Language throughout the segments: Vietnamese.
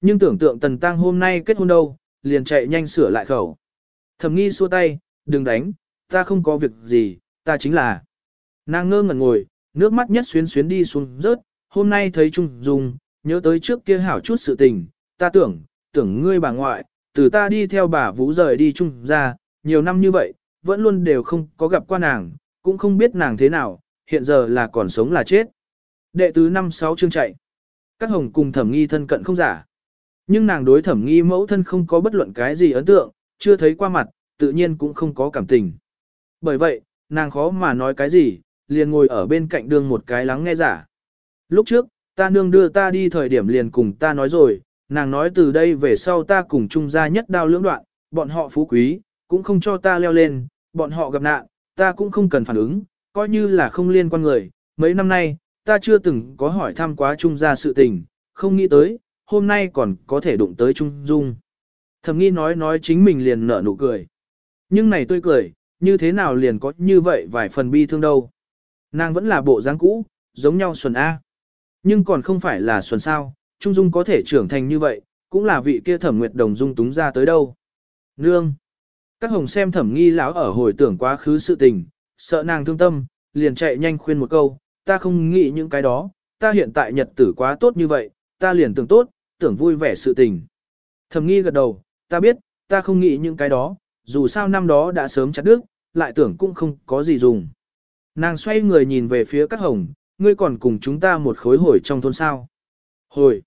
Nhưng tưởng tượng tần tăng hôm nay kết hôn đâu, liền chạy nhanh sửa lại khẩu. Thẩm nghi xua tay, đừng đánh, ta không có việc gì, ta chính là. Nàng ngơ ngẩn ngồi, nước mắt nhất xuyến xuyến đi xuống rớt, hôm nay thấy Trung Dung, nhớ tới trước kia hảo chút sự tình, ta tưởng, tưởng ngươi bà ngoại, từ ta đi theo bà Vũ rời đi Trung ra, nhiều năm như vậy, vẫn luôn đều không có gặp qua nàng, cũng không biết nàng thế nào, hiện giờ là còn sống là chết. Đệ tứ năm sáu chương chạy. Các hồng cùng thẩm nghi thân cận không giả. Nhưng nàng đối thẩm nghi mẫu thân không có bất luận cái gì ấn tượng, chưa thấy qua mặt, tự nhiên cũng không có cảm tình. Bởi vậy, nàng khó mà nói cái gì, liền ngồi ở bên cạnh đường một cái lắng nghe giả. Lúc trước, ta nương đưa ta đi thời điểm liền cùng ta nói rồi, nàng nói từ đây về sau ta cùng chung gia nhất đao lưỡng đoạn, bọn họ phú quý, cũng không cho ta leo lên, bọn họ gặp nạn, ta cũng không cần phản ứng, coi như là không liên quan người. Mấy năm nay, ta chưa từng có hỏi thăm quá chung gia sự tình, không nghĩ tới, hôm nay còn có thể đụng tới Trung Dung. Thầm nghi nói nói chính mình liền nở nụ cười. Nhưng này tôi cười, như thế nào liền có như vậy vài phần bi thương đâu. Nàng vẫn là bộ dáng cũ, giống nhau xuân A. Nhưng còn không phải là xuân sao, Trung Dung có thể trưởng thành như vậy, cũng là vị kia thẩm nguyệt đồng dung túng ra tới đâu. Nương. Các hồng xem thẩm nghi lão ở hồi tưởng quá khứ sự tình, sợ nàng thương tâm, liền chạy nhanh khuyên một câu, ta không nghĩ những cái đó, ta hiện tại nhật tử quá tốt như vậy, ta liền tưởng tốt, tưởng vui vẻ sự tình. Thẩm nghi gật đầu, ta biết, ta không nghĩ những cái đó, dù sao năm đó đã sớm chặt đứt, lại tưởng cũng không có gì dùng. Nàng xoay người nhìn về phía các hồng, ngươi còn cùng chúng ta một khối hồi trong thôn sao. Hồi.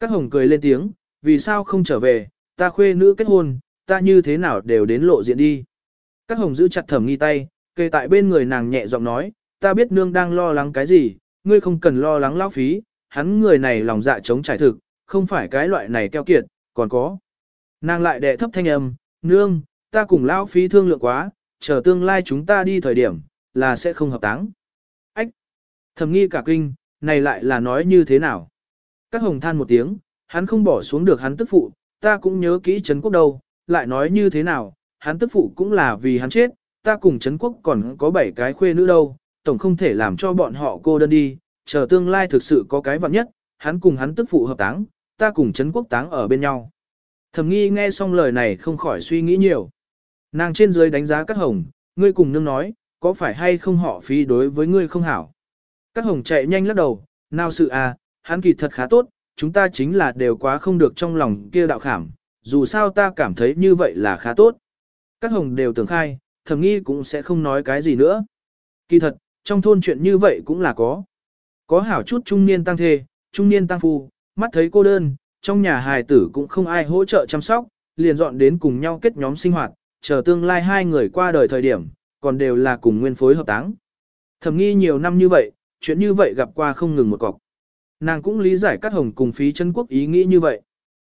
Các hồng cười lên tiếng, vì sao không trở về, ta khuê nữ kết hôn, ta như thế nào đều đến lộ diện đi. Các hồng giữ chặt thẩm nghi tay, kề tại bên người nàng nhẹ giọng nói, ta biết nương đang lo lắng cái gì, ngươi không cần lo lắng lão phí, hắn người này lòng dạ chống trải thực, không phải cái loại này keo kiệt, còn có. Nàng lại đệ thấp thanh âm, nương, ta cùng lão phí thương lượng quá, chờ tương lai chúng ta đi thời điểm, là sẽ không hợp táng. Ách! Thầm nghi cả kinh, này lại là nói như thế nào? Các hồng than một tiếng, hắn không bỏ xuống được hắn tức phụ, ta cũng nhớ kỹ Trấn Quốc đâu, lại nói như thế nào, hắn tức phụ cũng là vì hắn chết, ta cùng Trấn Quốc còn có bảy cái khuê nữ đâu, tổng không thể làm cho bọn họ cô đơn đi, chờ tương lai thực sự có cái vặn nhất, hắn cùng hắn tức phụ hợp táng, ta cùng Trấn Quốc táng ở bên nhau. Thẩm nghi nghe xong lời này không khỏi suy nghĩ nhiều. Nàng trên dưới đánh giá các hồng, ngươi cùng nương nói, có phải hay không họ phí đối với ngươi không hảo. Các hồng chạy nhanh lắc đầu, nào sự à, hắn kỳ thật khá tốt, chúng ta chính là đều quá không được trong lòng kia đạo khảm, dù sao ta cảm thấy như vậy là khá tốt. Các hồng đều tưởng khai, Thẩm nghi cũng sẽ không nói cái gì nữa. Kỳ thật, trong thôn chuyện như vậy cũng là có. Có hảo chút trung niên tăng thê, trung niên tăng phu, mắt thấy cô đơn, trong nhà hài tử cũng không ai hỗ trợ chăm sóc, liền dọn đến cùng nhau kết nhóm sinh hoạt, chờ tương lai hai người qua đời thời điểm, còn đều là cùng nguyên phối hợp táng. Thẩm nghi nhiều năm như vậy, chuyện như vậy gặp qua không ngừng một cọc. Nàng cũng lý giải các hồng cùng phí chân quốc ý nghĩ như vậy.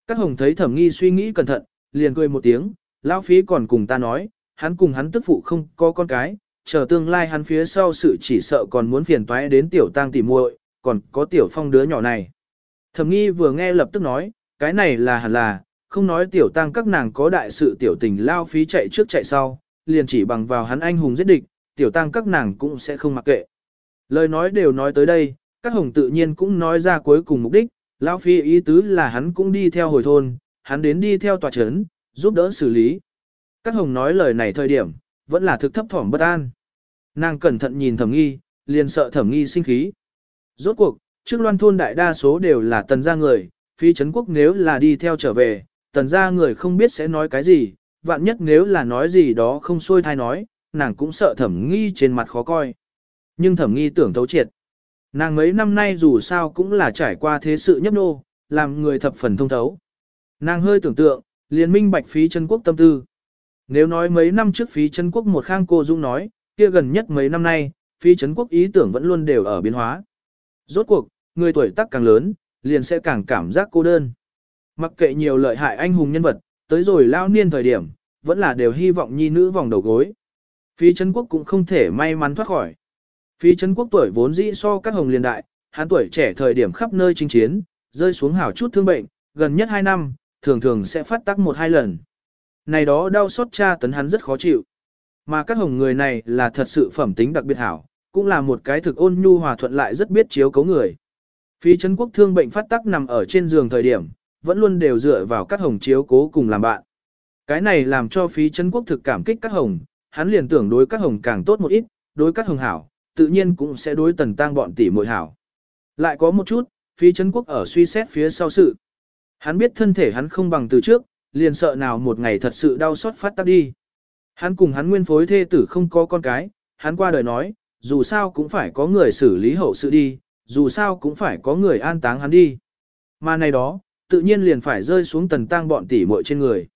Các hồng thấy thẩm nghi suy nghĩ cẩn thận, liền cười một tiếng, lão phí còn cùng ta nói, hắn cùng hắn tức phụ không có con cái, chờ tương lai hắn phía sau sự chỉ sợ còn muốn phiền toái đến tiểu tang tỉ muội, còn có tiểu phong đứa nhỏ này. Thẩm nghi vừa nghe lập tức nói, cái này là hẳn là, không nói tiểu tăng các nàng có đại sự tiểu tình lao phí chạy trước chạy sau, liền chỉ bằng vào hắn anh hùng giết địch, tiểu tăng các nàng cũng sẽ không mặc kệ. Lời nói đều nói tới đây, các hồng tự nhiên cũng nói ra cuối cùng mục đích, lao phí ý tứ là hắn cũng đi theo hồi thôn, hắn đến đi theo tòa chấn, giúp đỡ xử lý. Các hồng nói lời này thời điểm, vẫn là thực thấp thỏm bất an. Nàng cẩn thận nhìn thẩm nghi, liền sợ thẩm nghi sinh khí. Rốt cuộc, trước loan thôn đại đa số đều là tần gia người, phi Trấn quốc nếu là đi theo trở về, tần gia người không biết sẽ nói cái gì, vạn nhất nếu là nói gì đó không xuôi thai nói, nàng cũng sợ thẩm nghi trên mặt khó coi. Nhưng thẩm nghi tưởng thấu triệt. Nàng mấy năm nay dù sao cũng là trải qua thế sự nhấp nô, làm người thập phần thông thấu. Nàng hơi tưởng tượng, liền minh bạch phí chân quốc tâm tư. Nếu nói mấy năm trước phí chân quốc một khang cô dung nói, kia gần nhất mấy năm nay, phí chân quốc ý tưởng vẫn luôn đều ở biến hóa. Rốt cuộc, người tuổi tác càng lớn, liền sẽ càng cảm giác cô đơn. Mặc kệ nhiều lợi hại anh hùng nhân vật, tới rồi lao niên thời điểm, vẫn là đều hy vọng nhi nữ vòng đầu gối. Phi Trấn Quốc cũng không thể may mắn thoát khỏi. Phi Trấn Quốc tuổi vốn dĩ so các hồng liền đại, hắn tuổi trẻ thời điểm khắp nơi chinh chiến, rơi xuống hảo chút thương bệnh, gần nhất 2 năm, thường thường sẽ phát tác một hai lần. Này đó đau xót cha tấn hắn rất khó chịu. Mà các hồng người này là thật sự phẩm tính đặc biệt hảo, cũng là một cái thực ôn nhu hòa thuận lại rất biết chiếu cấu người. Phí Trấn Quốc thương bệnh phát tác nằm ở trên giường thời điểm, vẫn luôn đều dựa vào các hồng chiếu cố cùng làm bạn. Cái này làm cho phí Trấn quốc thực cảm kích các hồng, hắn liền tưởng đối các hồng càng tốt một ít, đối các hồng hảo, tự nhiên cũng sẽ đối tần tăng bọn tỷ muội hảo. Lại có một chút, phí Trấn quốc ở suy xét phía sau sự. Hắn biết thân thể hắn không bằng từ trước, liền sợ nào một ngày thật sự đau xót phát tác đi. Hắn cùng hắn nguyên phối thê tử không có con cái, hắn qua đời nói, dù sao cũng phải có người xử lý hậu sự đi, dù sao cũng phải có người an táng hắn đi. Mà này đó, tự nhiên liền phải rơi xuống tần tang bọn tỷ muội trên người.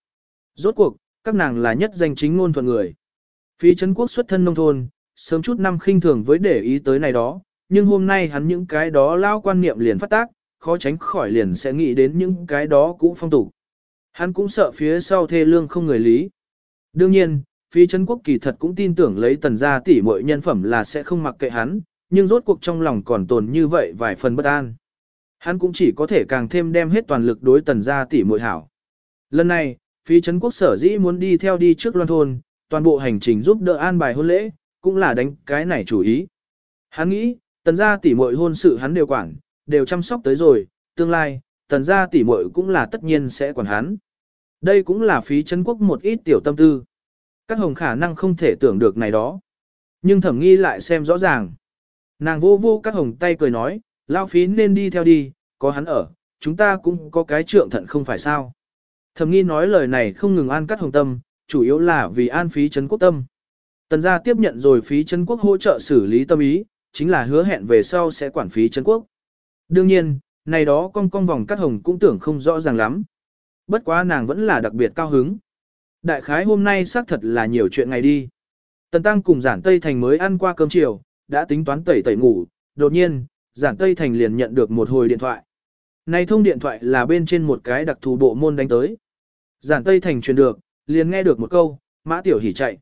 Rốt cuộc, các nàng là nhất danh chính ngôn thuận người. Phi Trấn Quốc xuất thân nông thôn, sớm chút năm khinh thường với để ý tới này đó, nhưng hôm nay hắn những cái đó lao quan niệm liền phát tác, khó tránh khỏi liền sẽ nghĩ đến những cái đó cũ phong tục. Hắn cũng sợ phía sau thê lương không người lý. Đương nhiên, Phi Trấn Quốc kỳ thật cũng tin tưởng lấy tần gia tỷ muội nhân phẩm là sẽ không mặc kệ hắn, nhưng rốt cuộc trong lòng còn tồn như vậy vài phần bất an. Hắn cũng chỉ có thể càng thêm đem hết toàn lực đối tần gia tỷ muội hảo. Lần này, Phi Trấn Quốc sở dĩ muốn đi theo đi trước loan thôn, toàn bộ hành trình giúp đỡ an bài hôn lễ, cũng là đánh cái này chủ ý. Hắn nghĩ, tần gia tỷ muội hôn sự hắn đều quản, đều chăm sóc tới rồi, tương lai, tần gia tỷ muội cũng là tất nhiên sẽ quản hắn. Đây cũng là phí Trấn Quốc một ít tiểu tâm tư. Các hồng khả năng không thể tưởng được này đó. Nhưng thẩm nghi lại xem rõ ràng. Nàng vô vô các hồng tay cười nói, lao phí nên đi theo đi, có hắn ở, chúng ta cũng có cái trượng thận không phải sao. Thẩm nghi nói lời này không ngừng an cắt hồng tâm, chủ yếu là vì an phí Trấn quốc tâm. Tần gia tiếp nhận rồi phí Trấn quốc hỗ trợ xử lý tâm ý, chính là hứa hẹn về sau sẽ quản phí Trấn quốc. Đương nhiên, này đó cong cong vòng cắt hồng cũng tưởng không rõ ràng lắm. Bất quá nàng vẫn là đặc biệt cao hứng. Đại khái hôm nay xác thật là nhiều chuyện ngày đi. Tần Tăng cùng giản Tây Thành mới ăn qua cơm chiều, đã tính toán tẩy tẩy ngủ, đột nhiên, giản Tây Thành liền nhận được một hồi điện thoại. Này thông điện thoại là bên trên một cái đặc thù bộ môn đánh tới. Giản Tây Thành truyền được, liền nghe được một câu, mã tiểu hỉ chạy.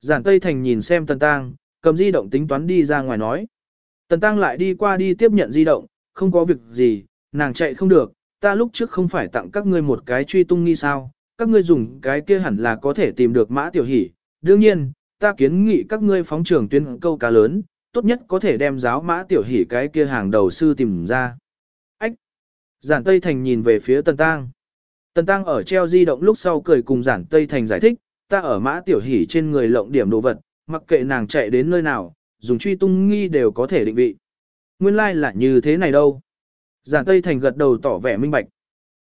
Giản Tây Thành nhìn xem Tần Tăng, cầm di động tính toán đi ra ngoài nói. Tần Tăng lại đi qua đi tiếp nhận di động, không có việc gì, nàng chạy không được, ta lúc trước không phải tặng các ngươi một cái truy tung nghi sao, các ngươi dùng cái kia hẳn là có thể tìm được mã tiểu hỷ. Đương nhiên, ta kiến nghị các ngươi phóng trường tuyên câu cá lớn, tốt nhất có thể đem giáo mã tiểu hỉ cái kia hàng đầu sư tìm ra. Ách! Giản Tây Thành nhìn về phía Tần Tăng. Tần Tăng ở treo di động lúc sau cười cùng Giản Tây Thành giải thích, ta ở mã tiểu hỉ trên người lộng điểm đồ vật, mặc kệ nàng chạy đến nơi nào, dùng truy tung nghi đều có thể định vị. Nguyên lai like là như thế này đâu. Giản Tây Thành gật đầu tỏ vẻ minh bạch.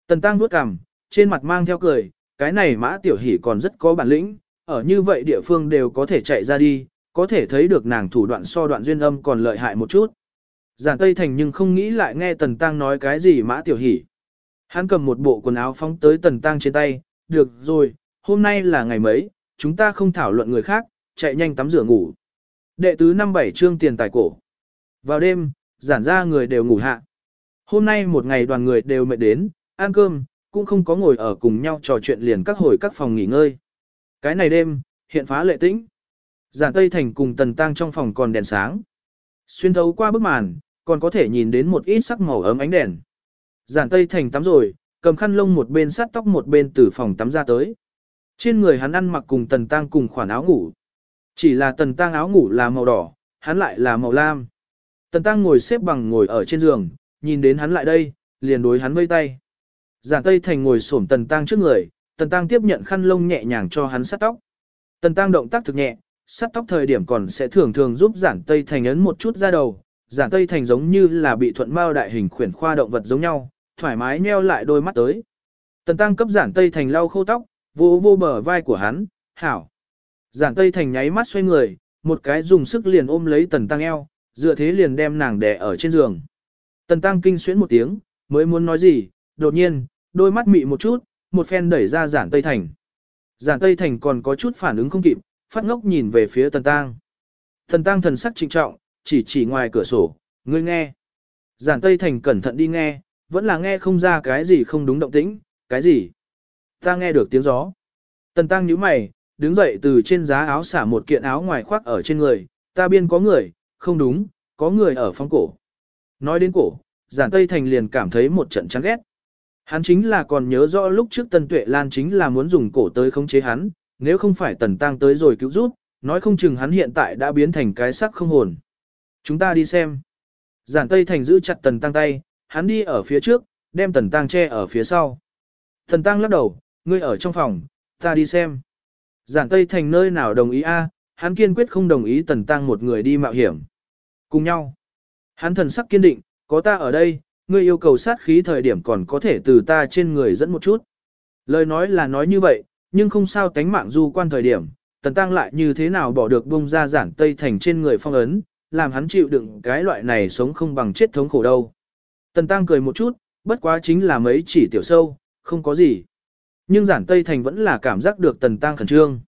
Tần Tăng nuốt cằm, trên mặt mang theo cười, cái này mã tiểu hỉ còn rất có bản lĩnh, ở như vậy địa phương đều có thể chạy ra đi, có thể thấy được nàng thủ đoạn so đoạn duyên âm còn lợi hại một chút. Giản Tây Thành nhưng không nghĩ lại nghe Tần Tăng nói cái gì mã tiểu hỷ. Hắn cầm một bộ quần áo phóng tới Tần Tăng trên tay, được rồi, hôm nay là ngày mấy, chúng ta không thảo luận người khác, chạy nhanh tắm rửa ngủ. Đệ tứ năm bảy trương tiền tài cổ. Vào đêm, giản ra người đều ngủ hạ. Hôm nay một ngày đoàn người đều mệt đến, ăn cơm, cũng không có ngồi ở cùng nhau trò chuyện liền các hồi các phòng nghỉ ngơi. Cái này đêm, hiện phá lệ tĩnh. Giản Tây Thành cùng Tần Tăng trong phòng còn đèn sáng. Xuyên thấu qua bức màn, còn có thể nhìn đến một ít sắc màu ấm ánh đèn. Giản Tây Thành tắm rồi, cầm khăn lông một bên sát tóc một bên từ phòng tắm ra tới. Trên người hắn ăn mặc cùng Tần Tăng cùng khoản áo ngủ. Chỉ là Tần Tăng áo ngủ là màu đỏ, hắn lại là màu lam. Tần Tăng ngồi xếp bằng ngồi ở trên giường, nhìn đến hắn lại đây, liền đối hắn vây tay. Giản Tây Thành ngồi xổm Tần Tăng trước người, Tần Tăng tiếp nhận khăn lông nhẹ nhàng cho hắn sát tóc. Tần Tăng động tác thực nhẹ, Sắt tóc thời điểm còn sẽ thường thường giúp Giản Tây Thành ấn một chút ra đầu. Giản Tây Thành giống như là bị thuận mao đại hình khuyển khoa động vật giống nhau, thoải mái nheo lại đôi mắt tới. Tần Tăng cấp Giản Tây Thành lau khô tóc, vô vô bờ vai của hắn, hảo. Giản Tây Thành nháy mắt xoay người, một cái dùng sức liền ôm lấy Tần Tăng eo, dựa thế liền đem nàng đè ở trên giường. Tần Tăng kinh xuyễn một tiếng, mới muốn nói gì, đột nhiên, đôi mắt mị một chút, một phen đẩy ra giản Tây Thành. Giản Tây Thành còn có chút phản ứng không kịp, phát ngốc nhìn về phía Tần Tăng. Tần Tăng thần sắc trịnh trọng, chỉ chỉ ngoài cửa sổ, ngươi nghe. Giản Tây Thành cẩn thận đi nghe, vẫn là nghe không ra cái gì không đúng động tĩnh, cái gì. Ta nghe được tiếng gió. Tần Tăng nhíu mày, đứng dậy từ trên giá áo xả một kiện áo ngoài khoác ở trên người, ta biên có người, không đúng, có người ở phong cổ. Nói đến cổ, giản Tây Thành liền cảm thấy một trận chán ghét. Hắn chính là còn nhớ rõ lúc trước tân Tuệ Lan chính là muốn dùng cổ tới khống chế hắn, nếu không phải Tần Tăng tới rồi cứu giúp, nói không chừng hắn hiện tại đã biến thành cái sắc không hồn. Chúng ta đi xem. Giản Tây Thành giữ chặt Tần Tăng tay, hắn đi ở phía trước, đem Tần Tăng che ở phía sau. Tần Tăng lắc đầu, ngươi ở trong phòng, ta đi xem. Giản Tây Thành nơi nào đồng ý a? hắn kiên quyết không đồng ý Tần Tăng một người đi mạo hiểm. Cùng nhau. Hắn thần sắc kiên định, có ta ở đây, ngươi yêu cầu sát khí thời điểm còn có thể từ ta trên người dẫn một chút. Lời nói là nói như vậy, nhưng không sao tánh mạng du quan thời điểm, Tần Tăng lại như thế nào bỏ được bông ra giản Tây Thành trên người phong ấn, làm hắn chịu đựng cái loại này sống không bằng chết thống khổ đâu. Tần Tăng cười một chút, bất quá chính là mấy chỉ tiểu sâu, không có gì. Nhưng giản Tây Thành vẫn là cảm giác được Tần Tăng khẩn trương.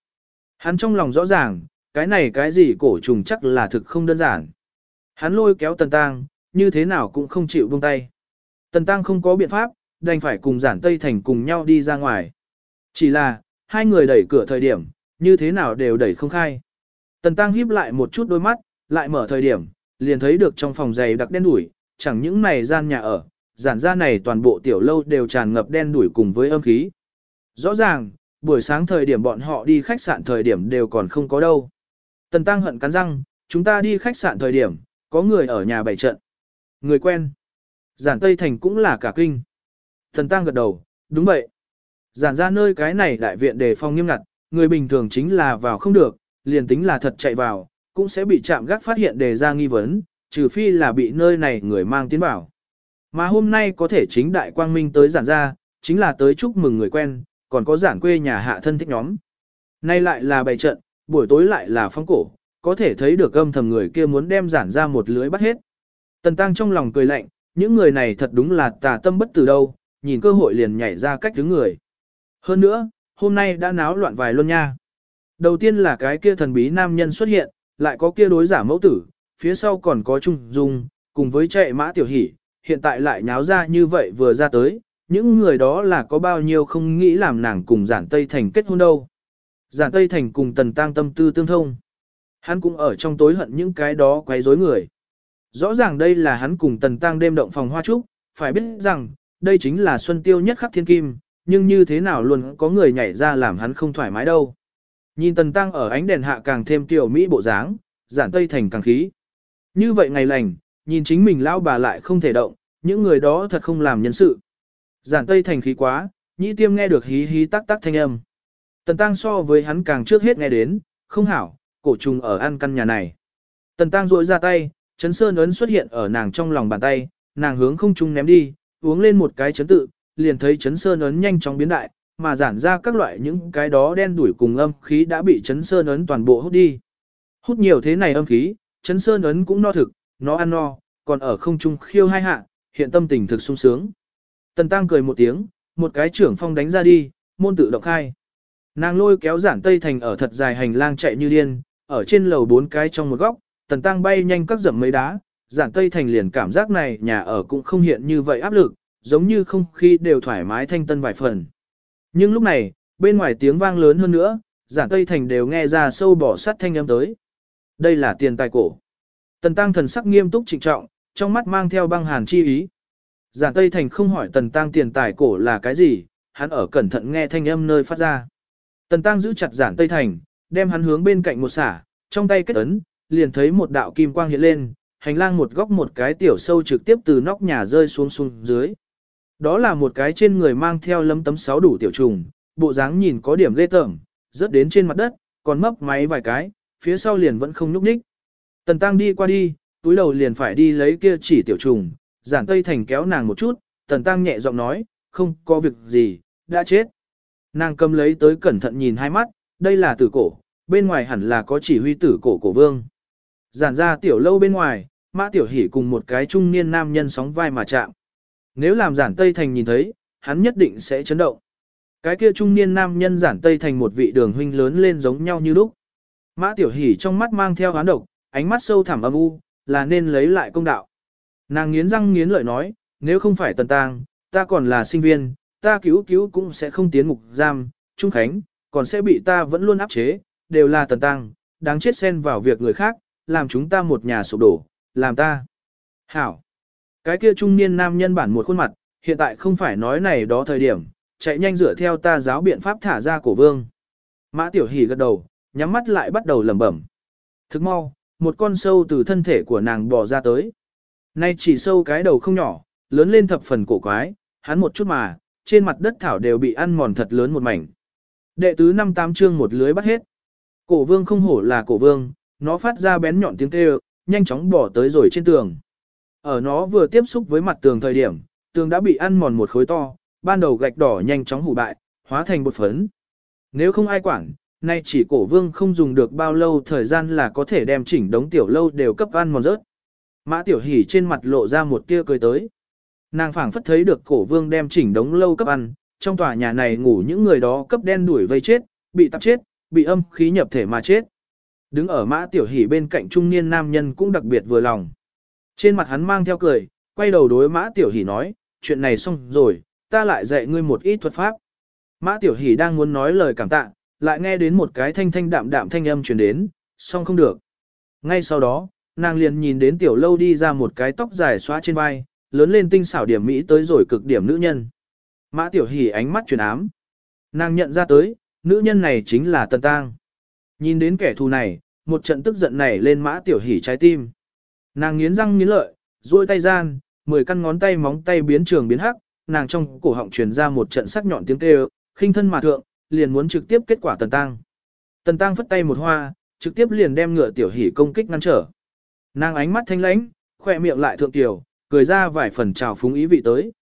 Hắn trong lòng rõ ràng, cái này cái gì cổ trùng chắc là thực không đơn giản. Hắn lôi kéo Tần Tăng, như thế nào cũng không chịu buông tay. Tần Tăng không có biện pháp, đành phải cùng giản Tây Thành cùng nhau đi ra ngoài. Chỉ là, hai người đẩy cửa thời điểm, như thế nào đều đẩy không khai. Tần Tăng híp lại một chút đôi mắt, lại mở thời điểm, liền thấy được trong phòng giày đặc đen đủi, chẳng những này gian nhà ở, giản ra này toàn bộ tiểu lâu đều tràn ngập đen đủi cùng với âm khí. Rõ ràng, buổi sáng thời điểm bọn họ đi khách sạn thời điểm đều còn không có đâu. Tần Tăng hận cắn răng, chúng ta đi khách sạn thời điểm, có người ở nhà bảy trận. Người quen. Giản Tây Thành cũng là cả kinh. Tần Tăng gật đầu, đúng vậy. Giản ra nơi cái này đại viện đề phòng nghiêm ngặt, người bình thường chính là vào không được, liền tính là thật chạy vào, cũng sẽ bị chạm gác phát hiện đề ra nghi vấn, trừ phi là bị nơi này người mang tiến bảo. Mà hôm nay có thể chính đại quang minh tới giản ra, chính là tới chúc mừng người quen, còn có giản quê nhà hạ thân thích nhóm. Nay lại là bày trận, buổi tối lại là phong cổ, có thể thấy được âm thầm người kia muốn đem giản ra một lưới bắt hết. Tần Tăng trong lòng cười lạnh, những người này thật đúng là tà tâm bất từ đâu, nhìn cơ hội liền nhảy ra cách đứng người. Hơn nữa, hôm nay đã náo loạn vài luôn nha. Đầu tiên là cái kia thần bí nam nhân xuất hiện, lại có kia đối giả mẫu tử, phía sau còn có Trung Dung, cùng với chạy mã tiểu hỷ, hiện tại lại nháo ra như vậy vừa ra tới, những người đó là có bao nhiêu không nghĩ làm nàng cùng giản Tây Thành kết hôn đâu. Giản Tây Thành cùng tần tăng tâm tư tương thông. Hắn cũng ở trong tối hận những cái đó quấy rối người. Rõ ràng đây là hắn cùng tần tăng đêm động phòng hoa trúc, phải biết rằng, đây chính là xuân tiêu nhất khắc thiên kim, nhưng như thế nào luôn có người nhảy ra làm hắn không thoải mái đâu. Nhìn tần tăng ở ánh đèn hạ càng thêm tiểu mỹ bộ dáng, giản tây thành càng khí. Như vậy ngày lành, nhìn chính mình lão bà lại không thể động, những người đó thật không làm nhân sự. Giản tây thành khí quá, nhĩ tiêm nghe được hí hí tắc tắc thanh âm. Tần tăng so với hắn càng trước hết nghe đến, không hảo, cổ trùng ở ăn căn nhà này. Tần tăng rội ra tay, chấn sơn ấn xuất hiện ở nàng trong lòng bàn tay, nàng hướng không trung ném đi, uống lên một cái chấn tự, liền thấy chấn sơn ấn nhanh chóng biến đại, mà giản ra các loại những cái đó đen đuổi cùng âm khí đã bị chấn sơn ấn toàn bộ hút đi. Hút nhiều thế này âm khí, chấn sơn ấn cũng no thực, nó ăn no, còn ở không trung khiêu hai hạ, hiện tâm tình thực sung sướng. Tần tăng cười một tiếng, một cái trưởng phong đánh ra đi, môn tự động khai. Nàng lôi kéo giản tây thành ở thật dài hành lang chạy như điên, ở trên lầu bốn cái trong một góc, tần tăng bay nhanh các dầm mấy đá, giản tây thành liền cảm giác này nhà ở cũng không hiện như vậy áp lực, giống như không khí đều thoải mái thanh tân vài phần. Nhưng lúc này, bên ngoài tiếng vang lớn hơn nữa, giản tây thành đều nghe ra sâu bỏ sắt thanh âm tới. Đây là tiền tài cổ. Tần tăng thần sắc nghiêm túc trịnh trọng, trong mắt mang theo băng hàn chi ý. Giản tây thành không hỏi tần tăng tiền tài cổ là cái gì, hắn ở cẩn thận nghe thanh âm nơi phát ra. Tần tăng giữ chặt giản tây thành, đem hắn hướng bên cạnh một xả, trong tay kết ấn, liền thấy một đạo kim quang hiện lên, hành lang một góc một cái tiểu sâu trực tiếp từ nóc nhà rơi xuống xuống dưới. Đó là một cái trên người mang theo lấm tấm sáu đủ tiểu trùng, bộ dáng nhìn có điểm ghê tởm, rớt đến trên mặt đất, còn mấp máy vài cái, phía sau liền vẫn không nhúc nhích. Tần Tăng đi qua đi, túi đầu liền phải đi lấy kia chỉ tiểu trùng, giản tây thành kéo nàng một chút, Tần Tăng nhẹ giọng nói, không có việc gì, đã chết. Nàng cầm lấy tới cẩn thận nhìn hai mắt, đây là tử cổ, bên ngoài hẳn là có chỉ huy tử cổ cổ vương. Giản ra tiểu lâu bên ngoài, mã tiểu hỉ cùng một cái trung niên nam nhân sóng vai mà chạm. Nếu làm giản Tây Thành nhìn thấy, hắn nhất định sẽ chấn động. Cái kia trung niên nam nhân giản Tây Thành một vị đường huynh lớn lên giống nhau như lúc. Mã Tiểu Hỷ trong mắt mang theo hán độc, ánh mắt sâu thẳm âm u, là nên lấy lại công đạo. Nàng nghiến răng nghiến lợi nói, nếu không phải tần tang, ta còn là sinh viên, ta cứu cứu cũng sẽ không tiến ngục giam, trung khánh, còn sẽ bị ta vẫn luôn áp chế, đều là tần tăng, đáng chết xen vào việc người khác, làm chúng ta một nhà sụp đổ, làm ta. Hảo. Cái kia trung niên nam nhân bản một khuôn mặt, hiện tại không phải nói này đó thời điểm, chạy nhanh rửa theo ta giáo biện pháp thả ra cổ vương. Mã tiểu hỉ gật đầu, nhắm mắt lại bắt đầu lẩm bẩm. Thức mau, một con sâu từ thân thể của nàng bò ra tới. Nay chỉ sâu cái đầu không nhỏ, lớn lên thập phần cổ quái, hắn một chút mà, trên mặt đất thảo đều bị ăn mòn thật lớn một mảnh. Đệ tứ năm tám chương một lưới bắt hết. Cổ vương không hổ là cổ vương, nó phát ra bén nhọn tiếng kêu, nhanh chóng bỏ tới rồi trên tường. Ở nó vừa tiếp xúc với mặt tường thời điểm, tường đã bị ăn mòn một khối to, ban đầu gạch đỏ nhanh chóng hủ bại, hóa thành bột phấn. Nếu không ai quản, nay chỉ cổ vương không dùng được bao lâu thời gian là có thể đem chỉnh đống tiểu lâu đều cấp ăn mòn rớt. Mã tiểu hỉ trên mặt lộ ra một tia cười tới. Nàng phảng phất thấy được cổ vương đem chỉnh đống lâu cấp ăn, trong tòa nhà này ngủ những người đó cấp đen đuổi vây chết, bị tạp chết, bị âm khí nhập thể mà chết. Đứng ở mã tiểu hỉ bên cạnh trung niên nam nhân cũng đặc biệt vừa lòng. Trên mặt hắn mang theo cười, quay đầu đối mã tiểu Hỷ nói, chuyện này xong rồi, ta lại dạy ngươi một ít thuật pháp. Mã tiểu Hỷ đang muốn nói lời cảm tạ, lại nghe đến một cái thanh thanh đạm đạm thanh âm truyền đến, xong không được. Ngay sau đó, nàng liền nhìn đến tiểu lâu đi ra một cái tóc dài xóa trên vai, lớn lên tinh xảo điểm mỹ tới rồi cực điểm nữ nhân. Mã tiểu Hỷ ánh mắt chuyển ám. Nàng nhận ra tới, nữ nhân này chính là Tần Tăng. Nhìn đến kẻ thù này, một trận tức giận này lên mã tiểu Hỷ trái tim. Nàng nghiến răng nghiến lợi, duỗi tay gian, mười căn ngón tay móng tay biến trường biến hắc, nàng trong cổ họng truyền ra một trận sắc nhọn tiếng kêu, khinh thân mà thượng, liền muốn trực tiếp kết quả Tần Tăng. Tần Tăng phất tay một hoa, trực tiếp liền đem ngựa tiểu hỉ công kích ngăn trở. Nàng ánh mắt thanh lãnh, khoe miệng lại thượng tiểu, cười ra vài phần trào phúng ý vị tới.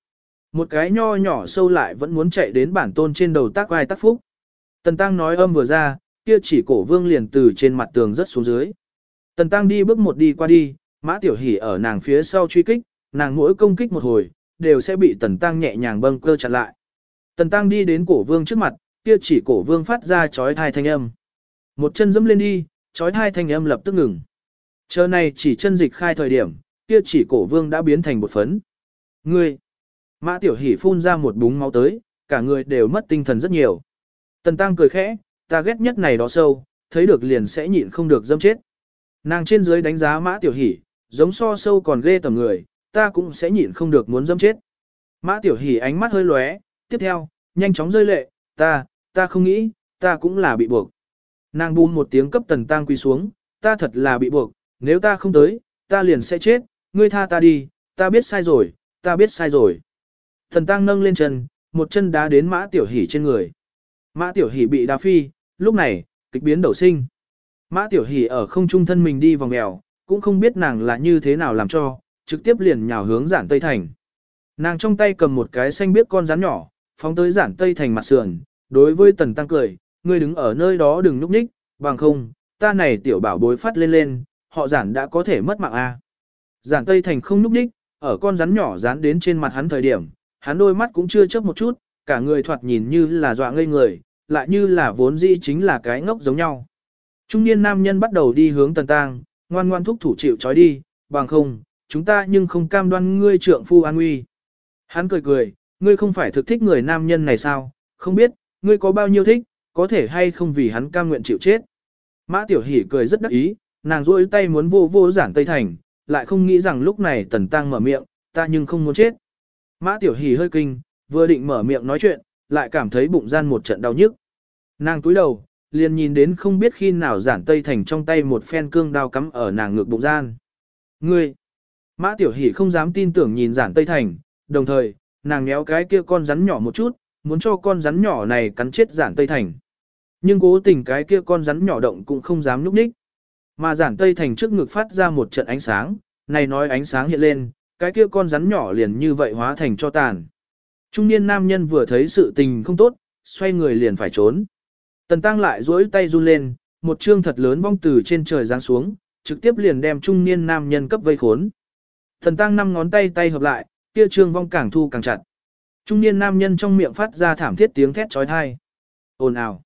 Một cái nho nhỏ sâu lại vẫn muốn chạy đến bản tôn trên đầu tác vai tác phúc. Tần Tăng nói âm vừa ra, kia chỉ cổ vương liền từ trên mặt tường rất xuống dưới. Tần Tăng đi bước một đi qua đi, mã tiểu hỉ ở nàng phía sau truy kích, nàng mỗi công kích một hồi, đều sẽ bị Tần Tăng nhẹ nhàng bâng cơ chặn lại. Tần Tăng đi đến cổ vương trước mặt, kia chỉ cổ vương phát ra chói thai thanh âm. Một chân dẫm lên đi, chói thai thanh âm lập tức ngừng. Chờ này chỉ chân dịch khai thời điểm, kia chỉ cổ vương đã biến thành một phấn. Ngươi! Mã tiểu hỉ phun ra một búng máu tới, cả người đều mất tinh thần rất nhiều. Tần tăng cười khẽ, ta ghét nhất này đó sâu, thấy được liền sẽ nhịn không được dâm chết. Nàng trên dưới đánh giá mã tiểu hỉ, giống so sâu còn ghê tầm người, ta cũng sẽ nhịn không được muốn dâm chết. Mã tiểu hỉ ánh mắt hơi lóe, tiếp theo, nhanh chóng rơi lệ, ta, ta không nghĩ, ta cũng là bị buộc. Nàng buông một tiếng cấp tần tang quỳ xuống, ta thật là bị buộc, nếu ta không tới, ta liền sẽ chết, ngươi tha ta đi, ta biết sai rồi, ta biết sai rồi. Thần tang nâng lên chân, một chân đá đến mã tiểu hỉ trên người. Mã tiểu hỉ bị đá phi, lúc này, kịch biến đầu sinh. Mã tiểu hỉ ở không trung thân mình đi vòng mèo, cũng không biết nàng là như thế nào làm cho, trực tiếp liền nhào hướng giản tây thành. Nàng trong tay cầm một cái xanh biếc con rắn nhỏ, phóng tới giản tây thành mặt sườn, đối với tần tăng cười, ngươi đứng ở nơi đó đừng núp ních, bằng không, ta này tiểu bảo bối phát lên lên, họ giản đã có thể mất mạng a. Giản tây thành không núp ních, ở con rắn nhỏ dán đến trên mặt hắn thời điểm, hắn đôi mắt cũng chưa chớp một chút, cả người thoạt nhìn như là dọa ngây người, lại như là vốn dĩ chính là cái ngốc giống nhau. Trung niên nam nhân bắt đầu đi hướng tần tăng ngoan ngoan thúc thủ chịu trói đi, bằng không, chúng ta nhưng không cam đoan ngươi trượng phu an nguy. Hắn cười cười, ngươi không phải thực thích người nam nhân này sao, không biết, ngươi có bao nhiêu thích, có thể hay không vì hắn cam nguyện chịu chết. Mã Tiểu Hỷ cười rất đắc ý, nàng rôi tay muốn vô vô giản Tây Thành, lại không nghĩ rằng lúc này Tần Tăng mở miệng, ta nhưng không muốn chết. Mã Tiểu Hỷ hơi kinh, vừa định mở miệng nói chuyện, lại cảm thấy bụng gian một trận đau nhức. Nàng túi đầu, liền nhìn đến không biết khi nào giản Tây Thành trong tay một phen cương đao cắm ở nàng ngược bụng gian. Ngươi! Mã Tiểu Hỷ không dám tin tưởng nhìn giản Tây Thành, đồng thời, nàng nhéo cái kia con rắn nhỏ một chút, muốn cho con rắn nhỏ này cắn chết giản Tây Thành. Nhưng cố tình cái kia con rắn nhỏ động cũng không dám núp ních. Mà giản Tây Thành trước ngực phát ra một trận ánh sáng, này nói ánh sáng hiện lên, cái kia con rắn nhỏ liền như vậy hóa thành cho tàn. Trung niên nam nhân vừa thấy sự tình không tốt, xoay người liền phải trốn. Tần tăng lại duỗi tay run lên, một chương thật lớn vong từ trên trời giáng xuống, trực tiếp liền đem trung niên nam nhân cấp vây khốn. Thần tăng năm ngón tay tay hợp lại, kia trương vong càng thu càng chặt. Trung niên nam nhân trong miệng phát ra thảm thiết tiếng thét chói tai. Ồn ào.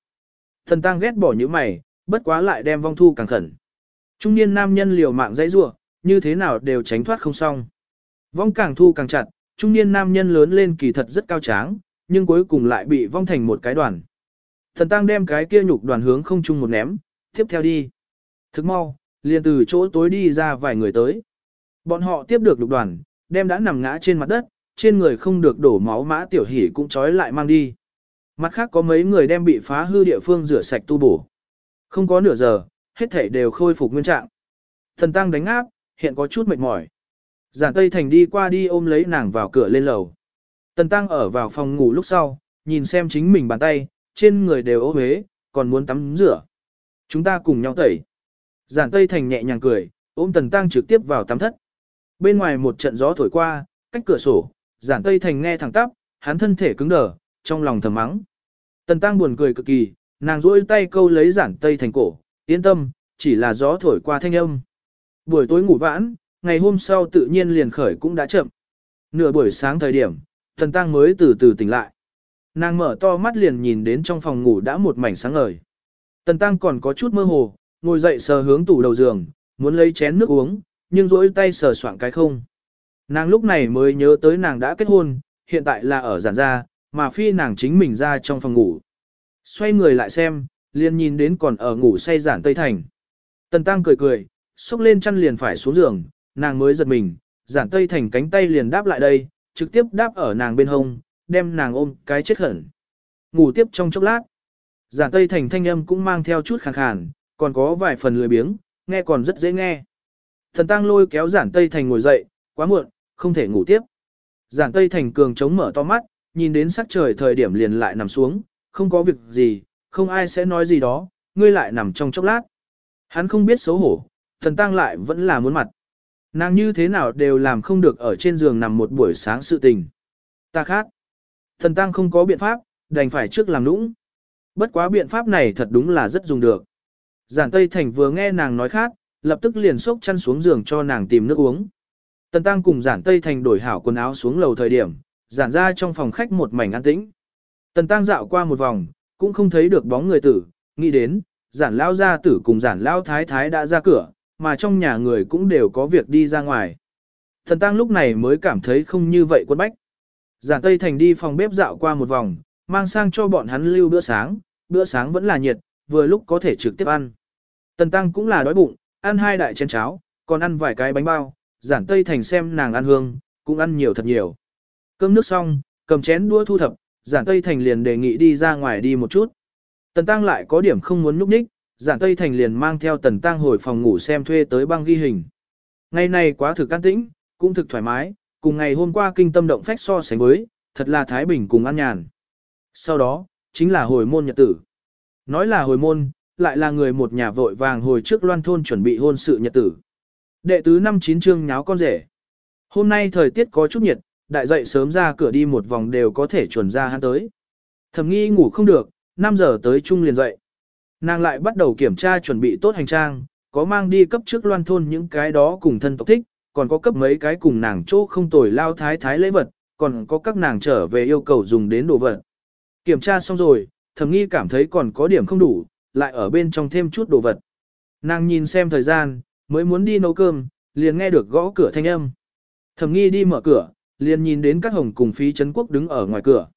Thần tăng ghét bỏ những mày, bất quá lại đem vong thu càng khẩn. Trung niên nam nhân liều mạng dãy rủa, như thế nào đều tránh thoát không xong. Vong càng thu càng chặt, trung niên nam nhân lớn lên kỳ thật rất cao tráng, nhưng cuối cùng lại bị vong thành một cái đoàn. Thần tăng đem cái kia nhục đoàn hướng không chung một ném, tiếp theo đi. Thức mau, liền từ chỗ tối đi ra vài người tới. Bọn họ tiếp được lục đoàn, đem đã nằm ngã trên mặt đất, trên người không được đổ máu mã tiểu hỉ cũng trói lại mang đi. Mặt khác có mấy người đem bị phá hư địa phương rửa sạch tu bổ. Không có nửa giờ, hết thảy đều khôi phục nguyên trạng. Thần tăng đánh áp, hiện có chút mệt mỏi. Giản Tây Thành đi qua đi ôm lấy nàng vào cửa lên lầu. Tần Tăng ở vào phòng ngủ lúc sau, nhìn xem chính mình bàn tay, trên người đều ố huế, còn muốn tắm rửa. Chúng ta cùng nhau tẩy. Giản Tây Thành nhẹ nhàng cười, ôm Tần Tăng trực tiếp vào tắm thất. Bên ngoài một trận gió thổi qua, cách cửa sổ, Giản Tây Thành nghe thẳng tắp, hắn thân thể cứng đờ, trong lòng thầm mắng. Tần Tăng buồn cười cực kỳ, nàng duỗi tay câu lấy Giản Tây Thành cổ, yên tâm, chỉ là gió thổi qua thanh âm. Buổi tối ngủ vãn, ngày hôm sau tự nhiên liền khởi cũng đã chậm. Nửa buổi sáng thời điểm, Tần Tăng mới từ từ tỉnh lại. Nàng mở to mắt liền nhìn đến trong phòng ngủ đã một mảnh sáng ngời. Tần Tăng còn có chút mơ hồ, ngồi dậy sờ hướng tủ đầu giường, muốn lấy chén nước uống, nhưng rỗi tay sờ soạn cái không. Nàng lúc này mới nhớ tới nàng đã kết hôn, hiện tại là ở giản gia, mà phi nàng chính mình ra trong phòng ngủ. Xoay người lại xem, liền nhìn đến còn ở ngủ say giản Tây Thành. Tần Tăng cười cười, xốc lên chăn liền phải xuống giường, nàng mới giật mình, giản Tây Thành cánh tay liền đáp lại đây, trực tiếp đáp ở nàng bên hông, đem nàng ôm cái chết khẩn. Ngủ tiếp trong chốc lát. Giản Tây Thành thanh âm cũng mang theo chút khàn khàn, còn có vài phần lười biếng, nghe còn rất dễ nghe. Thần Tăng lôi kéo Giản Tây Thành ngồi dậy, quá muộn, không thể ngủ tiếp. Giản Tây Thành cường chống mở to mắt, nhìn đến sắc trời thời điểm liền lại nằm xuống, không có việc gì, không ai sẽ nói gì đó, ngươi lại nằm trong chốc lát. Hắn không biết xấu hổ, thần Tăng lại vẫn là muốn mặt. Nàng như thế nào đều làm không được ở trên giường nằm một buổi sáng sự tình. Ta khác. Thần Tăng không có biện pháp, đành phải trước làm nũng. Bất quá biện pháp này thật đúng là rất dùng được. Giản Tây Thành vừa nghe nàng nói khác, lập tức liền xốc chăn xuống giường cho nàng tìm nước uống. Tần Tăng cùng Giản Tây Thành đổi hảo quần áo xuống lầu thời điểm, giản ra trong phòng khách một mảnh an tĩnh. Tần Tăng dạo qua một vòng, cũng không thấy được bóng người tử, nghĩ đến, giản lao gia tử cùng giản lao thái thái đã ra cửa, mà trong nhà người cũng đều có việc đi ra ngoài. Thần Tăng lúc này mới cảm thấy không như vậy quân bách. Giản Tây Thành đi phòng bếp dạo qua một vòng, mang sang cho bọn hắn lưu bữa sáng, bữa sáng vẫn là nhiệt, vừa lúc có thể trực tiếp ăn. Tần Tăng cũng là đói bụng, ăn hai đại chén cháo, còn ăn vài cái bánh bao, giản Tây Thành xem nàng ăn hương, cũng ăn nhiều thật nhiều. Cơm nước xong, cầm chén đua thu thập, giản Tây Thành liền đề nghị đi ra ngoài đi một chút. Tần Tăng lại có điểm không muốn núp ních, giản Tây Thành liền mang theo Tần Tăng hồi phòng ngủ xem thuê tới băng ghi hình. Ngày này quá thực can tĩnh, cũng thực thoải mái, cùng ngày hôm qua kinh tâm động phách so sánh với, thật là Thái Bình cùng an nhàn. Sau đó, chính là hồi môn nhật tử. Nói là hồi môn, lại là người một nhà vội vàng hồi trước loan thôn chuẩn bị hôn sự nhật tử. Đệ tứ năm chín chương nháo con rể. Hôm nay thời tiết có chút nhiệt, đại dậy sớm ra cửa đi một vòng đều có thể chuẩn ra hắn tới. Thầm nghi ngủ không được, 5 giờ tới chung liền dậy. Nàng lại bắt đầu kiểm tra chuẩn bị tốt hành trang, có mang đi cấp trước loan thôn những cái đó cùng thân tộc thích, còn có cấp mấy cái cùng nàng chỗ không tồi lao thái thái lễ vật, còn có các nàng trở về yêu cầu dùng đến đồ vật. Kiểm tra xong rồi, thầm nghi cảm thấy còn có điểm không đủ, lại ở bên trong thêm chút đồ vật. Nàng nhìn xem thời gian, mới muốn đi nấu cơm, liền nghe được gõ cửa thanh âm. Thẩm nghi đi mở cửa, liền nhìn đến các hồng cùng phí Trấn quốc đứng ở ngoài cửa.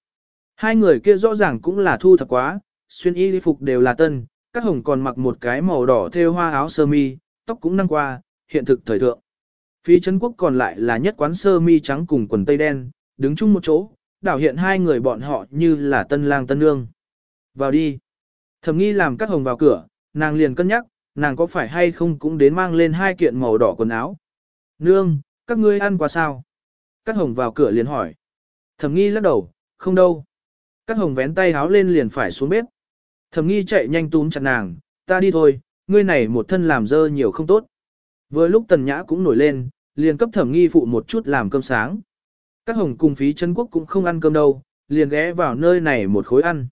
Hai người kia rõ ràng cũng là thu thập quá, xuyên y phục đều là tân, các hồng còn mặc một cái màu đỏ thêu hoa áo sơ mi, tóc cũng năng qua, hiện thực thời thượng. Phí Trấn quốc còn lại là nhất quán sơ mi trắng cùng quần tây đen, đứng chung một chỗ, đảo hiện hai người bọn họ như là tân lang tân nương. Vào đi. Thẩm nghi làm các hồng vào cửa, nàng liền cân nhắc, nàng có phải hay không cũng đến mang lên hai kiện màu đỏ quần áo. Nương, các ngươi ăn qua sao? Các hồng vào cửa liền hỏi. Thẩm nghi lắc đầu, không đâu. Các hồng vén tay háo lên liền phải xuống bếp. Thẩm nghi chạy nhanh túm chặt nàng, ta đi thôi, ngươi này một thân làm dơ nhiều không tốt. Vừa lúc tần nhã cũng nổi lên, liền cấp thẩm nghi phụ một chút làm cơm sáng. Các hồng cùng phí chân quốc cũng không ăn cơm đâu, liền ghé vào nơi này một khối ăn.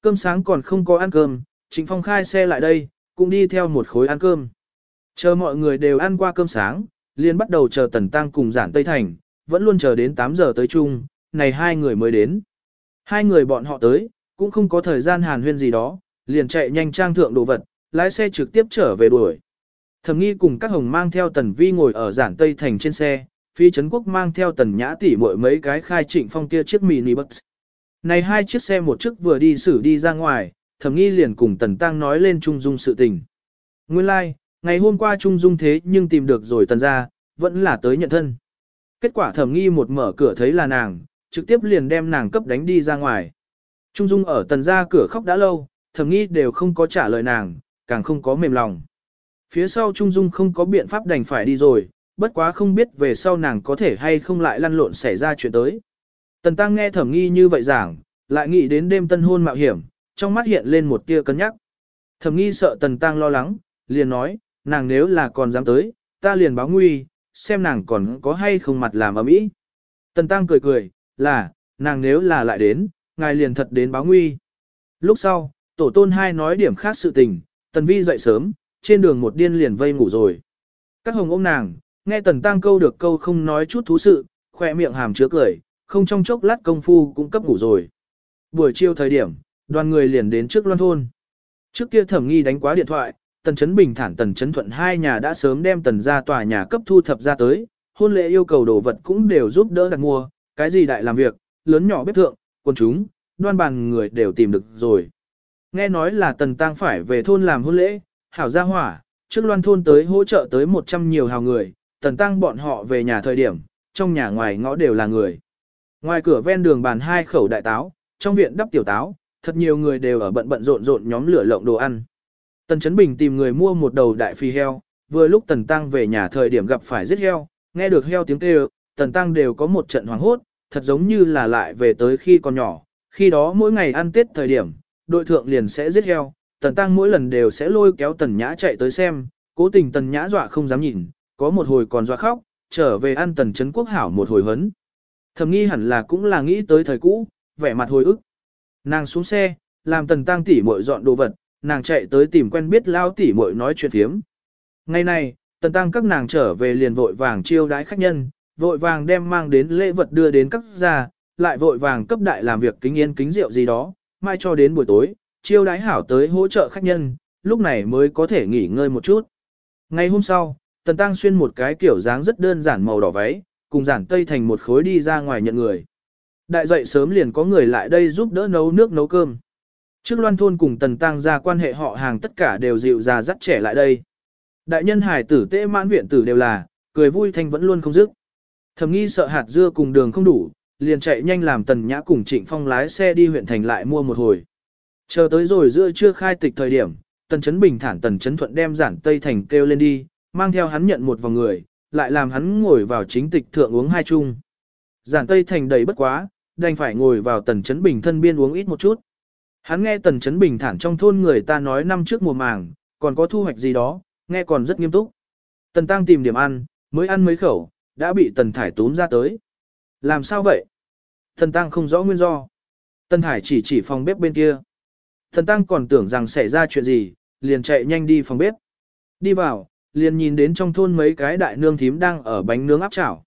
Cơm sáng còn không có ăn cơm, Trịnh Phong khai xe lại đây, cũng đi theo một khối ăn cơm. Chờ mọi người đều ăn qua cơm sáng, liền bắt đầu chờ Tần Tăng cùng giản Tây Thành, vẫn luôn chờ đến 8 giờ tới chung, này hai người mới đến. Hai người bọn họ tới, cũng không có thời gian hàn huyên gì đó, liền chạy nhanh trang thượng đồ vật, lái xe trực tiếp trở về đuổi. Thẩm nghi cùng các hồng mang theo Tần Vi ngồi ở giản Tây Thành trên xe, phi Trấn Quốc mang theo Tần Nhã tỷ muội mấy cái khai trịnh phong kia chiếc mini bus. Này hai chiếc xe một chiếc vừa đi xử đi ra ngoài, thẩm nghi liền cùng Tần Tăng nói lên Trung Dung sự tình. Nguyên lai, like, ngày hôm qua Trung Dung thế nhưng tìm được rồi Tần ra, vẫn là tới nhận thân. Kết quả thẩm nghi một mở cửa thấy là nàng, trực tiếp liền đem nàng cấp đánh đi ra ngoài. Trung Dung ở Tần ra cửa khóc đã lâu, thẩm nghi đều không có trả lời nàng, càng không có mềm lòng. Phía sau Trung Dung không có biện pháp đành phải đi rồi, bất quá không biết về sau nàng có thể hay không lại lăn lộn xảy ra chuyện tới. Tần Tăng nghe thẩm nghi như vậy giảng, lại nghĩ đến đêm tân hôn mạo hiểm, trong mắt hiện lên một tia cân nhắc. Thẩm nghi sợ Tần Tăng lo lắng, liền nói, nàng nếu là còn dám tới, ta liền báo nguy, xem nàng còn có hay không mặt làm ở mỹ. Tần Tăng cười cười, là, nàng nếu là lại đến, ngài liền thật đến báo nguy. Lúc sau, tổ tôn hai nói điểm khác sự tình, Tần Vi dậy sớm, trên đường một điên liền vây ngủ rồi. Các hồng ôm nàng, nghe Tần Tăng câu được câu không nói chút thú sự, khoe miệng hàm chứa cười, không trong chốc lát công phu cũng cấp ngủ rồi. Buổi chiều thời điểm, đoàn người liền đến trước loan thôn. Trước kia thẩm nghi đánh quá điện thoại, Tần Chấn Bình thản Tần Chấn Thuận hai nhà đã sớm đem Tần ra tòa nhà cấp thu thập ra tới, hôn lễ yêu cầu đồ vật cũng đều giúp đỡ đặt mua, cái gì đại làm việc, lớn nhỏ bếp thượng, quân chúng, đoan bàn người đều tìm được rồi. Nghe nói là Tần Tăng phải về thôn làm hôn lễ, hảo gia hỏa, trước loan thôn tới hỗ trợ tới 100 nhiều hào người, Tần Tăng bọn họ về nhà thời điểm, trong nhà ngoài ngõ đều là người. Ngoài cửa ven đường bàn hai khẩu đại táo, trong viện đắp tiểu táo, thật nhiều người đều ở bận bận rộn rộn nhóm lửa lộng đồ ăn. Tần Trấn Bình tìm người mua một đầu đại phi heo, vừa lúc Tần Tăng về nhà thời điểm gặp phải giết heo, nghe được heo tiếng kêu, Tần Tăng đều có một trận hoảng hốt, thật giống như là lại về tới khi còn nhỏ, khi đó mỗi ngày ăn Tết thời điểm, đội thượng liền sẽ giết heo, Tần Tăng mỗi lần đều sẽ lôi kéo Tần Nhã chạy tới xem, cố tình Tần Nhã dọa không dám nhìn, có một hồi còn dọa khóc, trở về ăn Tần Trấn Quốc Hảo một hồi hấn. Thầm nghi hẳn là cũng là nghĩ tới thời cũ, vẻ mặt hồi ức. Nàng xuống xe, làm Tần Tăng tỉ muội dọn đồ vật, nàng chạy tới tìm quen biết lao tỉ muội nói chuyện thiếm. Ngày này, Tần Tăng các nàng trở về liền vội vàng chiêu đái khách nhân, vội vàng đem mang đến lễ vật đưa đến các gia, lại vội vàng cấp đại làm việc kính yên kính rượu gì đó, mai cho đến buổi tối, chiêu đái hảo tới hỗ trợ khách nhân, lúc này mới có thể nghỉ ngơi một chút. Ngày hôm sau, Tần Tăng xuyên một cái kiểu dáng rất đơn giản màu đỏ váy, cùng giản tây thành một khối đi ra ngoài nhận người. Đại dậy sớm liền có người lại đây giúp đỡ nấu nước nấu cơm. Trước loan thôn cùng Tần Tăng ra quan hệ họ hàng tất cả đều dịu già dắt trẻ lại đây. Đại nhân hải tử tế mãn viện tử đều là, cười vui thanh vẫn luôn không dứt. Thầm nghi sợ hạt dưa cùng đường không đủ, liền chạy nhanh làm Tần Nhã cùng Trịnh Phong lái xe đi huyện thành lại mua một hồi. Chờ tới rồi giữa trưa khai tịch thời điểm, Tần Chấn Bình thản Tần Chấn Thuận đem giản Tây Thành kêu lên đi, mang theo hắn nhận một vòng người, lại làm hắn ngồi vào chính tịch thượng uống hai chung. Giản Tây Thành đầy bất quá, đành phải ngồi vào Tần Chấn Bình thân biên uống ít một chút. Hắn nghe Tần Chấn Bình thản trong thôn người ta nói năm trước mùa màng, còn có thu hoạch gì đó, nghe còn rất nghiêm túc. Tần Tăng tìm điểm ăn, mới ăn mấy khẩu, đã bị Tần Thải tốn ra tới. Làm sao vậy? Tần Tăng không rõ nguyên do. Tần Thải chỉ chỉ phòng bếp bên kia. Thần Tăng còn tưởng rằng xảy ra chuyện gì, liền chạy nhanh đi phòng bếp. Đi vào, liền nhìn đến trong thôn mấy cái đại nương thím đang ở bánh nướng áp chảo.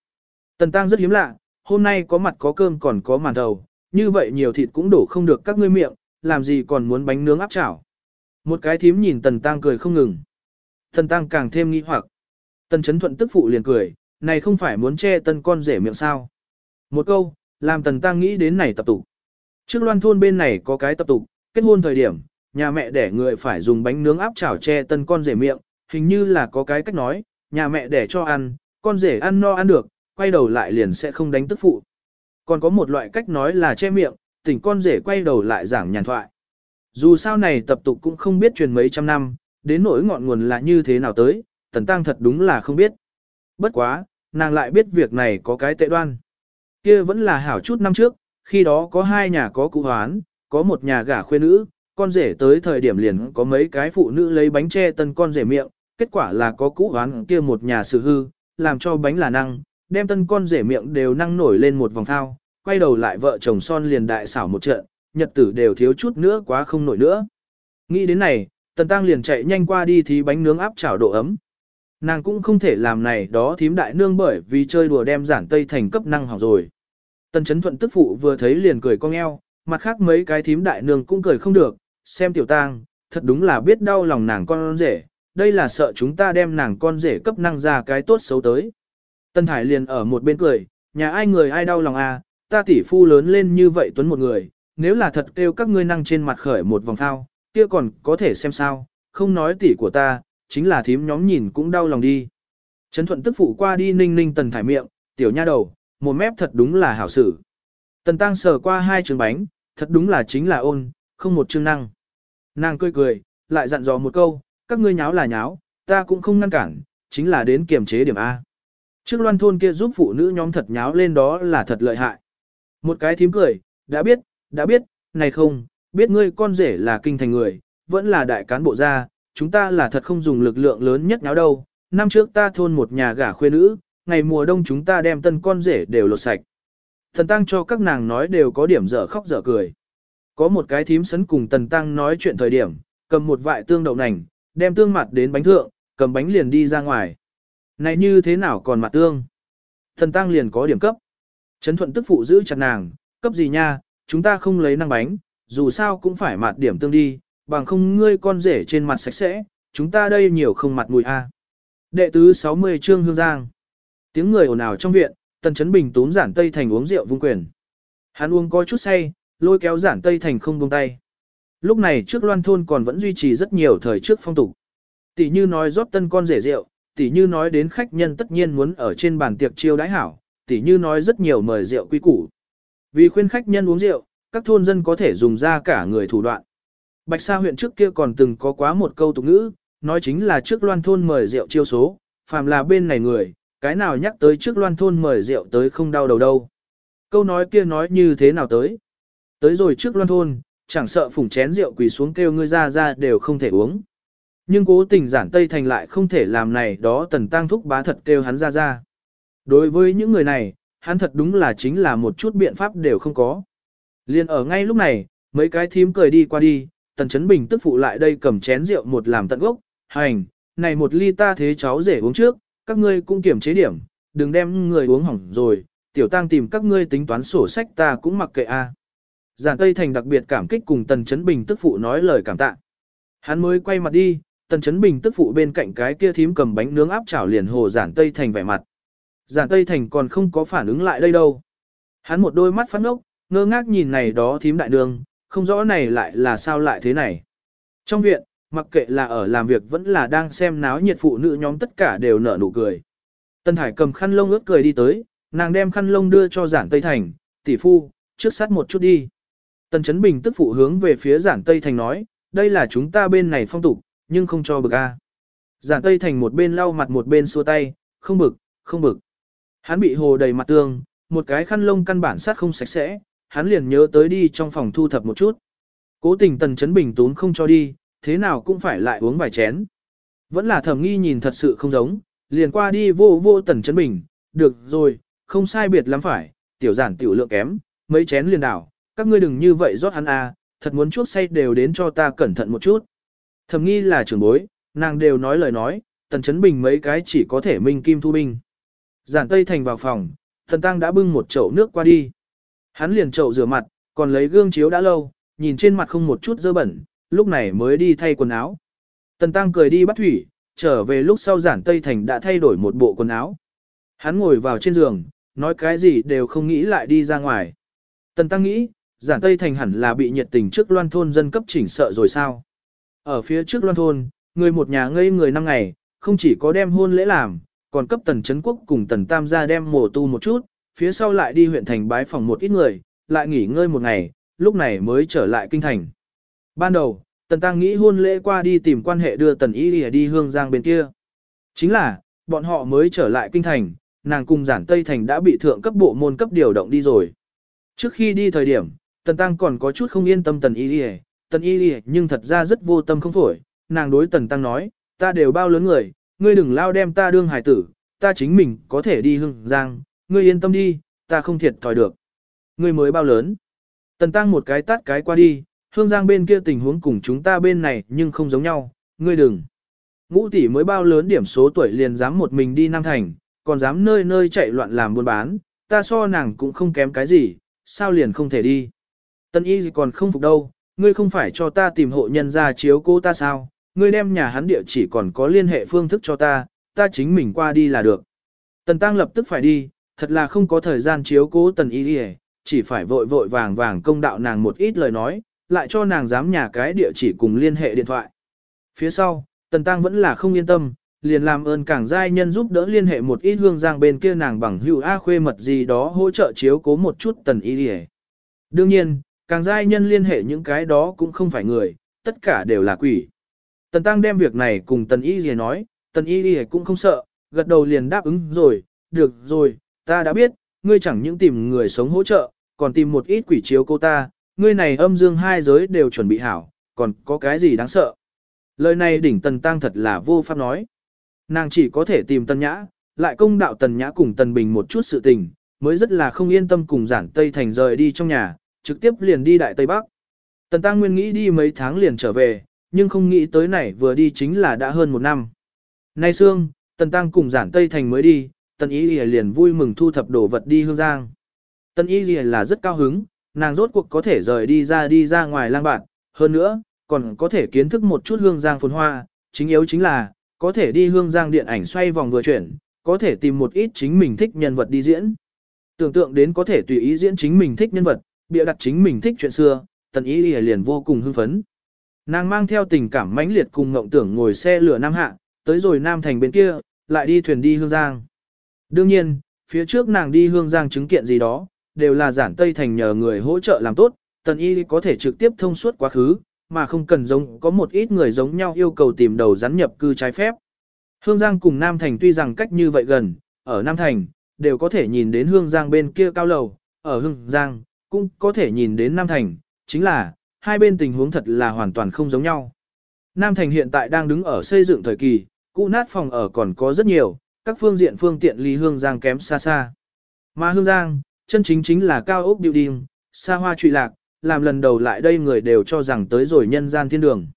Tần Tăng rất hiếm lạ, hôm nay có mặt có cơm còn có màn thầu, như vậy nhiều thịt cũng đổ không được các ngươi miệng, làm gì còn muốn bánh nướng áp chảo. Một cái thím nhìn Tần Tăng cười không ngừng. Tần Tăng càng thêm nghi hoặc. Tần Chấn Thuận tức phụ liền cười, này không phải muốn che tân con rể miệng sao. Một câu, làm Tần Tăng nghĩ đến này tập tục. Trước loan thôn bên này có cái tập tục, kết hôn thời điểm, nhà mẹ đẻ người phải dùng bánh nướng áp chảo che tân con rể miệng, hình như là có cái cách nói, nhà mẹ đẻ cho ăn, con rể ăn no ăn được, quay đầu lại liền sẽ không đánh tức phụ. Còn có một loại cách nói là che miệng, tỉnh con rể quay đầu lại giảng nhàn thoại. Dù sao này tập tục cũng không biết truyền mấy trăm năm, đến nỗi ngọn nguồn là như thế nào tới, tần tăng thật đúng là không biết. Bất quá, nàng lại biết việc này có cái tệ đoan. kia vẫn là hảo chút năm trước, khi đó có hai nhà có cụ hoán, có một nhà gả khuê nữ, con rể tới thời điểm liền có mấy cái phụ nữ lấy bánh che tân con rể miệng, kết quả là có cũ hoán kia một nhà sự hư, làm cho bánh là năng, đem tân con rể miệng đều năng nổi lên một vòng thao, quay đầu lại vợ chồng son liền đại xảo một trận, nhật tử đều thiếu chút nữa quá không nổi nữa. Nghĩ đến này, tần tăng liền chạy nhanh qua đi thí bánh nướng áp chảo độ ấm. Nàng cũng không thể làm này đó thím đại nương bởi vì chơi đùa đem giản tây thành cấp năng hỏng rồi. Tần chấn thuận tức phụ vừa thấy liền cười cong eo, mặt khác mấy cái thím đại nương cũng cười không được, xem tiểu tang, thật đúng là biết đau lòng nàng con rể, đây là sợ chúng ta đem nàng con rể cấp năng ra cái tốt xấu tới. Tân Thải liền ở một bên cười, nhà ai người ai đau lòng à, ta tỷ phu lớn lên như vậy tuấn một người, nếu là thật kêu các ngươi năng trên mặt khởi một vòng thao, kia còn có thể xem sao, không nói tỷ của ta, chính là thím nhóm nhìn cũng đau lòng đi. Trấn thuận tức phụ qua đi ninh ninh tần thải miệng, tiểu nha đầu, một mép thật đúng là hảo sử. Tần tăng sờ qua hai trường bánh, thật đúng là chính là ôn, không một chương năng. Nàng cười cười, lại dặn dò một câu, các ngươi nháo là nháo, ta cũng không ngăn cản, chính là đến kiềm chế điểm A. Trước loan thôn kia giúp phụ nữ nhóm thật nháo lên đó là thật lợi hại. Một cái thím cười, đã biết, đã biết, này không, biết ngươi con rể là kinh thành người, vẫn là đại cán bộ gia, chúng ta là thật không dùng lực lượng lớn nhất nháo đâu. Năm trước ta thôn một nhà gả khuê nữ, ngày mùa đông chúng ta đem tân con rể đều lột sạch. Thần tăng cho các nàng nói đều có điểm dở khóc dở cười. Có một cái thím sấn cùng tần tăng nói chuyện thời điểm, cầm một vại tương đậu nành, đem tương mặt đến bánh thượng, cầm bánh liền đi ra ngoài. Này như thế nào còn mặt tương? Thần tăng liền có điểm cấp. Trấn thuận tức phụ giữ chặt nàng, cấp gì nha, chúng ta không lấy năng bánh, dù sao cũng phải mặt điểm tương đi, bằng không ngươi con rể trên mặt sạch sẽ, chúng ta đây nhiều không mặt mùi a. Đệ tứ 60 trương hương giang. Tiếng người ồn ào trong viện, Tần Chấn Bình túm giản Tây Thành uống rượu vung quyền. Hắn uống có chút say, lôi kéo giản Tây Thành không buông tay. Lúc này trước loan thôn còn vẫn duy trì rất nhiều thời trước phong tục. Tỷ như nói rót tân con rể rượu, tỷ như nói đến khách nhân tất nhiên muốn ở trên bàn tiệc chiêu đãi hảo, tỷ như nói rất nhiều mời rượu quý củ. Vì khuyên khách nhân uống rượu, các thôn dân có thể dùng ra cả người thủ đoạn. Bạch Sa huyện trước kia còn từng có quá một câu tục ngữ, nói chính là trước loan thôn mời rượu chiêu số, phàm là bên này người, cái nào nhắc tới trước loan thôn mời rượu tới không đau đầu đâu. Câu nói kia nói như thế nào tới? Tới rồi trước loan thôn, chẳng sợ phủng chén rượu quỳ xuống kêu ngươi ra ra đều không thể uống. Nhưng cố tình giản Tây Thành lại không thể làm này đó tần tăng thúc bá thật kêu hắn ra ra. Đối với những người này, hắn thật đúng là chính là một chút biện pháp đều không có. Liên ở ngay lúc này, mấy cái thím cười đi qua đi, tần chấn bình tức phụ lại đây cầm chén rượu một làm tận gốc, hành, này một ly ta thế cháu rể uống trước, các ngươi cũng kiểm chế điểm, đừng đem người uống hỏng rồi, tiểu tăng tìm các ngươi tính toán sổ sách ta cũng mặc kệ a. Giản Tây Thành đặc biệt cảm kích cùng Tần Chấn Bình tức phụ nói lời cảm tạ. Hắn mới quay mặt đi, Tần Chấn Bình tức phụ bên cạnh cái kia thím cầm bánh nướng áp chảo liền hồ Giản Tây Thành vẻ mặt. Giản Tây Thành còn không có phản ứng lại đây đâu. Hắn một đôi mắt phát ngốc, ngơ ngác nhìn này đó thím đại đường, không rõ này lại là sao lại thế này. Trong viện, mặc kệ là ở làm việc vẫn là đang xem náo nhiệt phụ nữ nhóm tất cả đều nở nụ cười. Tân Thải cầm khăn lông ướt cười đi tới, nàng đem khăn lông đưa cho giản Tây Thành, tỷ phu, trước sát một chút đi. Tần Chấn Bình tức phụ hướng về phía giản Tây Thành nói, đây là chúng ta bên này phong tục, nhưng không cho bực a. Giản Tây Thành một bên lau mặt một bên xua tay, không bực, không bực. Hắn bị hồ đầy mặt tương, một cái khăn lông căn bản sát không sạch sẽ, hắn liền nhớ tới đi trong phòng thu thập một chút. Cố tình Tần Chấn Bình tún không cho đi, thế nào cũng phải lại uống vài chén. Vẫn là thẩm nghi nhìn thật sự không giống, liền qua đi vô vô Tần Chấn Bình, được rồi, không sai biệt lắm phải, tiểu giản tiểu lượng kém, mấy chén liền đảo, các ngươi đừng như vậy rót hắn à, thật muốn chuốc say đều đến cho ta cẩn thận một chút. Thẩm nghi là trưởng bối, nàng đều nói lời nói, Tần Chấn Bình mấy cái chỉ có thể minh kim thu binh. Giản Tây Thành vào phòng, Thần Tăng đã bưng một chậu nước qua đi. Hắn liền chậu rửa mặt, còn lấy gương chiếu đã lâu, nhìn trên mặt không một chút dơ bẩn, lúc này mới đi thay quần áo. Tần Tăng cười đi bắt thủy, trở về lúc sau giản Tây Thành đã thay đổi một bộ quần áo. Hắn ngồi vào trên giường, nói cái gì đều không nghĩ lại đi ra ngoài. Tần Tăng nghĩ, giản Tây Thành hẳn là bị nhiệt tình trước loan thôn dân cấp chỉnh sợ rồi sao. Ở phía trước loan thôn, người một nhà ngây người năm ngày, không chỉ có đem hôn lễ làm, còn cấp tần chấn quốc cùng tần tam gia đem mổ tu một chút, phía sau lại đi huyện thành bái phòng một ít người, lại nghỉ ngơi một ngày, lúc này mới trở lại kinh thành. Ban đầu, tần tăng nghĩ hôn lễ qua đi tìm quan hệ đưa tần y đi hương giang bên kia. Chính là, bọn họ mới trở lại kinh thành, nàng cùng giản Tây Thành đã bị thượng cấp bộ môn cấp điều động đi rồi. Trước khi đi thời điểm, tần tăng còn có chút không yên tâm tần y đi tần y đi nhưng thật ra rất vô tâm không phổi, nàng đối tần tăng nói, ta đều bao lớn người, ngươi đừng lao đem ta đương hải tử, ta chính mình có thể đi hương giang, ngươi yên tâm đi, ta không thiệt thòi được. Ngươi mới bao lớn. Tần tăng một cái tát cái qua đi, hương giang bên kia tình huống cùng chúng ta bên này nhưng không giống nhau, ngươi đừng. Ngũ tỷ mới bao lớn điểm số tuổi liền dám một mình đi Nam Thành, còn dám nơi nơi chạy loạn làm buôn bán, ta so nàng cũng không kém cái gì, sao liền không thể đi. Tân y còn không phục đâu, ngươi không phải cho ta tìm hộ nhân ra chiếu cô ta sao, ngươi đem nhà hắn địa chỉ còn có liên hệ phương thức cho ta, ta chính mình qua đi là được. Tần Tăng lập tức phải đi, thật là không có thời gian chiếu cố Tần Y đi chỉ phải vội vội vàng vàng công đạo nàng một ít lời nói, lại cho nàng dám nhà cái địa chỉ cùng liên hệ điện thoại. Phía sau, Tần Tăng vẫn là không yên tâm, liền làm ơn cảng giai nhân giúp đỡ liên hệ một ít hương giang bên kia nàng bằng hữu A khuê mật gì đó hỗ trợ chiếu cố một chút Tần Y đi Đương nhiên, càng giai nhân liên hệ những cái đó cũng không phải người, tất cả đều là quỷ. Tần Tăng đem việc này cùng Tần Y Đi nói, Tần Y Đi cũng không sợ, gật đầu liền đáp ứng rồi, được rồi, ta đã biết, ngươi chẳng những tìm người sống hỗ trợ, còn tìm một ít quỷ chiếu cô ta, ngươi này âm dương hai giới đều chuẩn bị hảo, còn có cái gì đáng sợ. Lời này đỉnh tần tăng thật là vô pháp nói. Nàng chỉ có thể tìm tần nhã, lại công đạo tần nhã cùng tần bình một chút sự tình, mới rất là không yên tâm cùng giản Tây Thành rời đi trong nhà, trực tiếp liền đi Đại Tây Bắc. Tần Tăng Nguyên nghĩ đi mấy tháng liền trở về, nhưng không nghĩ tới này vừa đi chính là đã hơn một năm. Nay Sương, Tần Tăng cùng giản Tây Thành mới đi, Tần Y Lì liền vui mừng thu thập đồ vật đi hương giang. Tần Y Lì là rất cao hứng, nàng rốt cuộc có thể rời đi ra đi ra ngoài lang bạn, hơn nữa, còn có thể kiến thức một chút hương giang phồn hoa, chính yếu chính là, có thể đi hương giang điện ảnh xoay vòng vừa chuyển, có thể tìm một ít chính mình thích nhân vật đi diễn. Tưởng tượng đến có thể tùy ý diễn chính mình thích nhân vật, bịa đặt chính mình thích chuyện xưa, tần ý liền vô cùng hưng phấn. Nàng mang theo tình cảm mãnh liệt cùng ngộng tưởng ngồi xe lửa Nam Hạ, tới rồi Nam Thành bên kia, lại đi thuyền đi Hương Giang. Đương nhiên, phía trước nàng đi Hương Giang chứng kiện gì đó, đều là giản Tây Thành nhờ người hỗ trợ làm tốt, tần y có thể trực tiếp thông suốt quá khứ, mà không cần giống có một ít người giống nhau yêu cầu tìm đầu rắn nhập cư trái phép. Hương Giang cùng Nam Thành tuy rằng cách như vậy gần, ở Nam Thành, đều có thể nhìn đến Hương Giang bên kia cao lầu, ở Hương Giang, cũng có thể nhìn đến Nam Thành, chính là, hai bên tình huống thật là hoàn toàn không giống nhau. Nam Thành hiện tại đang đứng ở xây dựng thời kỳ, cũ nát phòng ở còn có rất nhiều, các phương diện phương tiện ly Hương Giang kém xa xa. Mà Hương Giang, chân chính chính là cao ốc building, xa hoa trụy lạc, làm lần đầu lại đây người đều cho rằng tới rồi nhân gian thiên đường.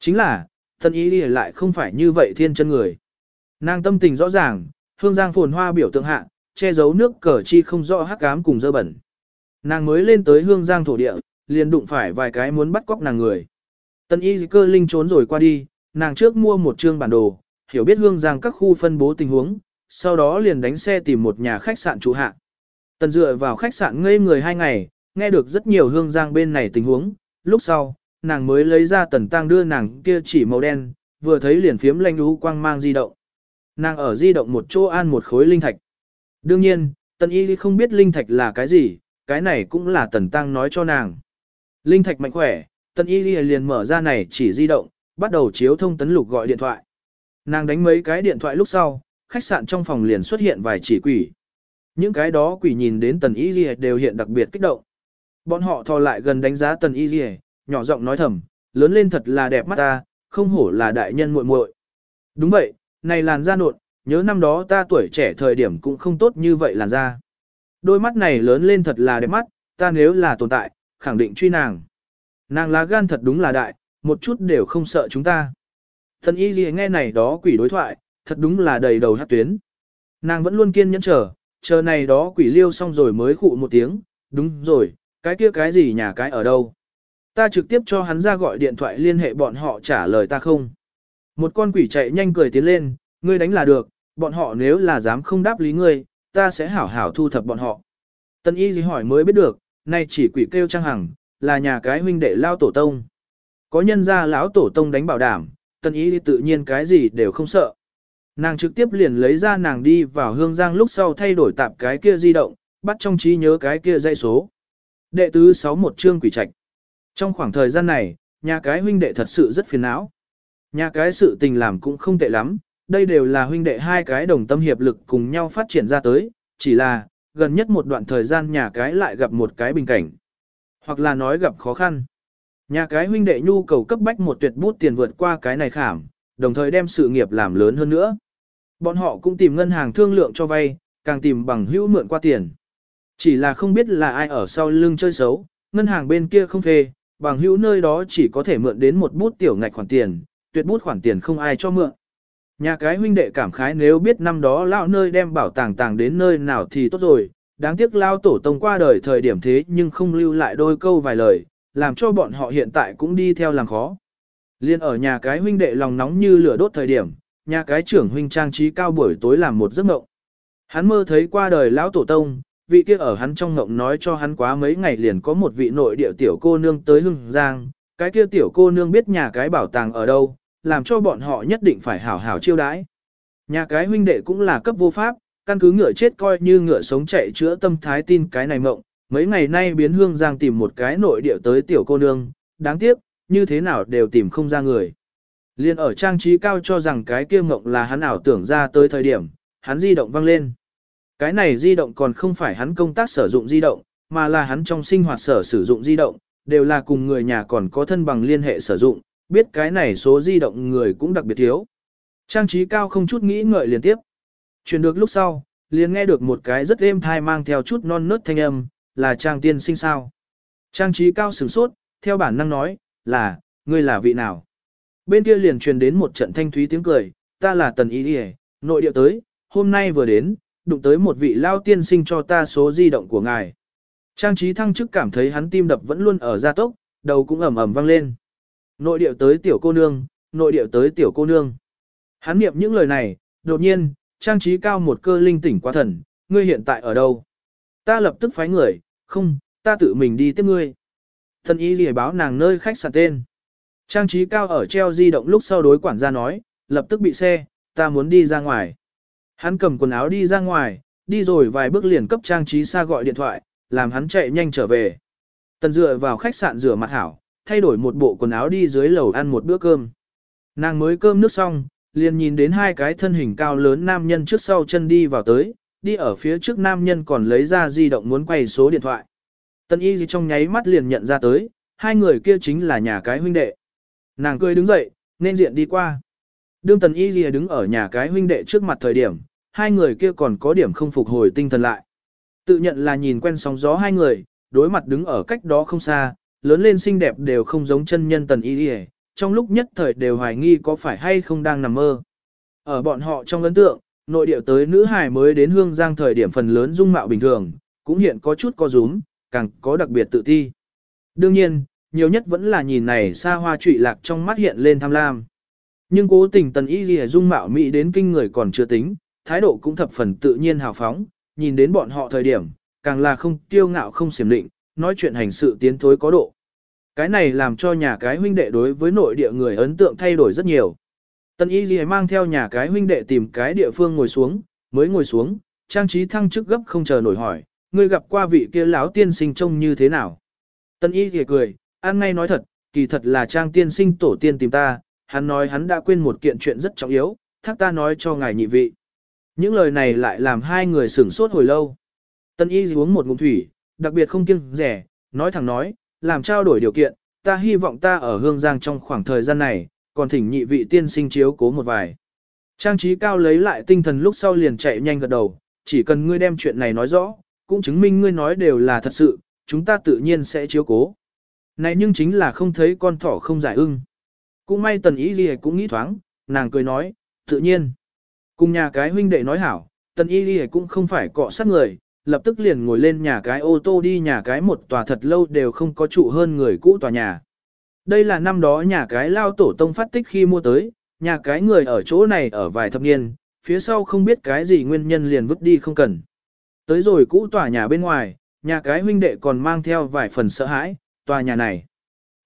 Chính là, thân ý đi lại không phải như vậy thiên chân người. Nàng tâm tình rõ ràng, hương giang phồn hoa biểu tượng hạ, che giấu nước cờ chi không rõ hắc cám cùng dơ bẩn. Nàng mới lên tới hương giang thổ địa, liền đụng phải vài cái muốn bắt cóc nàng người. Tân y cơ linh trốn rồi qua đi, nàng trước mua một chương bản đồ, hiểu biết hương giang các khu phân bố tình huống, sau đó liền đánh xe tìm một nhà khách sạn trụ hạ. Tần dựa vào khách sạn ngây người hai ngày, nghe được rất nhiều hương giang bên này tình huống, lúc sau, nàng mới lấy ra tần tăng đưa nàng kia chỉ màu đen, vừa thấy liền phiếm lanh lú quang mang di động. Nàng ở di động một chỗ an một khối linh thạch. Đương nhiên, tần y không biết linh thạch là cái gì, cái này cũng là tần tăng nói cho nàng. Linh thạch mạnh khỏe, tần y liền mở ra này chỉ di động, bắt đầu chiếu thông tấn lục gọi điện thoại. Nàng đánh mấy cái điện thoại lúc sau, khách sạn trong phòng liền xuất hiện vài chỉ quỷ. Những cái đó quỷ nhìn đến tần y đều hiện đặc biệt kích động. Bọn họ thò lại gần đánh giá tần y nhỏ giọng nói thầm, lớn lên thật là đẹp mắt ta, không hổ là đại nhân muội muội. Đúng vậy, này làn da nộn, nhớ năm đó ta tuổi trẻ thời điểm cũng không tốt như vậy làn da. Đôi mắt này lớn lên thật là đẹp mắt, ta nếu là tồn tại, khẳng định truy nàng. Nàng lá gan thật đúng là đại, một chút đều không sợ chúng ta. Thần y gì nghe này đó quỷ đối thoại, thật đúng là đầy đầu hát tuyến. Nàng vẫn luôn kiên nhẫn chờ, chờ này đó quỷ liêu xong rồi mới khụ một tiếng, đúng rồi, cái kia cái gì nhà cái ở đâu. Ta trực tiếp cho hắn ra gọi điện thoại liên hệ bọn họ trả lời ta không. Một con quỷ chạy nhanh cười tiến lên, ngươi đánh là được, bọn họ nếu là dám không đáp lý ngươi, ta sẽ hảo hảo thu thập bọn họ. Tân y gì hỏi mới biết được, nay chỉ quỷ kêu trang hằng, là nhà cái huynh đệ lao tổ tông. Có nhân ra lão tổ tông đánh bảo đảm, tân y tự nhiên cái gì đều không sợ. Nàng trực tiếp liền lấy ra nàng đi vào hương giang lúc sau thay đổi tạp cái kia di động, bắt trong trí nhớ cái kia dây số. Đệ tứ 61 chương quỷ trạch. Trong khoảng thời gian này, nhà cái huynh đệ thật sự rất phiền não. Nhà cái sự tình làm cũng không tệ lắm, đây đều là huynh đệ hai cái đồng tâm hiệp lực cùng nhau phát triển ra tới, chỉ là, gần nhất một đoạn thời gian nhà cái lại gặp một cái bình cảnh. Hoặc là nói gặp khó khăn. Nhà cái huynh đệ nhu cầu cấp bách một tuyệt bút tiền vượt qua cái này khảm, đồng thời đem sự nghiệp làm lớn hơn nữa. Bọn họ cũng tìm ngân hàng thương lượng cho vay, càng tìm bằng hữu mượn qua tiền. Chỉ là không biết là ai ở sau lưng chơi xấu, ngân hàng bên kia không phê, bằng hữu nơi đó chỉ có thể mượn đến một bút tiểu ngạch khoản tiền, tuyệt bút khoản tiền không ai cho mượn. Nhà cái huynh đệ cảm khái nếu biết năm đó lão nơi đem bảo tàng tàng đến nơi nào thì tốt rồi, đáng tiếc lao tổ tông qua đời thời điểm thế nhưng không lưu lại đôi câu vài lời, làm cho bọn họ hiện tại cũng đi theo làm khó. Liên ở nhà cái huynh đệ lòng nóng như lửa đốt thời điểm, nhà cái trưởng huynh trang trí cao buổi tối làm một giấc ngộng. Hắn mơ thấy qua đời lão tổ tông, vị kia ở hắn trong ngộng nói cho hắn quá mấy ngày liền có một vị nội địa tiểu cô nương tới Hưng Giang, cái kia tiểu cô nương biết nhà cái bảo tàng ở đâu, làm cho bọn họ nhất định phải hảo hảo chiêu đãi. Nhà cái huynh đệ cũng là cấp vô pháp, căn cứ ngựa chết coi như ngựa sống chạy chữa tâm thái tin cái này mộng, mấy ngày nay biến Hương Giang tìm một cái nội địa tới tiểu cô nương, đáng tiếc, như thế nào đều tìm không ra người. Liên ở trang trí cao cho rằng cái kia mộng là hắn ảo tưởng ra tới thời điểm, hắn di động văng lên. Cái này di động còn không phải hắn công tác sử dụng di động, mà là hắn trong sinh hoạt sở sử dụng di động, đều là cùng người nhà còn có thân bằng liên hệ sử dụng, biết cái này số di động người cũng đặc biệt thiếu. Trang trí cao không chút nghĩ ngợi liên tiếp. Chuyển được lúc sau, liền nghe được một cái rất êm thai mang theo chút non nớt thanh âm, là Trang tiên sinh sao. Trang trí cao sửng sốt, theo bản năng nói, là, ngươi là vị nào? Bên kia liền truyền đến một trận thanh thúy tiếng cười, ta là Tần Y Điề, nội địa tới, hôm nay vừa đến, đụng tới một vị lao tiên sinh cho ta số di động của ngài. Trang trí thăng chức cảm thấy hắn tim đập vẫn luôn ở gia tốc, đầu cũng ẩm ẩm vang lên. Nội địa tới tiểu cô nương, nội địa tới tiểu cô nương. Hắn niệm những lời này, đột nhiên, trang trí cao một cơ linh tỉnh quá thần, ngươi hiện tại ở đâu? Ta lập tức phái người, không, ta tự mình đi tiếp ngươi. Thần y lìa báo nàng nơi khách sạn tên. Trang trí cao ở treo di động lúc sau đối quản gia nói, lập tức bị xe, ta muốn đi ra ngoài. Hắn cầm quần áo đi ra ngoài, đi rồi vài bước liền cấp trang trí xa gọi điện thoại, làm hắn chạy nhanh trở về. Tần dựa vào khách sạn rửa mặt hảo, thay đổi một bộ quần áo đi dưới lầu ăn một bữa cơm. Nàng mới cơm nước xong, liền nhìn đến hai cái thân hình cao lớn nam nhân trước sau chân đi vào tới, đi ở phía trước nam nhân còn lấy ra di động muốn quay số điện thoại. Tần y gì trong nháy mắt liền nhận ra tới, hai người kia chính là nhà cái huynh đệ. Nàng cười đứng dậy, nên diện đi qua. Đương tần y gì đứng ở nhà cái huynh đệ trước mặt thời điểm, hai người kia còn có điểm không phục hồi tinh thần lại. Tự nhận là nhìn quen sóng gió hai người, đối mặt đứng ở cách đó không xa, lớn lên xinh đẹp đều không giống chân nhân tần y gì, trong lúc nhất thời đều hoài nghi có phải hay không đang nằm mơ. Ở bọn họ trong ấn tượng, nội địa tới nữ hài mới đến hương giang thời điểm phần lớn dung mạo bình thường, cũng hiện có chút co rúm, càng có đặc biệt tự ti. Đương nhiên, nhiều nhất vẫn là nhìn này xa hoa trụy lạc trong mắt hiện lên tham lam. Nhưng cố tình tần y gì dung mạo mỹ đến kinh người còn chưa tính, thái độ cũng thập phần tự nhiên hào phóng, nhìn đến bọn họ thời điểm, càng là không tiêu ngạo không xiểm định, nói chuyện hành sự tiến thối có độ. Cái này làm cho nhà cái huynh đệ đối với nội địa người ấn tượng thay đổi rất nhiều. Tần y gì mang theo nhà cái huynh đệ tìm cái địa phương ngồi xuống, mới ngồi xuống, trang trí thăng chức gấp không chờ nổi hỏi, ngươi gặp qua vị kia lão tiên sinh trông như thế nào. Tần y thì cười, ăn ngay nói thật, kỳ thật là trang tiên sinh tổ tiên tìm ta, hắn nói hắn đã quên một kiện chuyện rất trọng yếu, thác ta nói cho ngài nhị vị. Những lời này lại làm hai người sửng sốt hồi lâu. Tân y uống một ngụm thủy, đặc biệt không kiêng rẻ, nói thẳng nói, làm trao đổi điều kiện, ta hy vọng ta ở Hương Giang trong khoảng thời gian này, còn thỉnh nhị vị tiên sinh chiếu cố một vài. Trang trí cao lấy lại tinh thần lúc sau liền chạy nhanh gật đầu, chỉ cần ngươi đem chuyện này nói rõ, cũng chứng minh ngươi nói đều là thật sự, chúng ta tự nhiên sẽ chiếu cố. Này nhưng chính là không thấy con thỏ không giải ưng. Cũng may tần ý gì cũng nghĩ thoáng, nàng cười nói, tự nhiên. Cùng nhà cái huynh đệ nói hảo, tần y gì cũng không phải cọ sát người, lập tức liền ngồi lên nhà cái ô tô đi nhà cái một tòa thật lâu đều không có trụ hơn người cũ tòa nhà. Đây là năm đó nhà cái lao tổ tông phát tích khi mua tới, nhà cái người ở chỗ này ở vài thập niên, phía sau không biết cái gì nguyên nhân liền vứt đi không cần. Tới rồi cũ tòa nhà bên ngoài, nhà cái huynh đệ còn mang theo vài phần sợ hãi, tòa nhà này.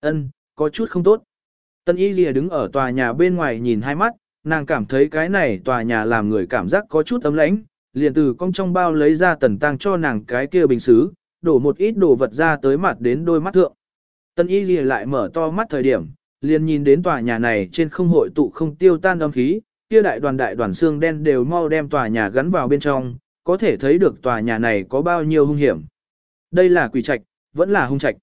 ân có chút không tốt. Tân y lìa đứng ở tòa nhà bên ngoài nhìn hai mắt, nàng cảm thấy cái này tòa nhà làm người cảm giác có chút ấm lãnh, liền từ cong trong bao lấy ra tần tăng cho nàng cái kia bình xứ, đổ một ít đồ vật ra tới mặt đến đôi mắt thượng. Tân y lìa lại mở to mắt thời điểm, liền nhìn đến tòa nhà này trên không hội tụ không tiêu tan âm khí, kia đại đoàn đại đoàn xương đen đều mau đem tòa nhà gắn vào bên trong, có thể thấy được tòa nhà này có bao nhiêu hung hiểm. Đây là quỷ trạch, vẫn là hung trạch.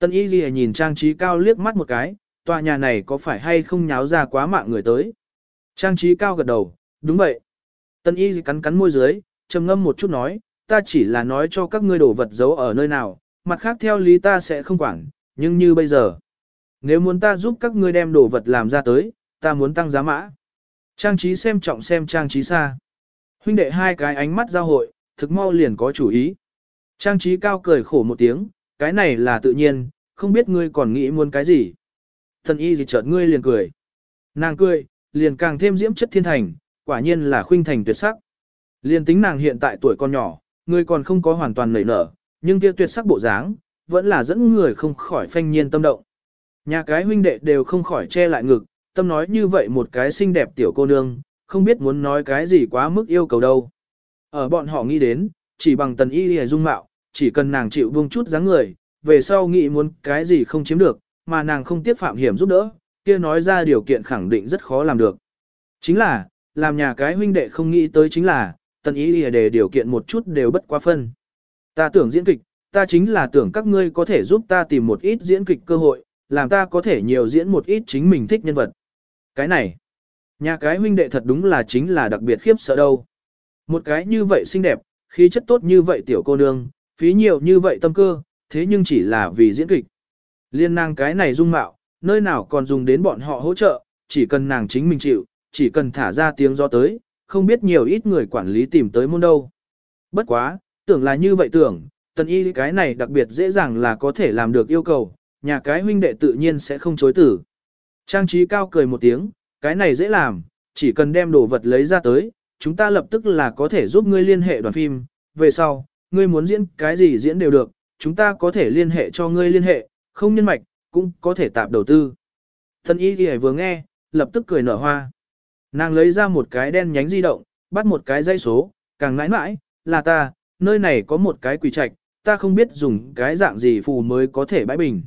Tân y ghi nhìn trang trí cao liếc mắt một cái, tòa nhà này có phải hay không nháo ra quá mạng người tới. Trang trí cao gật đầu, đúng vậy. Tân y cắn cắn môi dưới, trầm ngâm một chút nói, ta chỉ là nói cho các ngươi đồ vật giấu ở nơi nào, mặt khác theo lý ta sẽ không quản, nhưng như bây giờ. Nếu muốn ta giúp các ngươi đem đồ vật làm ra tới, ta muốn tăng giá mã. Trang trí xem trọng xem trang trí xa. Huynh đệ hai cái ánh mắt giao hội, thực mau liền có chủ ý. Trang trí cao cười khổ một tiếng, cái này là tự nhiên, không biết ngươi còn nghĩ muốn cái gì. Thần y gì chợt ngươi liền cười. Nàng cười, liền càng thêm diễm chất thiên thành, quả nhiên là khuynh thành tuyệt sắc. Liền tính nàng hiện tại tuổi còn nhỏ, ngươi còn không có hoàn toàn nảy nở, nhưng kia tuyệt sắc bộ dáng, vẫn là dẫn người không khỏi phanh nhiên tâm động. Nhà cái huynh đệ đều không khỏi che lại ngực, tâm nói như vậy một cái xinh đẹp tiểu cô nương, không biết muốn nói cái gì quá mức yêu cầu đâu. Ở bọn họ nghĩ đến, chỉ bằng tần y hề dung mạo, chỉ cần nàng chịu buông chút dáng người, về sau nghĩ muốn cái gì không chiếm được, mà nàng không tiếc phạm hiểm giúp đỡ, kia nói ra điều kiện khẳng định rất khó làm được. Chính là, làm nhà cái huynh đệ không nghĩ tới chính là, tần ý lìa để điều kiện một chút đều bất quá phân. Ta tưởng diễn kịch, ta chính là tưởng các ngươi có thể giúp ta tìm một ít diễn kịch cơ hội, làm ta có thể nhiều diễn một ít chính mình thích nhân vật. Cái này, nhà cái huynh đệ thật đúng là chính là đặc biệt khiếp sợ đâu. Một cái như vậy xinh đẹp, khí chất tốt như vậy tiểu cô nương, phí nhiều như vậy tâm cơ, thế nhưng chỉ là vì diễn kịch. Liên nàng cái này dung mạo, nơi nào còn dùng đến bọn họ hỗ trợ, chỉ cần nàng chính mình chịu, chỉ cần thả ra tiếng gió tới, không biết nhiều ít người quản lý tìm tới môn đâu. Bất quá, tưởng là như vậy tưởng, tần y cái này đặc biệt dễ dàng là có thể làm được yêu cầu, nhà cái huynh đệ tự nhiên sẽ không chối tử. Trang trí cao cười một tiếng, cái này dễ làm, chỉ cần đem đồ vật lấy ra tới, chúng ta lập tức là có thể giúp ngươi liên hệ đoàn phim, về sau, ngươi muốn diễn cái gì diễn đều được, chúng ta có thể liên hệ cho ngươi liên hệ, không nhân mạch, cũng có thể tạp đầu tư. Thân y ghi vừa nghe, lập tức cười nở hoa. Nàng lấy ra một cái đen nhánh di động, bắt một cái dây số, càng mãi mãi, là ta, nơi này có một cái quỷ trạch, ta không biết dùng cái dạng gì phù mới có thể bãi bình.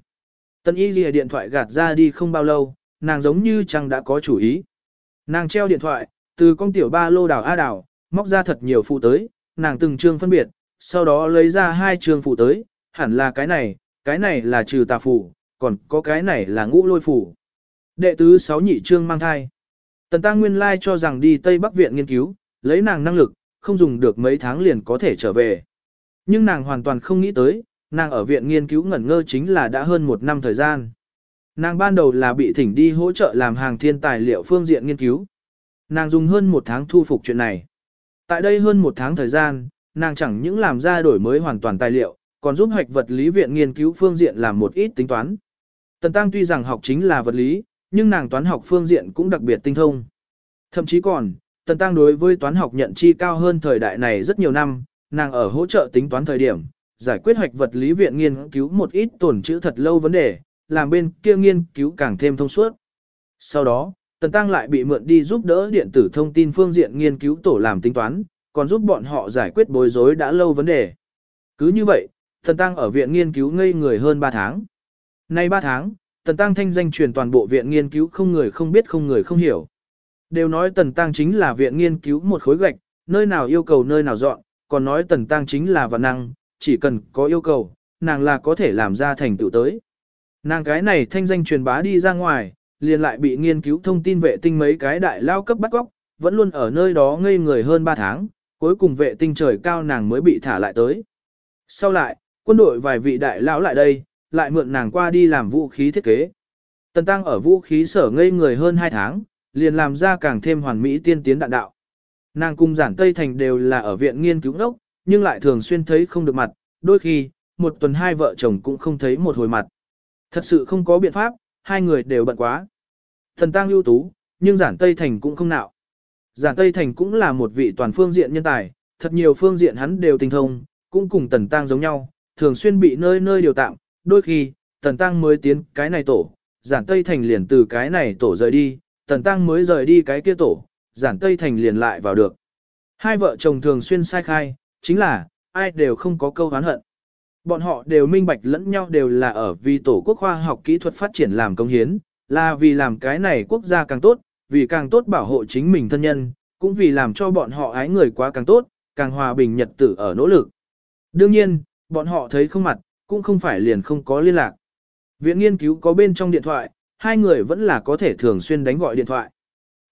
Tân y lìa điện thoại gạt ra đi không bao lâu, nàng giống như chẳng đã có chủ ý. Nàng treo điện thoại, từ con tiểu ba lô đảo A đảo, móc ra thật nhiều phụ tới, nàng từng trương phân biệt, sau đó lấy ra hai trường phụ tới, hẳn là cái này, cái này là trừ tà phủ, còn có cái này là ngũ lôi phủ. Đệ tứ sáu nhị trương mang thai. Tần Tăng Nguyên Lai cho rằng đi Tây Bắc Viện nghiên cứu, lấy nàng năng lực, không dùng được mấy tháng liền có thể trở về. Nhưng nàng hoàn toàn không nghĩ tới, nàng ở viện nghiên cứu ngẩn ngơ chính là đã hơn một năm thời gian. Nàng ban đầu là bị thỉnh đi hỗ trợ làm hàng thiên tài liệu phương diện nghiên cứu. Nàng dùng hơn một tháng thu phục chuyện này. Tại đây hơn một tháng thời gian, nàng chẳng những làm ra đổi mới hoàn toàn tài liệu, còn giúp hoạch vật lý viện nghiên cứu phương diện làm một ít tính toán. Tần Tăng tuy rằng học chính là vật lý, nhưng nàng toán học phương diện cũng đặc biệt tinh thông. Thậm chí còn, Tần Tăng đối với toán học nhận chi cao hơn thời đại này rất nhiều năm, nàng ở hỗ trợ tính toán thời điểm, giải quyết hoạch vật lý viện nghiên cứu một ít tổn chữ thật lâu vấn đề, làm bên kia nghiên cứu càng thêm thông suốt. Sau đó, Tần Tăng lại bị mượn đi giúp đỡ điện tử thông tin phương diện nghiên cứu tổ làm tính toán, còn giúp bọn họ giải quyết bối rối đã lâu vấn đề. Cứ như vậy, Tần Tăng ở viện nghiên cứu ngây người hơn 3 tháng. Nay 3 tháng, Tần Tăng thanh danh truyền toàn bộ viện nghiên cứu không người không biết không người không hiểu. Đều nói Tần Tăng chính là viện nghiên cứu một khối gạch, nơi nào yêu cầu nơi nào dọn, còn nói Tần Tăng chính là vạn năng, chỉ cần có yêu cầu, nàng là có thể làm ra thành tựu tới. Nàng cái này thanh danh truyền bá đi ra ngoài, liền lại bị nghiên cứu thông tin vệ tinh mấy cái đại lao cấp bắt góc, vẫn luôn ở nơi đó ngây người hơn 3 tháng, cuối cùng vệ tinh trời cao nàng mới bị thả lại tới. Sau lại, quân đội vài vị đại lão lại đây, lại mượn nàng qua đi làm vũ khí thiết kế. Tần Tăng ở vũ khí sở ngây người hơn 2 tháng, liền làm ra càng thêm hoàn mỹ tiên tiến đạn đạo. Nàng cùng giản Tây Thành đều là ở viện nghiên cứu đốc, nhưng lại thường xuyên thấy không được mặt, đôi khi, một tuần hai vợ chồng cũng không thấy một hồi mặt. Thật sự không có biện pháp, hai người đều bận quá. Thần Tăng ưu tú, nhưng giản Tây Thành cũng không nạo. Giản Tây Thành cũng là một vị toàn phương diện nhân tài, thật nhiều phương diện hắn đều tinh thông, cũng cùng Tần Tăng giống nhau, thường xuyên bị nơi nơi điều tạm, đôi khi, Tần Tăng mới tiến cái này tổ, giản Tây Thành liền từ cái này tổ rời đi, Tần Tăng mới rời đi cái kia tổ, giản Tây Thành liền lại vào được. Hai vợ chồng thường xuyên sai khai, chính là, ai đều không có câu hán hận. Bọn họ đều minh bạch lẫn nhau đều là ở vì tổ quốc khoa học kỹ thuật phát triển làm công hiến, là vì làm cái này quốc gia càng tốt, vì càng tốt bảo hộ chính mình thân nhân, cũng vì làm cho bọn họ ái người quá càng tốt, càng hòa bình nhật tử ở nỗ lực. Đương nhiên, bọn họ thấy không mặt, cũng không phải liền không có liên lạc. Viện nghiên cứu có bên trong điện thoại, hai người vẫn là có thể thường xuyên đánh gọi điện thoại.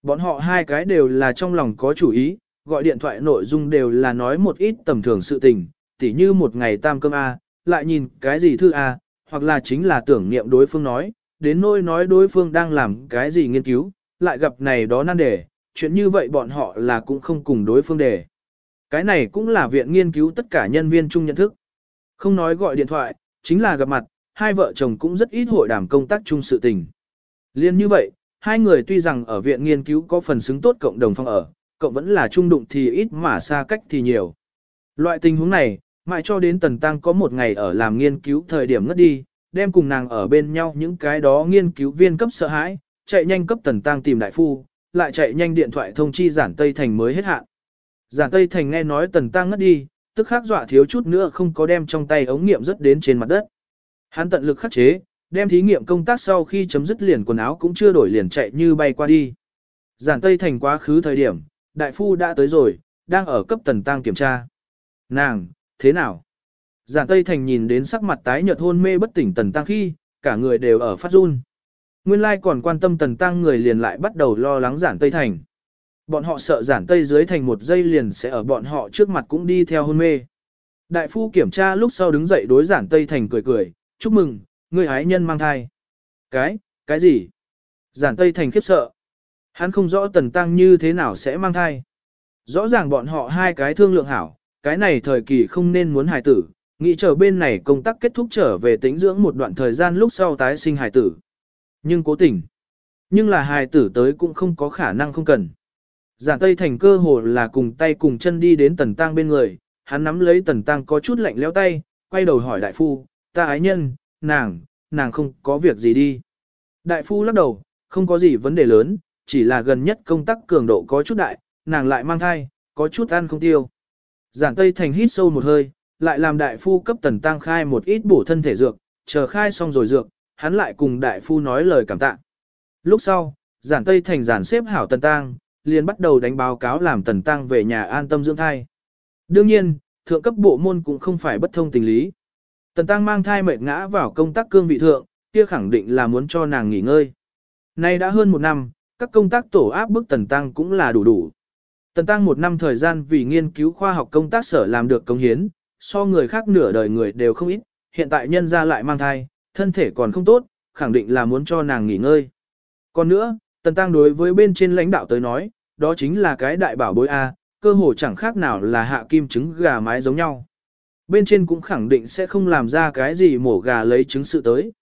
Bọn họ hai cái đều là trong lòng có chủ ý, gọi điện thoại nội dung đều là nói một ít tầm thường sự tình, tỉ như một ngày tam cơm A, lại nhìn cái gì thư A, hoặc là chính là tưởng niệm đối phương nói, đến nỗi nói đối phương đang làm cái gì nghiên cứu, lại gặp này đó nan đề, chuyện như vậy bọn họ là cũng không cùng đối phương đề. Cái này cũng là viện nghiên cứu tất cả nhân viên chung nhận thức. Không nói gọi điện thoại, chính là gặp mặt, hai vợ chồng cũng rất ít hội đàm công tác chung sự tình. Liên như vậy, hai người tuy rằng ở viện nghiên cứu có phần xứng tốt cộng đồng phong ở, cộng vẫn là trung đụng thì ít mà xa cách thì nhiều. Loại tình huống này, mãi cho đến Tần Tăng có một ngày ở làm nghiên cứu thời điểm ngất đi, đem cùng nàng ở bên nhau những cái đó nghiên cứu viên cấp sợ hãi, chạy nhanh cấp Tần Tăng tìm đại phu, lại chạy nhanh điện thoại thông chi giản Tây Thành mới hết hạn. Giản Tây Thành nghe nói Tần Tăng ngất đi, tức khắc dọa thiếu chút nữa không có đem trong tay ống nghiệm rất đến trên mặt đất. Hắn tận lực khắc chế, đem thí nghiệm công tác sau khi chấm dứt liền quần áo cũng chưa đổi liền chạy như bay qua đi. Giản Tây Thành quá khứ thời điểm, đại phu đã tới rồi, đang ở cấp tần tăng kiểm tra. Nàng, thế nào? Giản Tây Thành nhìn đến sắc mặt tái nhợt hôn mê bất tỉnh Tần Tăng khi, cả người đều ở phát run. Nguyên lai còn quan tâm Tần Tăng người liền lại bắt đầu lo lắng Giản Tây Thành. Bọn họ sợ Giản Tây dưới thành một giây liền sẽ ở bọn họ trước mặt cũng đi theo hôn mê. Đại phu kiểm tra lúc sau đứng dậy đối Giản Tây Thành cười cười, chúc mừng, người ái nhân mang thai. Cái, cái gì? Giản Tây Thành khiếp sợ. Hắn không rõ Tần Tăng như thế nào sẽ mang thai. Rõ ràng bọn họ hai cái thương lượng hảo, cái này thời kỳ không nên muốn hài tử, nghĩ chờ bên này công tác kết thúc trở về tĩnh dưỡng một đoạn thời gian lúc sau tái sinh hài tử. Nhưng cố tình. Nhưng là hài tử tới cũng không có khả năng không cần. Giản Tây Thành cơ hồ là cùng tay cùng chân đi đến Tần Tăng bên người, hắn nắm lấy Tần Tăng có chút lạnh lẽo tay, quay đầu hỏi đại phu, ta ái nhân, nàng, nàng không có việc gì đi. Đại phu lắc đầu, không có gì vấn đề lớn, chỉ là gần nhất công tác cường độ có chút đại, nàng lại mang thai, có chút ăn không tiêu. Giản Tây Thành hít sâu một hơi, lại làm đại phu cấp tần tăng khai một ít bổ thân thể dược, chờ khai xong rồi dược, hắn lại cùng đại phu nói lời cảm tạ. Lúc sau, giản Tây Thành giản xếp hảo tần tang liền bắt đầu đánh báo cáo làm tần tang về nhà an tâm dưỡng thai. Đương nhiên, thượng cấp bộ môn cũng không phải bất thông tình lý. Tần tang mang thai mệt ngã vào công tác cương vị thượng, kia khẳng định là muốn cho nàng nghỉ ngơi. Nay đã hơn một năm, các công tác tổ áp bức Tần Tăng cũng là đủ đủ. Tần Tăng một năm thời gian vì nghiên cứu khoa học công tác sở làm được công hiến, so người khác nửa đời người đều không ít, hiện tại nhân ra lại mang thai, thân thể còn không tốt, khẳng định là muốn cho nàng nghỉ ngơi. Còn nữa, Tần Tăng đối với bên trên lãnh đạo tới nói, đó chính là cái đại bảo bối A, cơ hồ chẳng khác nào là hạ kim trứng gà mái giống nhau. Bên trên cũng khẳng định sẽ không làm ra cái gì mổ gà lấy trứng sự tới.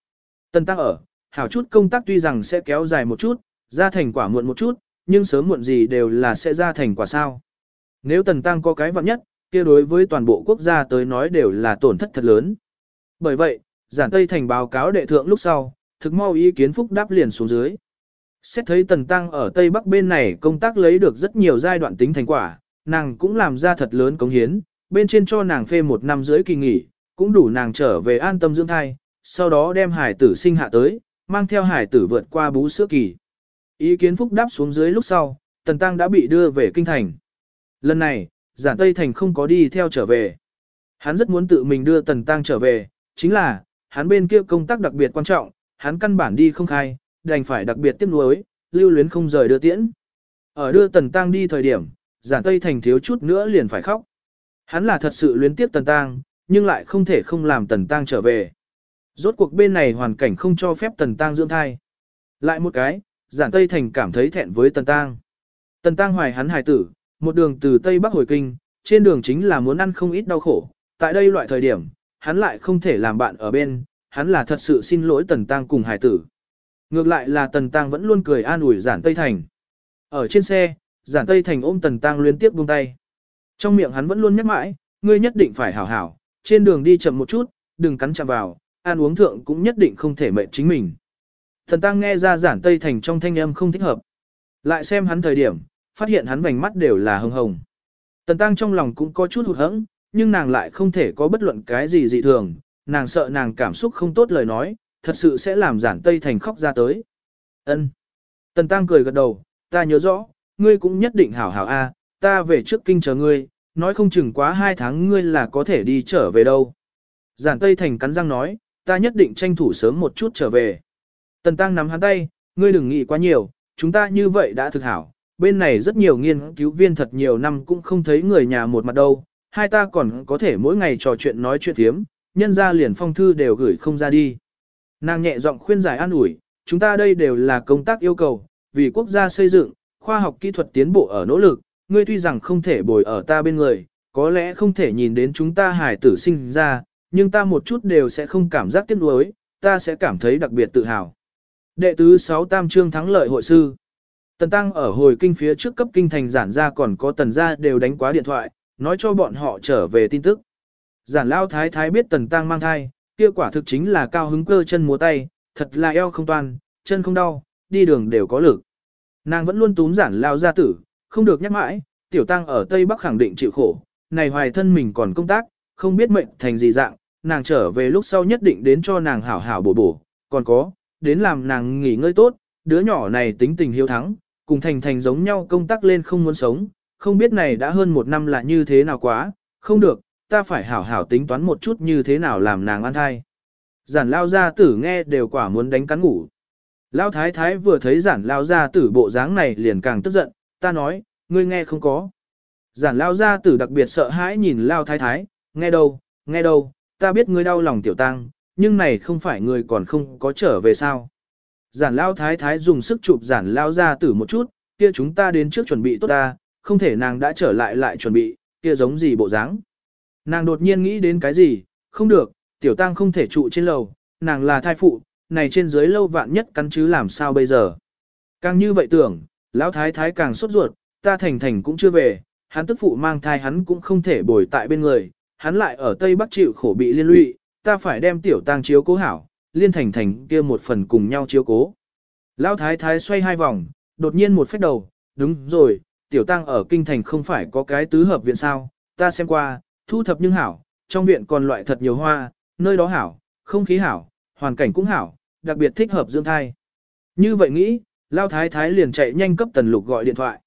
Tần Tăng ở, hảo chút công tác tuy rằng sẽ kéo dài một chút, ra thành quả muộn một chút, nhưng sớm muộn gì đều là sẽ ra thành quả sao. Nếu Tần Tăng có cái vặn nhất, kia đối với toàn bộ quốc gia tới nói đều là tổn thất thật lớn. Bởi vậy, giản Tây Thành báo cáo đệ thượng lúc sau, thực mau ý kiến phúc đáp liền xuống dưới. Xét thấy Tần Tăng ở Tây Bắc bên này công tác lấy được rất nhiều giai đoạn tính thành quả, nàng cũng làm ra thật lớn cống hiến, bên trên cho nàng phê một năm dưới kỳ nghỉ, cũng đủ nàng trở về an tâm dưỡng thai, sau đó đem hải tử sinh hạ tới, mang theo hải tử vượt qua bú sữa kỳ. Ý kiến phúc đáp xuống dưới lúc sau, Tần Tăng đã bị đưa về kinh thành. Lần này, giản Tây Thành không có đi theo trở về. Hắn rất muốn tự mình đưa Tần Tăng trở về, chính là, hắn bên kia công tác đặc biệt quan trọng, hắn căn bản đi không khai, đành phải đặc biệt tiếp nối, lưu luyến không rời đưa tiễn. Ở đưa Tần Tăng đi thời điểm, giản Tây Thành thiếu chút nữa liền phải khóc. Hắn là thật sự luyến tiếp Tần Tăng, nhưng lại không thể không làm Tần Tăng trở về. Rốt cuộc bên này hoàn cảnh không cho phép Tần Tăng dưỡng thai. Lại một cái, giản Tây Thành cảm thấy thẹn với Tần Tăng. Tần Tăng hoài hắn hài tử, một đường từ Tây Bắc hồi kinh, trên đường chính là muốn ăn không ít đau khổ. Tại đây loại thời điểm, hắn lại không thể làm bạn ở bên, hắn là thật sự xin lỗi Tần Tăng cùng hải tử. Ngược lại là Tần Tăng vẫn luôn cười an ủi giản Tây Thành. Ở trên xe, giản Tây Thành ôm Tần Tăng liên tiếp buông tay. Trong miệng hắn vẫn luôn nhắc mãi, ngươi nhất định phải hảo hảo, trên đường đi chậm một chút, đừng cắn chạm vào, ăn uống thượng cũng nhất định không thể mệt chính mình. tần Tăng nghe ra giản Tây Thành trong thanh âm không thích hợp. Lại xem hắn thời điểm, phát hiện hắn vành mắt đều là hồng hồng. Tần Tăng trong lòng cũng có chút hụt hẫng, nhưng nàng lại không thể có bất luận cái gì dị thường, nàng sợ nàng cảm xúc không tốt lời nói, thật sự sẽ làm giản Tây Thành khóc ra tới. Ân. Tần Tăng cười gật đầu, ta nhớ rõ, ngươi cũng nhất định hảo hảo a, ta về trước kinh chờ ngươi, nói không chừng quá hai tháng ngươi là có thể đi trở về đâu. Giản Tây Thành cắn răng nói, ta nhất định tranh thủ sớm một chút trở về. Tần Tăng nắm hắn tay, ngươi đừng nghĩ quá nhiều, chúng ta như vậy đã thực hảo, bên này rất nhiều nghiên cứu viên thật nhiều năm cũng không thấy người nhà một mặt đâu, hai ta còn có thể mỗi ngày trò chuyện nói chuyện thiếm, nhân ra liền phong thư đều gửi không ra đi. Nàng nhẹ giọng khuyên giải an ủi, chúng ta đây đều là công tác yêu cầu, vì quốc gia xây dựng, khoa học kỹ thuật tiến bộ ở nỗ lực, ngươi tuy rằng không thể bồi ở ta bên người, có lẽ không thể nhìn đến chúng ta hài tử sinh ra, nhưng ta một chút đều sẽ không cảm giác tiếc nuối, ta sẽ cảm thấy đặc biệt tự hào. Đệ tứ 6 tam trương thắng lợi hội sư. Tần Tăng ở hồi kinh phía trước cấp kinh thành giản ra còn có tần gia đều đánh quá điện thoại, nói cho bọn họ trở về tin tức. Giản lao thái thái biết tần Tăng mang thai, kia quả thực chính là cao hứng cơ chân múa tay, thật là eo không toan, chân không đau, đi đường đều có lực. Nàng vẫn luôn túm giản lao gia tử, không được nhắc mãi, tiểu tăng ở Tây Bắc khẳng định chịu khổ, này hoài thân mình còn công tác, không biết mệnh thành gì dạng, nàng trở về lúc sau nhất định đến cho nàng hảo hảo bổ bổ, còn có, đến làm nàng nghỉ ngơi tốt, đứa nhỏ này tính tình hiếu thắng, cùng thành thành giống nhau công tác lên không muốn sống, không biết này đã hơn một năm là như thế nào quá, không được, ta phải hảo hảo tính toán một chút như thế nào làm nàng ăn thai. Giản lao gia tử nghe đều quả muốn đánh cắn ngủ. Lao thái thái vừa thấy giản lao gia tử bộ dáng này liền càng tức giận, ta nói, ngươi nghe không có. Giản lao gia tử đặc biệt sợ hãi nhìn lao thái thái, nghe đâu, nghe đâu, ta biết ngươi đau lòng tiểu tăng, nhưng này không phải người còn không có trở về sao. Giản lao thái thái dùng sức chụp giản lao gia tử một chút, kia chúng ta đến trước chuẩn bị tốt ta, không thể nàng đã trở lại lại chuẩn bị, kia giống gì bộ dáng. Nàng đột nhiên nghĩ đến cái gì, không được, tiểu tăng không thể trụ trên lầu, nàng là thai phụ, này trên dưới lâu vạn nhất cắn chứ làm sao bây giờ. Càng như vậy tưởng, lão thái thái càng sốt ruột, ta thành thành cũng chưa về, hắn tức phụ mang thai hắn cũng không thể bồi tại bên người, hắn lại ở Tây Bắc chịu khổ bị liên lụy, ta phải đem tiểu tăng chiếu cố hảo, liên thành thành kia một phần cùng nhau chiếu cố. Lão thái thái xoay hai vòng, đột nhiên một phách đầu, đúng rồi, tiểu tăng ở kinh thành không phải có cái tứ hợp viện sao, ta xem qua, thu thập nhưng hảo, trong viện còn loại thật nhiều hoa, nơi đó hảo, không khí hảo, hoàn cảnh cũng hảo, đặc biệt thích hợp dưỡng thai. Như vậy nghĩ, Lao Thái Thái liền chạy nhanh cấp Tần Lục gọi điện thoại.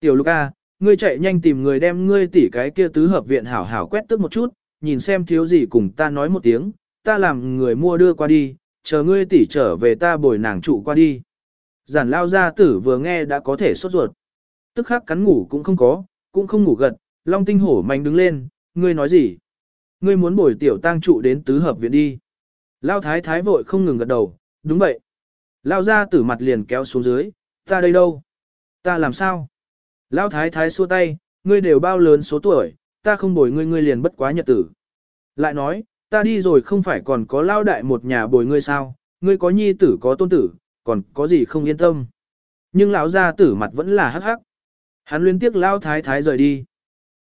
Tiểu Lục A, ngươi chạy nhanh tìm người đem ngươi tỉ cái kia tứ hợp viện hảo hảo quét tước một chút, nhìn xem thiếu gì cùng ta nói một tiếng, ta làm người mua đưa qua đi, chờ ngươi tỉ trở về ta bồi nàng trụ qua đi. Giản Lao gia tử vừa nghe đã có thể sốt ruột. Tức khắc cắn ngủ cũng không có, cũng không ngủ gật, Long Tinh Hổ mạnh đứng lên, ngươi nói gì? Ngươi muốn bồi tiểu tang trụ đến tứ hợp viện đi. Lao thái thái vội không ngừng gật đầu, đúng vậy. Lao ra tử mặt liền kéo xuống dưới, ta đây đâu? Ta làm sao? Lao thái thái xua tay, ngươi đều bao lớn số tuổi, ta không bồi ngươi ngươi liền bất quá nhật tử. Lại nói, ta đi rồi không phải còn có lao đại một nhà bồi ngươi sao, ngươi có nhi tử có tôn tử, còn có gì không yên tâm. Nhưng lão gia tử mặt vẫn là hắc hắc. Hắn liên tiếc lao thái thái rời đi.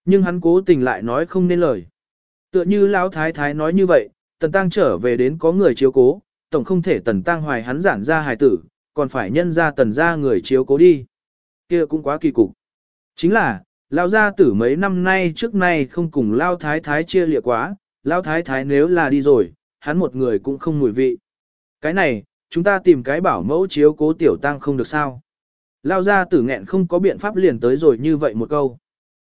Nhưng hắn cố tình lại nói không nên lời. Tựa như lão thái thái nói như vậy, tần tăng trở về đến có người chiếu cố, tổng không thể tần tăng hoài hắn giản ra hài tử, còn phải nhân ra tần ra người chiếu cố đi. kia cũng quá kỳ cục. Chính là, lão gia tử mấy năm nay trước nay không cùng lao thái thái chia lịa quá, lao thái thái nếu là đi rồi, hắn một người cũng không mùi vị. Cái này, chúng ta tìm cái bảo mẫu chiếu cố tiểu tăng không được sao. Lao gia tử nghẹn không có biện pháp liền tới rồi như vậy một câu.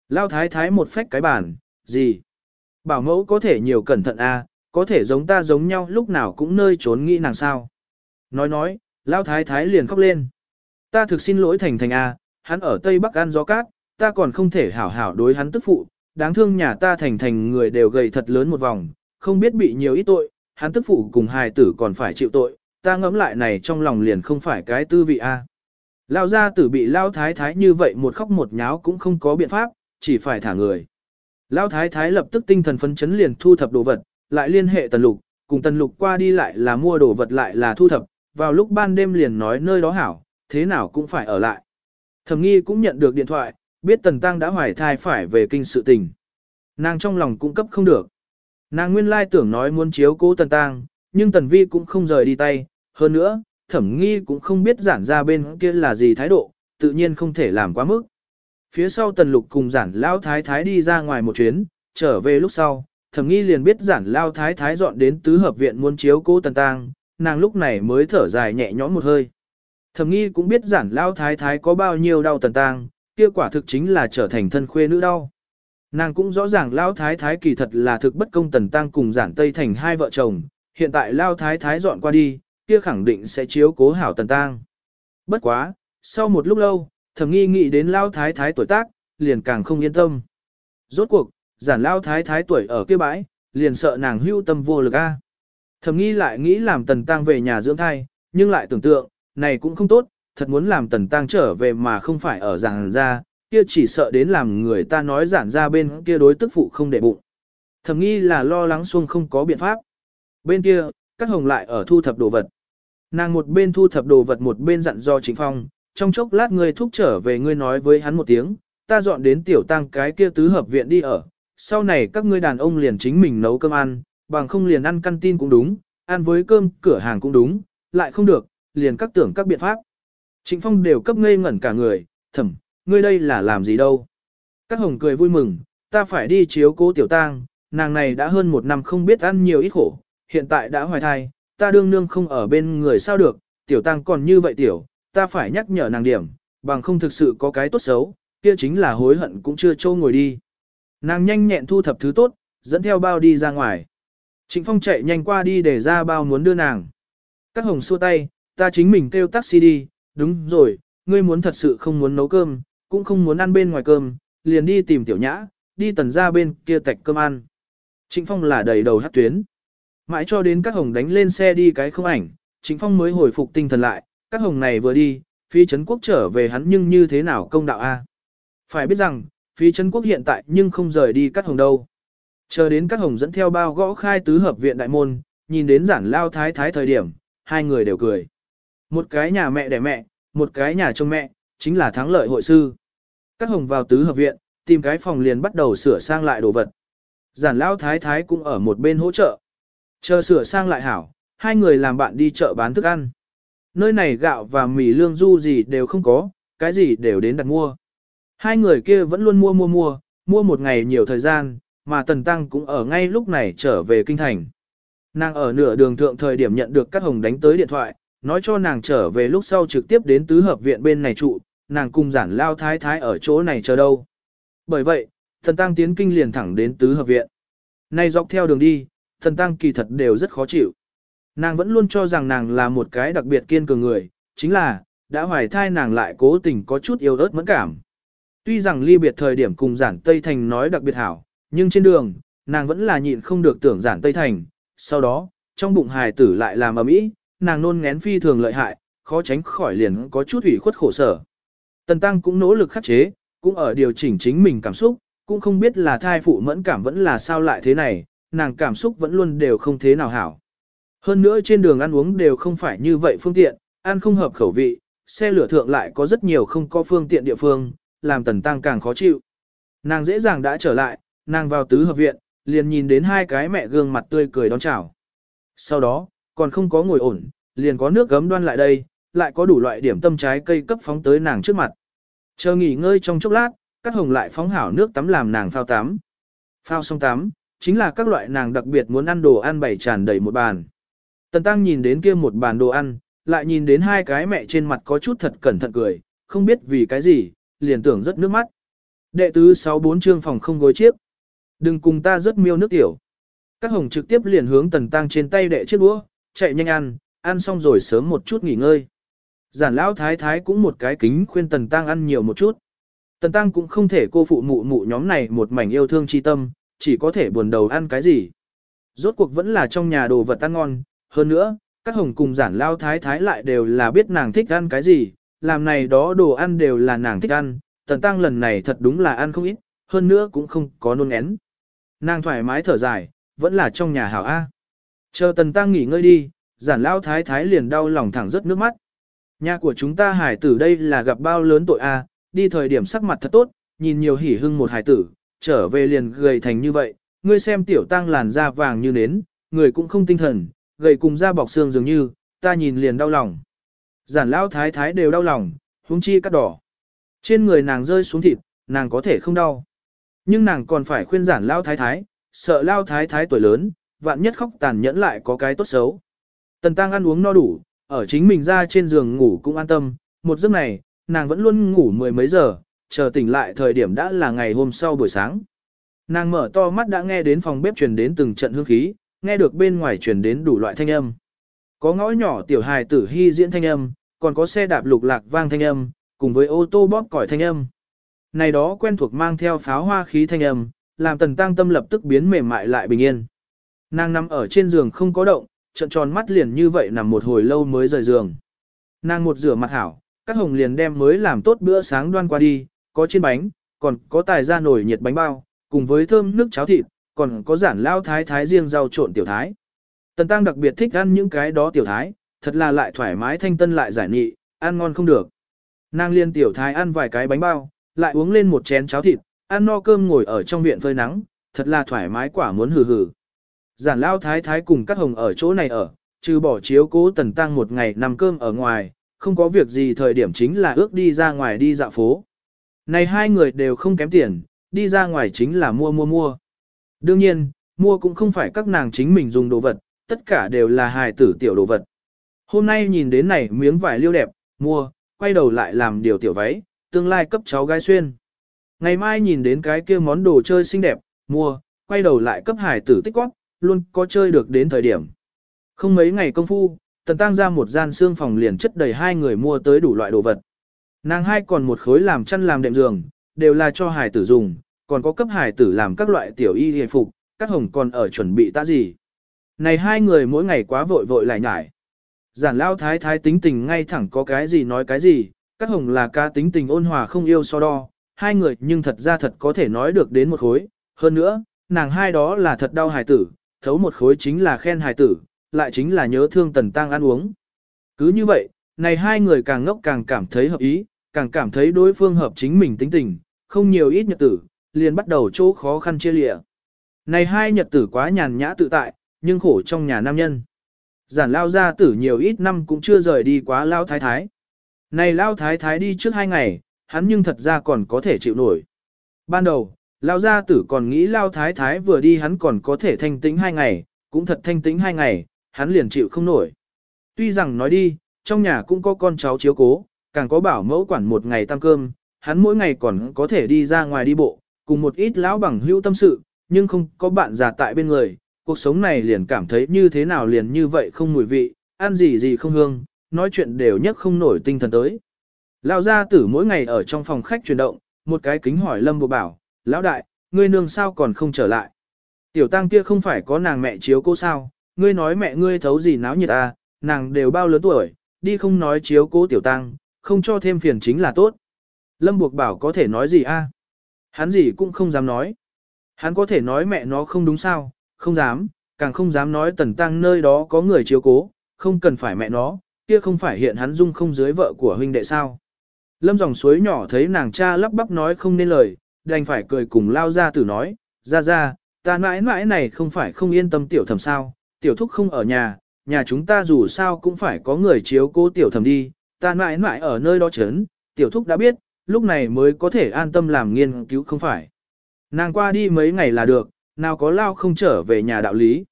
Lao thái thái một phách cái bản, gì? Bảo mẫu có thể nhiều cẩn thận a, à, có thể giống ta giống nhau lúc nào cũng nơi trốn nghĩ nàng sao. Nói nói, Lao thái thái liền khóc lên. Ta thực xin lỗi thành thành a, à, hắn ở Tây Bắc ăn gió cát, ta còn không thể hảo hảo đối hắn tức phụ, đáng thương nhà ta thành thành người đều gầy thật lớn một vòng, không biết bị nhiều ít tội, hắn tức phụ cùng hài tử còn phải chịu tội, ta ngẫm lại này trong lòng liền không phải cái tư vị a. À. Lao gia tử bị Lao thái thái như vậy một khóc một nháo cũng không có biện pháp, chỉ phải thả người. Lão thái thái lập tức tinh thần phấn chấn liền thu thập đồ vật, lại liên hệ tần lục, cùng tần lục qua đi lại là mua đồ vật lại là thu thập, vào lúc ban đêm liền nói nơi đó hảo, thế nào cũng phải ở lại. Thẩm nghi cũng nhận được điện thoại, biết tần tăng đã hoài thai phải về kinh sự tình. Nàng trong lòng cũng cấp không được. Nàng nguyên lai tưởng nói muốn chiếu cố tần tăng, nhưng tần vi cũng không rời đi tay, hơn nữa, thẩm nghi cũng không biết giản ra bên kia là gì thái độ, tự nhiên không thể làm quá mức. Phía sau tần lục cùng giản lao thái thái đi ra ngoài một chuyến, trở về lúc sau, thẩm nghi liền biết giản lao thái thái dọn đến tứ hợp viện muốn chiếu cô tần tang, nàng lúc này mới thở dài nhẹ nhõm một hơi. Thẩm nghi cũng biết giản lao thái thái có bao nhiêu đau tần tang, kia quả thực chính là trở thành thân khuê nữ đau. Nàng cũng rõ ràng lao thái thái kỳ thật là thực bất công tần tang cùng giản tây thành hai vợ chồng, hiện tại lao thái thái dọn qua đi, kia khẳng định sẽ chiếu cố hảo tần tang. Bất quá, sau một lúc lâu, thầm nghi nghĩ đến lao thái thái tuổi tác, liền càng không yên tâm. Rốt cuộc, giản lao thái thái tuổi ở kia bãi, liền sợ nàng hưu tâm vô lực a. Thầm nghi lại nghĩ làm tần tang về nhà dưỡng thai, nhưng lại tưởng tượng, này cũng không tốt, thật muốn làm tần tang trở về mà không phải ở giản ra, kia chỉ sợ đến làm người ta nói giản ra bên kia đối tức phụ không để bụng. Thầm nghi là lo lắng xuông không có biện pháp. Bên kia, các hồng lại ở thu thập đồ vật. Nàng một bên thu thập đồ vật một bên dặn do Trịnh phong, trong chốc lát ngươi thúc trở về ngươi nói với hắn một tiếng, ta dọn đến tiểu tăng cái kia tứ hợp viện đi ở, sau này các ngươi đàn ông liền chính mình nấu cơm ăn, bằng không liền ăn căn tin cũng đúng, ăn với cơm cửa hàng cũng đúng, lại không được, liền các tưởng các biện pháp. Trịnh Phong đều cấp ngây ngẩn cả người, thầm, ngươi đây là làm gì đâu. Các hồng cười vui mừng, ta phải đi chiếu cố tiểu tang, nàng này đã hơn một năm không biết ăn nhiều ít khổ, hiện tại đã hoài thai, ta đương nương không ở bên người sao được, tiểu tăng còn như vậy tiểu, ta phải nhắc nhở nàng điểm, bằng không thực sự có cái tốt xấu, kia chính là hối hận cũng chưa trâu ngồi đi. Nàng nhanh nhẹn thu thập thứ tốt, dẫn theo bao đi ra ngoài. Trịnh Phong chạy nhanh qua đi để ra bao muốn đưa nàng. Các hồng xua tay, ta chính mình kêu taxi đi, đúng rồi, ngươi muốn thật sự không muốn nấu cơm, cũng không muốn ăn bên ngoài cơm, liền đi tìm tiểu nhã, đi tần ra bên kia tạch cơm ăn. Trịnh Phong là đầy đầu hát tuyến. Mãi cho đến các hồng đánh lên xe đi cái không ảnh, Trịnh Phong mới hồi phục tinh thần lại, các hồng này vừa đi, phi trấn quốc trở về hắn nhưng như thế nào công đạo a? Phải biết rằng, phi trấn quốc hiện tại nhưng không rời đi các hồng đâu. Chờ đến các hồng dẫn theo bao gõ khai tứ hợp viện đại môn, nhìn đến giản lao thái thái thời điểm, hai người đều cười. Một cái nhà mẹ đẻ mẹ, một cái nhà trông mẹ, chính là thắng lợi hội sư. Các hồng vào tứ hợp viện, tìm cái phòng liền bắt đầu sửa sang lại đồ vật. Giản lao thái thái cũng ở một bên hỗ trợ. Chờ sửa sang lại hảo, hai người làm bạn đi chợ bán thức ăn. Nơi này gạo và mì lương du gì đều không có, cái gì đều đến đặt mua. Hai người kia vẫn luôn mua mua mua, mua một ngày nhiều thời gian, mà Tần Tăng cũng ở ngay lúc này trở về kinh thành. Nàng ở nửa đường thượng thời điểm nhận được các hồng đánh tới điện thoại, nói cho nàng trở về lúc sau trực tiếp đến tứ hợp viện bên này trụ, nàng cùng giản lao thái thái ở chỗ này chờ đâu. Bởi vậy, thần tăng tiến kinh liền thẳng đến tứ hợp viện. Nay dọc theo đường đi, Tần tăng kỳ thật đều rất khó chịu. Nàng vẫn luôn cho rằng nàng là một cái đặc biệt kiên cường người, chính là, đã hoài thai nàng lại cố tình có chút yêu ớt mẫn cảm. Tuy rằng ly biệt thời điểm cùng giản Tây Thành nói đặc biệt hảo, nhưng trên đường, nàng vẫn là nhịn không được tưởng giản Tây Thành. Sau đó, trong bụng hài tử lại làm ầm ĩ, nàng nôn ngén phi thường lợi hại, khó tránh khỏi liền có chút ủy khuất khổ sở. Tần Tăng cũng nỗ lực khắc chế, cũng ở điều chỉnh chính mình cảm xúc, cũng không biết là thai phụ mẫn cảm vẫn là sao lại thế này, nàng cảm xúc vẫn luôn đều không thế nào hảo. Hơn nữa trên đường ăn uống đều không phải như vậy phương tiện, ăn không hợp khẩu vị, xe lửa thượng lại có rất nhiều không có phương tiện địa phương, làm Tần Tăng càng khó chịu. Nàng dễ dàng đã trở lại, nàng vào tứ hợp viện, liền nhìn đến hai cái mẹ gương mặt tươi cười đón chào. Sau đó, còn không có ngồi ổn, liền có nước gấm đoan lại đây, lại có đủ loại điểm tâm trái cây cấp phóng tới nàng trước mặt. Chờ nghỉ ngơi trong chốc lát, các hồng lại phóng hảo nước tắm làm nàng phao tắm. Phao xong tắm, chính là các loại nàng đặc biệt muốn ăn đồ ăn bày tràn đầy một bàn. Tần Tăng nhìn đến kia một bàn đồ ăn, lại nhìn đến hai cái mẹ trên mặt có chút thật cẩn thận cười, không biết vì cái gì, liền tưởng rất nước mắt. Đệ tứ 64 chương phòng không gối chiếc. Đừng cùng ta rất miêu nước tiểu. Các hồng trực tiếp liền hướng Tần Tăng trên tay đệ chiếc đũa, chạy nhanh ăn, ăn xong rồi sớm một chút nghỉ ngơi. Giản lão thái thái cũng một cái kính khuyên Tần Tăng ăn nhiều một chút. Tần Tăng cũng không thể cô phụ mụ mụ nhóm này một mảnh yêu thương chi tâm, chỉ có thể buồn đầu ăn cái gì. Rốt cuộc vẫn là trong nhà đồ vật ăn ngon, hơn nữa, các hồng cùng giản lao thái thái lại đều là biết nàng thích ăn cái gì, làm này đó đồ ăn đều là nàng thích ăn, tần tăng lần này thật đúng là ăn không ít, hơn nữa cũng không có nôn én. Nàng thoải mái thở dài, vẫn là trong nhà hảo A. Chờ tần tăng nghỉ ngơi đi, giản lao thái thái liền đau lòng thẳng rất nước mắt. Nhà của chúng ta hải tử đây là gặp bao lớn tội A, đi thời điểm sắc mặt thật tốt, nhìn nhiều hỉ hưng một hải tử, trở về liền gầy thành như vậy, ngươi xem tiểu tăng làn da vàng như nến, người cũng không tinh thần, gầy cùng da bọc xương dường như, ta nhìn liền đau lòng. Giản lão thái thái đều đau lòng, huống chi cắt đỏ. Trên người nàng rơi xuống thịt, nàng có thể không đau. Nhưng nàng còn phải khuyên giản lão thái thái, sợ lão thái thái tuổi lớn, vạn nhất khóc tàn nhẫn lại có cái tốt xấu. Tần tăng ăn uống no đủ, ở chính mình ra trên giường ngủ cũng an tâm, một giấc này, nàng vẫn luôn ngủ mười mấy giờ, chờ tỉnh lại thời điểm đã là ngày hôm sau buổi sáng. Nàng mở to mắt đã nghe đến phòng bếp truyền đến từng trận hương khí, nghe được bên ngoài truyền đến đủ loại thanh âm. Có ngõ nhỏ tiểu hài tử hy diễn thanh âm, còn có xe đạp lục lạc vang thanh âm, cùng với ô tô bóp còi thanh âm. Này đó quen thuộc mang theo pháo hoa khí thanh âm, làm tần tăng tâm lập tức biến mềm mại lại bình yên. Nàng nằm ở trên giường không có động, trận tròn mắt liền như vậy nằm một hồi lâu mới rời giường. Nàng một rửa mặt hảo, các hồng liền đem mới làm tốt bữa sáng đoan qua đi, có chiên bánh, còn có tài ra nổi nhiệt bánh bao, cùng với thơm nước cháo thịt, còn có giản lao thái thái riêng rau trộn tiểu thái. Tần Tăng đặc biệt thích ăn những cái đó tiểu thái, thật là lại thoải mái thanh tân lại giải nghị, ăn ngon không được. Nàng liên tiểu thái ăn vài cái bánh bao, lại uống lên một chén cháo thịt, ăn no cơm ngồi ở trong viện phơi nắng, thật là thoải mái quả muốn hừ hừ. Giản lao thái thái cùng các hồng ở chỗ này ở, trừ bỏ chiếu cố tần tăng một ngày nằm cơm ở ngoài, không có việc gì thời điểm chính là ước đi ra ngoài đi dạo phố. Này hai người đều không kém tiền, đi ra ngoài chính là mua mua mua. Đương nhiên, mua cũng không phải các nàng chính mình dùng đồ vật, tất cả đều là hài tử tiểu đồ vật. Hôm nay nhìn đến này miếng vải liêu đẹp, mua, quay đầu lại làm điều tiểu váy, tương lai cấp cháu gái xuyên. Ngày mai nhìn đến cái kia món đồ chơi xinh đẹp, mua, quay đầu lại cấp hài tử tích quát, luôn có chơi được đến thời điểm. Không mấy ngày công phu, tần tăng ra một gian xương phòng liền chất đầy hai người mua tới đủ loại đồ vật. Nàng hai còn một khối làm chăn làm đệm giường, đều là cho hải tử dùng, còn có cấp hải tử làm các loại tiểu y hề phục, các hồng còn ở chuẩn bị ta gì. Này hai người mỗi ngày quá vội vội lại nhải. Giản lao thái thái tính tình ngay thẳng có cái gì nói cái gì, các hồng là ca tính tình ôn hòa không yêu so đo, hai người nhưng thật ra thật có thể nói được đến một khối. Hơn nữa, nàng hai đó là thật đau hài tử, thấu một khối chính là khen hài tử, lại chính là nhớ thương tần tăng ăn uống. Cứ như vậy, này hai người càng ngốc càng cảm thấy hợp ý, càng cảm thấy đối phương hợp chính mình tính tình, không nhiều ít nhật tử, liền bắt đầu chỗ khó khăn chia lịa. Này hai nhật tử quá nhàn nhã tự tại, nhưng khổ trong nhà nam nhân. Giản lao gia tử nhiều ít năm cũng chưa rời đi quá lao thái thái. Này lao thái thái đi trước hai ngày, hắn nhưng thật ra còn có thể chịu nổi. Ban đầu, lao gia tử còn nghĩ lao thái thái vừa đi hắn còn có thể thanh tĩnh hai ngày, cũng thật thanh tĩnh hai ngày, hắn liền chịu không nổi. Tuy rằng nói đi, trong nhà cũng có con cháu chiếu cố, càng có bảo mẫu quản một ngày tăng cơm, hắn mỗi ngày còn có thể đi ra ngoài đi bộ, cùng một ít lão bằng hữu tâm sự, nhưng không có bạn già tại bên người, cuộc sống này liền cảm thấy như thế nào liền như vậy không mùi vị, ăn gì gì không hương, nói chuyện đều nhất không nổi tinh thần tới. Lão gia tử mỗi ngày ở trong phòng khách chuyển động, một cái kính hỏi Lâm Bộ Bảo, lão đại, ngươi nương sao còn không trở lại? Tiểu tăng kia không phải có nàng mẹ chiếu cô sao, ngươi nói mẹ ngươi thấu gì náo nhiệt à, nàng đều bao lớn tuổi, đi không nói chiếu cố tiểu tăng, không cho thêm phiền chính là tốt. Lâm Buộc Bảo có thể nói gì a? À? Hắn gì cũng không dám nói. Hắn có thể nói mẹ nó không đúng sao, không dám, càng không dám nói tần tăng nơi đó có người chiếu cố, không cần phải mẹ nó, kia không phải hiện hắn dung không dưới vợ của huynh đệ sao. Lâm dòng suối nhỏ thấy nàng cha lắp bắp nói không nên lời, đành phải cười cùng lao ra tử nói, ra ra, ta mãi mãi này không phải không yên tâm tiểu thầm sao, tiểu thúc không ở nhà, nhà chúng ta dù sao cũng phải có người chiếu cố tiểu thầm đi, ta mãi mãi ở nơi đó chấn, tiểu thúc đã biết, lúc này mới có thể an tâm làm nghiên cứu không phải. Nàng qua đi mấy ngày là được, nào có lao không trở về nhà đạo lý.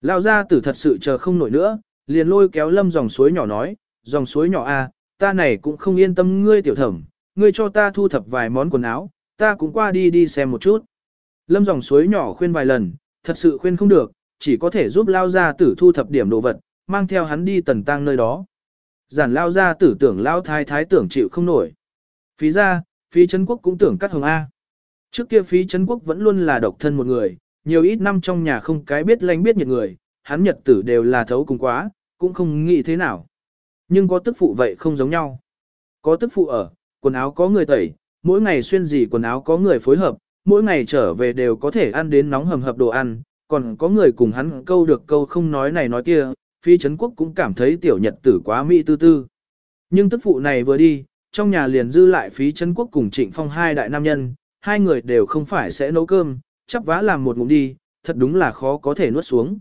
Lao ra tử thật sự chờ không nổi nữa, liền lôi kéo lâm dòng suối nhỏ nói, dòng suối nhỏ a, ta này cũng không yên tâm ngươi tiểu thẩm, ngươi cho ta thu thập vài món quần áo, ta cũng qua đi đi xem một chút. Lâm dòng suối nhỏ khuyên vài lần, thật sự khuyên không được, chỉ có thể giúp lao ra tử thu thập điểm đồ vật, mang theo hắn đi tần tăng nơi đó. Giản lao ra tử tưởng lao thái thái tưởng chịu không nổi. Phí ra, phí Trấn quốc cũng tưởng cắt hồng A. Trước kia phí Trấn quốc vẫn luôn là độc thân một người, nhiều ít năm trong nhà không cái biết lanh biết nhiệt người, hắn nhật tử đều là thấu cùng quá, cũng không nghĩ thế nào. Nhưng có tức phụ vậy không giống nhau. Có tức phụ ở, quần áo có người tẩy, mỗi ngày xuyên gì quần áo có người phối hợp, mỗi ngày trở về đều có thể ăn đến nóng hầm hập đồ ăn, còn có người cùng hắn câu được câu không nói này nói kia, phi Trấn quốc cũng cảm thấy tiểu nhật tử quá mỹ tư tư. Nhưng tức phụ này vừa đi, trong nhà liền dư lại phí Trấn quốc cùng trịnh phong hai đại nam nhân, hai người đều không phải sẽ nấu cơm, chắp vá làm một ngụm đi, thật đúng là khó có thể nuốt xuống.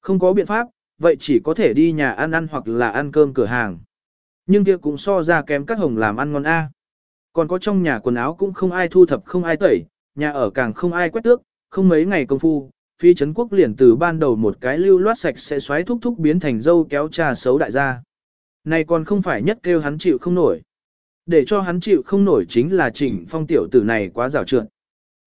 Không có biện pháp, vậy chỉ có thể đi nhà ăn ăn hoặc là ăn cơm cửa hàng. Nhưng kia cũng so ra kém các hồng làm ăn ngon A. Còn có trong nhà quần áo cũng không ai thu thập không ai tẩy, nhà ở càng không ai quét tước, không mấy ngày công phu, phi trấn quốc liền từ ban đầu một cái lưu loát sạch sẽ xoáy thúc thúc biến thành dâu kéo trà xấu đại gia. Này còn không phải nhất kêu hắn chịu không nổi. Để cho hắn chịu không nổi chính là trịnh phong tiểu tử này quá rào trượt.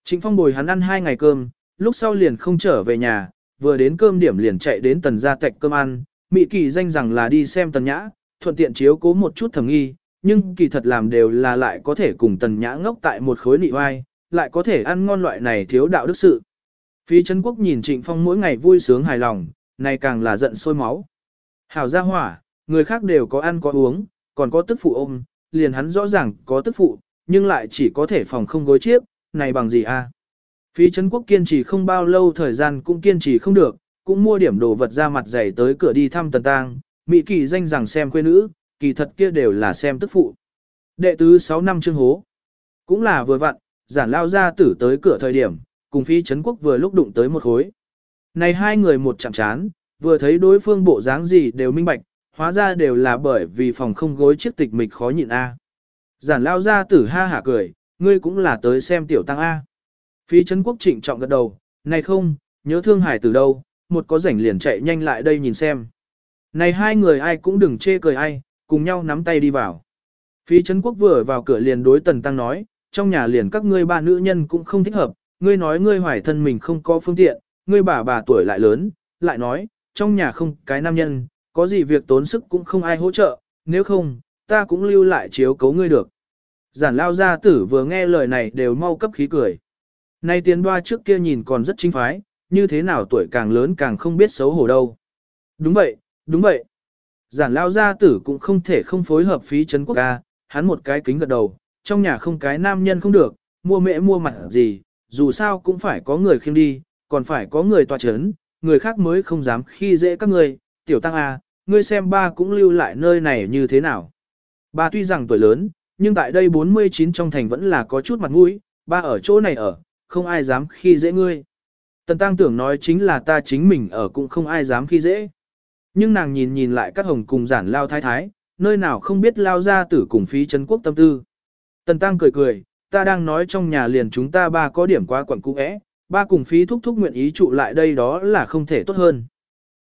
Trịnh phong bồi hắn ăn hai ngày cơm, lúc sau liền không trở về nhà, vừa đến cơm điểm liền chạy đến tần gia tạch cơm ăn, mị kỳ danh rằng là đi xem tần nhã, thuận tiện chiếu cố một chút thầm nghi, nhưng kỳ thật làm đều là lại có thể cùng tần nhã ngốc tại một khối nị oai, lại có thể ăn ngon loại này thiếu đạo đức sự. Phi Trấn Quốc nhìn Trịnh Phong mỗi ngày vui sướng hài lòng, này càng là giận sôi máu. Hảo gia hỏa, người khác đều có ăn có uống, còn có tức phụ ôm, liền hắn rõ ràng có tức phụ, nhưng lại chỉ có thể phòng không gối chiếc, này bằng gì à? a? Phi Trấn Quốc kiên trì không bao lâu thời gian cũng kiên trì không được, cũng mua điểm đồ vật ra mặt dày tới cửa đi thăm tần tang, Mỹ kỳ danh rằng xem quê nữ, kỳ thật kia đều là xem tức phụ. Đệ tứ 6 năm trương hố, cũng là vừa vặn, giản lao ra tử tới cửa thời điểm, cùng phi Trấn Quốc vừa lúc đụng tới một khối. Này hai người một chạm chán, vừa thấy đối phương bộ dáng gì đều minh bạch, hóa ra đều là bởi vì phòng không gối chiếc tịch mịch khó nhịn A. Giản lao ra tử ha hả cười, ngươi cũng là tới xem tiểu tăng A. Phi Trấn Quốc trịnh trọng gật đầu, này không, nhớ thương hải từ đâu, một có rảnh liền chạy nhanh lại đây nhìn xem. Này hai người ai cũng đừng chê cười ai, cùng nhau nắm tay đi vào. Phi Trấn Quốc vừa vào cửa liền đối Tần Tăng nói, trong nhà liền các ngươi ba nữ nhân cũng không thích hợp, ngươi nói ngươi hoài thân mình không có phương tiện, ngươi bà bà tuổi lại lớn, lại nói, trong nhà không cái nam nhân, có gì việc tốn sức cũng không ai hỗ trợ, nếu không, ta cũng lưu lại chiếu cấu ngươi được. Giản lao gia tử vừa nghe lời này đều mau cấp khí cười. Nay tiến đoa trước kia nhìn còn rất chính phái, như thế nào tuổi càng lớn càng không biết xấu hổ đâu. Đúng vậy, đúng vậy. Giản lao gia tử cũng không thể không phối hợp phí chấn quốc ca, hắn một cái kính gật đầu, trong nhà không cái nam nhân không được, mua mẹ mua mặt gì, dù sao cũng phải có người khiêng đi, còn phải có người tòa chấn, người khác mới không dám khi dễ các ngươi. tiểu tăng à, ngươi xem ba cũng lưu lại nơi này như thế nào. Ba tuy rằng tuổi lớn, nhưng tại đây 49 trong thành vẫn là có chút mặt mũi, ba ở chỗ này ở, không ai dám khi dễ ngươi. Tần tăng tưởng nói chính là ta chính mình ở cũng không ai dám khi dễ. Nhưng nàng nhìn nhìn lại các hồng cùng giản lao thái thái, nơi nào không biết lao ra tử cùng phí chấn quốc tâm tư. Tần tăng cười cười, ta đang nói trong nhà liền chúng ta ba có điểm quá quẩn cũ ẽ, ba cùng phí thúc thúc nguyện ý trụ lại đây đó là không thể tốt hơn.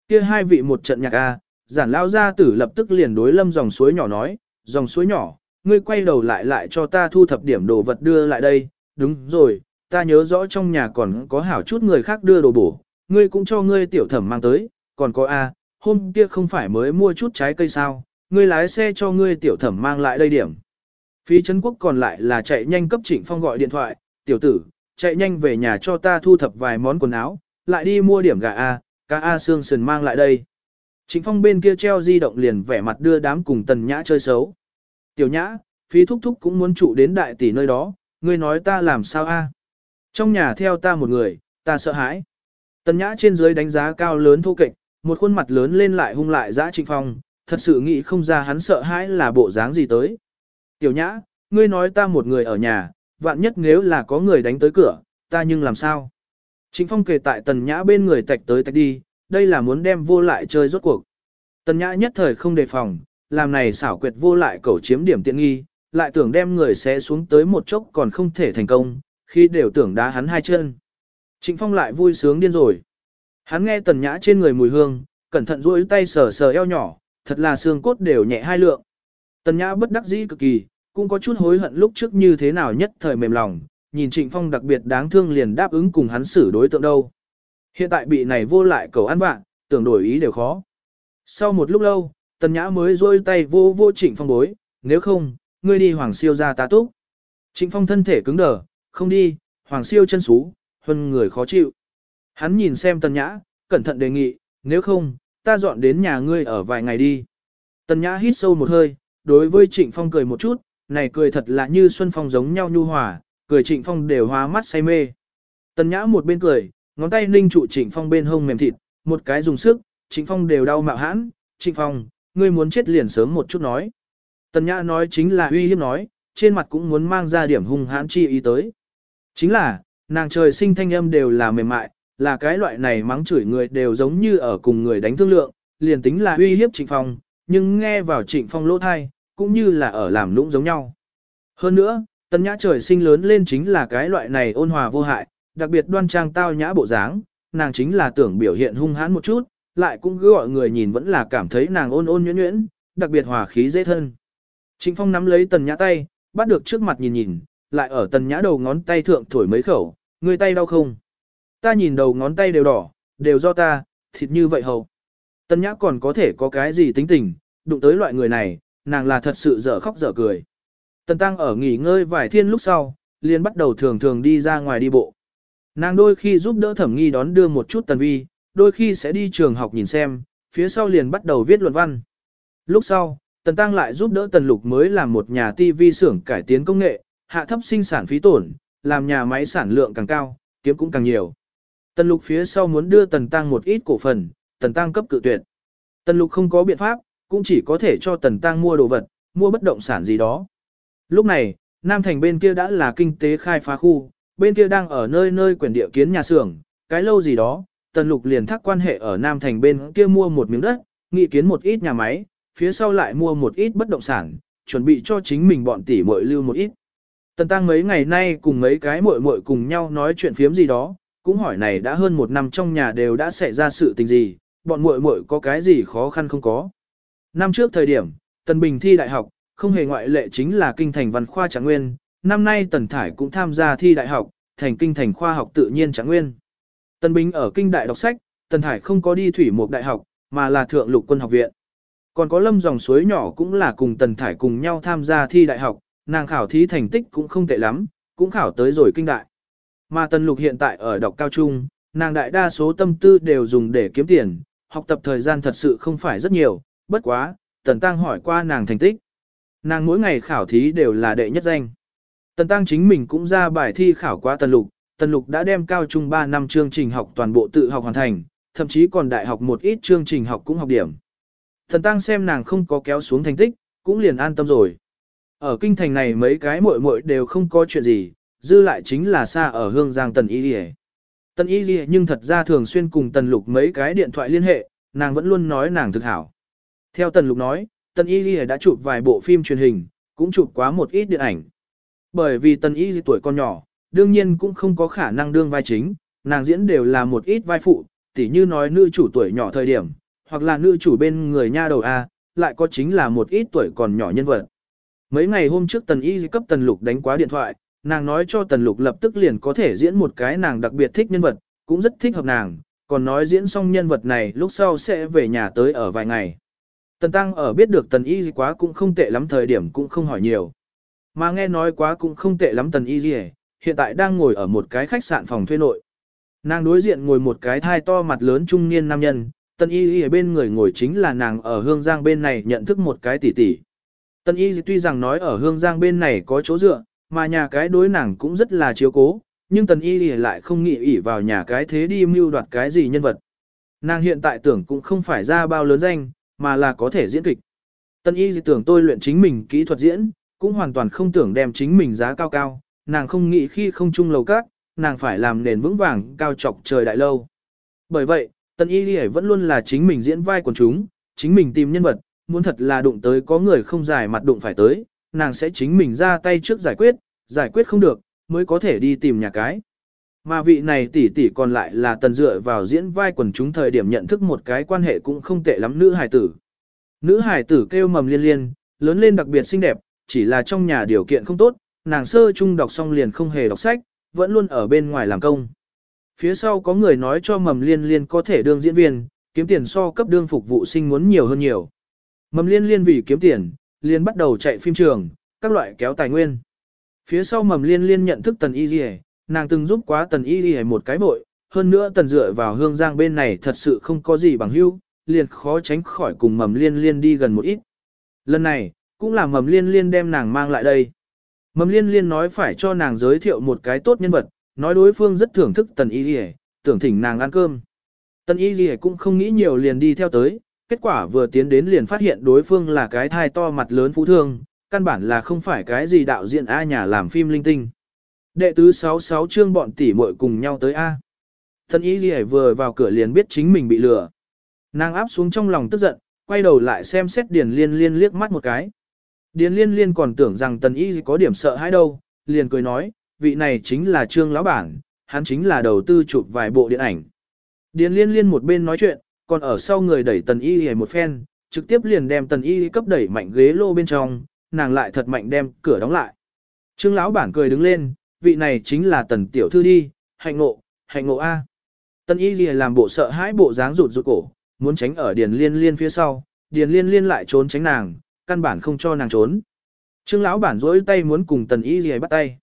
Kia hai vị một trận nhạc A, giản lao gia tử lập tức liền đối lâm dòng suối nhỏ nói, dòng suối nhỏ, ngươi quay đầu lại lại cho ta thu thập điểm đồ vật đưa lại đây, đúng rồi, ta nhớ rõ trong nhà còn có hảo chút người khác đưa đồ bổ, ngươi cũng cho ngươi tiểu thẩm mang tới, còn có A, hôm kia không phải mới mua chút trái cây sao, ngươi lái xe cho ngươi tiểu thẩm mang lại đây điểm. Phí Trấn Quốc còn lại là chạy nhanh cấp Trịnh Phong gọi điện thoại, tiểu tử, chạy nhanh về nhà cho ta thu thập vài món quần áo, lại đi mua điểm gà A, cá A xương sườn mang lại đây. Trịnh Phong bên kia treo di động liền vẻ mặt đưa đám cùng Tần Nhã chơi xấu. Tiểu Nhã, phí thúc thúc cũng muốn trụ đến đại tỷ nơi đó, ngươi nói ta làm sao a? Trong nhà theo ta một người, ta sợ hãi. Tần Nhã trên dưới đánh giá cao lớn thô kệch, một khuôn mặt lớn lên lại hung lại dã Trịnh Phong, thật sự nghĩ không ra hắn sợ hãi là bộ dáng gì tới. Tiểu Nhã, ngươi nói ta một người ở nhà, vạn nhất nếu là có người đánh tới cửa, ta nhưng làm sao? Trịnh Phong kề tại Tần Nhã bên người tạch tới tạch đi, đây là muốn đem vô lại chơi rốt cuộc. Tần Nhã nhất thời không đề phòng, làm này xảo quyệt vô lại cầu chiếm điểm tiện nghi, lại tưởng đem người sẽ xuống tới một chốc còn không thể thành công, khi đều tưởng đá hắn hai chân. Trịnh Phong lại vui sướng điên rồi. Hắn nghe Tần Nhã trên người mùi hương, cẩn thận duỗi tay sờ sờ eo nhỏ, thật là xương cốt đều nhẹ hai lượng. Tần Nhã bất đắc dĩ cực kỳ, cũng có chút hối hận lúc trước như thế nào nhất thời mềm lòng, nhìn Trịnh Phong đặc biệt đáng thương liền đáp ứng cùng hắn xử đối tượng đâu. Hiện tại bị này vô lại cầu ăn bạn, tưởng đổi ý đều khó. Sau một lúc lâu, Tần Nhã mới rôi tay vô vô Trịnh Phong bối, nếu không, ngươi đi Hoàng Siêu ra tá túc. Trịnh Phong thân thể cứng đờ, không đi, Hoàng Siêu chân xú, hơn người khó chịu. Hắn nhìn xem Tần Nhã, cẩn thận đề nghị, nếu không, ta dọn đến nhà ngươi ở vài ngày đi. Tần Nhã hít sâu một hơi, đối với Trịnh Phong cười một chút, này cười thật là như Xuân Phong giống nhau nhu hòa, cười Trịnh Phong đều hóa mắt say mê. Tần Nhã một bên cười, ngón tay ninh trụ Trịnh Phong bên hông mềm thịt, một cái dùng sức, Trịnh Phong đều đau mạo hãn, Trịnh Phong, ngươi muốn chết liền sớm một chút nói. Tần Nhã nói chính là uy hiếp nói, trên mặt cũng muốn mang ra điểm hung hãn chi ý tới. Chính là, nàng trời sinh thanh âm đều là mềm mại, là cái loại này mắng chửi người đều giống như ở cùng người đánh thương lượng, liền tính là uy hiếp Trịnh Phong, nhưng nghe vào Trịnh Phong lỗ thai, cũng như là ở làm lũng giống nhau. Hơn nữa, Tần Nhã trời sinh lớn lên chính là cái loại này ôn hòa vô hại, đặc biệt đoan trang tao nhã bộ dáng, nàng chính là tưởng biểu hiện hung hãn một chút, lại cũng cứ gọi người nhìn vẫn là cảm thấy nàng ôn ôn nhuyễn nhuyễn, đặc biệt hòa khí dễ thân. Trịnh Phong nắm lấy Tần Nhã tay, bắt được trước mặt nhìn nhìn, lại ở Tần Nhã đầu ngón tay thượng thổi mấy khẩu, người tay đau không? Ta nhìn đầu ngón tay đều đỏ, đều do ta, thịt như vậy hầu. Tần Nhã còn có thể có cái gì tính tình, đụng tới loại người này, nàng là thật sự dở khóc dở cười. Tần Tăng ở nghỉ ngơi vài thiên lúc sau, liền bắt đầu thường thường đi ra ngoài đi bộ. Nàng đôi khi giúp đỡ thẩm nghi đón đưa một chút tần vi, đôi khi sẽ đi trường học nhìn xem, phía sau liền bắt đầu viết luận văn. Lúc sau, tần tăng lại giúp đỡ tần lục mới làm một nhà TV xưởng cải tiến công nghệ, hạ thấp sinh sản phí tổn, làm nhà máy sản lượng càng cao, kiếm cũng càng nhiều. Tần lục phía sau muốn đưa tần tăng một ít cổ phần, tần tăng cấp cự tuyệt. Tần lục không có biện pháp, cũng chỉ có thể cho tần tăng mua đồ vật, mua bất động sản gì đó. Lúc này, Nam Thành bên kia đã là kinh tế khai phá khu, bên kia đang ở nơi nơi quyển địa kiến nhà xưởng, cái lâu gì đó, Tần Lục liền thắc quan hệ ở Nam Thành bên kia mua một miếng đất, nghị kiến một ít nhà máy, phía sau lại mua một ít bất động sản, chuẩn bị cho chính mình bọn tỷ muội lưu một ít. Tần Tăng mấy ngày nay cùng mấy cái muội muội cùng nhau nói chuyện phiếm gì đó, cũng hỏi này đã hơn một năm trong nhà đều đã xảy ra sự tình gì, bọn muội muội có cái gì khó khăn không có. Năm trước thời điểm, Tần Bình thi đại học, không hề ngoại lệ chính là kinh thành văn khoa trạng nguyên, năm nay Tần Thải cũng tham gia thi đại học, thành kinh thành khoa học tự nhiên trạng nguyên. Tần Bình ở kinh đại đọc sách, Tần Thải không có đi thủy một đại học, mà là thượng lục quân học viện. Còn có lâm dòng suối nhỏ cũng là cùng Tần Thải cùng nhau tham gia thi đại học, nàng khảo thí thành tích cũng không tệ lắm, cũng khảo tới rồi kinh đại. Mà Tần Lục hiện tại ở đọc cao trung, nàng đại đa số tâm tư đều dùng để kiếm tiền, học tập thời gian thật sự không phải rất nhiều, bất quá, Tần Tăng hỏi qua nàng thành tích. Nàng mỗi ngày khảo thí đều là đệ nhất danh. Tần Tăng chính mình cũng ra bài thi khảo qua Tần Lục, Tần Lục đã đem cao trung 3 năm chương trình học toàn bộ tự học hoàn thành, thậm chí còn đại học một ít chương trình học cũng học điểm. Tần Tăng xem nàng không có kéo xuống thành tích, cũng liền an tâm rồi. Ở kinh thành này mấy cái muội muội đều không có chuyện gì, dư lại chính là xa ở hương giang Tần Y Lì Tần Y Lì nhưng thật ra thường xuyên cùng Tần Lục mấy cái điện thoại liên hệ, nàng vẫn luôn nói nàng thực hảo. Theo Tần Lục nói, Tần Y Lì đã chụp vài bộ phim truyền hình, cũng chụp quá một ít điện ảnh. Bởi vì Tần Y Lì tuổi còn nhỏ, đương nhiên cũng không có khả năng đương vai chính, nàng diễn đều là một ít vai phụ, tỉ như nói nữ chủ tuổi nhỏ thời điểm, hoặc là nữ chủ bên người nha đầu A, lại có chính là một ít tuổi còn nhỏ nhân vật. Mấy ngày hôm trước Tần Y cấp Tần Lục đánh quá điện thoại, nàng nói cho Tần Lục lập tức liền có thể diễn một cái nàng đặc biệt thích nhân vật, cũng rất thích hợp nàng, còn nói diễn xong nhân vật này lúc sau sẽ về nhà tới ở vài ngày. Tần Tăng ở biết được Tần Y quá cũng không tệ lắm thời điểm cũng không hỏi nhiều. Mà nghe nói quá cũng không tệ lắm Tần Y hiện tại đang ngồi ở một cái khách sạn phòng thuê nội. Nàng đối diện ngồi một cái thai to mặt lớn trung niên nam nhân, Tần Y ở bên người ngồi chính là nàng ở Hương Giang bên này nhận thức một cái tỷ tỷ. Tần Y tuy rằng nói ở Hương Giang bên này có chỗ dựa, mà nhà cái đối nàng cũng rất là chiếu cố, nhưng Tần Y lại không nghĩ ỉ vào nhà cái thế đi mưu đoạt cái gì nhân vật. Nàng hiện tại tưởng cũng không phải ra bao lớn danh, mà là có thể diễn kịch. Tần Y tưởng tôi luyện chính mình kỹ thuật diễn, cũng hoàn toàn không tưởng đem chính mình giá cao cao, nàng không nghĩ khi không chung lầu các, nàng phải làm nền vững vàng cao trọc trời đại lâu. Bởi vậy, Tần Y Lì vẫn luôn là chính mình diễn vai quần chúng, chính mình tìm nhân vật, muốn thật là đụng tới có người không giải mặt đụng phải tới, nàng sẽ chính mình ra tay trước giải quyết, giải quyết không được, mới có thể đi tìm nhà cái. Mà vị này tỷ tỷ còn lại là tần dựa vào diễn vai quần chúng thời điểm nhận thức một cái quan hệ cũng không tệ lắm nữ hài tử. Nữ hài tử kêu mầm liên liên, lớn lên đặc biệt xinh đẹp, chỉ là trong nhà điều kiện không tốt, nàng sơ trung đọc xong liền không hề đọc sách, vẫn luôn ở bên ngoài làm công. Phía sau có người nói cho mầm liên liên có thể đương diễn viên, kiếm tiền so cấp đương phục vụ sinh muốn nhiều hơn nhiều. Mầm liên liên vì kiếm tiền, liên bắt đầu chạy phim trường, các loại kéo tài nguyên. Phía sau mầm liên liên nhận thức tần y gì nàng từng giúp quá tần y gì một cái vội, hơn nữa tần dựa vào hương giang bên này thật sự không có gì bằng Hưu, liền khó tránh khỏi cùng mầm liên liên đi gần một ít. Lần này, cũng là mầm liên liên đem nàng mang lại đây. Mầm liên liên nói phải cho nàng giới thiệu một cái tốt nhân vật, nói đối phương rất thưởng thức tần y gì tưởng thỉnh nàng ăn cơm. Tần y gì cũng không nghĩ nhiều liền đi theo tới, kết quả vừa tiến đến liền phát hiện đối phương là cái thai to mặt lớn phú thương, căn bản là không phải cái gì đạo diễn A nhà làm phim linh tinh. Đệ tứ 66 chương bọn tỷ muội cùng nhau tới A. Thân y gì vừa vào cửa liền biết chính mình bị lừa. Nàng áp xuống trong lòng tức giận, quay đầu lại xem xét Điền Liên Liên liếc mắt một cái. Điền Liên Liên còn tưởng rằng Tần Y có điểm sợ hãi đâu, liền cười nói, vị này chính là Trương lão bản, hắn chính là đầu tư chụp vài bộ điện ảnh. Điền Liên Liên một bên nói chuyện, còn ở sau người đẩy Tần Y một phen, trực tiếp liền đem Tần Y cấp đẩy mạnh ghế lô bên trong, nàng lại thật mạnh đem cửa đóng lại. Trương lão bản cười đứng lên, vị này chính là tần tiểu thư đi, hạnh ngộ, hạnh ngộ A. Tần y lìa làm bộ sợ hãi bộ dáng rụt rụt cổ, muốn tránh ở điền liên liên phía sau, điền liên liên lại trốn tránh nàng, căn bản không cho nàng trốn. Trương lão bản rỗi tay muốn cùng tần y lìa bắt tay.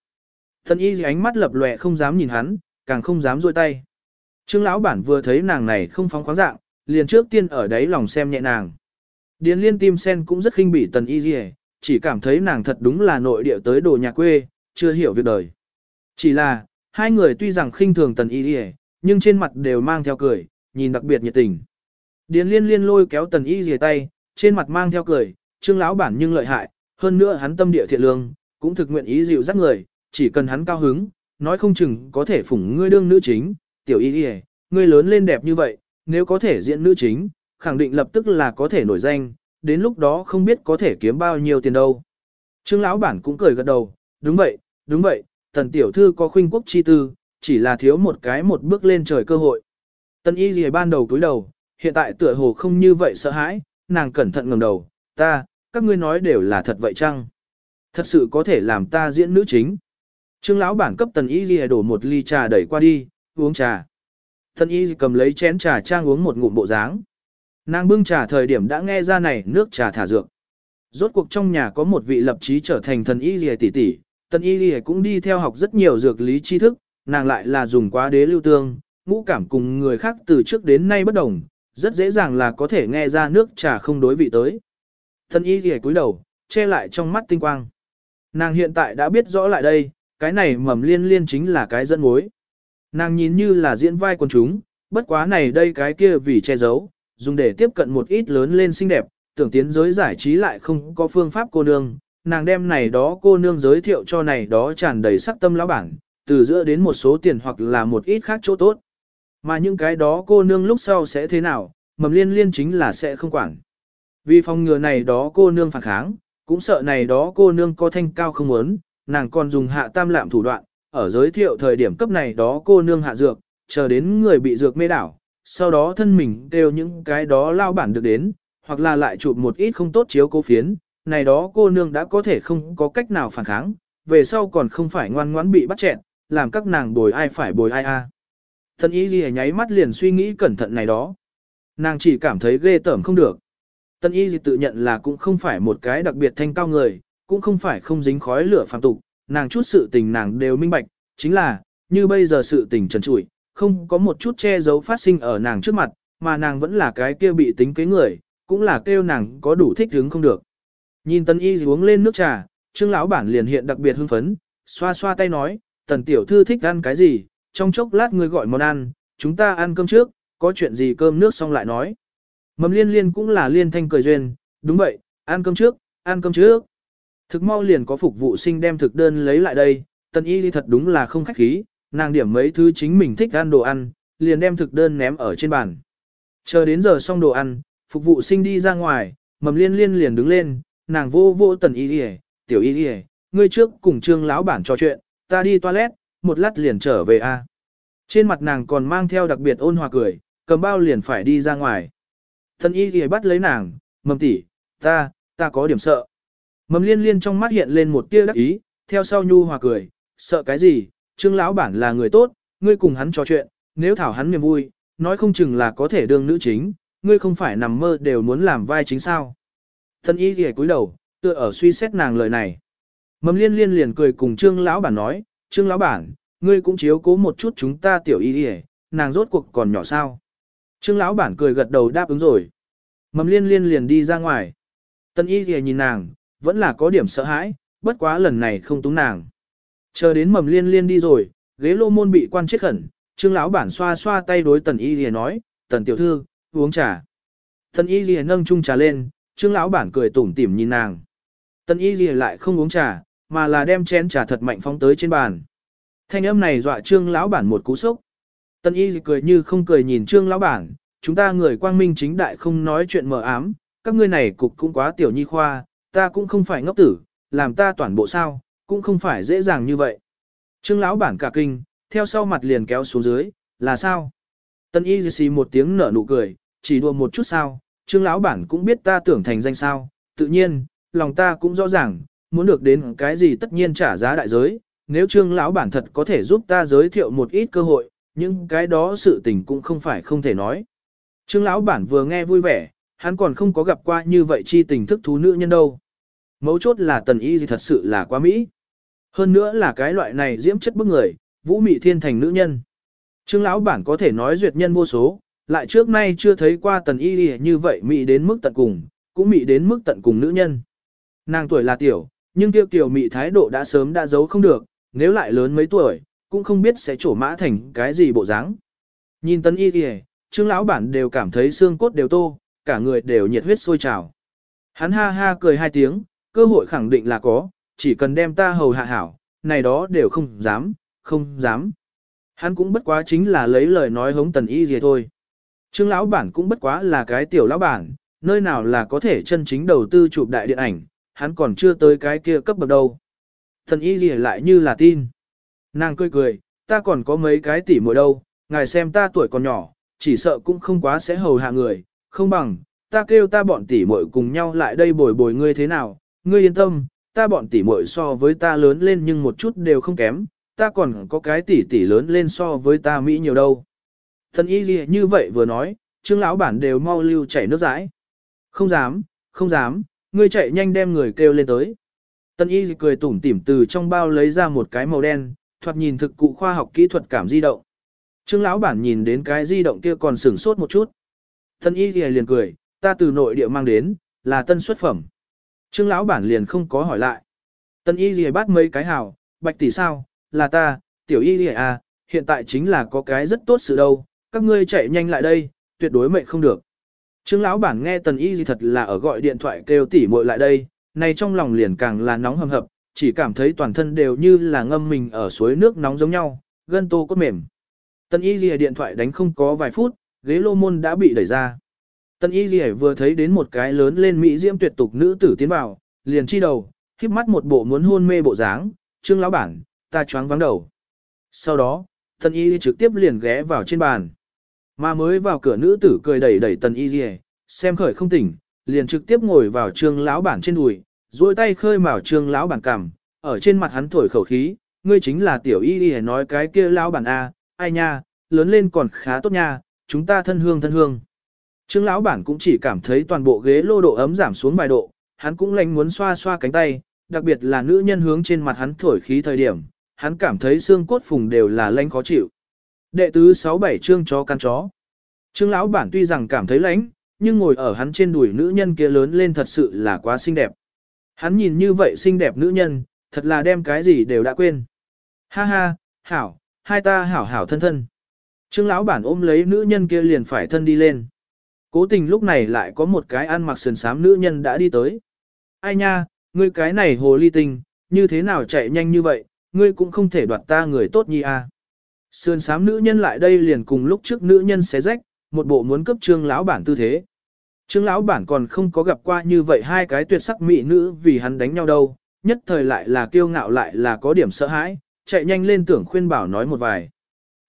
Tần y lìa ánh mắt lập lòe không dám nhìn hắn, càng không dám rỗi tay. Trương lão bản vừa thấy nàng này không phóng khoáng dạng, liền trước tiên ở đấy lòng xem nhẹ nàng. Điền liên tim sen cũng rất khinh bỉ tần y lìa, chỉ cảm thấy nàng thật đúng là nội địa tới đồ nhà quê, chưa hiểu việc đời. Chỉ là, hai người tuy rằng khinh thường tần y Y, nhưng trên mặt đều mang theo cười, nhìn đặc biệt nhiệt tình. Điền liên liên lôi kéo tần y rìa tay, trên mặt mang theo cười, trương lão bản nhưng lợi hại, hơn nữa hắn tâm địa thiện lương, cũng thực nguyện ý dịu dắt người, chỉ cần hắn cao hứng, nói không chừng có thể phủng ngươi đương nữ chính, tiểu y đi ngươi lớn lên đẹp như vậy, nếu có thể diễn nữ chính, khẳng định lập tức là có thể nổi danh, đến lúc đó không biết có thể kiếm bao nhiêu tiền đâu. Trương lão bản cũng cười gật đầu, đúng vậy, đúng vậy, tần tiểu thư có khuynh quốc chi tư, chỉ là thiếu một cái một bước lên trời cơ hội. Tần y gì ban đầu túi đầu, hiện tại tựa hồ không như vậy sợ hãi, nàng cẩn thận ngẩng đầu, ta, các ngươi nói đều là thật vậy chăng? Thật sự có thể làm ta diễn nữ chính. Trương lão bản cấp tần y gì đổ một ly trà đẩy qua đi, uống trà. Tần y cầm lấy chén trà trang uống một ngụm bộ dáng. Nàng bưng trà thời điểm đã nghe ra này nước trà thả dược. Rốt cuộc trong nhà có một vị lập chí trở thành thần y ghi tỷ tỷ, tần y ghi cũng đi theo học rất nhiều dược lý tri thức, nàng lại là dùng quá đế lưu tương, ngũ cảm cùng người khác từ trước đến nay bất đồng, rất dễ dàng là có thể nghe ra nước trà không đối vị tới. Tần y ghi cúi đầu, che lại trong mắt tinh quang. Nàng hiện tại đã biết rõ lại đây, cái này mầm liên liên chính là cái dẫn mối. Nàng nhìn như là diễn vai quần chúng, bất quá này đây cái kia vì che giấu, dùng để tiếp cận một ít lớn lên xinh đẹp, tưởng tiến giới giải trí lại không có phương pháp cô nương. Nàng đem này đó cô nương giới thiệu cho này đó tràn đầy sắc tâm lão bản, từ giữa đến một số tiền hoặc là một ít khác chỗ tốt. Mà những cái đó cô nương lúc sau sẽ thế nào, mầm liên liên chính là sẽ không quản. Vì phòng ngừa này đó cô nương phản kháng, cũng sợ này đó cô nương có thanh cao không muốn, nàng còn dùng hạ tam lạm thủ đoạn, ở giới thiệu thời điểm cấp này đó cô nương hạ dược, chờ đến người bị dược mê đảo, sau đó thân mình đều những cái đó lao bản được đến, hoặc là lại chụp một ít không tốt chiếu cố phiến, này đó cô nương đã có thể không có cách nào phản kháng, về sau còn không phải ngoan ngoãn bị bắt chẹn, làm các nàng bồi ai phải bồi ai a. À. Thân ý gì nháy mắt liền suy nghĩ cẩn thận này đó. Nàng chỉ cảm thấy ghê tởm không được. Tân y gì tự nhận là cũng không phải một cái đặc biệt thanh cao người, cũng không phải không dính khói lửa phàm tục, nàng chút sự tình nàng đều minh bạch, chính là, như bây giờ sự tình trần trụi, không có một chút che giấu phát sinh ở nàng trước mặt, mà nàng vẫn là cái kia bị tính kế người, cũng là kêu nàng có đủ thích hứng không được. Nhìn tân y uống lên nước trà, trương lão bản liền hiện đặc biệt hưng phấn, xoa xoa tay nói, tần tiểu thư thích ăn cái gì, trong chốc lát người gọi món ăn, chúng ta ăn cơm trước, có chuyện gì cơm nước xong lại nói. Mầm liên liên cũng là liên thanh cười duyên, đúng vậy, ăn cơm trước, ăn cơm trước. Thực mau liền có phục vụ sinh đem thực đơn lấy lại đây, tần y đi thật đúng là không khách khí, nàng điểm mấy thứ chính mình thích ăn đồ ăn, liền đem thực đơn ném ở trên bàn. Chờ đến giờ xong đồ ăn, phục vụ sinh đi ra ngoài, mầm liên liên liền đứng lên, nàng vô vô tần y đi tiểu y đi ngươi trước cùng trương lão bản trò chuyện, ta đi toilet, một lát liền trở về a. Trên mặt nàng còn mang theo đặc biệt ôn hòa cười, cầm bao liền phải đi ra ngoài. Tần y thì bắt lấy nàng, mầm tỷ, ta, ta có điểm sợ. Mầm liên liên trong mắt hiện lên một tia đắc ý, theo sau nhu hòa cười, sợ cái gì, trương lão bản là người tốt, ngươi cùng hắn trò chuyện, nếu thảo hắn niềm vui, nói không chừng là có thể đương nữ chính, ngươi không phải nằm mơ đều muốn làm vai chính sao. Thân y ghề cúi đầu, tựa ở suy xét nàng lời này. Mầm liên liên liền cười cùng trương lão bản nói, trương lão bản, ngươi cũng chiếu cố một chút chúng ta tiểu y ghề, nàng rốt cuộc còn nhỏ sao. Trương lão bản cười gật đầu đáp ứng rồi. Mầm liên liên liền đi ra ngoài. Tân y ghề nhìn nàng, vẫn là có điểm sợ hãi, bất quá lần này không túng nàng. Chờ đến mầm liên liên đi rồi, ghế lô môn bị quan chết khẩn, trương lão bản xoa xoa tay đối tần y ghề nói, tần tiểu thư, uống trà. Tần y ghề nâng chung trà lên, trương lão bản cười tủm tỉm nhìn nàng. Tần y gì lại không uống trà, mà là đem chén trà thật mạnh phóng tới trên bàn. Thanh âm này dọa trương lão bản một cú sốc. Tần y cười như không cười nhìn trương lão bản, chúng ta người quang minh chính đại không nói chuyện mờ ám, các ngươi này cục cũng quá tiểu nhi khoa, ta cũng không phải ngốc tử, làm ta toàn bộ sao, cũng không phải dễ dàng như vậy. Trương lão bản cả kinh, theo sau mặt liền kéo xuống dưới, là sao? Tân y xì một tiếng nở nụ cười, chỉ đùa một chút sao, trương lão bản cũng biết ta tưởng thành danh sao, tự nhiên, lòng ta cũng rõ ràng, muốn được đến cái gì tất nhiên trả giá đại giới, nếu trương lão bản thật có thể giúp ta giới thiệu một ít cơ hội, nhưng cái đó sự tình cũng không phải không thể nói. Trương lão bản vừa nghe vui vẻ, hắn còn không có gặp qua như vậy chi tình thức thú nữ nhân đâu. Mấu chốt là tần y gì thật sự là quá mỹ. Hơn nữa là cái loại này diễm chất bức người, vũ mị thiên thành nữ nhân. Trương lão bản có thể nói duyệt nhân vô số, lại trước nay chưa thấy qua tần y gì như vậy mị đến mức tận cùng, cũng mị đến mức tận cùng nữ nhân. Nàng tuổi là tiểu, nhưng tiêu tiểu mị thái độ đã sớm đã giấu không được, nếu lại lớn mấy tuổi, cũng không biết sẽ trổ mã thành cái gì bộ dáng. Nhìn tần y gì, trương lão bản đều cảm thấy xương cốt đều tô, cả người đều nhiệt huyết sôi trào. Hắn ha ha cười hai tiếng, cơ hội khẳng định là có, chỉ cần đem ta hầu hạ hảo, này đó đều không dám, không dám. Hắn cũng bất quá chính là lấy lời nói hống tần y gì thôi. Trương lão bản cũng bất quá là cái tiểu lão bản, nơi nào là có thể chân chính đầu tư chụp đại điện ảnh, hắn còn chưa tới cái kia cấp bậc đâu. thần y gì lại như là tin. Nàng cười cười, ta còn có mấy cái tỷ muội đâu, ngài xem ta tuổi còn nhỏ, chỉ sợ cũng không quá sẽ hầu hạ người, không bằng, ta kêu ta bọn tỷ muội cùng nhau lại đây bồi bồi ngươi thế nào, ngươi yên tâm, ta bọn tỷ muội so với ta lớn lên nhưng một chút đều không kém, ta còn có cái tỷ tỷ lớn lên so với ta Mỹ nhiều đâu. Thần y gì như vậy vừa nói, trương lão bản đều mau lưu chảy nước rãi. Không dám, không dám, ngươi chạy nhanh đem người kêu lên tới. Tân y cười tủm tỉm từ trong bao lấy ra một cái màu đen, thoạt nhìn thực cụ khoa học kỹ thuật cảm di động. Trương lão bản nhìn đến cái di động kia còn sửng sốt một chút. Tân y liền cười, ta từ nội địa mang đến, là tân xuất phẩm. Trương lão bản liền không có hỏi lại. Tân y lìa bắt mấy cái hào, bạch tỷ sao, là ta, tiểu y lìa à, hiện tại chính là có cái rất tốt sự đâu, các ngươi chạy nhanh lại đây, tuyệt đối mệnh không được. Trương lão bản nghe tần y gì thật là ở gọi điện thoại kêu tỷ muội lại đây, này trong lòng liền càng là nóng hầm hập, chỉ cảm thấy toàn thân đều như là ngâm mình ở suối nước nóng giống nhau, gân tô cốt mềm. Tần y gì điện thoại đánh không có vài phút, ghế lô môn đã bị đẩy ra. Tần y gì vừa thấy đến một cái lớn lên mỹ diễm tuyệt tục nữ tử tiến vào, liền chi đầu, khiếp mắt một bộ muốn hôn mê bộ dáng, trương lão bản, ta choáng vắng đầu. Sau đó, tần y trực tiếp liền ghé vào trên bàn. Mà mới vào cửa nữ tử cười đẩy đẩy tần y gì, xem khởi không tỉnh, liền trực tiếp ngồi vào trương lão bản trên đùi, duỗi tay khơi mào trương lão bản cằm, ở trên mặt hắn thổi khẩu khí, ngươi chính là tiểu y y nói cái kia lão bản a, ai nha, lớn lên còn khá tốt nha, chúng ta thân hương thân hương. Trương lão bản cũng chỉ cảm thấy toàn bộ ghế lô độ ấm giảm xuống vài độ, hắn cũng lành muốn xoa xoa cánh tay, đặc biệt là nữ nhân hướng trên mặt hắn thổi khí thời điểm, hắn cảm thấy xương cốt phùng đều là lanh khó chịu. Đệ tứ 67 chương chó căn chó. Trương lão bản tuy rằng cảm thấy lãnh, nhưng ngồi ở hắn trên đùi nữ nhân kia lớn lên thật sự là quá xinh đẹp. Hắn nhìn như vậy xinh đẹp nữ nhân, thật là đem cái gì đều đã quên. Ha ha, hảo, hai ta hảo hảo thân thân. Trương lão bản ôm lấy nữ nhân kia liền phải thân đi lên. Cố tình lúc này lại có một cái ăn mặc sườn xám nữ nhân đã đi tới. Ai nha, ngươi cái này hồ ly tinh, như thế nào chạy nhanh như vậy, ngươi cũng không thể đoạt ta người tốt nhi à. Sườn sám nữ nhân lại đây liền cùng lúc trước nữ nhân xé rách, một bộ muốn cấp trương lão bản tư thế. Trương lão bản còn không có gặp qua như vậy hai cái tuyệt sắc mỹ nữ vì hắn đánh nhau đâu, nhất thời lại là kiêu ngạo lại là có điểm sợ hãi, chạy nhanh lên tưởng khuyên bảo nói một vài.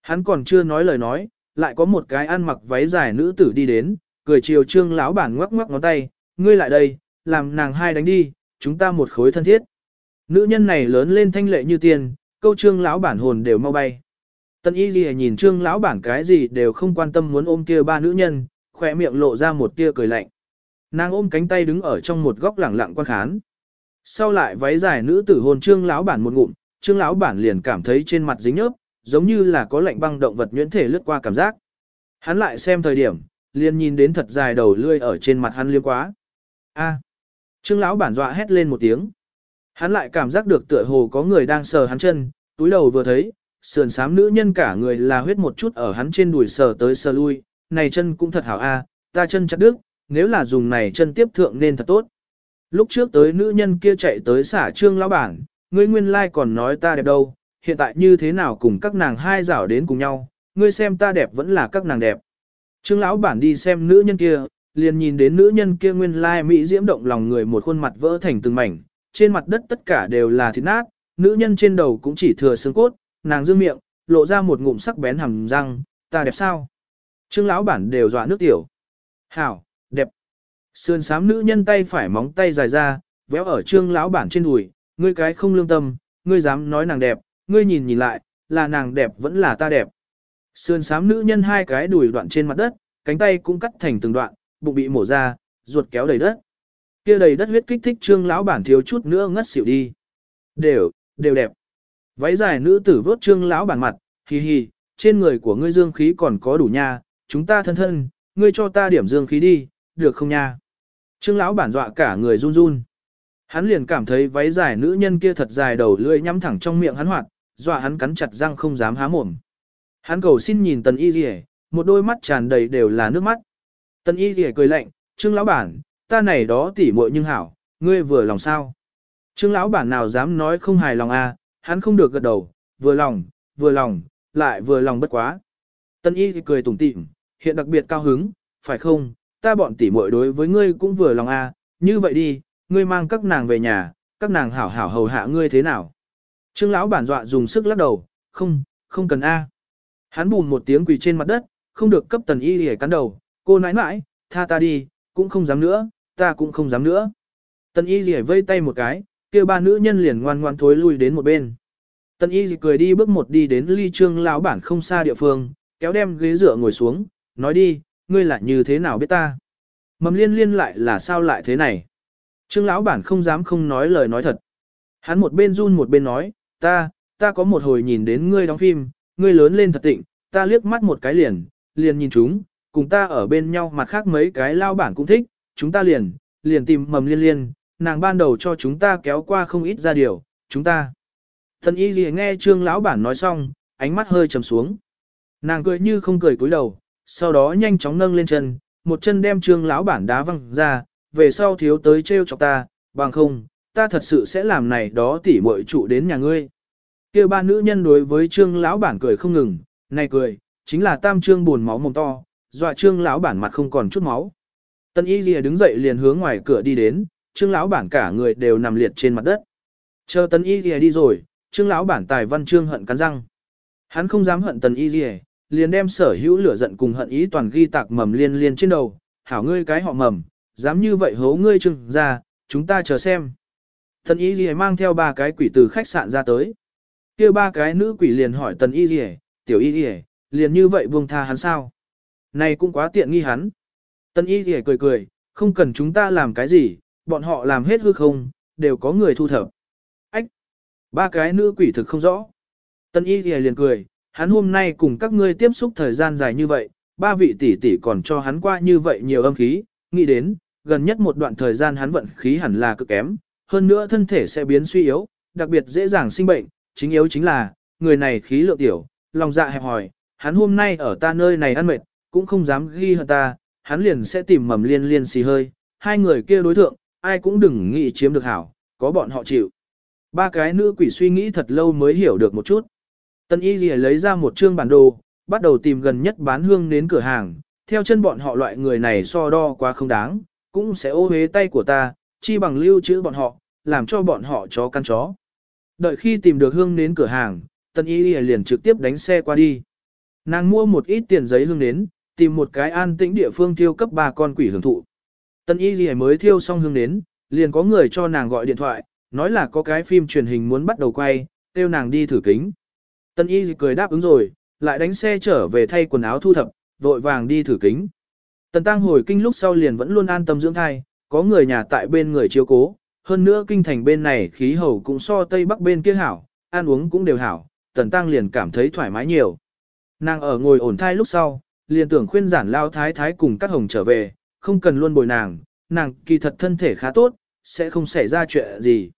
Hắn còn chưa nói lời nói, lại có một cái ăn mặc váy dài nữ tử đi đến, cười chiều trương lão bản ngoắc ngoắc ngón tay, ngươi lại đây, làm nàng hai đánh đi, chúng ta một khối thân thiết. Nữ nhân này lớn lên thanh lệ như tiền, câu trương lão bản hồn đều mau bay. Tân y gì nhìn trương lão bản cái gì đều không quan tâm muốn ôm kia ba nữ nhân, khỏe miệng lộ ra một tia cười lạnh. Nàng ôm cánh tay đứng ở trong một góc lẳng lặng quan khán. Sau lại váy dài nữ tử hồn trương lão bản một ngụm, trương lão bản liền cảm thấy trên mặt dính nhớp, giống như là có lạnh băng động vật nhuyễn thể lướt qua cảm giác. Hắn lại xem thời điểm, liền nhìn đến thật dài đầu lươi ở trên mặt hắn liếm quá. A. Trương lão bản dọa hét lên một tiếng. Hắn lại cảm giác được tựa hồ có người đang sờ hắn chân, túi đầu vừa thấy, sườn xám nữ nhân cả người là huyết một chút ở hắn trên đùi sờ tới sờ lui, này chân cũng thật hảo a, ta chân chặt đứt, nếu là dùng này chân tiếp thượng nên thật tốt. Lúc trước tới nữ nhân kia chạy tới xả trương lão bản, ngươi nguyên lai like còn nói ta đẹp đâu, hiện tại như thế nào cùng các nàng hai rảo đến cùng nhau, ngươi xem ta đẹp vẫn là các nàng đẹp. Trương lão bản đi xem nữ nhân kia, liền nhìn đến nữ nhân kia nguyên lai like mỹ diễm động lòng người một khuôn mặt vỡ thành từng mảnh, trên mặt đất tất cả đều là thịt nát, nữ nhân trên đầu cũng chỉ thừa xương cốt, nàng dương miệng, lộ ra một ngụm sắc bén hàm răng, ta đẹp sao? Trương lão bản đều dọa nước tiểu. Hảo, đẹp. Sườn sám nữ nhân tay phải móng tay dài ra, véo ở trương lão bản trên đùi, ngươi cái không lương tâm, ngươi dám nói nàng đẹp, ngươi nhìn nhìn lại, là nàng đẹp vẫn là ta đẹp. Sườn sám nữ nhân hai cái đùi đoạn trên mặt đất, cánh tay cũng cắt thành từng đoạn, bụng bị mổ ra, ruột kéo đầy đất. Kia đầy đất huyết kích thích trương lão bản thiếu chút nữa ngất xỉu đi. Đều, đều đẹp. Váy dài nữ tử vốt trương lão bản mặt, hì hì trên người của ngươi dương khí còn có đủ nha, chúng ta thân thân, ngươi cho ta điểm dương khí đi, được không nha? Trương lão bản dọa cả người run run. Hắn liền cảm thấy váy dài nữ nhân kia thật dài đầu lưỡi nhắm thẳng trong miệng hắn hoạt, dọa hắn cắn chặt răng không dám há mồm. Hắn cầu xin nhìn tần y rỉa, một đôi mắt tràn đầy đều là nước mắt. Tần y rỉa cười lạnh, trương lão bản, ta này đó tỉ muội nhưng hảo, ngươi vừa lòng sao? Trương lão bản nào dám nói không hài lòng à, hắn không được gật đầu, vừa lòng, vừa lòng, lại vừa lòng bất quá. Tần y thì cười tủm tỉm, hiện đặc biệt cao hứng, phải không, ta bọn tỉ muội đối với ngươi cũng vừa lòng à, như vậy đi, ngươi mang các nàng về nhà, các nàng hảo hảo hầu hạ ngươi thế nào. Trương lão bản dọa dùng sức lắc đầu, không, không cần a. Hắn bùn một tiếng quỳ trên mặt đất, không được cấp tần y để cắn đầu, cô nãi nãi, tha ta đi, cũng không dám nữa, ta cũng không dám nữa. Tần y rỉa vây tay một cái, kia ba nữ nhân liền ngoan ngoan thối lui đến một bên. Tần y cười đi bước một đi đến ly trương lão bản không xa địa phương, kéo đem ghế dựa ngồi xuống, nói đi, ngươi là như thế nào biết ta? Mầm liên liên lại là sao lại thế này? Trương lão bản không dám không nói lời nói thật. Hắn một bên run một bên nói, ta, ta có một hồi nhìn đến ngươi đóng phim, ngươi lớn lên thật tịnh, ta liếc mắt một cái liền, liền nhìn chúng, cùng ta ở bên nhau mặt khác mấy cái lao bản cũng thích, chúng ta liền, liền tìm mầm liên liên, nàng ban đầu cho chúng ta kéo qua không ít ra điều, chúng ta. Thần y gì nghe trương lão bản nói xong, ánh mắt hơi trầm xuống. Nàng cười như không cười cúi đầu, sau đó nhanh chóng nâng lên chân, một chân đem trương lão bản đá văng ra, về sau thiếu tới trêu chọc ta, bằng không, ta thật sự sẽ làm này đó tỉ muội trụ đến nhà ngươi. Kia ba nữ nhân đối với trương lão bản cười không ngừng, này cười, chính là tam trương buồn máu mồm to, dọa trương lão bản mặt không còn chút máu. Tân y lìa đứng dậy liền hướng ngoài cửa đi đến, trương lão bản cả người đều nằm liệt trên mặt đất. Chờ Tần y lìa đi rồi, trương lão bản tài văn trương hận cắn răng. Hắn không dám hận tần y lìa, liền đem sở hữu lửa giận cùng hận ý toàn ghi tạc mầm liên liên trên đầu, hảo ngươi cái họ mầm, dám như vậy hố ngươi trương ra, chúng ta chờ xem. Tần y lìa mang theo ba cái quỷ từ khách sạn ra tới. kia ba cái nữ quỷ liền hỏi tần y lìa, tiểu y lìa, liền như vậy buông tha hắn sao? Này cũng quá tiện nghi hắn. Tần y thì cười cười, không cần chúng ta làm cái gì, bọn họ làm hết hư không, đều có người thu thập. Ách! Ba cái nữ quỷ thực không rõ. Tân y thì liền cười, hắn hôm nay cùng các ngươi tiếp xúc thời gian dài như vậy, ba vị tỷ tỷ còn cho hắn qua như vậy nhiều âm khí, nghĩ đến, gần nhất một đoạn thời gian hắn vận khí hẳn là cực kém, hơn nữa thân thể sẽ biến suy yếu, đặc biệt dễ dàng sinh bệnh, chính yếu chính là, người này khí lượng tiểu, lòng dạ hẹp hòi, hắn hôm nay ở ta nơi này ăn mệt, cũng không dám ghi hận ta, hắn liền sẽ tìm mầm liên liên xì hơi, hai người kia đối thượng, ai cũng đừng nghĩ chiếm được hảo, có bọn họ chịu. Ba cái nữ quỷ suy nghĩ thật lâu mới hiểu được một chút. Tân y gì lấy ra một chương bản đồ, bắt đầu tìm gần nhất bán hương đến cửa hàng, theo chân bọn họ loại người này so đo quá không đáng, cũng sẽ ô hế tay của ta, chi bằng lưu trữ bọn họ, làm cho bọn họ chó căn chó. Đợi khi tìm được hương đến cửa hàng, tân y liền trực tiếp đánh xe qua đi. Nàng mua một ít tiền giấy hương đến, tìm một cái an tĩnh địa phương tiêu cấp ba con quỷ hưởng thụ. Tân y gì mới thiêu xong hương đến, liền có người cho nàng gọi điện thoại, nói là có cái phim truyền hình muốn bắt đầu quay, kêu nàng đi thử kính. Tân y gì cười đáp ứng rồi, lại đánh xe trở về thay quần áo thu thập, vội vàng đi thử kính. Tần tăng hồi kinh lúc sau liền vẫn luôn an tâm dưỡng thai, có người nhà tại bên người chiếu cố, hơn nữa kinh thành bên này khí hậu cũng so tây bắc bên kia hảo, ăn uống cũng đều hảo, tần tăng liền cảm thấy thoải mái nhiều. Nàng ở ngồi ổn thai lúc sau, liền tưởng khuyên giản lao thái thái cùng các hồng trở về, không cần luôn bồi nàng, nàng kỳ thật thân thể khá tốt, sẽ không xảy ra chuyện gì.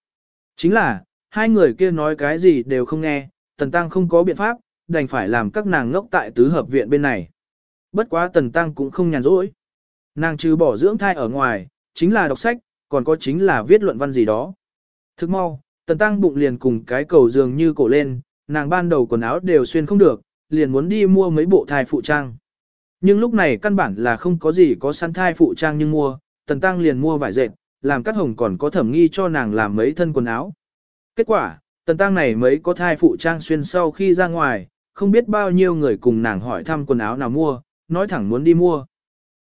Chính là, hai người kia nói cái gì đều không nghe, tần tăng không có biện pháp, đành phải làm các nàng ngốc tại tứ hợp viện bên này. Bất quá tần tăng cũng không nhàn rỗi. Nàng trừ bỏ dưỡng thai ở ngoài, chính là đọc sách, còn có chính là viết luận văn gì đó. Thức mau, tần tăng bụng liền cùng cái cầu dường như cổ lên, nàng ban đầu quần áo đều xuyên không được, liền muốn đi mua mấy bộ thai phụ trang. Nhưng lúc này căn bản là không có gì có sẵn thai phụ trang nhưng mua, tần tăng liền mua vải dệt, làm các hồng còn có thẩm nghi cho nàng làm mấy thân quần áo. Kết quả, tần tăng này mấy có thai phụ trang xuyên sau khi ra ngoài, không biết bao nhiêu người cùng nàng hỏi thăm quần áo nào mua, nói thẳng muốn đi mua.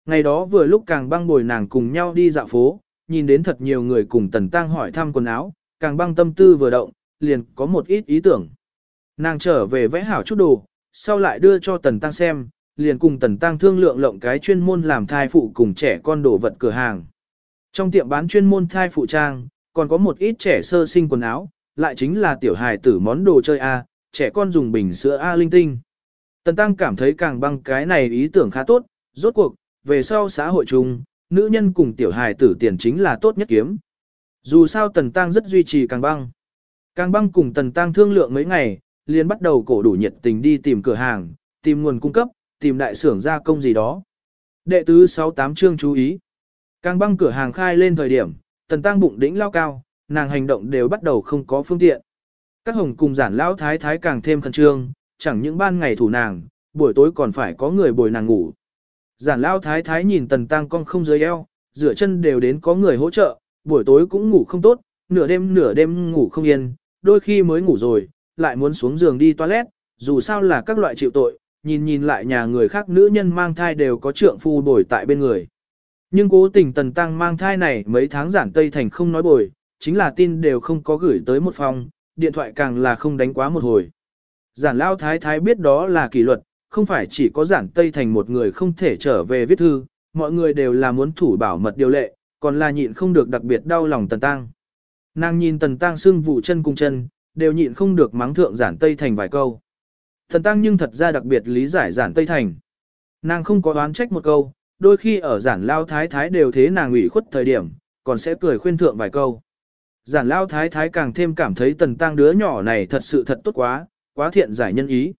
Ngày đó vừa lúc càng băng bồi nàng cùng nhau đi dạo phố, nhìn đến thật nhiều người cùng tần tăng hỏi thăm quần áo, càng băng tâm tư vừa động, liền có một ít ý tưởng. Nàng trở về vẽ hảo chút đồ, sau lại đưa cho tần tăng xem, liền cùng tần tăng thương lượng lộng cái chuyên môn làm thai phụ cùng trẻ con đồ vật cửa hàng. Trong tiệm bán chuyên môn thai phụ trang, còn có một ít trẻ sơ sinh quần áo, lại chính là tiểu hài tử món đồ chơi A, trẻ con dùng bình sữa A linh tinh. Tần tăng cảm thấy càng băng cái này ý tưởng khá tốt, rốt cuộc, về sau xã hội chung, nữ nhân cùng tiểu hài tử tiền chính là tốt nhất kiếm. Dù sao tần tăng rất duy trì càng băng. Càng băng cùng tần tăng thương lượng mấy ngày, liền bắt đầu cổ đủ nhiệt tình đi tìm cửa hàng, tìm nguồn cung cấp, tìm đại xưởng gia công gì đó. Đệ tứ 68 chương chú ý. Càng băng cửa hàng khai lên thời điểm, tần tăng bụng đỉnh lao cao, nàng hành động đều bắt đầu không có phương tiện. Các hồng cùng giản lão thái thái càng thêm khẩn trương, chẳng những ban ngày thủ nàng, buổi tối còn phải có người bồi nàng ngủ. Giản lão thái thái nhìn tần tăng con không dưới eo, rửa chân đều đến có người hỗ trợ, buổi tối cũng ngủ không tốt, nửa đêm nửa đêm ngủ không yên, đôi khi mới ngủ rồi, lại muốn xuống giường đi toilet, dù sao là các loại chịu tội, nhìn nhìn lại nhà người khác nữ nhân mang thai đều có trượng phu bồi tại bên người. Nhưng cố tình tần tăng mang thai này mấy tháng giản Tây Thành không nói bồi, chính là tin đều không có gửi tới một phòng, điện thoại càng là không đánh quá một hồi. Giản lao thái thái biết đó là kỷ luật, không phải chỉ có giản Tây Thành một người không thể trở về viết thư, mọi người đều là muốn thủ bảo mật điều lệ, còn là nhịn không được đặc biệt đau lòng Tần Tăng. Nàng nhìn Tần Tăng xưng vụ chân cung chân, đều nhịn không được mắng thượng giản Tây Thành vài câu. Thần Tăng nhưng thật ra đặc biệt lý giải giản Tây Thành. Nàng không có đoán trách một câu, đôi khi ở giản lao thái thái đều thế nàng ủy khuất thời điểm, còn sẽ cười khuyên thượng vài câu. Giản lao thái thái càng thêm cảm thấy tần tăng đứa nhỏ này thật sự thật tốt quá, quá thiện giải nhân ý.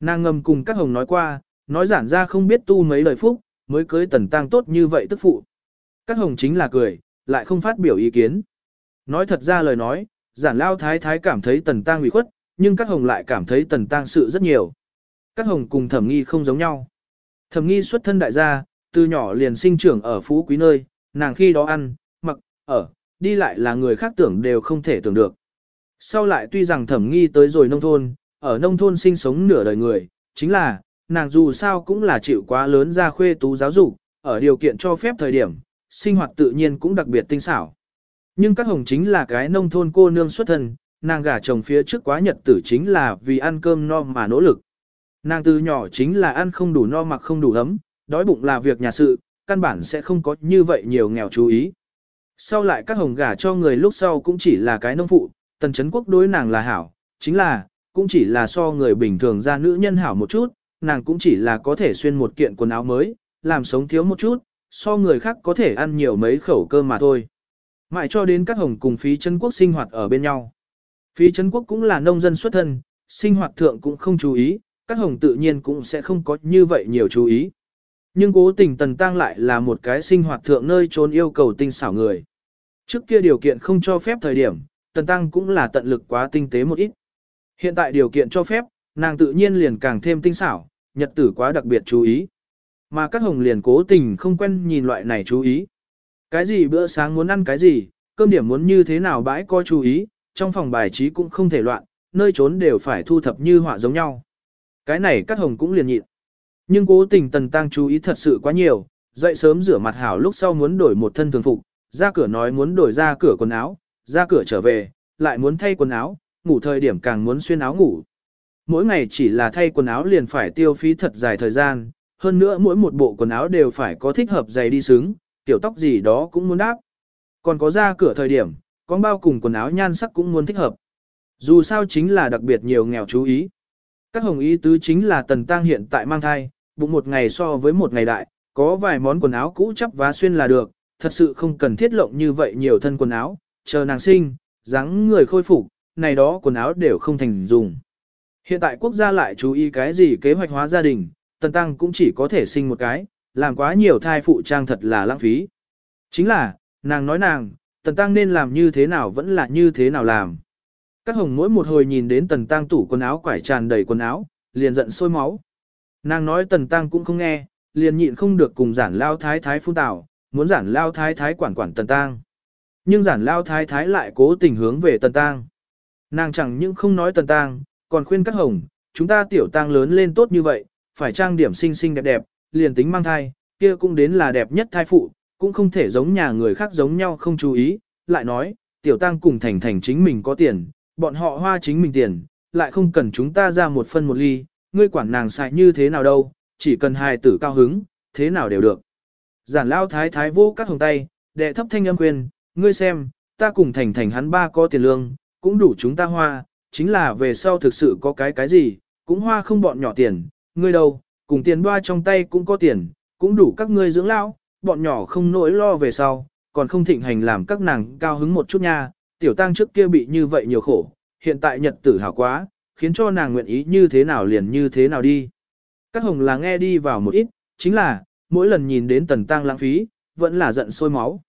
Nàng ngầm cùng các hồng nói qua, nói giản ra không biết tu mấy lời phúc, mới cưới tần tăng tốt như vậy tức phụ. Các hồng chính là cười, lại không phát biểu ý kiến. Nói thật ra lời nói, giản lao thái thái cảm thấy tần tăng ủy khuất, nhưng các hồng lại cảm thấy tần tăng sự rất nhiều. Các hồng cùng thẩm nghi không giống nhau. Thẩm nghi xuất thân đại gia, từ nhỏ liền sinh trưởng ở phú quý nơi, nàng khi đó ăn, mặc, ở, đi lại là người khác tưởng đều không thể tưởng được. Sau lại tuy rằng thẩm nghi tới rồi nông thôn, ở nông thôn sinh sống nửa đời người, chính là, nàng dù sao cũng là chịu quá lớn ra khuê tú giáo dục, ở điều kiện cho phép thời điểm, sinh hoạt tự nhiên cũng đặc biệt tinh xảo. Nhưng các hồng chính là cái nông thôn cô nương xuất thân, nàng gả chồng phía trước quá nhật tử chính là vì ăn cơm no mà nỗ lực. Nàng từ nhỏ chính là ăn không đủ no mặc không đủ ấm, đói bụng là việc nhà sự, căn bản sẽ không có như vậy nhiều nghèo chú ý. Sau lại các hồng gả cho người lúc sau cũng chỉ là cái nông phụ, tần chấn quốc đối nàng là hảo, chính là, cũng chỉ là so người bình thường ra nữ nhân hảo một chút, nàng cũng chỉ là có thể xuyên một kiện quần áo mới, làm sống thiếu một chút, so người khác có thể ăn nhiều mấy khẩu cơm mà thôi. Mãi cho đến các hồng cùng phí chân quốc sinh hoạt ở bên nhau. Phí Trấn quốc cũng là nông dân xuất thân, sinh hoạt thượng cũng không chú ý, các hồng tự nhiên cũng sẽ không có như vậy nhiều chú ý. Nhưng cố tình tần tăng lại là một cái sinh hoạt thượng nơi trốn yêu cầu tinh xảo người. Trước kia điều kiện không cho phép thời điểm, tần tăng cũng là tận lực quá tinh tế một ít. Hiện tại điều kiện cho phép, nàng tự nhiên liền càng thêm tinh xảo, nhật tử quá đặc biệt chú ý. Mà các hồng liền cố tình không quen nhìn loại này chú ý. Cái gì bữa sáng muốn ăn cái gì, cơm điểm muốn như thế nào bãi có chú ý, trong phòng bài trí cũng không thể loạn, nơi trốn đều phải thu thập như họa giống nhau. Cái này các hồng cũng liền nhịn. Nhưng cố tình tần tăng chú ý thật sự quá nhiều, dậy sớm rửa mặt hảo lúc sau muốn đổi một thân thường phục, ra cửa nói muốn đổi ra cửa quần áo, ra cửa trở về, lại muốn thay quần áo, ngủ thời điểm càng muốn xuyên áo ngủ. Mỗi ngày chỉ là thay quần áo liền phải tiêu phí thật dài thời gian, hơn nữa mỗi một bộ quần áo đều phải có thích hợp giày đi xứng, tiểu tóc gì đó cũng muốn đáp. Còn có ra cửa thời điểm, con bao cùng quần áo nhan sắc cũng muốn thích hợp. Dù sao chính là đặc biệt nhiều nghèo chú ý. Các hồng ý tứ chính là tần tăng hiện tại mang thai, bụng một ngày so với một ngày đại, có vài món quần áo cũ chắp vá xuyên là được, thật sự không cần thiết lộng như vậy nhiều thân quần áo, chờ nàng sinh, dáng người khôi phục, này đó quần áo đều không thành dùng. Hiện tại quốc gia lại chú ý cái gì kế hoạch hóa gia đình, tần tăng cũng chỉ có thể sinh một cái, làm quá nhiều thai phụ trang thật là lãng phí. Chính là, nàng nói nàng, tần tăng nên làm như thế nào vẫn là như thế nào làm. Các hồng mỗi một hồi nhìn đến tần tăng tủ quần áo quải tràn đầy quần áo, liền giận sôi máu. Nàng nói tần tăng cũng không nghe, liền nhịn không được cùng giản lao thái thái phun tảo, muốn giản lao thái thái quản quản tần tăng. Nhưng giản lao thái thái lại cố tình hướng về tần tăng. Nàng chẳng những không nói tần tăng, còn khuyên các hồng, chúng ta tiểu tăng lớn lên tốt như vậy, phải trang điểm xinh xinh đẹp đẹp, liền tính mang thai, kia cũng đến là đẹp nhất thai phụ, cũng không thể giống nhà người khác giống nhau không chú ý, lại nói, tiểu tăng cùng thành thành chính mình có tiền, bọn họ hoa chính mình tiền, lại không cần chúng ta ra một phân một ly, ngươi quản nàng xài như thế nào đâu, chỉ cần hài tử cao hứng, thế nào đều được. Giản lao thái thái vô các hồng tay, đệ thấp thanh âm quyền, ngươi xem, ta cùng thành thành hắn ba có tiền lương, cũng đủ chúng ta hoa, chính là về sau thực sự có cái cái gì, cũng hoa không bọn nhỏ tiền, ngươi đâu, cùng tiền đoa trong tay cũng có tiền, cũng đủ các ngươi dưỡng lão, bọn nhỏ không nỗi lo về sau, còn không thịnh hành làm các nàng cao hứng một chút nha, tiểu tăng trước kia bị như vậy nhiều khổ, hiện tại nhật tử hảo quá, khiến cho nàng nguyện ý như thế nào liền như thế nào đi. Các hồng là nghe đi vào một ít, chính là, mỗi lần nhìn đến tần tăng lãng phí, vẫn là giận sôi máu.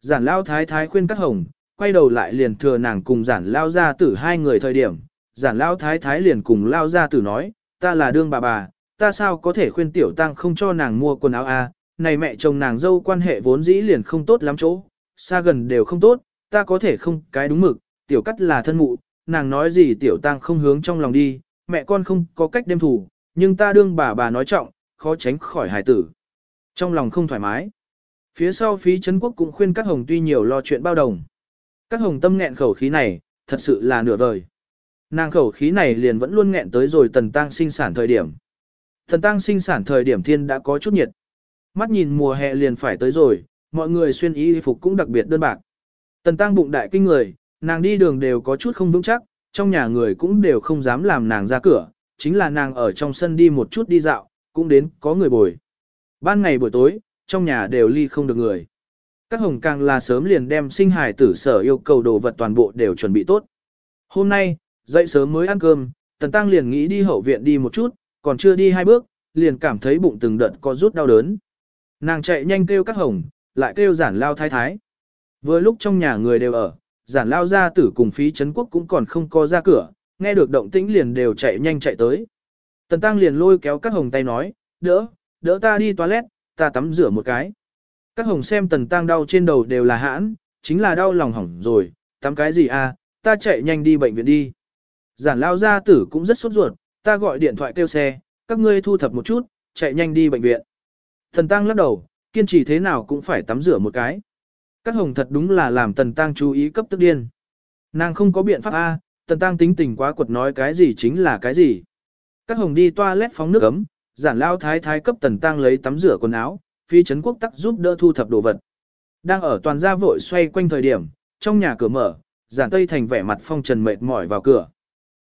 Giản lao thái thái khuyên các hồng, quay đầu lại liền thừa nàng cùng giản lao gia tử hai người thời điểm, giản lao thái thái liền cùng lao gia tử nói, ta là đương bà bà, ta sao có thể khuyên tiểu tăng không cho nàng mua quần áo a à? Này mẹ chồng nàng dâu quan hệ vốn dĩ liền không tốt lắm chỗ, xa gần đều không tốt, ta có thể không cái đúng mực, tiểu cắt là thân mụ, nàng nói gì tiểu tăng không hướng trong lòng đi, mẹ con không có cách đem thủ, nhưng ta đương bà bà nói trọng, khó tránh khỏi hài tử. Trong lòng không thoải mái. Phía sau phí Trấn Quốc cũng khuyên các hồng tuy nhiều lo chuyện bao đồng. Các hồng tâm nghẹn khẩu khí này, thật sự là nửa vời. Nàng khẩu khí này liền vẫn luôn nghẹn tới rồi tần tăng sinh sản thời điểm. Tần tăng sinh sản thời điểm thiên đã có chút nhiệt. Mắt nhìn mùa hè liền phải tới rồi, mọi người xuyên y phục cũng đặc biệt đơn bạc. Tần tăng bụng đại kinh người, nàng đi đường đều có chút không vững chắc, trong nhà người cũng đều không dám làm nàng ra cửa, chính là nàng ở trong sân đi một chút đi dạo, cũng đến có người bồi. Ban ngày buổi tối, trong nhà đều ly không được người. Các hồng càng là sớm liền đem sinh hài tử sở yêu cầu đồ vật toàn bộ đều chuẩn bị tốt. Hôm nay, dậy sớm mới ăn cơm, Tần Tăng liền nghĩ đi hậu viện đi một chút, còn chưa đi hai bước, liền cảm thấy bụng từng đợt có rút đau đớn. Nàng chạy nhanh kêu các hồng, lại kêu giản lao thái thái. Vừa lúc trong nhà người đều ở, giản lao gia tử cùng phí chấn quốc cũng còn không có ra cửa, nghe được động tĩnh liền đều chạy nhanh chạy tới. Tần Tăng liền lôi kéo các hồng tay nói, đỡ, đỡ ta đi toilet, ta tắm rửa một cái. Các hồng xem tần Tăng đau trên đầu đều là hãn, chính là đau lòng hỏng rồi, tắm cái gì à, ta chạy nhanh đi bệnh viện đi. Giản lao gia tử cũng rất sốt ruột, ta gọi điện thoại kêu xe, các ngươi thu thập một chút, chạy nhanh đi bệnh viện. Thần Tăng lắc đầu, kiên trì thế nào cũng phải tắm rửa một cái. Các hồng thật đúng là làm Tần Tăng chú ý cấp tức điên. Nàng không có biện pháp A, Tần Tăng tính tình quá quật nói cái gì chính là cái gì. Các hồng đi toilet phóng nước ấm, giản lao thái thái cấp Tần Tăng lấy tắm rửa quần áo, phi chấn quốc tắc giúp đỡ thu thập đồ vật. Đang ở toàn gia vội xoay quanh thời điểm, trong nhà cửa mở, giản tây thành vẻ mặt phong trần mệt mỏi vào cửa.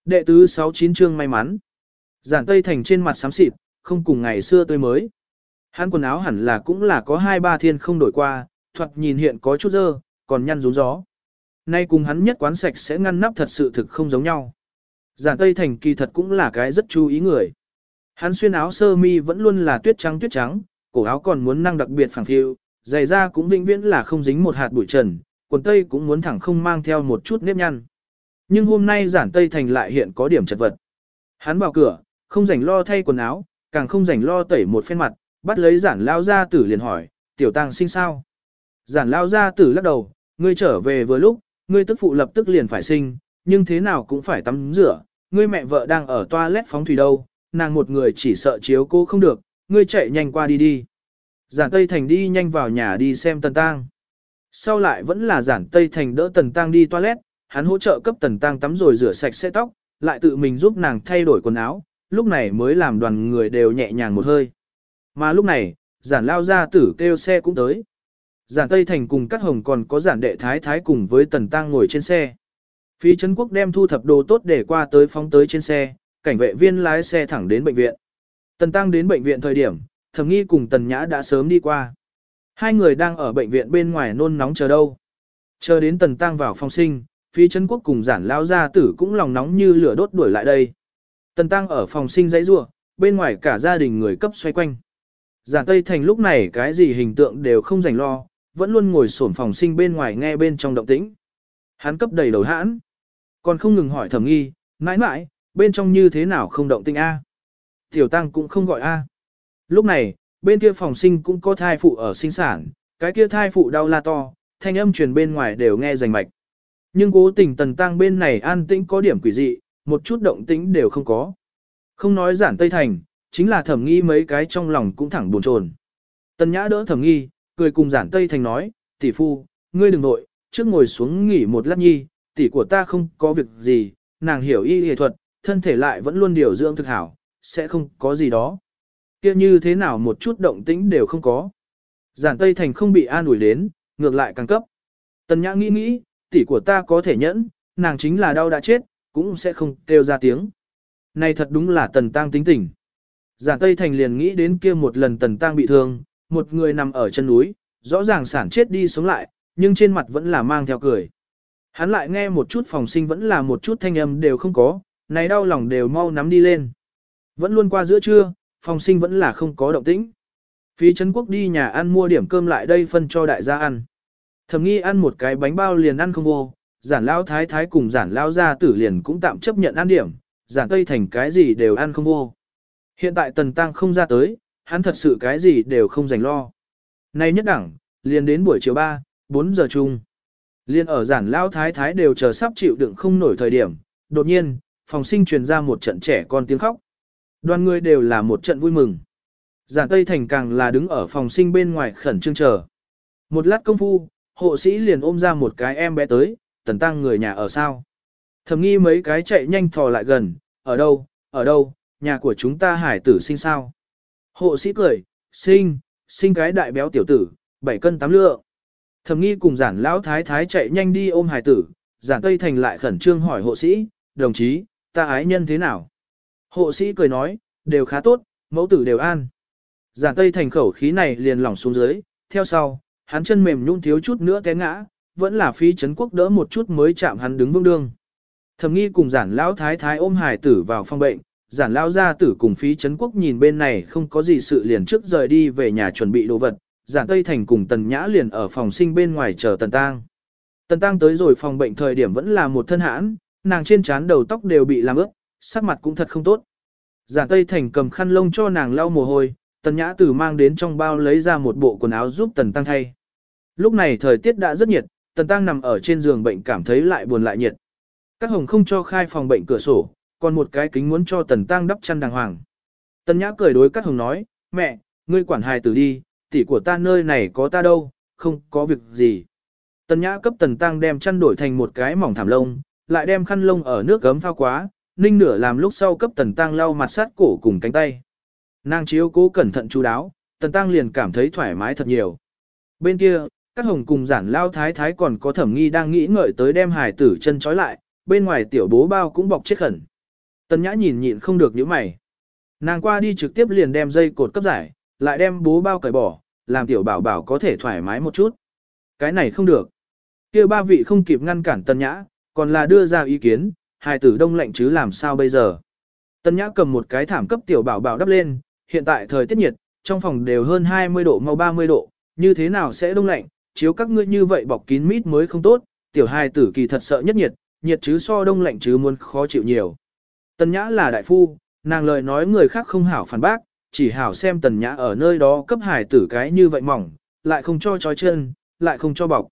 Đệ tứ 69 chương may mắn. Giản tây thành trên mặt xám xịt, không cùng ngày xưa tươi mới. Hắn quần áo hẳn là cũng là có hai ba thiên không đổi qua, thoạt nhìn hiện có chút dơ, còn nhăn rún gió. Nay cùng hắn nhất quán sạch sẽ ngăn nắp thật sự thực không giống nhau. Giản Tây Thành kỳ thật cũng là cái rất chú ý người. Hắn xuyên áo sơ mi vẫn luôn là tuyết trắng tuyết trắng, cổ áo còn muốn năng đặc biệt phẳng phiu, giày da cũng vĩnh viễn là không dính một hạt bụi trần, quần tây cũng muốn thẳng không mang theo một chút nếp nhăn. Nhưng hôm nay giản Tây Thành lại hiện có điểm chật vật. Hắn vào cửa, không rảnh lo thay quần áo, càng không rảnh lo tẩy một phen mặt, bắt lấy giản lao gia tử liền hỏi, tiểu tăng sinh sao? Giản lao gia tử lắc đầu, ngươi trở về vừa lúc, ngươi tức phụ lập tức liền phải sinh, nhưng thế nào cũng phải tắm rửa, ngươi mẹ vợ đang ở toilet phóng thủy đâu, nàng một người chỉ sợ chiếu cô không được, ngươi chạy nhanh qua đi đi. Giản Tây Thành đi nhanh vào nhà đi xem Tần Tăng. Sau lại vẫn là Giản Tây Thành đỡ Tần Tăng đi toilet, hắn hỗ trợ cấp Tần Tăng tắm rồi rửa sạch sẽ tóc, lại tự mình giúp nàng thay đổi quần áo, lúc này mới làm đoàn người đều nhẹ nhàng một hơi. Mà lúc này, Giản Lao ra tử kêu xe cũng tới. Giản Tây Thành cùng các Hồng còn có giản đệ thái thái cùng với Tần Tăng ngồi trên xe. Phí Trấn Quốc đem thu thập đồ tốt để qua tới phóng tới trên xe, cảnh vệ viên lái xe thẳng đến bệnh viện. Tần Tăng đến bệnh viện thời điểm, thẩm nghi cùng Tần Nhã đã sớm đi qua. Hai người đang ở bệnh viện bên ngoài nôn nóng chờ đâu. Chờ đến Tần Tăng vào phòng sinh, Phí Trấn Quốc cùng giản lao gia tử cũng lòng nóng như lửa đốt đuổi lại đây. Tần Tăng ở phòng sinh dãy rua, bên ngoài cả gia đình người cấp xoay quanh. Giản Tây Thành lúc này cái gì hình tượng đều không dành lo, vẫn luôn ngồi sổn phòng sinh bên ngoài nghe bên trong động tĩnh. Hắn cấp đầy đầu hãn, còn không ngừng hỏi thẩm nghi, mãi mãi, bên trong như thế nào không động tĩnh A. Tiểu tăng cũng không gọi A. Lúc này, bên kia phòng sinh cũng có thai phụ ở sinh sản, cái kia thai phụ đau la to, thanh âm truyền bên ngoài đều nghe rành mạch. Nhưng cố tình tần tăng bên này an tĩnh có điểm quỷ dị, một chút động tĩnh đều không có. Không nói giản Tây Thành, chính là thẩm nghi mấy cái trong lòng cũng thẳng buồn chồn. Tần nhã đỡ thẩm nghi, cười cùng giản Tây Thành nói, tỷ phu, ngươi đừng nội, trước ngồi xuống nghỉ một lát nhi, tỷ của ta không có việc gì, nàng hiểu y y thuật, thân thể lại vẫn luôn điều dưỡng thực hảo, sẽ không có gì đó. kia như thế nào một chút động tĩnh đều không có. Giản Tây Thành không bị an ủi đến, ngược lại càng cấp. Tần Nhã nghĩ nghĩ, tỷ của ta có thể nhẫn, nàng chính là đau đã chết, cũng sẽ không kêu ra tiếng. Này thật đúng là tần tang tính tình. Giản Tây Thành liền nghĩ đến kia một lần tần tăng bị thương, một người nằm ở chân núi, rõ ràng sản chết đi sống lại, nhưng trên mặt vẫn là mang theo cười. Hắn lại nghe một chút phòng sinh vẫn là một chút thanh âm đều không có, này đau lòng đều mau nắm đi lên. Vẫn luôn qua giữa trưa, phòng sinh vẫn là không có động tĩnh. Phí Trấn Quốc đi nhà ăn mua điểm cơm lại đây phân cho đại gia ăn. Thầm nghi ăn một cái bánh bao liền ăn không vô, giản lao thái thái cùng giản lao gia tử liền cũng tạm chấp nhận ăn điểm, giản tây thành cái gì đều ăn không vô. Hiện tại tần tăng không ra tới, hắn thật sự cái gì đều không dành lo. Nay nhất đẳng, liền đến buổi chiều 3, 4 giờ chung. Liên ở giản lao thái thái đều chờ sắp chịu đựng không nổi thời điểm, đột nhiên, phòng sinh truyền ra một trận trẻ con tiếng khóc. Đoàn người đều là một trận vui mừng. Giản Tây Thành càng là đứng ở phòng sinh bên ngoài khẩn trương chờ. Một lát công phu, hộ sĩ liền ôm ra một cái em bé tới, tần tăng người nhà ở sao. thầm nghi mấy cái chạy nhanh thò lại gần, ở đâu, ở đâu, nhà của chúng ta hải tử sinh sao. Hộ sĩ cười, sinh, sinh cái đại béo tiểu tử, 7 cân 8 lượng. Thẩm nghi cùng giản lão thái thái chạy nhanh đi ôm hải tử, giản tây thành lại khẩn trương hỏi hộ sĩ, đồng chí, ta ái nhân thế nào? Hộ sĩ cười nói, đều khá tốt, mẫu tử đều an. Giản tây thành khẩu khí này liền lỏng xuống dưới, theo sau, hắn chân mềm nhung thiếu chút nữa té ngã, vẫn là phi chấn quốc đỡ một chút mới chạm hắn đứng vững đương. Thẩm nghi cùng giản lão thái thái ôm hải tử vào phòng bệnh, giản lão gia tử cùng phí Trấn quốc nhìn bên này không có gì sự liền trước rời đi về nhà chuẩn bị đồ vật, giản tây thành cùng tần nhã liền ở phòng sinh bên ngoài chờ tần tang. Tần tang tới rồi phòng bệnh thời điểm vẫn là một thân hãn, nàng trên trán đầu tóc đều bị làm ướt, sắc mặt cũng thật không tốt. Giản tây thành cầm khăn lông cho nàng lau mồ hôi, tần nhã tử mang đến trong bao lấy ra một bộ quần áo giúp tần tăng thay. Lúc này thời tiết đã rất nhiệt, tần tăng nằm ở trên giường bệnh cảm thấy lại buồn lại nhiệt. Các hồng không cho khai phòng bệnh cửa sổ, còn một cái kính muốn cho tần tăng đắp chăn đàng hoàng. Tần nhã cười đối các hồng nói, mẹ, ngươi quản hài tử đi, tỷ của ta nơi này có ta đâu, không có việc gì. Tần nhã cấp tần tăng đem chăn đổi thành một cái mỏng thảm lông, lại đem khăn lông ở nước gấm phao quá, ninh nửa làm lúc sau cấp tần tăng lau mặt sát cổ cùng cánh tay. Nàng chiếu cố cẩn thận chú đáo, tần tăng liền cảm thấy thoải mái thật nhiều. Bên kia, các hồng cùng giản lao thái thái còn có thẩm nghi đang nghĩ ngợi tới đem hài tử chân trói lại, bên ngoài tiểu bố bao cũng bọc chết khẩn. Tần nhã nhìn nhịn không được những mày. Nàng qua đi trực tiếp liền đem dây cột cấp giải, lại đem bố bao cởi bỏ, làm tiểu bảo bảo có thể thoải mái một chút. Cái này không được. kia ba vị không kịp ngăn cản tần nhã, còn là đưa ra ý kiến, hài tử đông lạnh chứ làm sao bây giờ. Tần nhã cầm một cái thảm cấp tiểu bảo bảo đắp lên, hiện tại thời tiết nhiệt, trong phòng đều hơn 20 độ mau 30 độ, như thế nào sẽ đông lạnh, chiếu các ngươi như vậy bọc kín mít mới không tốt, tiểu hài tử kỳ thật sợ nhất nhiệt, nhiệt chứ so đông lạnh chứ muốn khó chịu nhiều. Tần Nhã là đại phu, nàng lời nói người khác không hảo phản bác, chỉ hảo xem Tần Nhã ở nơi đó cấp hài tử cái như vậy mỏng, lại không cho trói chân, lại không cho bọc.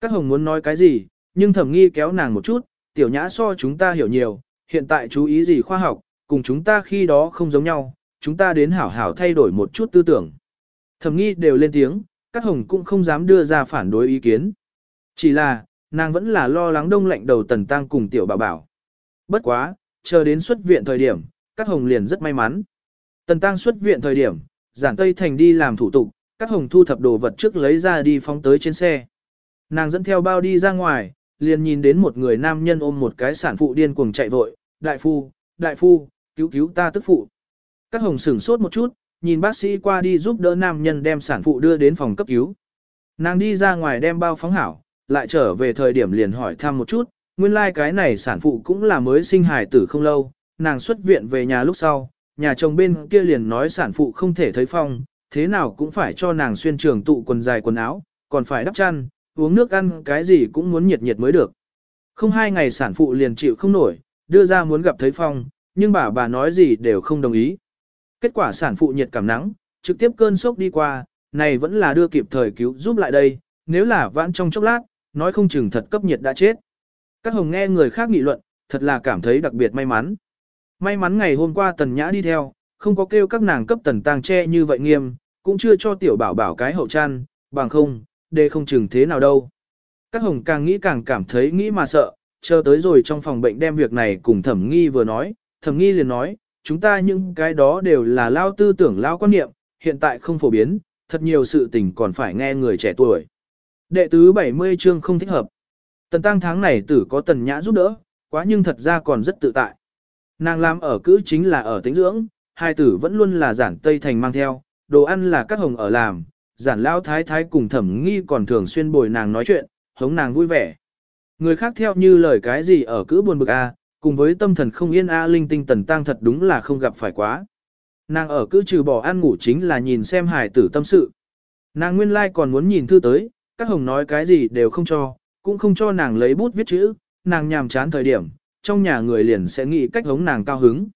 Các hồng muốn nói cái gì, nhưng thẩm nghi kéo nàng một chút, tiểu nhã so chúng ta hiểu nhiều, hiện tại chú ý gì khoa học, cùng chúng ta khi đó không giống nhau, chúng ta đến hảo hảo thay đổi một chút tư tưởng. Thẩm nghi đều lên tiếng, các hồng cũng không dám đưa ra phản đối ý kiến. Chỉ là, nàng vẫn là lo lắng đông lạnh đầu tần tăng cùng tiểu bảo bảo. Bất quá, chờ đến xuất viện thời điểm, các hồng liền rất may mắn. Tần tăng xuất viện thời điểm, giản tây thành đi làm thủ tục, các hồng thu thập đồ vật trước lấy ra đi phóng tới trên xe. Nàng dẫn theo bao đi ra ngoài, liền nhìn đến một người nam nhân ôm một cái sản phụ điên cuồng chạy vội, đại phu, đại phu, cứu cứu ta tức phụ. Các hồng sửng sốt một chút, nhìn bác sĩ qua đi giúp đỡ nam nhân đem sản phụ đưa đến phòng cấp cứu. Nàng đi ra ngoài đem bao phóng hảo, lại trở về thời điểm liền hỏi thăm một chút, nguyên lai like cái này sản phụ cũng là mới sinh hài tử không lâu, nàng xuất viện về nhà lúc sau, nhà chồng bên kia liền nói sản phụ không thể thấy phong, thế nào cũng phải cho nàng xuyên trường tụ quần dài quần áo, còn phải đắp chăn, uống nước ăn cái gì cũng muốn nhiệt nhiệt mới được. Không hai ngày sản phụ liền chịu không nổi, đưa ra muốn gặp thấy phong, nhưng bà bà nói gì đều không đồng ý. Kết quả sản phụ nhiệt cảm nắng, trực tiếp cơn sốc đi qua, này vẫn là đưa kịp thời cứu giúp lại đây, nếu là vãn trong chốc lát, nói không chừng thật cấp nhiệt đã chết. Các hồng nghe người khác nghị luận, thật là cảm thấy đặc biệt may mắn. May mắn ngày hôm qua tần nhã đi theo, không có kêu các nàng cấp tần tang che như vậy nghiêm, cũng chưa cho tiểu bảo bảo cái hậu chăn, bằng không, đề không chừng thế nào đâu. Các hồng càng nghĩ càng cảm thấy nghĩ mà sợ, chờ tới rồi trong phòng bệnh đem việc này cùng thẩm nghi vừa nói, thẩm nghi liền nói, chúng ta những cái đó đều là lao tư tưởng lao quan niệm, hiện tại không phổ biến, thật nhiều sự tình còn phải nghe người trẻ tuổi. Đệ tứ 70 chương không thích hợp. Tần tăng tháng này tử có tần nhã giúp đỡ, quá nhưng thật ra còn rất tự tại. Nàng làm ở cữ chính là ở tính dưỡng, hai tử vẫn luôn là giản tây thành mang theo, đồ ăn là các hồng ở làm, giản lao thái thái cùng thẩm nghi còn thường xuyên bồi nàng nói chuyện, hống nàng vui vẻ. Người khác theo như lời cái gì ở cữ buồn bực a, cùng với tâm thần không yên a linh tinh tần tăng thật đúng là không gặp phải quá. Nàng ở cữ trừ bỏ ăn ngủ chính là nhìn xem hài tử tâm sự. Nàng nguyên lai like còn muốn nhìn thư tới, các hồng nói cái gì đều không cho, cũng không cho nàng lấy bút viết chữ, nàng nhàm chán thời điểm, trong nhà người liền sẽ nghĩ cách hống nàng cao hứng.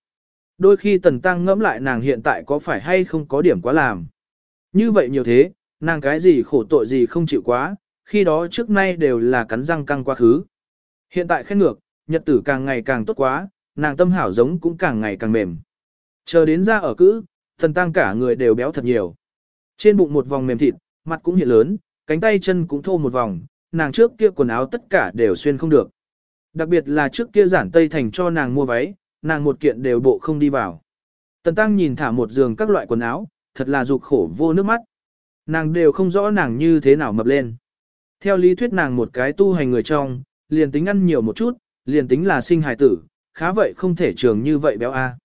Đôi khi tần tăng ngẫm lại nàng hiện tại có phải hay không có điểm quá làm. Như vậy nhiều thế, nàng cái gì khổ tội gì không chịu quá, khi đó trước nay đều là cắn răng căng quá khứ. Hiện tại khen ngược, nhật tử càng ngày càng tốt quá, nàng tâm hảo giống cũng càng ngày càng mềm. Chờ đến ra ở cữ, thần tăng cả người đều béo thật nhiều. Trên bụng một vòng mềm thịt, mặt cũng hiện lớn, cánh tay chân cũng thô một vòng, nàng trước kia quần áo tất cả đều xuyên không được. Đặc biệt là trước kia giản Tây Thành cho nàng mua váy, nàng một kiện đều bộ không đi vào. Tần Tăng nhìn thả một giường các loại quần áo, thật là dục khổ vô nước mắt. Nàng đều không rõ nàng như thế nào mập lên. Theo lý thuyết nàng một cái tu hành người trong, liền tính ăn nhiều một chút, liền tính là sinh hài tử, khá vậy không thể trường như vậy béo a.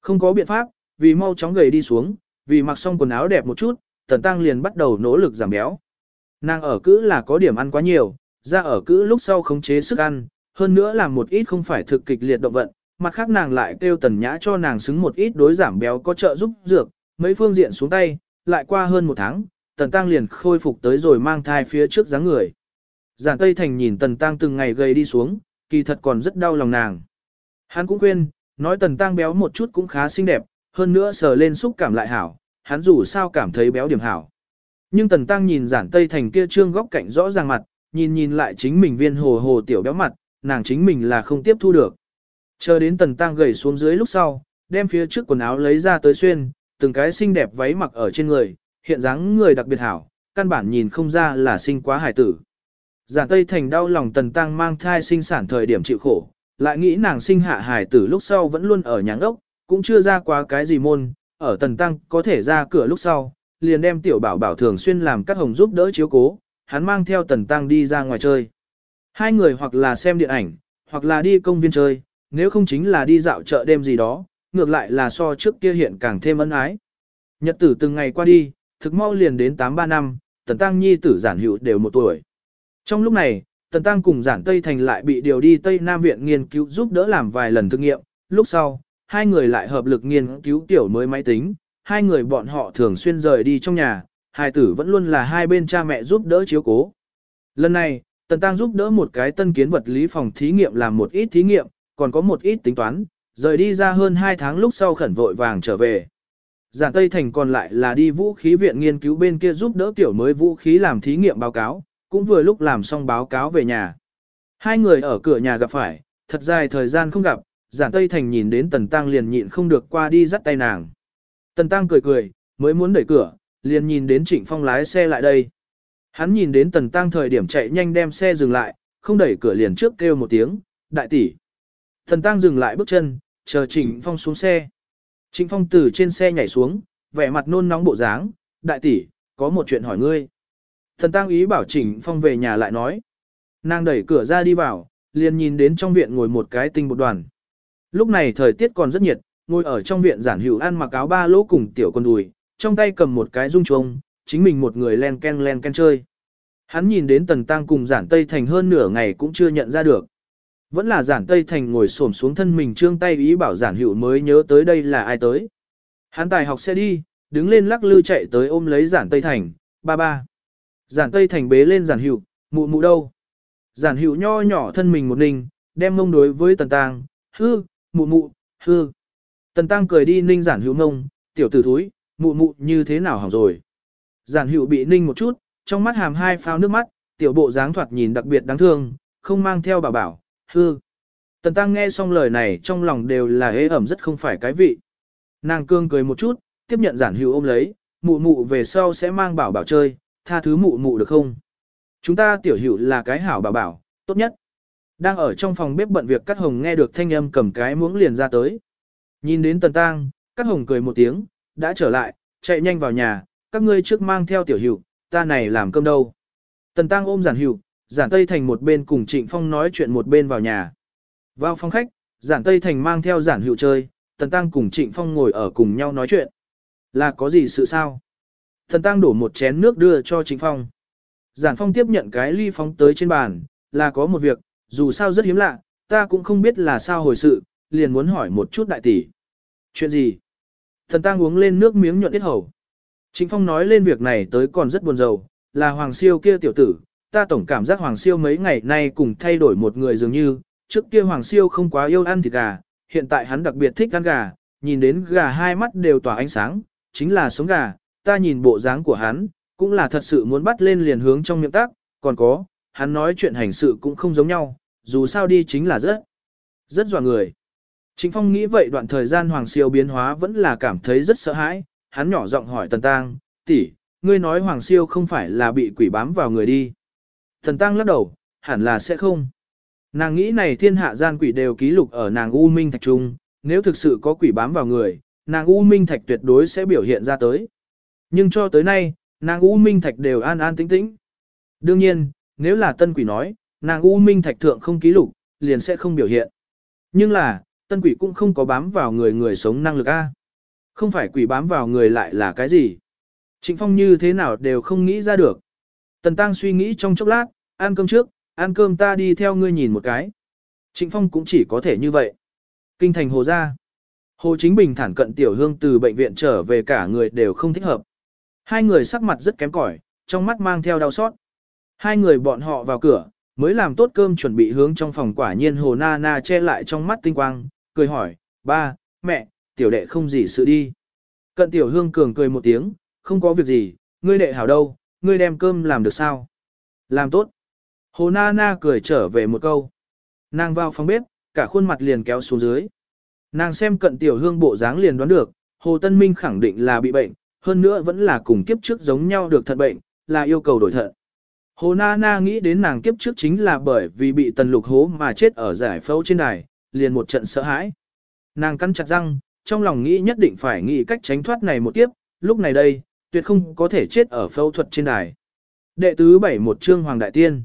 Không có biện pháp, vì mau chóng gầy đi xuống, vì mặc xong quần áo đẹp một chút, Tần Tăng liền bắt đầu nỗ lực giảm béo. Nàng ở cữ là có điểm ăn quá nhiều, ra ở cữ lúc sau khống chế sức ăn, hơn nữa làm một ít không phải thực kịch liệt động vận, mặt khác nàng lại kêu Tần Nhã cho nàng xứng một ít đối giảm béo có trợ giúp dược, mấy phương diện xuống tay, lại qua hơn một tháng, Tần Tăng liền khôi phục tới rồi mang thai phía trước dáng người. Giản Tây Thành nhìn Tần Tăng từng ngày gầy đi xuống, kỳ thật còn rất đau lòng nàng. Hắn cũng khuyên, nói Tần Tăng béo một chút cũng khá xinh đẹp, hơn nữa sờ lên xúc cảm lại hảo, hắn dù sao cảm thấy béo điểm hảo. Nhưng Tần Tăng nhìn Giản Tây Thành kia trương góc cạnh rõ ràng mặt, nhìn nhìn lại chính mình viên hồ hồ tiểu béo mặt, nàng chính mình là không tiếp thu được. Chờ đến Tần Tăng gầy xuống dưới lúc sau, đem phía trước quần áo lấy ra tới xuyên, từng cái xinh đẹp váy mặc ở trên người, hiện dáng người đặc biệt hảo, căn bản nhìn không ra là sinh quá hải tử. Giản Tây Thành đau lòng Tần Tăng mang thai sinh sản thời điểm chịu khổ, lại nghĩ nàng sinh hạ hải tử lúc sau vẫn luôn ở nhà ốc, cũng chưa ra quá cái gì môn, ở Tần Tăng có thể ra cửa lúc sau, liền đem tiểu bảo bảo thường xuyên làm các hồng giúp đỡ chiếu cố, hắn mang theo Tần Tăng đi ra ngoài chơi. Hai người hoặc là xem điện ảnh, hoặc là đi công viên chơi, nếu không chính là đi dạo chợ đêm gì đó, ngược lại là so trước kia hiện càng thêm ân ái. Nhật tử từng ngày qua đi, thực mau liền đến 83 năm, Tần Tăng Nhi tử giản hữu đều một tuổi. Trong lúc này, Tần Tăng cùng giản Tây Thành lại bị điều đi Tây Nam Viện nghiên cứu giúp đỡ làm vài lần thử nghiệm, lúc sau, hai người lại hợp lực nghiên cứu tiểu mới máy tính, hai người bọn họ thường xuyên rời đi trong nhà, hai tử vẫn luôn là hai bên cha mẹ giúp đỡ chiếu cố. Lần này, Tần Tăng giúp đỡ một cái tân kiến vật lý phòng thí nghiệm làm một ít thí nghiệm, còn có một ít tính toán, rời đi ra hơn 2 tháng lúc sau khẩn vội vàng trở về. Giản Tây Thành còn lại là đi vũ khí viện nghiên cứu bên kia giúp đỡ tiểu mới vũ khí làm thí nghiệm báo cáo, cũng vừa lúc làm xong báo cáo về nhà. Hai người ở cửa nhà gặp phải, thật dài thời gian không gặp, Giản Tây Thành nhìn đến Tần Tăng liền nhịn không được qua đi dắt tay nàng. Tần Tăng cười cười, mới muốn đẩy cửa, liền nhìn đến Trịnh Phong lái xe lại đây. Hắn nhìn đến Tần Tăng thời điểm chạy nhanh đem xe dừng lại, không đẩy cửa liền trước kêu một tiếng, đại tỷ. Tần Tăng dừng lại bước chân, chờ Trịnh Phong xuống xe. Trịnh Phong từ trên xe nhảy xuống, vẻ mặt nôn nóng bộ dáng, đại tỷ, có một chuyện hỏi ngươi. Tần Tăng ý bảo Trịnh Phong về nhà lại nói. Nàng đẩy cửa ra đi vào, liền nhìn đến trong viện ngồi một cái tinh bột đoàn. Lúc này thời tiết còn rất nhiệt, ngồi ở trong viện giản hữu ăn mặc áo ba lỗ cùng tiểu con đùi, trong tay cầm một cái rung chuông, chính mình một người len ken len ken chơi. Hắn nhìn đến Tần Tăng cùng giản Tây Thành hơn nửa ngày cũng chưa nhận ra được. Vẫn là giản Tây Thành ngồi xổm xuống thân mình trương tay ý bảo giản hữu mới nhớ tới đây là ai tới. Hắn tài học xe đi, đứng lên lắc lư chạy tới ôm lấy giản Tây Thành, ba ba. Giản Tây Thành bế lên giản hữu, mụ mụ đâu. Giản hữu nho nhỏ thân mình một ninh, đem mông đối với tần tang, hư, mụ mụ, hư. Tần tăng cười đi ninh giản hữu mông, tiểu tử thúi, mụ mụ như thế nào hỏng rồi. Giản hữu bị ninh một chút, trong mắt hàm hai phao nước mắt, tiểu bộ dáng thoạt nhìn đặc biệt đáng thương, không mang theo bảo bảo, hư. Tần tăng nghe xong lời này trong lòng đều là hế ẩm rất không phải cái vị. Nàng cương cười một chút, tiếp nhận giản hữu ôm lấy, mụ mụ về sau sẽ mang bảo bảo chơi, tha thứ mụ mụ được không? Chúng ta tiểu hữu là cái hảo bảo bảo, tốt nhất. Đang ở trong phòng bếp bận việc cắt Hồng nghe được thanh âm cầm cái muỗng liền ra tới. Nhìn đến Tần Tăng, các Hồng cười một tiếng, đã trở lại, chạy nhanh vào nhà, các ngươi trước mang theo tiểu hữu, ta này làm cơm đâu. Tần Tăng ôm giản hữu, giản Tây Thành một bên cùng Trịnh Phong nói chuyện một bên vào nhà. Vào phòng khách, giản Tây Thành mang theo giản hữu chơi, Tần Tăng cùng Trịnh Phong ngồi ở cùng nhau nói chuyện. Là có gì sự sao? Tần Tăng đổ một chén nước đưa cho Trịnh Phong. Giản Phong tiếp nhận cái ly phóng tới trên bàn, là có một việc, dù sao rất hiếm lạ, ta cũng không biết là sao hồi sự, liền muốn hỏi một chút đại tỷ. Chuyện gì? Thần Tăng uống lên nước miếng nhuận tiết hầu. chính Phong nói lên việc này tới còn rất buồn rầu, là Hoàng Siêu kia tiểu tử, ta tổng cảm giác Hoàng Siêu mấy ngày nay cùng thay đổi một người dường như, trước kia Hoàng Siêu không quá yêu ăn thịt gà, hiện tại hắn đặc biệt thích ăn gà, nhìn đến gà hai mắt đều tỏa ánh sáng, chính là sống gà, ta nhìn bộ dáng của hắn, cũng là thật sự muốn bắt lên liền hướng trong miệng tác, còn có, hắn nói chuyện hành sự cũng không giống nhau, dù sao đi chính là rất, rất dọa người. Trịnh Phong nghĩ vậy đoạn thời gian Hoàng Siêu biến hóa vẫn là cảm thấy rất sợ hãi, hắn nhỏ giọng hỏi Tần Tăng, tỷ, ngươi nói Hoàng Siêu không phải là bị quỷ bám vào người đi. Tần Tăng lắc đầu, hẳn là sẽ không. Nàng nghĩ này thiên hạ gian quỷ đều ký lục ở nàng U Minh Thạch Trung, nếu thực sự có quỷ bám vào người, nàng U Minh Thạch tuyệt đối sẽ biểu hiện ra tới. Nhưng cho tới nay, nàng U Minh Thạch đều an an tĩnh tĩnh. Đương nhiên, nếu là tân quỷ nói, nàng U Minh Thạch thượng không ký lục, liền sẽ không biểu hiện. Nhưng là, tân quỷ cũng không có bám vào người người sống năng lực A. Không phải quỷ bám vào người lại là cái gì. Trịnh Phong như thế nào đều không nghĩ ra được. Tần Tăng suy nghĩ trong chốc lát, ăn cơm trước, ăn cơm ta đi theo ngươi nhìn một cái. Trịnh Phong cũng chỉ có thể như vậy. Kinh thành Hồ Gia. Hồ Chính Bình thản cận tiểu hương từ bệnh viện trở về cả người đều không thích hợp. Hai người sắc mặt rất kém cỏi, trong mắt mang theo đau xót. Hai người bọn họ vào cửa, mới làm tốt cơm chuẩn bị hướng trong phòng quả nhiên Hồ Na Na che lại trong mắt tinh quang, cười hỏi, ba, mẹ, tiểu đệ không gì sự đi. Cận tiểu hương cường cười một tiếng, không có việc gì, ngươi đệ hảo đâu, ngươi đem cơm làm được sao? Làm tốt. Hồ Na Na cười trở về một câu. Nàng vào phòng bếp, cả khuôn mặt liền kéo xuống dưới. Nàng xem cận tiểu hương bộ dáng liền đoán được, Hồ Tân Minh khẳng định là bị bệnh, hơn nữa vẫn là cùng kiếp trước giống nhau được thận bệnh, là yêu cầu đổi thận. Hồ Na Na nghĩ đến nàng kiếp trước chính là bởi vì bị tần lục hố mà chết ở giải phẫu trên đài, liền một trận sợ hãi. Nàng cắn chặt răng, trong lòng nghĩ nhất định phải nghĩ cách tránh thoát này một kiếp, lúc này đây, tuyệt không có thể chết ở phẫu thuật trên đài. Đệ tứ bảy một chương Hoàng Đại Tiên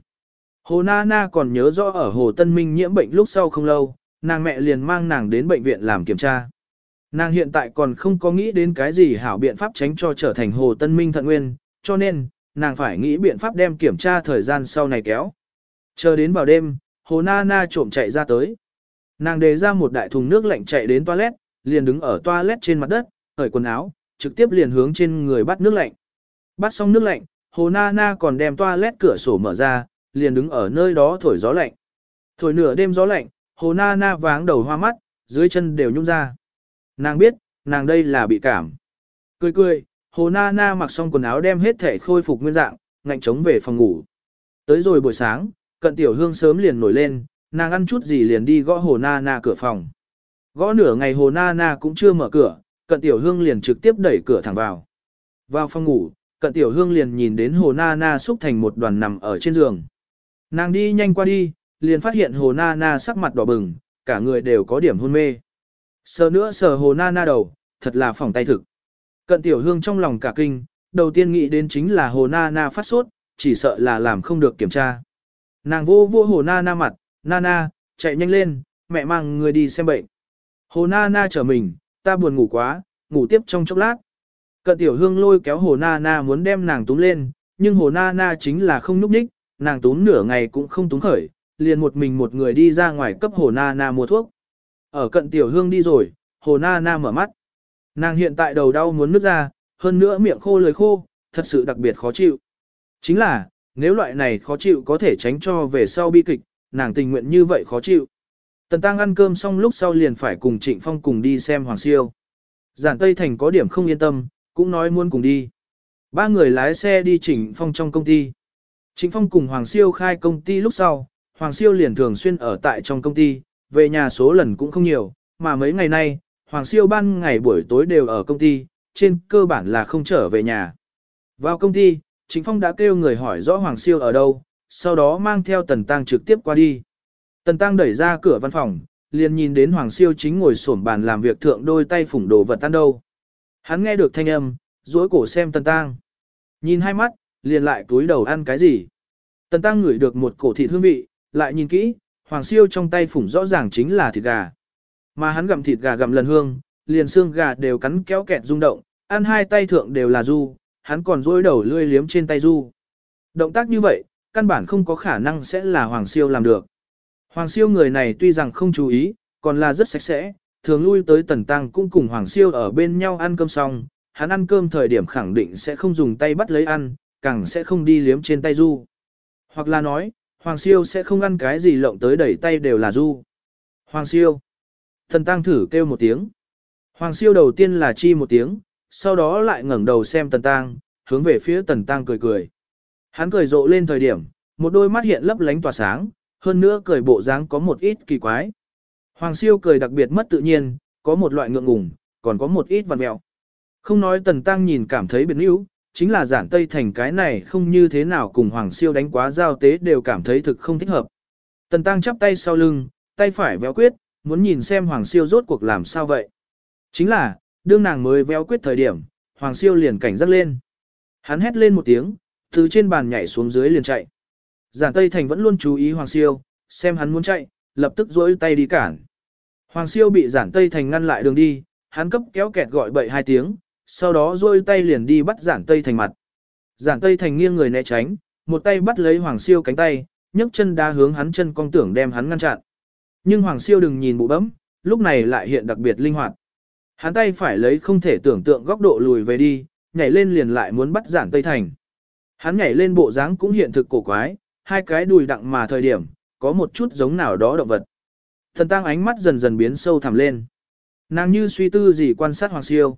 Hồ Na Na còn nhớ rõ ở Hồ Tân Minh nhiễm bệnh lúc sau không lâu, nàng mẹ liền mang nàng đến bệnh viện làm kiểm tra. Nàng hiện tại còn không có nghĩ đến cái gì hảo biện pháp tránh cho trở thành Hồ Tân Minh thận nguyên, cho nên, nàng phải nghĩ biện pháp đem kiểm tra thời gian sau này kéo. Chờ đến vào đêm, Hồ Na Na trộm chạy ra tới. Nàng đề ra một đại thùng nước lạnh chạy đến toilet, liền đứng ở toilet trên mặt đất, cởi quần áo, trực tiếp liền hướng trên người bắt nước lạnh. Bắt xong nước lạnh, Hồ Na Na còn đem toilet cửa sổ mở ra, liền đứng ở nơi đó thổi gió lạnh. Thổi nửa đêm gió lạnh, Hồ Na Na váng đầu hoa mắt, dưới chân đều nhung ra. Nàng biết, nàng đây là bị cảm. Cười cười, Hồ Na Na mặc xong quần áo đem hết thể khôi phục nguyên dạng, ngạnh trống về phòng ngủ. Tới rồi buổi sáng, cận tiểu hương sớm liền nổi lên, nàng ăn chút gì liền đi gõ Hồ Na Na cửa phòng. Gõ nửa ngày Hồ Na Na cũng chưa mở cửa, cận tiểu hương liền trực tiếp đẩy cửa thẳng vào. Vào phòng ngủ, cận tiểu hương liền nhìn đến Hồ Na Na xúc thành một đoàn nằm ở trên giường. Nàng đi nhanh qua đi, liền phát hiện Hồ Na Na sắc mặt đỏ bừng, cả người đều có điểm hôn mê. Sờ nữa sờ Hồ Na Na đầu, thật là phỏng tay thực. Cận tiểu hương trong lòng cả kinh, đầu tiên nghĩ đến chính là Hồ Na Na phát sốt, chỉ sợ là làm không được kiểm tra. Nàng vô vô Hồ Na Na mặt, Na Na, chạy nhanh lên, mẹ mang người đi xem bệnh. Hồ Na Na mình, ta buồn ngủ quá, ngủ tiếp trong chốc lát. Cận tiểu hương lôi kéo Hồ Na Na muốn đem nàng túm lên, nhưng Hồ Na Na chính là không núp đích, nàng túm nửa ngày cũng không túm khởi, liền một mình một người đi ra ngoài cấp Hồ Na Na mua thuốc. Ở cận tiểu hương đi rồi, Hồ Na Na mở mắt. Nàng hiện tại đầu đau muốn nứt ra, hơn nữa miệng khô lưỡi khô, thật sự đặc biệt khó chịu. Chính là, nếu loại này khó chịu có thể tránh cho về sau bi kịch, nàng tình nguyện như vậy khó chịu. Tần Tăng ăn cơm xong lúc sau liền phải cùng Trịnh Phong cùng đi xem Hoàng Siêu. Giản Tây Thành có điểm không yên tâm, cũng nói muốn cùng đi. Ba người lái xe đi Trịnh Phong trong công ty. Trịnh Phong cùng Hoàng Siêu khai công ty lúc sau, Hoàng Siêu liền thường xuyên ở tại trong công ty, về nhà số lần cũng không nhiều, mà mấy ngày nay, Hoàng Siêu ban ngày buổi tối đều ở công ty, trên cơ bản là không trở về nhà. Vào công ty, Trịnh Phong đã kêu người hỏi rõ Hoàng Siêu ở đâu, sau đó mang theo Tần Tăng trực tiếp qua đi. Tần Tăng đẩy ra cửa văn phòng, liền nhìn đến Hoàng Siêu chính ngồi xổm bàn làm việc thượng đôi tay phủng đồ vật tan đâu. Hắn nghe được thanh âm, duỗi cổ xem Tần Tăng. Nhìn hai mắt, liền lại túi đầu ăn cái gì. Tần Tăng ngửi được một cổ thịt hương vị, lại nhìn kỹ, Hoàng Siêu trong tay phủng rõ ràng chính là thịt gà. Mà hắn gặm thịt gà gặm lần hương, liền xương gà đều cắn kéo kẹt rung động, ăn hai tay thượng đều là du, hắn còn duỗi đầu lươi liếm trên tay du. Động tác như vậy, căn bản không có khả năng sẽ là Hoàng Siêu làm được. Hoàng Siêu người này tuy rằng không chú ý, còn là rất sạch sẽ, thường lui tới Tần Tăng cũng cùng Hoàng Siêu ở bên nhau ăn cơm xong, hắn ăn cơm thời điểm khẳng định sẽ không dùng tay bắt lấy ăn, càng sẽ không đi liếm trên tay du. Hoặc là nói, Hoàng Siêu sẽ không ăn cái gì lộng tới đẩy tay đều là du. Hoàng Siêu. tần Tăng thử kêu một tiếng. Hoàng Siêu đầu tiên là chi một tiếng, sau đó lại ngẩng đầu xem Tần Tăng, hướng về phía Tần Tăng cười cười. Hắn cười rộ lên thời điểm, một đôi mắt hiện lấp lánh tỏa sáng, hơn nữa cười bộ dáng có một ít kỳ quái. Hoàng Siêu cười đặc biệt mất tự nhiên, có một loại ngượng ngùng, còn có một ít vằn mẹo. Không nói Tần Tăng nhìn cảm thấy biệt níu, chính là giản tây thành cái này không như thế nào cùng Hoàng Siêu đánh quá giao tế đều cảm thấy thực không thích hợp. Tần Tăng chắp tay sau lưng, tay phải véo quyết, muốn nhìn xem Hoàng Siêu rốt cuộc làm sao vậy. Chính là, đương nàng mới véo quyết thời điểm, Hoàng Siêu liền cảnh giác lên. Hắn hét lên một tiếng, từ trên bàn nhảy xuống dưới liền chạy. Giản Tây Thành vẫn luôn chú ý Hoàng Siêu, xem hắn muốn chạy, lập tức duỗi tay đi cản. Hoàng Siêu bị Giản Tây Thành ngăn lại đường đi, hắn cấp kéo kẹt gọi bậy hai tiếng, sau đó duỗi tay liền đi bắt Giản Tây Thành mặt. Giản Tây Thành nghiêng người né tránh, một tay bắt lấy Hoàng Siêu cánh tay, nhấc chân đá hướng hắn chân cong tưởng đem hắn ngăn chặn. Nhưng Hoàng Siêu đừng nhìn bụ bấm, lúc này lại hiện đặc biệt linh hoạt. Hắn tay phải lấy không thể tưởng tượng góc độ lùi về đi, nhảy lên liền lại muốn bắt giản Tây Thành. Hắn nhảy lên bộ dáng cũng hiện thực cổ quái, hai cái đùi đặng mà thời điểm, có một chút giống nào đó động vật. Thần tăng ánh mắt dần dần biến sâu thẳm lên. Nàng như suy tư gì quan sát Hoàng Siêu.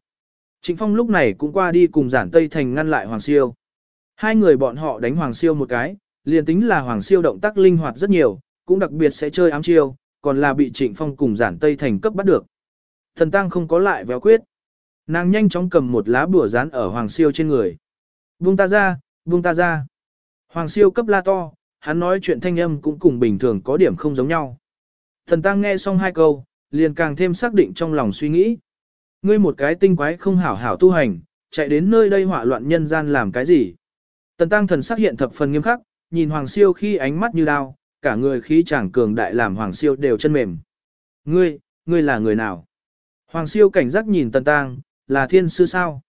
Trịnh Phong lúc này cũng qua đi cùng giản Tây Thành ngăn lại Hoàng Siêu. Hai người bọn họ đánh Hoàng Siêu một cái, liền tính là Hoàng Siêu động tác linh hoạt rất nhiều, cũng đặc biệt sẽ chơi ám chiêu, còn là bị Trịnh Phong cùng giản Tây Thành cấp bắt được. Thần Tăng không có lại véo quyết. Nàng nhanh chóng cầm một lá bùa dán ở Hoàng Siêu trên người. vung ta ra, buông ta ra. Hoàng Siêu cấp la to, hắn nói chuyện thanh âm cũng cùng bình thường có điểm không giống nhau. Thần Tăng nghe xong hai câu, liền càng thêm xác định trong lòng suy nghĩ. Ngươi một cái tinh quái không hảo hảo tu hành, chạy đến nơi đây hỏa loạn nhân gian làm cái gì? Tần Tăng thần sắc hiện thập phần nghiêm khắc, nhìn Hoàng Siêu khi ánh mắt như đao, cả người khí chàng cường đại làm Hoàng Siêu đều chân mềm. Ngươi, ngươi là người nào? Hoàng Siêu cảnh giác nhìn Tần Tăng, là thiên sư sao?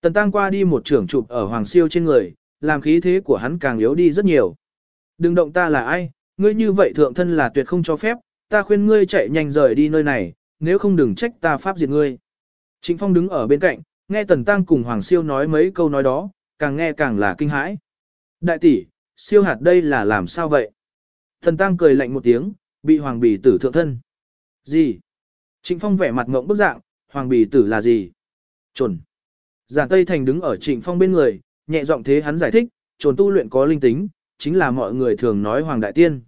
Tần Tăng qua đi một trưởng chụp ở Hoàng Siêu trên người, làm khí thế của hắn càng yếu đi rất nhiều. Đừng động ta là ai, ngươi như vậy thượng thân là tuyệt không cho phép, ta khuyên ngươi chạy nhanh rời đi nơi này, nếu không đừng trách ta pháp diệt ngươi. Trịnh Phong đứng ở bên cạnh, nghe Tần Tăng cùng Hoàng Siêu nói mấy câu nói đó, càng nghe càng là kinh hãi. Đại tỷ, siêu hạt đây là làm sao vậy? Tần Tăng cười lạnh một tiếng, bị Hoàng Bì tử thượng thân. Gì? Trịnh Phong vẻ mặt ngộng bức dạng, Hoàng Bì tử là gì? Trồn. Giản Tây Thành đứng ở Trịnh Phong bên người, nhẹ giọng thế hắn giải thích, trồn tu luyện có linh tính, chính là mọi người thường nói Hoàng Đại Tiên.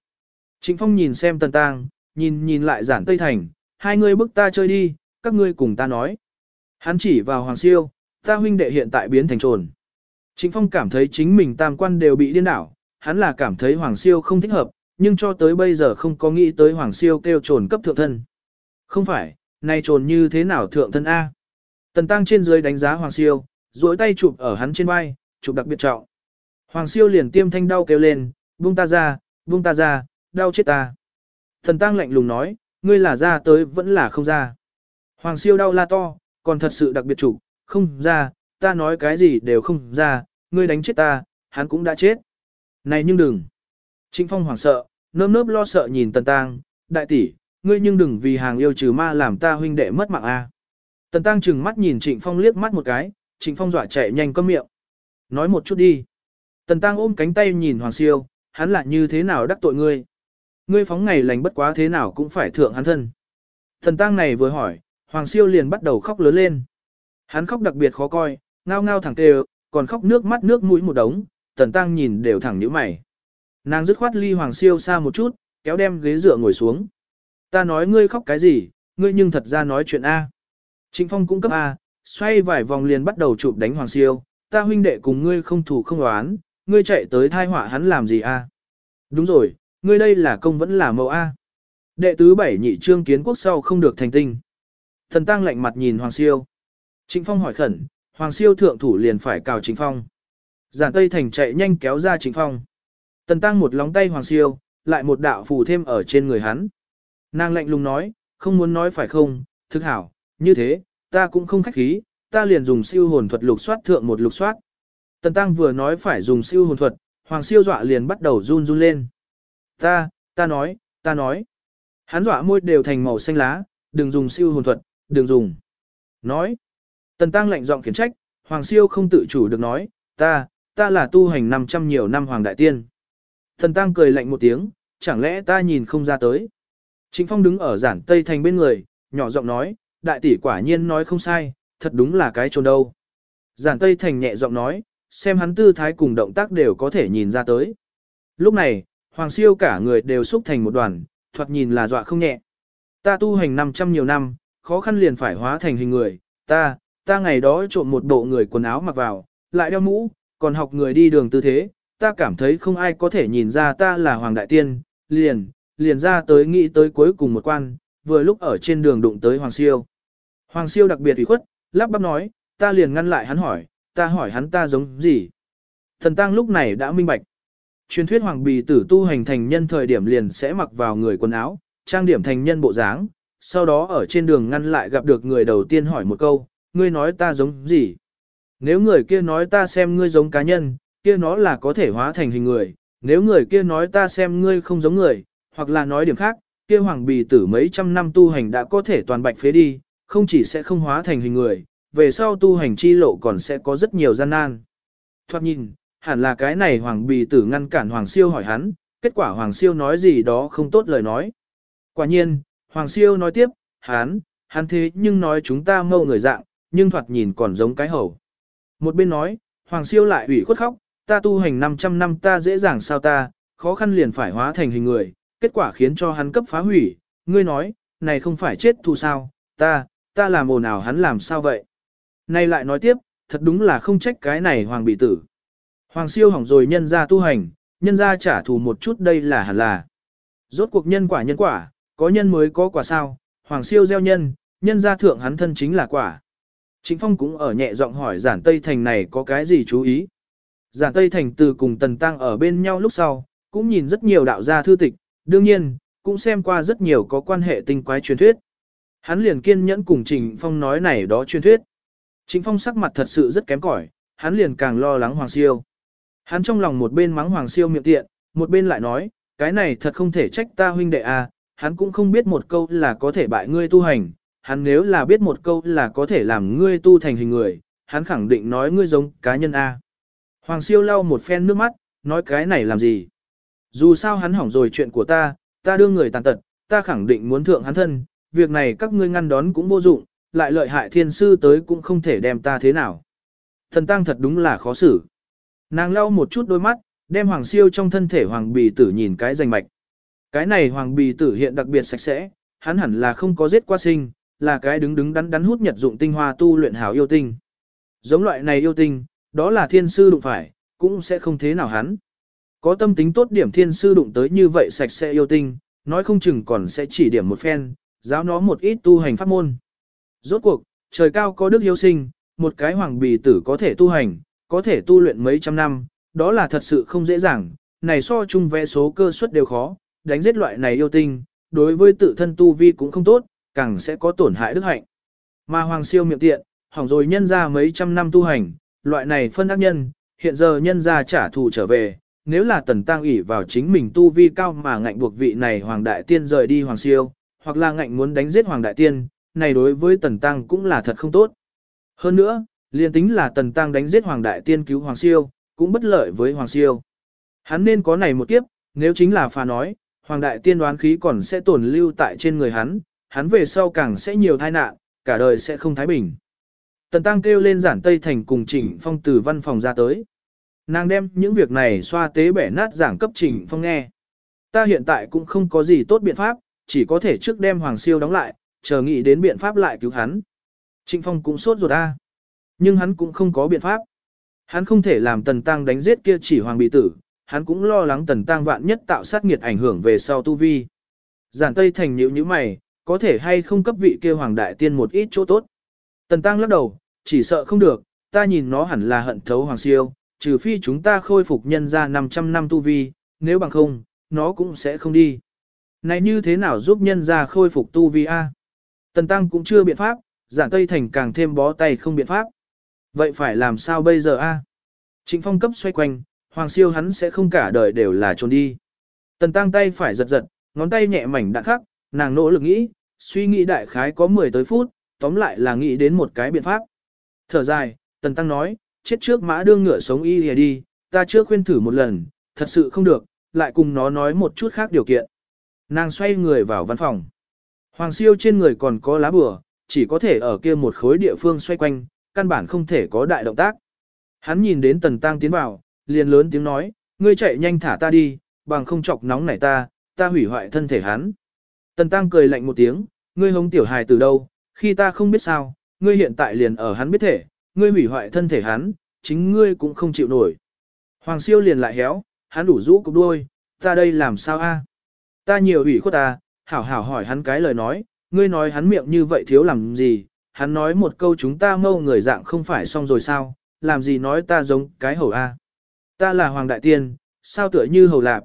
Trịnh Phong nhìn xem Tần Tăng, nhìn nhìn lại Giản Tây Thành, hai người bức ta chơi đi, các ngươi cùng ta nói. Hắn chỉ vào Hoàng Siêu, ta huynh đệ hiện tại biến thành trồn. Trịnh Phong cảm thấy chính mình tam quan đều bị điên đảo, hắn là cảm thấy Hoàng Siêu không thích hợp, nhưng cho tới bây giờ không có nghĩ tới Hoàng Siêu kêu trồn cấp thượng thân. Không phải, nay trồn như thế nào thượng thân A? Tần Tăng trên dưới đánh giá Hoàng Siêu, duỗi tay chụp ở hắn trên vai, chụp đặc biệt trọng. Hoàng Siêu liền tiêm thanh đau kêu lên, buông ta ra, buông ta ra, đau chết ta. Thần Tăng lạnh lùng nói, ngươi là ra tới vẫn là không ra. Hoàng Siêu đau la to, còn thật sự đặc biệt chủ không ra, ta nói cái gì đều không ra, ngươi đánh chết ta, hắn cũng đã chết. Này nhưng đừng. Trịnh Phong hoảng sợ, nơm nớp lo sợ nhìn Tần Tăng, đại tỷ, ngươi nhưng đừng vì hàng yêu trừ ma làm ta huynh đệ mất mạng a. Tần Tăng chừng mắt nhìn Trịnh Phong liếc mắt một cái, Trịnh Phong dọa chạy nhanh cơm miệng. Nói một chút đi. Tần Tăng ôm cánh tay nhìn Hoàng Siêu, hắn lại như thế nào đắc tội ngươi. Ngươi phóng ngày lành bất quá thế nào cũng phải thượng hắn thân. Tần Tăng này vừa hỏi, Hoàng Siêu liền bắt đầu khóc lớn lên. Hắn khóc đặc biệt khó coi, ngao ngao thẳng tê còn khóc nước mắt nước mũi một đống, Tần Tăng nhìn đều thẳng nhíu mày. Nàng dứt khoát ly Hoàng Siêu xa một chút, kéo đem ghế dựa ngồi xuống. Ta nói ngươi khóc cái gì, ngươi nhưng thật ra nói chuyện A. Trịnh Phong cũng cấp A, xoay vài vòng liền bắt đầu chụp đánh Hoàng Siêu, ta huynh đệ cùng ngươi không thủ không đoán, ngươi chạy tới thai họa hắn làm gì A. Đúng rồi, ngươi đây là công vẫn là mẫu A. Đệ tứ bảy nhị trương kiến quốc sau không được thành tinh. Thần Tăng lạnh mặt nhìn Hoàng Siêu. Trịnh Phong hỏi khẩn, Hoàng Siêu thượng thủ liền phải cào Trịnh Phong. Giản Tây Thành chạy nhanh kéo ra Trịnh Phong. Tần Tăng một lóng tay Hoàng Siêu, lại một đạo phù thêm ở trên người hắn. Nàng lạnh lùng nói, không muốn nói phải không, Thức hảo, như thế, ta cũng không khách khí, ta liền dùng siêu hồn thuật lục soát thượng một lục soát. Tần Tăng vừa nói phải dùng siêu hồn thuật, Hoàng Siêu dọa liền bắt đầu run run lên. Ta, ta nói, ta nói. Hắn dọa môi đều thành màu xanh lá, đừng dùng siêu hồn thuật, đừng dùng. Nói. Tần Tăng lạnh giọng khiển trách, Hoàng Siêu không tự chủ được nói, ta, ta là tu hành 500 nhiều năm Hoàng Đại Tiên. Tần Tăng cười lạnh một tiếng, chẳng lẽ ta nhìn không ra tới. chính Phong đứng ở giản Tây Thành bên người, nhỏ giọng nói, đại tỷ quả nhiên nói không sai, thật đúng là cái trồn đâu. Giản Tây Thành nhẹ giọng nói, xem hắn tư thái cùng động tác đều có thể nhìn ra tới. Lúc này, Hoàng Siêu cả người đều xúc thành một đoàn, thoạt nhìn là dọa không nhẹ. Ta tu hành 500 nhiều năm, khó khăn liền phải hóa thành hình người, ta, ta ngày đó trộm một bộ người quần áo mặc vào, lại đeo mũ, còn học người đi đường tư thế, ta cảm thấy không ai có thể nhìn ra ta là Hoàng Đại Tiên, liền, liền ra tới nghĩ tới cuối cùng một quan, vừa lúc ở trên đường đụng tới Hoàng Siêu. Hoàng Siêu đặc biệt ủy khuất, lắp bắp nói, ta liền ngăn lại hắn hỏi, ta hỏi hắn ta giống gì. Thần Tăng lúc này đã minh bạch. Truyền thuyết Hoàng Bì tử tu hành thành nhân thời điểm liền sẽ mặc vào người quần áo, trang điểm thành nhân bộ dáng, sau đó ở trên đường ngăn lại gặp được người đầu tiên hỏi một câu, ngươi nói ta giống gì? Nếu người kia nói ta xem ngươi giống cá nhân, kia nó là có thể hóa thành hình người, nếu người kia nói ta xem ngươi không giống người, hoặc là nói điểm khác, kia hoàng bì tử mấy trăm năm tu hành đã có thể toàn bạch phế đi, không chỉ sẽ không hóa thành hình người, về sau tu hành chi lộ còn sẽ có rất nhiều gian nan. Thoát nhìn, hẳn là cái này hoàng bì tử ngăn cản hoàng siêu hỏi hắn, kết quả hoàng siêu nói gì đó không tốt lời nói. Quả nhiên, hoàng siêu nói tiếp, hắn, hắn thế nhưng nói chúng ta mâu người dạng, nhưng thoạt nhìn còn giống cái hầu. Một bên nói, hoàng siêu lại ủy khuất khóc, ta tu hành 500 năm ta dễ dàng sao ta, khó khăn liền phải hóa thành hình người, kết quả khiến cho hắn cấp phá hủy, ngươi nói, này không phải chết thù sao, ta, ta làm ồn ào hắn làm sao vậy. nay lại nói tiếp, thật đúng là không trách cái này hoàng bị tử. Hoàng siêu hỏng rồi nhân ra tu hành, nhân ra trả thù một chút đây là hẳn là. Rốt cuộc nhân quả nhân quả, có nhân mới có quả sao, hoàng siêu gieo nhân, nhân ra thượng hắn thân chính là quả. Chính Phong cũng ở nhẹ giọng hỏi giản Tây Thành này có cái gì chú ý. Giản Tây Thành từ cùng Tần Tăng ở bên nhau lúc sau, cũng nhìn rất nhiều đạo gia thư tịch, đương nhiên, cũng xem qua rất nhiều có quan hệ tinh quái truyền thuyết. Hắn liền kiên nhẫn cùng Trình Phong nói này đó truyền thuyết. Trình Phong sắc mặt thật sự rất kém cỏi, hắn liền càng lo lắng Hoàng Siêu. Hắn trong lòng một bên mắng Hoàng Siêu miệng tiện, một bên lại nói, cái này thật không thể trách ta huynh đệ à, hắn cũng không biết một câu là có thể bại ngươi tu hành, hắn nếu là biết một câu là có thể làm ngươi tu thành hình người, hắn khẳng định nói ngươi giống cá nhân A. Hoàng siêu lau một phen nước mắt, nói cái này làm gì? Dù sao hắn hỏng rồi chuyện của ta, ta đưa người tàn tật, ta khẳng định muốn thượng hắn thân, việc này các ngươi ngăn đón cũng vô dụng, lại lợi hại thiên sư tới cũng không thể đem ta thế nào. Thần tăng thật đúng là khó xử. Nàng lau một chút đôi mắt, đem hoàng siêu trong thân thể hoàng bì tử nhìn cái rành mạch. Cái này hoàng bì tử hiện đặc biệt sạch sẽ, hắn hẳn là không có giết qua sinh, là cái đứng đứng đắn đắn hút nhật dụng tinh hoa tu luyện hảo yêu tinh. Giống loại này yêu tinh, đó là thiên sư đụng phải, cũng sẽ không thế nào hắn. Có tâm tính tốt điểm thiên sư đụng tới như vậy sạch sẽ yêu tinh, nói không chừng còn sẽ chỉ điểm một phen, giáo nó một ít tu hành pháp môn. Rốt cuộc, trời cao có đức yêu sinh, một cái hoàng bì tử có thể tu hành, có thể tu luyện mấy trăm năm, đó là thật sự không dễ dàng, này so chung vẽ số cơ suất đều khó, đánh giết loại này yêu tinh, đối với tự thân tu vi cũng không tốt, càng sẽ có tổn hại đức hạnh. Mà hoàng siêu miệng tiện, hỏng rồi nhân ra mấy trăm năm tu hành, loại này phân ác nhân, hiện giờ nhân ra trả thù trở về, nếu là tần tăng ủy vào chính mình tu vi cao mà ngạnh buộc vị này hoàng đại tiên rời đi hoàng siêu, hoặc là ngạnh muốn đánh giết hoàng đại tiên, này đối với tần tăng cũng là thật không tốt. Hơn nữa, liên tính là tần tăng đánh giết hoàng đại tiên cứu hoàng siêu, cũng bất lợi với hoàng siêu. Hắn nên có này một kiếp, nếu chính là phà nói, hoàng đại tiên đoán khí còn sẽ tổn lưu tại trên người hắn, hắn về sau càng sẽ nhiều tai nạn, cả đời sẽ không thái bình. Tần Tăng kêu lên giản Tây Thành cùng Trịnh Phong từ văn phòng ra tới. Nàng đem những việc này xoa tế bẻ nát giảng cấp Trịnh Phong nghe. Ta hiện tại cũng không có gì tốt biện pháp, chỉ có thể trước đem Hoàng Siêu đóng lại, chờ nghĩ đến biện pháp lại cứu hắn. Trịnh Phong cũng sốt ruột ra. Nhưng hắn cũng không có biện pháp. Hắn không thể làm Tần Tăng đánh giết kia chỉ Hoàng bị tử, hắn cũng lo lắng Tần Tăng vạn nhất tạo sát nghiệt ảnh hưởng về sau tu vi. Giản Tây Thành nhíu như mày, có thể hay không cấp vị kia hoàng đại tiên một ít chỗ tốt. Tần Tăng lắc đầu, chỉ sợ không được, ta nhìn nó hẳn là hận thấu hoàng siêu, trừ phi chúng ta khôi phục nhân ra 500 năm tu vi, nếu bằng không, nó cũng sẽ không đi. Này như thế nào giúp nhân ra khôi phục tu vi a? Tần Tăng cũng chưa biện pháp, giản Tây Thành càng thêm bó tay không biện pháp. Vậy phải làm sao bây giờ a? Trịnh Phong cấp xoay quanh, Hoàng Siêu hắn sẽ không cả đời đều là trốn đi. Tần Tăng tay phải giật giật, ngón tay nhẹ mảnh đạn khắc, nàng nỗ lực nghĩ, suy nghĩ đại khái có 10 tới phút, tóm lại là nghĩ đến một cái biện pháp. Thở dài, Tần Tăng nói, chết trước mã đương ngựa sống y lìa đi, ta chưa khuyên thử một lần, thật sự không được, lại cùng nó nói một chút khác điều kiện. Nàng xoay người vào văn phòng. Hoàng siêu trên người còn có lá bùa, chỉ có thể ở kia một khối địa phương xoay quanh, căn bản không thể có đại động tác. Hắn nhìn đến Tần Tăng tiến vào, liền lớn tiếng nói, ngươi chạy nhanh thả ta đi, bằng không chọc nóng nảy ta, ta hủy hoại thân thể hắn. Tần Tăng cười lạnh một tiếng, ngươi hống tiểu hài từ đâu, khi ta không biết sao, ngươi hiện tại liền ở hắn biết thể, ngươi hủy hoại thân thể hắn, chính ngươi cũng không chịu nổi. Hoàng siêu liền lại héo, hắn đủ rũ cục đuôi, ta đây làm sao a? Ta nhiều ủy khuất ta, hảo hảo hỏi hắn cái lời nói, ngươi nói hắn miệng như vậy thiếu làm gì, hắn nói một câu chúng ta mâu người dạng không phải xong rồi sao, làm gì nói ta giống cái hầu A. Ta là Hoàng Đại Tiên, sao tựa như hầu lạp.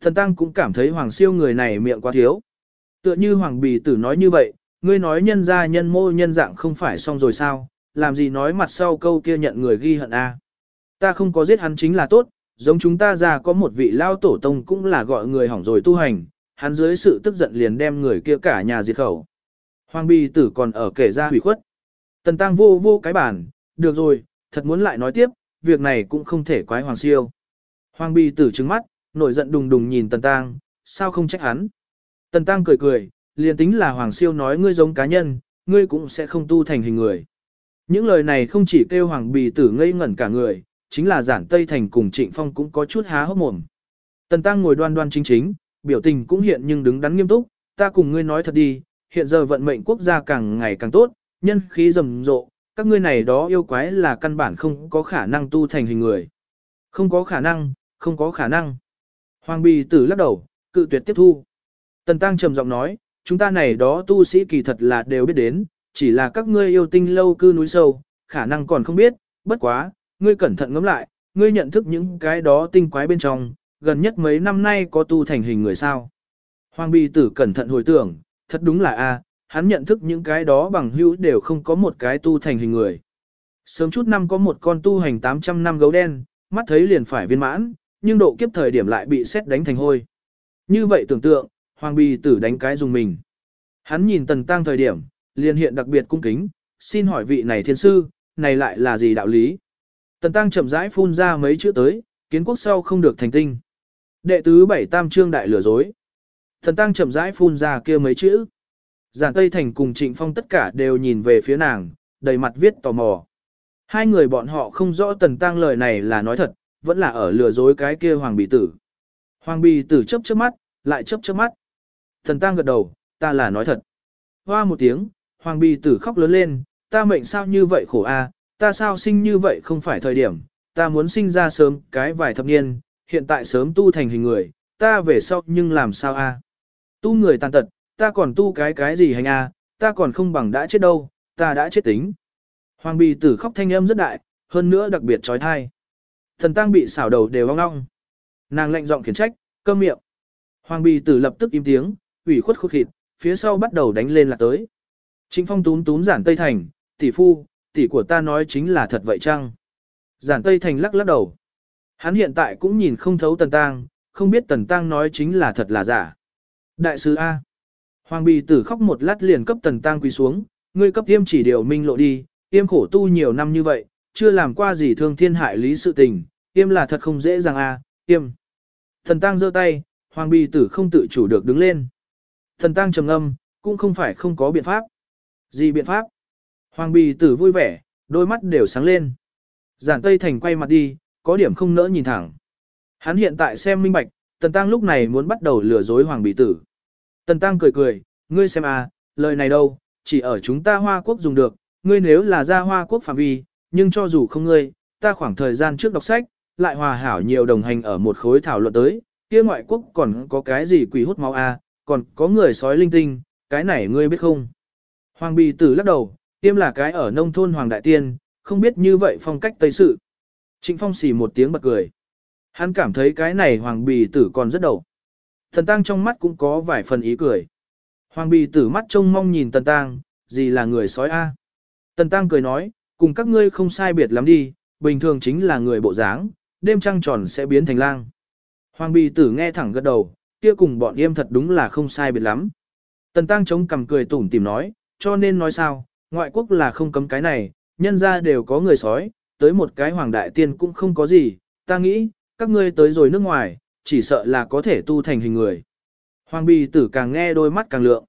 Thần Tăng cũng cảm thấy Hoàng siêu người này miệng quá thiếu. Tựa như Hoàng Bì Tử nói như vậy, ngươi nói nhân ra nhân mô nhân dạng không phải xong rồi sao, làm gì nói mặt sau câu kia nhận người ghi hận A. Ta không có giết hắn chính là tốt, giống chúng ta ra có một vị lao tổ tông cũng là gọi người hỏng rồi tu hành, hắn dưới sự tức giận liền đem người kia cả nhà diệt khẩu. Hoàng Bì Tử còn ở kể ra hủy khuất. Tần Tăng vô vô cái bản, được rồi, thật muốn lại nói tiếp, việc này cũng không thể quái Hoàng Siêu. Hoàng Bì Tử trừng mắt, nổi giận đùng đùng nhìn Tần Tăng, sao không trách hắn. Tần Tăng cười cười, liền tính là Hoàng Siêu nói ngươi giống cá nhân, ngươi cũng sẽ không tu thành hình người. Những lời này không chỉ kêu Hoàng Bì Tử ngây ngẩn cả người, chính là giản Tây Thành cùng Trịnh Phong cũng có chút há hốc mồm. Tần Tăng ngồi đoan đoan chính chính, biểu tình cũng hiện nhưng đứng đắn nghiêm túc, ta cùng ngươi nói thật đi, hiện giờ vận mệnh quốc gia càng ngày càng tốt, nhân khí rầm rộ, các ngươi này đó yêu quái là căn bản không có khả năng tu thành hình người. Không có khả năng, không có khả năng. Hoàng Bì Tử lắc đầu, cự tuyệt tiếp thu. Tần Tăng trầm giọng nói, chúng ta này đó tu sĩ kỳ thật là đều biết đến, chỉ là các ngươi yêu tinh lâu cư núi sâu, khả năng còn không biết, bất quá, ngươi cẩn thận ngẫm lại, ngươi nhận thức những cái đó tinh quái bên trong, gần nhất mấy năm nay có tu thành hình người sao. Hoàng Bì Tử cẩn thận hồi tưởng, thật đúng là a, hắn nhận thức những cái đó bằng hữu đều không có một cái tu thành hình người. Sớm chút năm có một con tu hành 800 năm gấu đen, mắt thấy liền phải viên mãn, nhưng độ kiếp thời điểm lại bị xét đánh thành hôi. Như vậy tưởng tượng, Hoàng Bì Tử đánh cái dùng mình. Hắn nhìn Tần Tăng thời điểm, liền hiện đặc biệt cung kính, xin hỏi vị này thiên sư, này lại là gì đạo lý? Tần Tăng chậm rãi phun ra mấy chữ tới, kiến quốc sau không được thành tinh. Đệ tứ bảy tam trương đại lừa dối. Thần Tăng chậm rãi phun ra kia mấy chữ. Giản Tây Thành cùng Trịnh Phong tất cả đều nhìn về phía nàng, đầy mặt viết tò mò. Hai người bọn họ không rõ Tần Tăng lời này là nói thật, vẫn là ở lừa dối cái kia Hoàng Bì Tử. Hoàng Bì Tử chớp chớp mắt, lại chớp chớp mắt. Thần Tăng gật đầu, ta là nói thật. Hoa một tiếng, Hoàng Bì Tử khóc lớn lên, ta mệnh sao như vậy khổ a, ta sao sinh như vậy không phải thời điểm, ta muốn sinh ra sớm cái vài thập niên, hiện tại sớm tu thành hình người, ta về sau nhưng làm sao a? Tu người tàn tật, ta còn tu cái cái gì hành a, ta còn không bằng đã chết đâu, ta đã chết tính. Hoàng bì tử khóc thanh âm rất đại, hơn nữa đặc biệt trói thai. Thần tăng bị xảo đầu đều ong ong. Nàng lệnh giọng khiển trách, câm miệng. Hoàng bì tử lập tức im tiếng, ủy khuất khúc thịt, phía sau bắt đầu đánh lên là tới. Trịnh phong túm túm giản Tây Thành, tỷ phu, tỷ của ta nói chính là thật vậy chăng? Giản Tây Thành lắc lắc đầu. Hắn hiện tại cũng nhìn không thấu Tần Tăng, không biết Tần Tăng nói chính là thật là giả. Đại sứ A. Hoàng bì tử khóc một lát liền cấp Tần Tăng quỳ xuống, ngươi cấp tiêm chỉ điều minh lộ đi, tiêm khổ tu nhiều năm như vậy, chưa làm qua gì thương thiên hại lý sự tình, tiêm là thật không dễ dàng A, tiêm. Tần Tăng giơ tay, Hoàng bì tử không tự chủ được đứng lên. Tần Tăng trầm âm, cũng không phải không có biện pháp. Gì biện pháp? Hoàng bì tử vui vẻ, đôi mắt đều sáng lên. Giản Tây Thành quay mặt đi, có điểm không nỡ nhìn thẳng. Hắn hiện tại xem minh bạch, Tần Tăng lúc này muốn bắt đầu lừa dối Hoàng Bì Tử. Tần Tăng cười cười, ngươi xem à, lời này đâu, chỉ ở chúng ta Hoa Quốc dùng được, ngươi nếu là ra Hoa Quốc phạm vi, nhưng cho dù không ngươi, ta khoảng thời gian trước đọc sách, lại hòa hảo nhiều đồng hành ở một khối thảo luận tới, kia ngoại quốc còn có cái gì quỷ hút máu à, còn có người sói linh tinh, cái này ngươi biết không? Hoàng Bì Tử lắc đầu, tiêm là cái ở nông thôn Hoàng Đại Tiên, không biết như vậy phong cách Tây Sự. Trịnh Phong xì một tiếng bật cười. Hắn cảm thấy cái này Hoàng Bì Tử còn rất đầu. Thần Tăng trong mắt cũng có vài phần ý cười. Hoàng Bì Tử mắt trông mong nhìn Tần Tăng, gì là người sói A. Tần Tăng cười nói, cùng các ngươi không sai biệt lắm đi, bình thường chính là người bộ dáng, đêm trăng tròn sẽ biến thành lang. Hoàng Bì Tử nghe thẳng gật đầu, kia cùng bọn em thật đúng là không sai biệt lắm. Tần Tăng chống cầm cười tủm tìm nói, cho nên nói sao, ngoại quốc là không cấm cái này, nhân ra đều có người sói, tới một cái hoàng đại tiên cũng không có gì, ta nghĩ, các ngươi tới rồi nước ngoài, chỉ sợ là có thể tu thành hình người. Hoàng bì tử càng nghe đôi mắt càng lượng.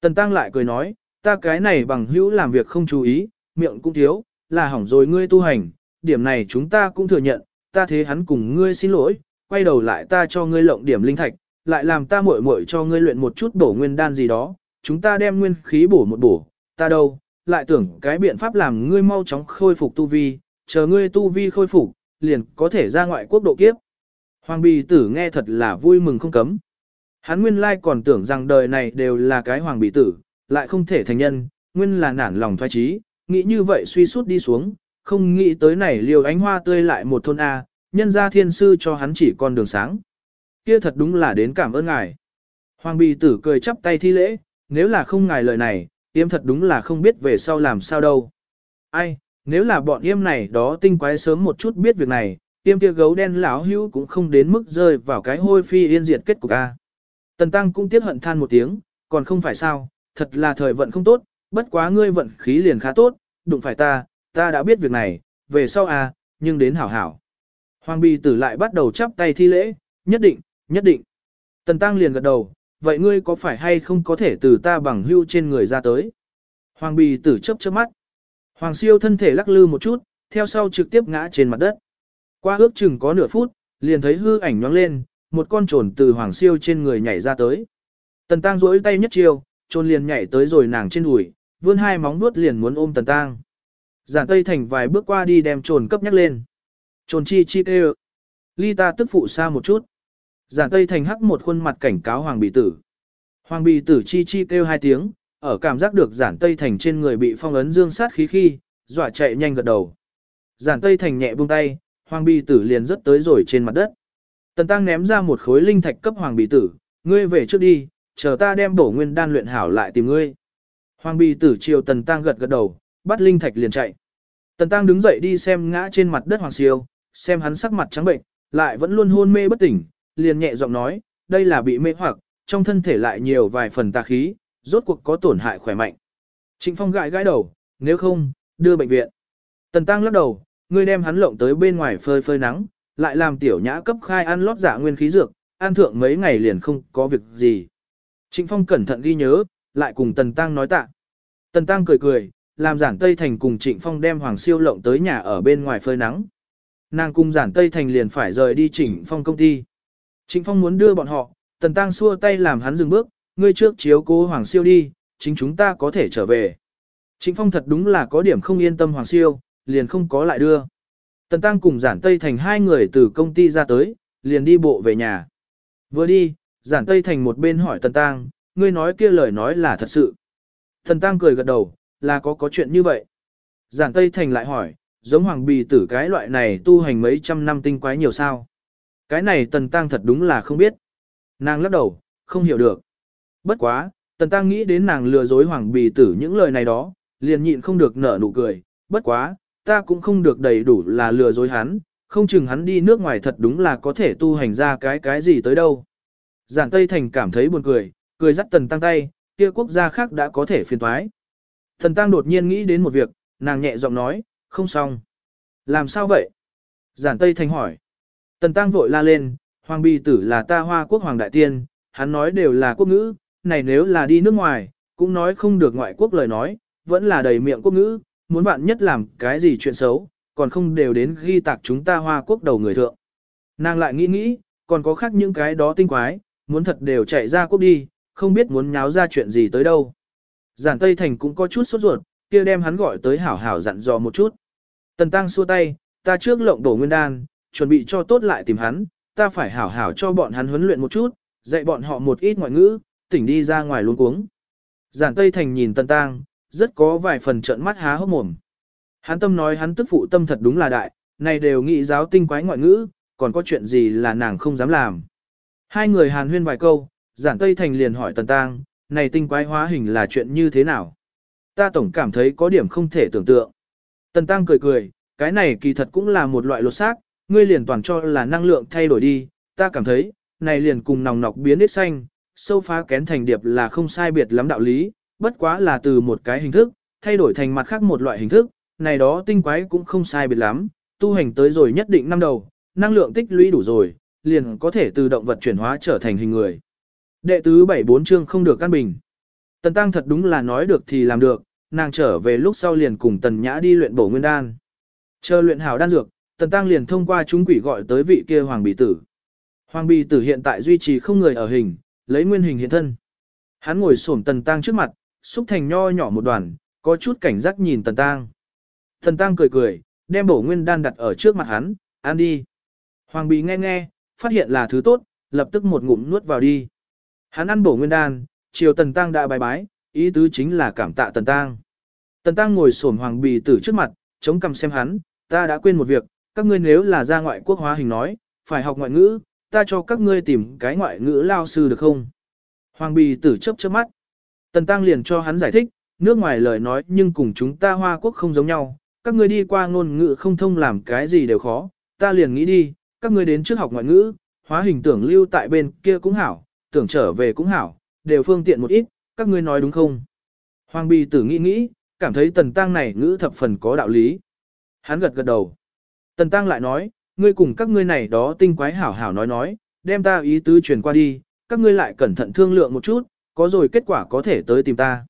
Tần tăng lại cười nói, ta cái này bằng hữu làm việc không chú ý, miệng cũng thiếu, là hỏng rồi ngươi tu hành, điểm này chúng ta cũng thừa nhận, ta thế hắn cùng ngươi xin lỗi, quay đầu lại ta cho ngươi lộng điểm linh thạch, lại làm ta muội muội cho ngươi luyện một chút bổ nguyên đan gì đó, chúng ta đem nguyên khí bổ một bổ, ta đâu, lại tưởng cái biện pháp làm ngươi mau chóng khôi phục tu vi, chờ ngươi tu vi khôi phục, liền có thể ra ngoại quốc độ kiếp. Hoàng bì tử nghe thật là vui mừng không cấm. Hắn nguyên lai còn tưởng rằng đời này đều là cái hoàng Bì tử, lại không thể thành nhân, nguyên là nản lòng thoái trí, nghĩ như vậy suy sút đi xuống, không nghĩ tới này liều ánh hoa tươi lại một thôn A, nhân ra thiên sư cho hắn chỉ con đường sáng. Kia thật đúng là đến cảm ơn ngài. Hoàng bì tử cười chắp tay thi lễ, nếu là không ngài lời này, yếm thật đúng là không biết về sau làm sao đâu. Ai, nếu là bọn yêm này đó tinh quái sớm một chút biết việc này, yêm kia gấu đen lão hữu cũng không đến mức rơi vào cái hôi phi yên diệt kết cục A. Tần Tăng cũng tiếc hận than một tiếng, còn không phải sao, thật là thời vận không tốt, bất quá ngươi vận khí liền khá tốt, đụng phải ta, ta đã biết việc này, về sau à, nhưng đến hảo hảo. Hoàng bì tử lại bắt đầu chắp tay thi lễ, nhất định, nhất định. Tần Tăng liền gật đầu, vậy ngươi có phải hay không có thể từ ta bằng hưu trên người ra tới? Hoàng bì tử chớp chớp mắt. Hoàng siêu thân thể lắc lư một chút, theo sau trực tiếp ngã trên mặt đất. Qua ước chừng có nửa phút, liền thấy hư ảnh nhoáng lên, một con trồn từ hoàng siêu trên người nhảy ra tới. Tần Tăng duỗi tay nhất chiêu, trồn liền nhảy tới rồi nàng trên đùi, vươn hai móng vuốt liền muốn ôm Tần Tăng. Giản Tây Thành vài bước qua đi đem trồn cấp nhắc lên. Trồn chi chi kêu. Ly ta tức phụ xa một chút. Giản Tây Thành hắc một khuôn mặt cảnh cáo Hoàng Bì Tử. Hoàng Bì Tử chi chi kêu hai tiếng, ở cảm giác được Giản Tây Thành trên người bị phong ấn dương sát khí khi, dọa chạy nhanh gật đầu. Giản Tây Thành nhẹ buông tay, Hoàng Bì Tử liền rất tới rồi trên mặt đất. Tần Tăng ném ra một khối linh thạch cấp Hoàng Bì Tử, ngươi về trước đi, chờ ta đem bổ nguyên đan luyện hảo lại tìm ngươi. Hoàng Bì Tử chiều Tần Tăng gật gật đầu, bắt linh thạch liền chạy. Tần Tăng đứng dậy đi xem ngã trên mặt đất Hoàng Siêu, xem hắn sắc mặt trắng bệnh, lại vẫn luôn hôn mê bất tỉnh, liền nhẹ giọng nói, đây là bị mê hoặc, trong thân thể lại nhiều vài phần tà khí, rốt cuộc có tổn hại khỏe mạnh. Trịnh Phong gãi gãi đầu, nếu không, đưa bệnh viện. Tần Tăng lắc đầu, ngươi đem hắn lộng tới bên ngoài phơi phơi nắng, lại làm tiểu nhã cấp khai ăn lót giả nguyên khí dược, ăn thượng mấy ngày liền không có việc gì. Trịnh Phong cẩn thận ghi nhớ, lại cùng Tần Tăng nói tạ. Tần Tăng cười cười, làm giản Tây Thành cùng Trịnh Phong đem Hoàng Siêu lộng tới nhà ở bên ngoài phơi nắng. Nàng cùng giản Tây Thành liền phải rời đi Trịnh Phong công ty. Trịnh Phong muốn đưa bọn họ, Tần Tăng xua tay làm hắn dừng bước, ngươi trước chiếu cố Hoàng Siêu đi, chính chúng ta có thể trở về. Trịnh Phong thật đúng là có điểm không yên tâm Hoàng Siêu, liền không có lại đưa. Tần Tăng cùng giản Tây Thành hai người từ công ty ra tới, liền đi bộ về nhà. Vừa đi, giản Tây Thành một bên hỏi Tần Tăng, ngươi nói kia lời nói là thật sự. Tần Tăng cười gật đầu, là có có chuyện như vậy. Giản Tây Thành lại hỏi, giống hoàng bì tử cái loại này tu hành mấy trăm năm tinh quái nhiều sao. Cái này Tần Tăng thật đúng là không biết. Nàng lắc đầu, không hiểu được. Bất quá, Tần Tăng nghĩ đến nàng lừa dối hoàng bì tử những lời này đó, liền nhịn không được nở nụ cười. Bất quá, ta cũng không được đầy đủ là lừa dối hắn, không chừng hắn đi nước ngoài thật đúng là có thể tu hành ra cái cái gì tới đâu. Giản Tây Thành cảm thấy buồn cười, cười dắt Tần Tăng tay, kia quốc gia khác đã có thể phiền toái. tần Tăng đột nhiên nghĩ đến một việc, nàng nhẹ giọng nói, không xong. Làm sao vậy? Giản Tây Thành hỏi. Tần Tăng vội la lên, Hoàng Bì Tử là ta hoa quốc Hoàng Đại Tiên, hắn nói đều là quốc ngữ, này nếu là đi nước ngoài, cũng nói không được ngoại quốc lời nói, vẫn là đầy miệng quốc ngữ, muốn bạn nhất làm cái gì chuyện xấu, còn không đều đến ghi tạc chúng ta hoa quốc đầu người thượng. Nàng lại nghĩ nghĩ, còn có khác những cái đó tinh quái, muốn thật đều chạy ra quốc đi, không biết muốn nháo ra chuyện gì tới đâu. Giản Tây Thành cũng có chút sốt ruột, kia đem hắn gọi tới hảo hảo dặn dò một chút. Tần Tăng xua tay, ta trước lộng đổ nguyên đan, chuẩn bị cho tốt lại tìm hắn, ta phải hảo hảo cho bọn hắn huấn luyện một chút, dạy bọn họ một ít ngoại ngữ, tỉnh đi ra ngoài luôn cuống. Giản Tây Thành nhìn Tần Tăng, rất có vài phần trợn mắt há hốc mồm. Hắn tâm nói hắn tức phụ tâm thật đúng là đại, này đều nghĩ giáo tinh quái ngoại ngữ, còn có chuyện gì là nàng không dám làm. Hai người hàn huyên vài câu, Giản Tây Thành liền hỏi Tần Tăng, này tinh quái hóa hình là chuyện như thế nào? Ta tổng cảm thấy có điểm không thể tưởng tượng. Tần Tăng cười cười, cái này kỳ thật cũng là một loại lột xác, ngươi liền toàn cho là năng lượng thay đổi đi, ta cảm thấy, này liền cùng nòng nọc biến ít xanh, sâu phá kén thành điệp là không sai biệt lắm đạo lý, bất quá là từ một cái hình thức, thay đổi thành mặt khác một loại hình thức, này đó tinh quái cũng không sai biệt lắm, tu hành tới rồi nhất định năm đầu, năng lượng tích lũy đủ rồi, liền có thể từ động vật chuyển hóa trở thành hình người. Đệ tứ bảy bốn chương không được căn bình. Tần Tăng thật đúng là nói được thì làm được, nàng trở về lúc sau liền cùng Tần Nhã đi luyện bổ nguyên đan. Chờ luyện hảo đan dược, Tần Tăng liền thông qua chúng quỷ gọi tới vị kia Hoàng Bì Tử. Hoàng Bì Tử hiện tại duy trì không người ở hình, lấy nguyên hình hiện thân. Hắn ngồi xổm Tần Tăng trước mặt, xúc thành nho nhỏ một đoàn, có chút cảnh giác nhìn Tần Tăng. Tần Tăng cười cười, đem bổ nguyên đan đặt ở trước mặt hắn, ăn đi. Hoàng Bì nghe nghe, phát hiện là thứ tốt, lập tức một ngụm nuốt vào đi. Hắn ăn bổ nguyên đan, chiều Tần Tăng đã bài bái, ý tứ chính là cảm tạ Tần Tăng. Tần Tăng ngồi xổm hoàng bì tử trước mặt, chống cằm xem hắn, ta đã quên một việc, các ngươi nếu là ra ngoại quốc hóa hình nói, phải học ngoại ngữ, ta cho các ngươi tìm cái ngoại ngữ lao sư được không? Hoàng bì tử chớp chớp mắt. Tần Tăng liền cho hắn giải thích, nước ngoài lời nói nhưng cùng chúng ta Hoa Quốc không giống nhau, các ngươi đi qua ngôn ngữ không thông làm cái gì đều khó, ta liền nghĩ đi, các ngươi đến trước học ngoại ngữ, hóa hình tưởng lưu tại bên kia cũng hảo, tưởng trở về cũng hảo, đều phương tiện một ít, các ngươi nói đúng không? Hoàng bì tử nghĩ nghĩ, cảm thấy tần tăng này ngữ thập phần có đạo lý. Hắn gật gật đầu. Tần tăng lại nói, ngươi cùng các ngươi này đó tinh quái hảo hảo nói nói, đem ta ý tứ truyền qua đi, các ngươi lại cẩn thận thương lượng một chút, có rồi kết quả có thể tới tìm ta.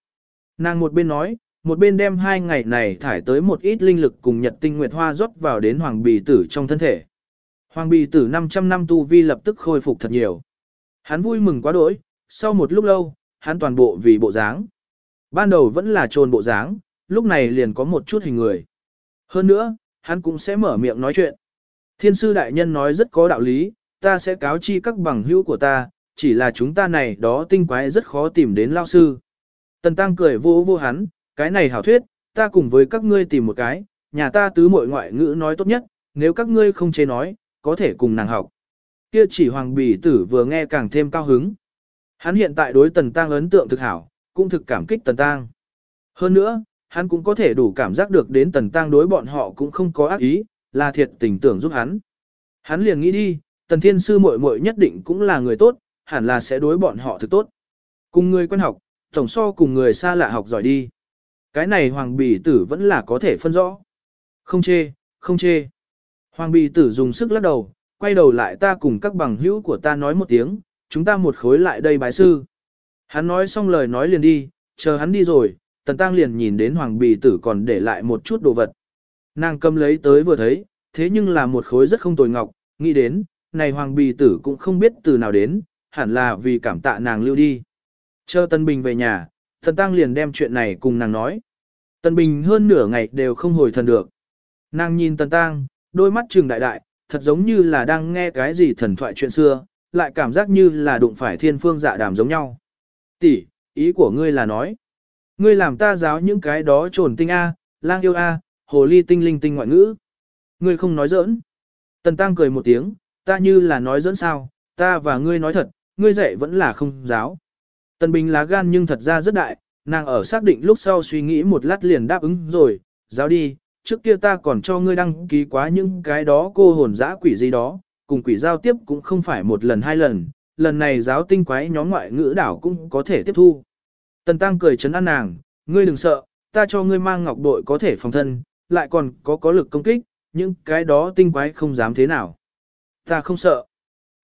Nàng một bên nói, một bên đem hai ngày này thải tới một ít linh lực cùng nhật tinh nguyệt hoa rót vào đến hoàng bì tử trong thân thể. Hoàng bì tử 500 năm tu vi lập tức khôi phục thật nhiều. Hắn vui mừng quá đỗi, sau một lúc lâu, hắn toàn bộ vì bộ dáng. Ban đầu vẫn là trồn bộ dáng, lúc này liền có một chút hình người. Hơn nữa, hắn cũng sẽ mở miệng nói chuyện. Thiên sư đại nhân nói rất có đạo lý, ta sẽ cáo chi các bằng hữu của ta, chỉ là chúng ta này đó tinh quái rất khó tìm đến lao sư. Tần Tăng cười vô vô hắn, cái này hảo thuyết, ta cùng với các ngươi tìm một cái, nhà ta tứ muội ngoại ngữ nói tốt nhất, nếu các ngươi không chế nói, có thể cùng nàng học. Kia chỉ hoàng bỉ tử vừa nghe càng thêm cao hứng. Hắn hiện tại đối Tần Tăng ấn tượng thực hảo, cũng thực cảm kích Tần Tăng. Hơn nữa, hắn cũng có thể đủ cảm giác được đến Tần Tăng đối bọn họ cũng không có ác ý, là thiệt tình tưởng giúp hắn. Hắn liền nghĩ đi, Tần Thiên Sư muội muội nhất định cũng là người tốt, hẳn là sẽ đối bọn họ thực tốt. Cùng người quen học, tổng so cùng người xa lạ học giỏi đi. Cái này Hoàng Bì Tử vẫn là có thể phân rõ. Không chê, không chê. Hoàng Bì Tử dùng sức lắc đầu, quay đầu lại ta cùng các bằng hữu của ta nói một tiếng, chúng ta một khối lại đây bái sư. Hắn nói xong lời nói liền đi, chờ hắn đi rồi, Tần Tăng liền nhìn đến Hoàng Bì Tử còn để lại một chút đồ vật. Nàng cầm lấy tới vừa thấy, thế nhưng là một khối rất không tồi ngọc, nghĩ đến, này Hoàng Bì Tử cũng không biết từ nào đến, hẳn là vì cảm tạ nàng lưu đi. Chờ Tân Bình về nhà, Tần Tăng liền đem chuyện này cùng nàng nói. Tần Bình hơn nửa ngày đều không hồi thần được. Nàng nhìn Tần Tăng, đôi mắt trừng đại đại, thật giống như là đang nghe cái gì thần thoại chuyện xưa, lại cảm giác như là đụng phải thiên phương dạ đàm giống nhau. Tỷ, ý của ngươi là nói, ngươi làm ta giáo những cái đó trồn tinh A, lang yêu A, hồ ly tinh linh tinh ngoại ngữ. Ngươi không nói giỡn. Tần Tăng cười một tiếng, ta như là nói giỡn sao, ta và ngươi nói thật, ngươi dạy vẫn là không giáo. Tần Bình lá gan nhưng thật ra rất đại, nàng ở xác định lúc sau suy nghĩ một lát liền đáp ứng rồi, giáo đi, trước kia ta còn cho ngươi đăng ký quá những cái đó cô hồn dã quỷ gì đó, cùng quỷ giao tiếp cũng không phải một lần hai lần, lần này giáo tinh quái nhóm ngoại ngữ đảo cũng có thể tiếp thu. Tần Tăng cười chấn an nàng, ngươi đừng sợ, ta cho ngươi mang ngọc bội có thể phòng thân, lại còn có có lực công kích, những cái đó tinh quái không dám thế nào. Ta không sợ.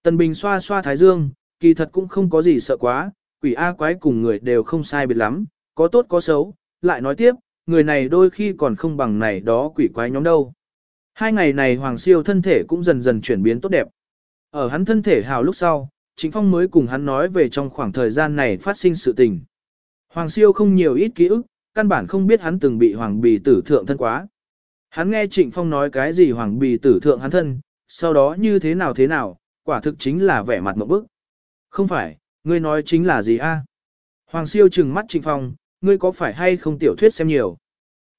Tần Bình xoa xoa thái dương, kỳ thật cũng không có gì sợ quá, quỷ A quái cùng người đều không sai biệt lắm, có tốt có xấu, lại nói tiếp, người này đôi khi còn không bằng này đó quỷ quái nhóm đâu. Hai ngày này Hoàng Siêu thân thể cũng dần dần chuyển biến tốt đẹp. Ở hắn thân thể hào lúc sau, Chính Phong mới cùng hắn nói về trong khoảng thời gian này phát sinh sự tình. Hoàng Siêu không nhiều ít ký ức, căn bản không biết hắn từng bị Hoàng Bì tử thượng thân quá. Hắn nghe Trịnh Phong nói cái gì Hoàng Bì tử thượng hắn thân, sau đó như thế nào thế nào, quả thực chính là vẻ mặt một bức. Không phải, ngươi nói chính là gì a? Hoàng Siêu trừng mắt Trịnh Phong, ngươi có phải hay không tiểu thuyết xem nhiều?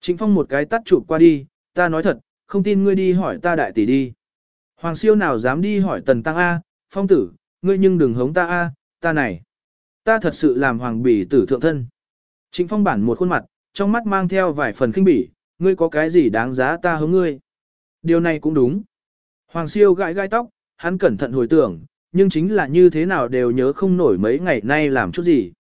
Trịnh Phong một cái tắt chụp qua đi, ta nói thật, không tin ngươi đi hỏi ta đại tỷ đi. Hoàng siêu nào dám đi hỏi tần tăng A, phong tử, ngươi nhưng đừng hống ta A, ta này. Ta thật sự làm hoàng bỉ tử thượng thân. Trịnh phong bản một khuôn mặt, trong mắt mang theo vài phần kinh bỉ, ngươi có cái gì đáng giá ta hướng ngươi. Điều này cũng đúng. Hoàng siêu gãi gai tóc, hắn cẩn thận hồi tưởng, nhưng chính là như thế nào đều nhớ không nổi mấy ngày nay làm chút gì.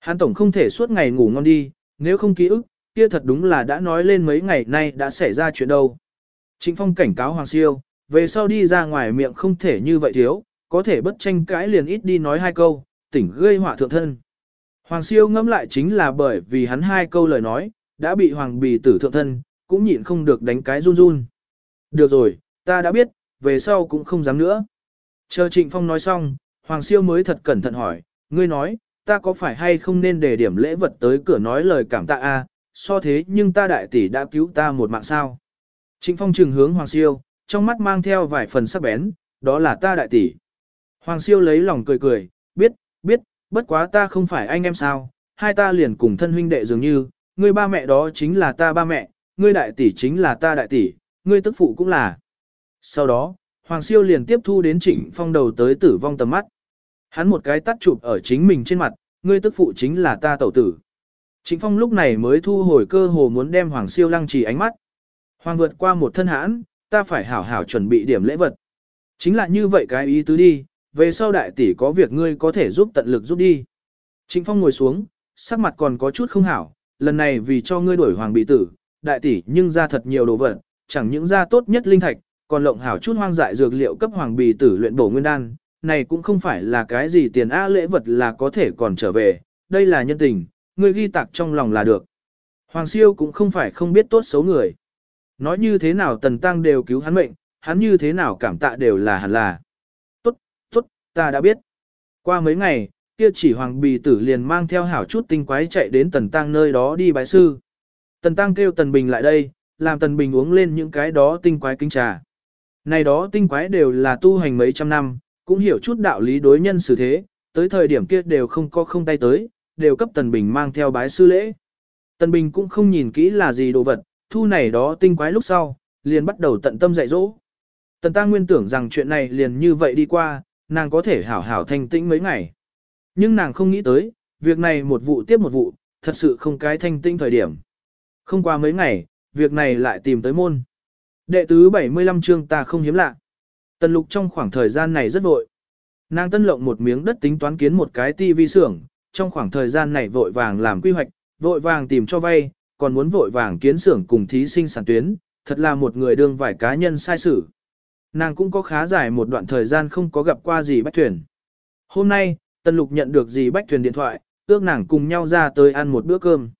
Hắn tổng không thể suốt ngày ngủ ngon đi, nếu không ký ức, kia thật đúng là đã nói lên mấy ngày nay đã xảy ra chuyện đâu. Trịnh Phong cảnh cáo Hoàng Siêu, về sau đi ra ngoài miệng không thể như vậy thiếu, có thể bất tranh cãi liền ít đi nói hai câu, tỉnh gây họa thượng thân. Hoàng Siêu ngẫm lại chính là bởi vì hắn hai câu lời nói, đã bị Hoàng Bì tử thượng thân, cũng nhịn không được đánh cái run run. Được rồi, ta đã biết, về sau cũng không dám nữa. Chờ Trịnh Phong nói xong, Hoàng Siêu mới thật cẩn thận hỏi, ngươi nói, ta có phải hay không nên để điểm lễ vật tới cửa nói lời cảm tạ a? so thế nhưng ta đại tỷ đã cứu ta một mạng sao. Trịnh Phong trừng hướng Hoàng Siêu, trong mắt mang theo vài phần sắc bén, đó là ta đại tỷ. Hoàng Siêu lấy lòng cười cười, biết, bất quá ta không phải anh em sao, hai ta liền cùng thân huynh đệ dường như, ngươi ba mẹ đó chính là ta ba mẹ, ngươi đại tỷ chính là ta đại tỷ, ngươi tức phụ cũng là. Sau đó, Hoàng Siêu liền tiếp thu đến Trịnh Phong đầu tới tử vong tầm mắt. Hắn một cái tắt chụp ở chính mình trên mặt, ngươi tức phụ chính là ta tẩu tử. Trịnh Phong lúc này mới thu hồi cơ hồ muốn đem Hoàng Siêu lăng trì ánh mắt. Hoàng vượt qua một thân hãn, ta phải hảo hảo chuẩn bị điểm lễ vật. Chính là như vậy cái ý tứ đi, về sau đại tỷ có việc ngươi có thể giúp tận lực giúp đi. Trịnh Phong ngồi xuống, sắc mặt còn có chút không hảo, lần này vì cho ngươi đuổi hoàng bị tử, đại tỷ nhưng ra thật nhiều đồ vật, chẳng những ra tốt nhất linh thạch, còn lộng hảo chút hoang dại dược liệu cấp hoàng bì tử luyện bổ nguyên đan, này cũng không phải là cái gì tiền a lễ vật là có thể còn trở về, đây là nhân tình, ngươi ghi tạc trong lòng là được. Hoàng siêu cũng không phải không biết tốt xấu người. Nói như thế nào tần tăng đều cứu hắn mệnh, hắn như thế nào cảm tạ đều là hẳn là. Ta đã biết. Qua mấy ngày, kia chỉ hoàng bì tử liền mang theo hảo chút tinh quái chạy đến tần tăng nơi đó đi bái sư. Tần tăng kêu tần bình lại đây, làm tần bình uống lên những cái đó tinh quái kinh trà. Này đó tinh quái đều là tu hành mấy trăm năm, cũng hiểu chút đạo lý đối nhân xử thế, tới thời điểm kia đều không có không tay tới, đều cấp tần bình mang theo bái sư lễ. Tần bình cũng không nhìn kỹ là gì đồ vật, thu này đó tinh quái lúc sau, liền bắt đầu tận tâm dạy dỗ. Tần tăng nguyên tưởng rằng chuyện này liền như vậy đi qua, nàng có thể hảo hảo thanh tĩnh mấy ngày. Nhưng nàng không nghĩ tới, việc này một vụ tiếp một vụ, thật sự không cái thanh tĩnh thời điểm. Không qua mấy ngày, việc này lại tìm tới môn. Đệ tứ 75 chương ta không hiếm lạ. Tần lục trong khoảng thời gian này rất vội. Nàng tân lộng một miếng đất tính toán kiến một cái tivi xưởng, trong khoảng thời gian này vội vàng làm quy hoạch, vội vàng tìm cho vay, còn muốn vội vàng kiến xưởng cùng thí sinh sản tuyến, thật là một người đương vài cá nhân sai sự. Nàng cũng có khá dài một đoạn thời gian không có gặp qua gì bách thuyền. Hôm nay, Tần Lục nhận được gì bách thuyền điện thoại, ước nàng cùng nhau ra tới ăn một bữa cơm.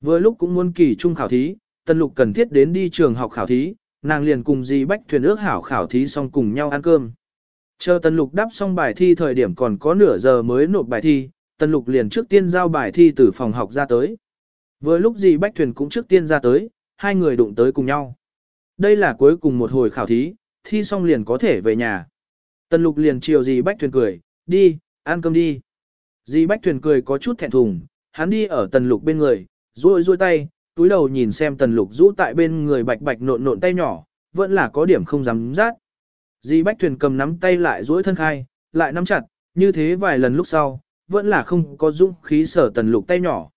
Vừa lúc cũng muốn kỳ trung khảo thí, Tần Lục cần thiết đến đi trường học khảo thí, nàng liền cùng dì bách thuyền ước hảo khảo thí xong cùng nhau ăn cơm. Chờ Tần Lục đáp xong bài thi thời điểm còn có nửa giờ mới nộp bài thi, Tần Lục liền trước tiên giao bài thi từ phòng học ra tới. Vừa lúc dì bách thuyền cũng trước tiên ra tới, hai người đụng tới cùng nhau. Đây là cuối cùng một hồi khảo thí, thi xong liền có thể về nhà. Tần Lục liền chiều dì bách thuyền cười, đi, ăn cơm đi. Dì bách thuyền cười có chút thẹn thùng, hắn đi ở Tần Lục bên người, duỗi duỗi tay, túi đầu nhìn xem tần lục rũ tại bên người bạch bạch nộn nộn tay nhỏ, vẫn là có điểm không dám rát. Dì Bách Thuyền cầm nắm tay lại duỗi thân khai, lại nắm chặt, như thế vài lần lúc sau, vẫn là không có dũng khí sở tần lục tay nhỏ.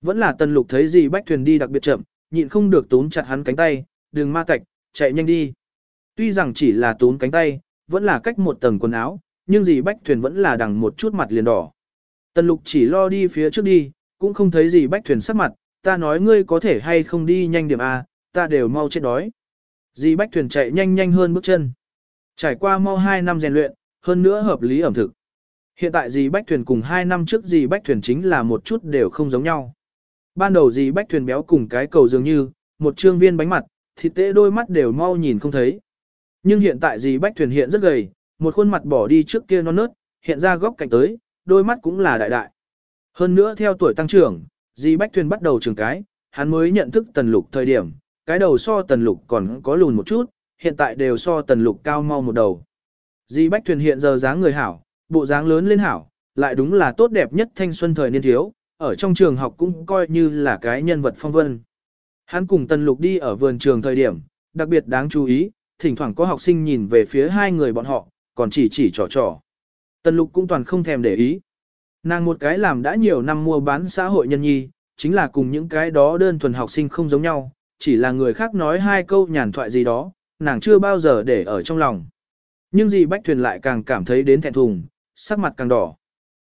Vẫn là tần lục thấy dì Bách Thuyền đi đặc biệt chậm, nhịn không được túm chặt hắn cánh tay, đừng ma cạch, chạy nhanh đi. Tuy rằng chỉ là tốn cánh tay, vẫn là cách một tầng quần áo, nhưng Dì Bách Thuyền vẫn là đằng một chút mặt liền đỏ. Tần lục chỉ lo đi phía trước đi, cũng không thấy Dì Bách Thuyền sắc mặt, ta nói ngươi có thể hay không đi nhanh điểm A, ta đều mau chết đói. Dì Bách Thuyền chạy nhanh nhanh hơn bước chân. Trải qua mau 2 năm rèn luyện, hơn nữa hợp lý ẩm thực. Hiện tại dì Bách Thuyền cùng 2 năm trước dì Bách Thuyền chính là một chút đều không giống nhau. Ban đầu dì Bách Thuyền béo cùng cái cầu dường như, một trương viên bánh mặt, thịt tễ đôi mắt đều mau nhìn không thấy. Nhưng hiện tại dì Bách Thuyền hiện rất gầy, một khuôn mặt bỏ đi trước kia non nớt, hiện ra góc cạnh tới, đôi mắt cũng là đại đại. Hơn nữa theo tuổi tăng trưởng, Di Bách Thuyền bắt đầu trường cái, hắn mới nhận thức tần lục thời điểm, cái đầu so tần lục còn có lùn một chút, hiện tại đều so tần lục cao mau một đầu. Di Bách Thuyền hiện giờ dáng người hảo, bộ dáng lớn lên hảo, lại đúng là tốt đẹp nhất thanh xuân thời niên thiếu, ở trong trường học cũng coi như là cái nhân vật phong vân. Hắn cùng tần lục đi ở vườn trường thời điểm, đặc biệt đáng chú ý, thỉnh thoảng có học sinh nhìn về phía hai người bọn họ, còn chỉ chỉ trò trò. Tần lục cũng toàn không thèm để ý. Nàng một cái làm đã nhiều năm mua bán xã hội nhân nhi, chính là cùng những cái đó đơn thuần học sinh không giống nhau, chỉ là người khác nói hai câu nhàn thoại gì đó, nàng chưa bao giờ để ở trong lòng. Nhưng dì Bách Thuyền lại càng cảm thấy đến thẹn thùng, sắc mặt càng đỏ.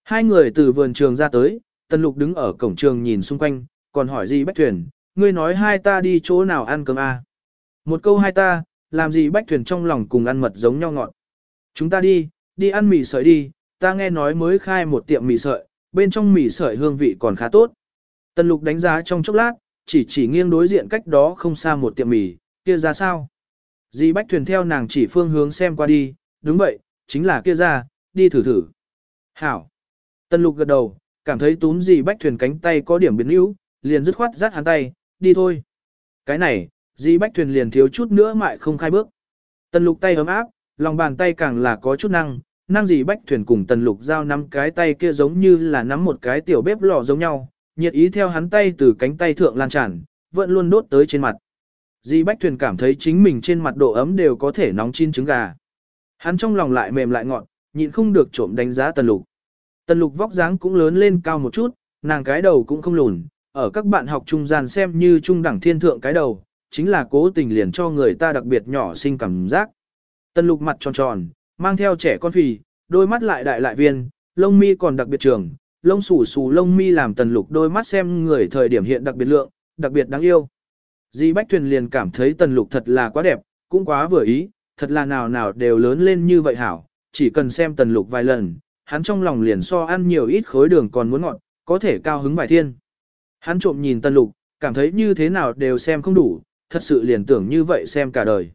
Hai người từ vườn trường ra tới, Tần Lục đứng ở cổng trường nhìn xung quanh, còn hỏi dì Bách Thuyền, ngươi nói hai ta đi chỗ nào ăn cơm à? Một câu hai ta, làm gì Bách Thuyền trong lòng cùng ăn mật giống nhau ngọt. Chúng ta đi, đi ăn mì sợi đi, ta nghe nói mới khai một tiệm mì sợi, bên trong mì sợi hương vị còn khá tốt. Tần lục đánh giá trong chốc lát, chỉ chỉ nghiêng đối diện cách đó không xa một tiệm mì, kia ra sao? Dì Bách Thuyền theo nàng chỉ phương hướng xem qua đi, đúng vậy, chính là kia ra, đi thử thử. Hảo. Tần lục gật đầu, cảm thấy túm Dì Bách Thuyền cánh tay có điểm biến yếu, liền dứt khoát dắt hắn tay, đi thôi. Cái này, Di Bách Thuyền liền thiếu chút nữa mại không khai bước. Tần lục tay ấm áp, lòng bàn tay càng là có chút năng, năng gì bách thuyền cùng tần lục giao nắm cái tay kia giống như là nắm một cái tiểu bếp lò giống nhau, nhiệt ý theo hắn tay từ cánh tay thượng lan tràn, vẫn luôn đốt tới trên mặt. Di bách thuyền cảm thấy chính mình trên mặt độ ấm đều có thể nóng chín trứng gà. Hắn trong lòng lại mềm lại ngọn, nhịn không được trộm đánh giá tần lục. Tần lục vóc dáng cũng lớn lên cao một chút, nàng cái đầu cũng không lùn, ở các bạn học trung gian xem như trung đẳng thiên thượng cái đầu, chính là cố tình liền cho người ta đặc biệt nhỏ sinh cảm giác. Tần lục mặt tròn tròn, mang theo trẻ con phì, đôi mắt lại đại lại viên, lông mi còn đặc biệt trường, lông xù xù lông mi làm tần lục đôi mắt xem người thời điểm hiện đặc biệt lượng, đặc biệt đáng yêu. Di Bách Thuyền liền cảm thấy tần lục thật là quá đẹp, cũng quá vừa ý, thật là nào nào đều lớn lên như vậy hảo, chỉ cần xem tần lục vài lần, hắn trong lòng liền so ăn nhiều ít khối đường còn muốn ngọt, có thể cao hứng vài thiên. Hắn trộm nhìn tần lục, cảm thấy như thế nào đều xem không đủ, thật sự liền tưởng như vậy xem cả đời.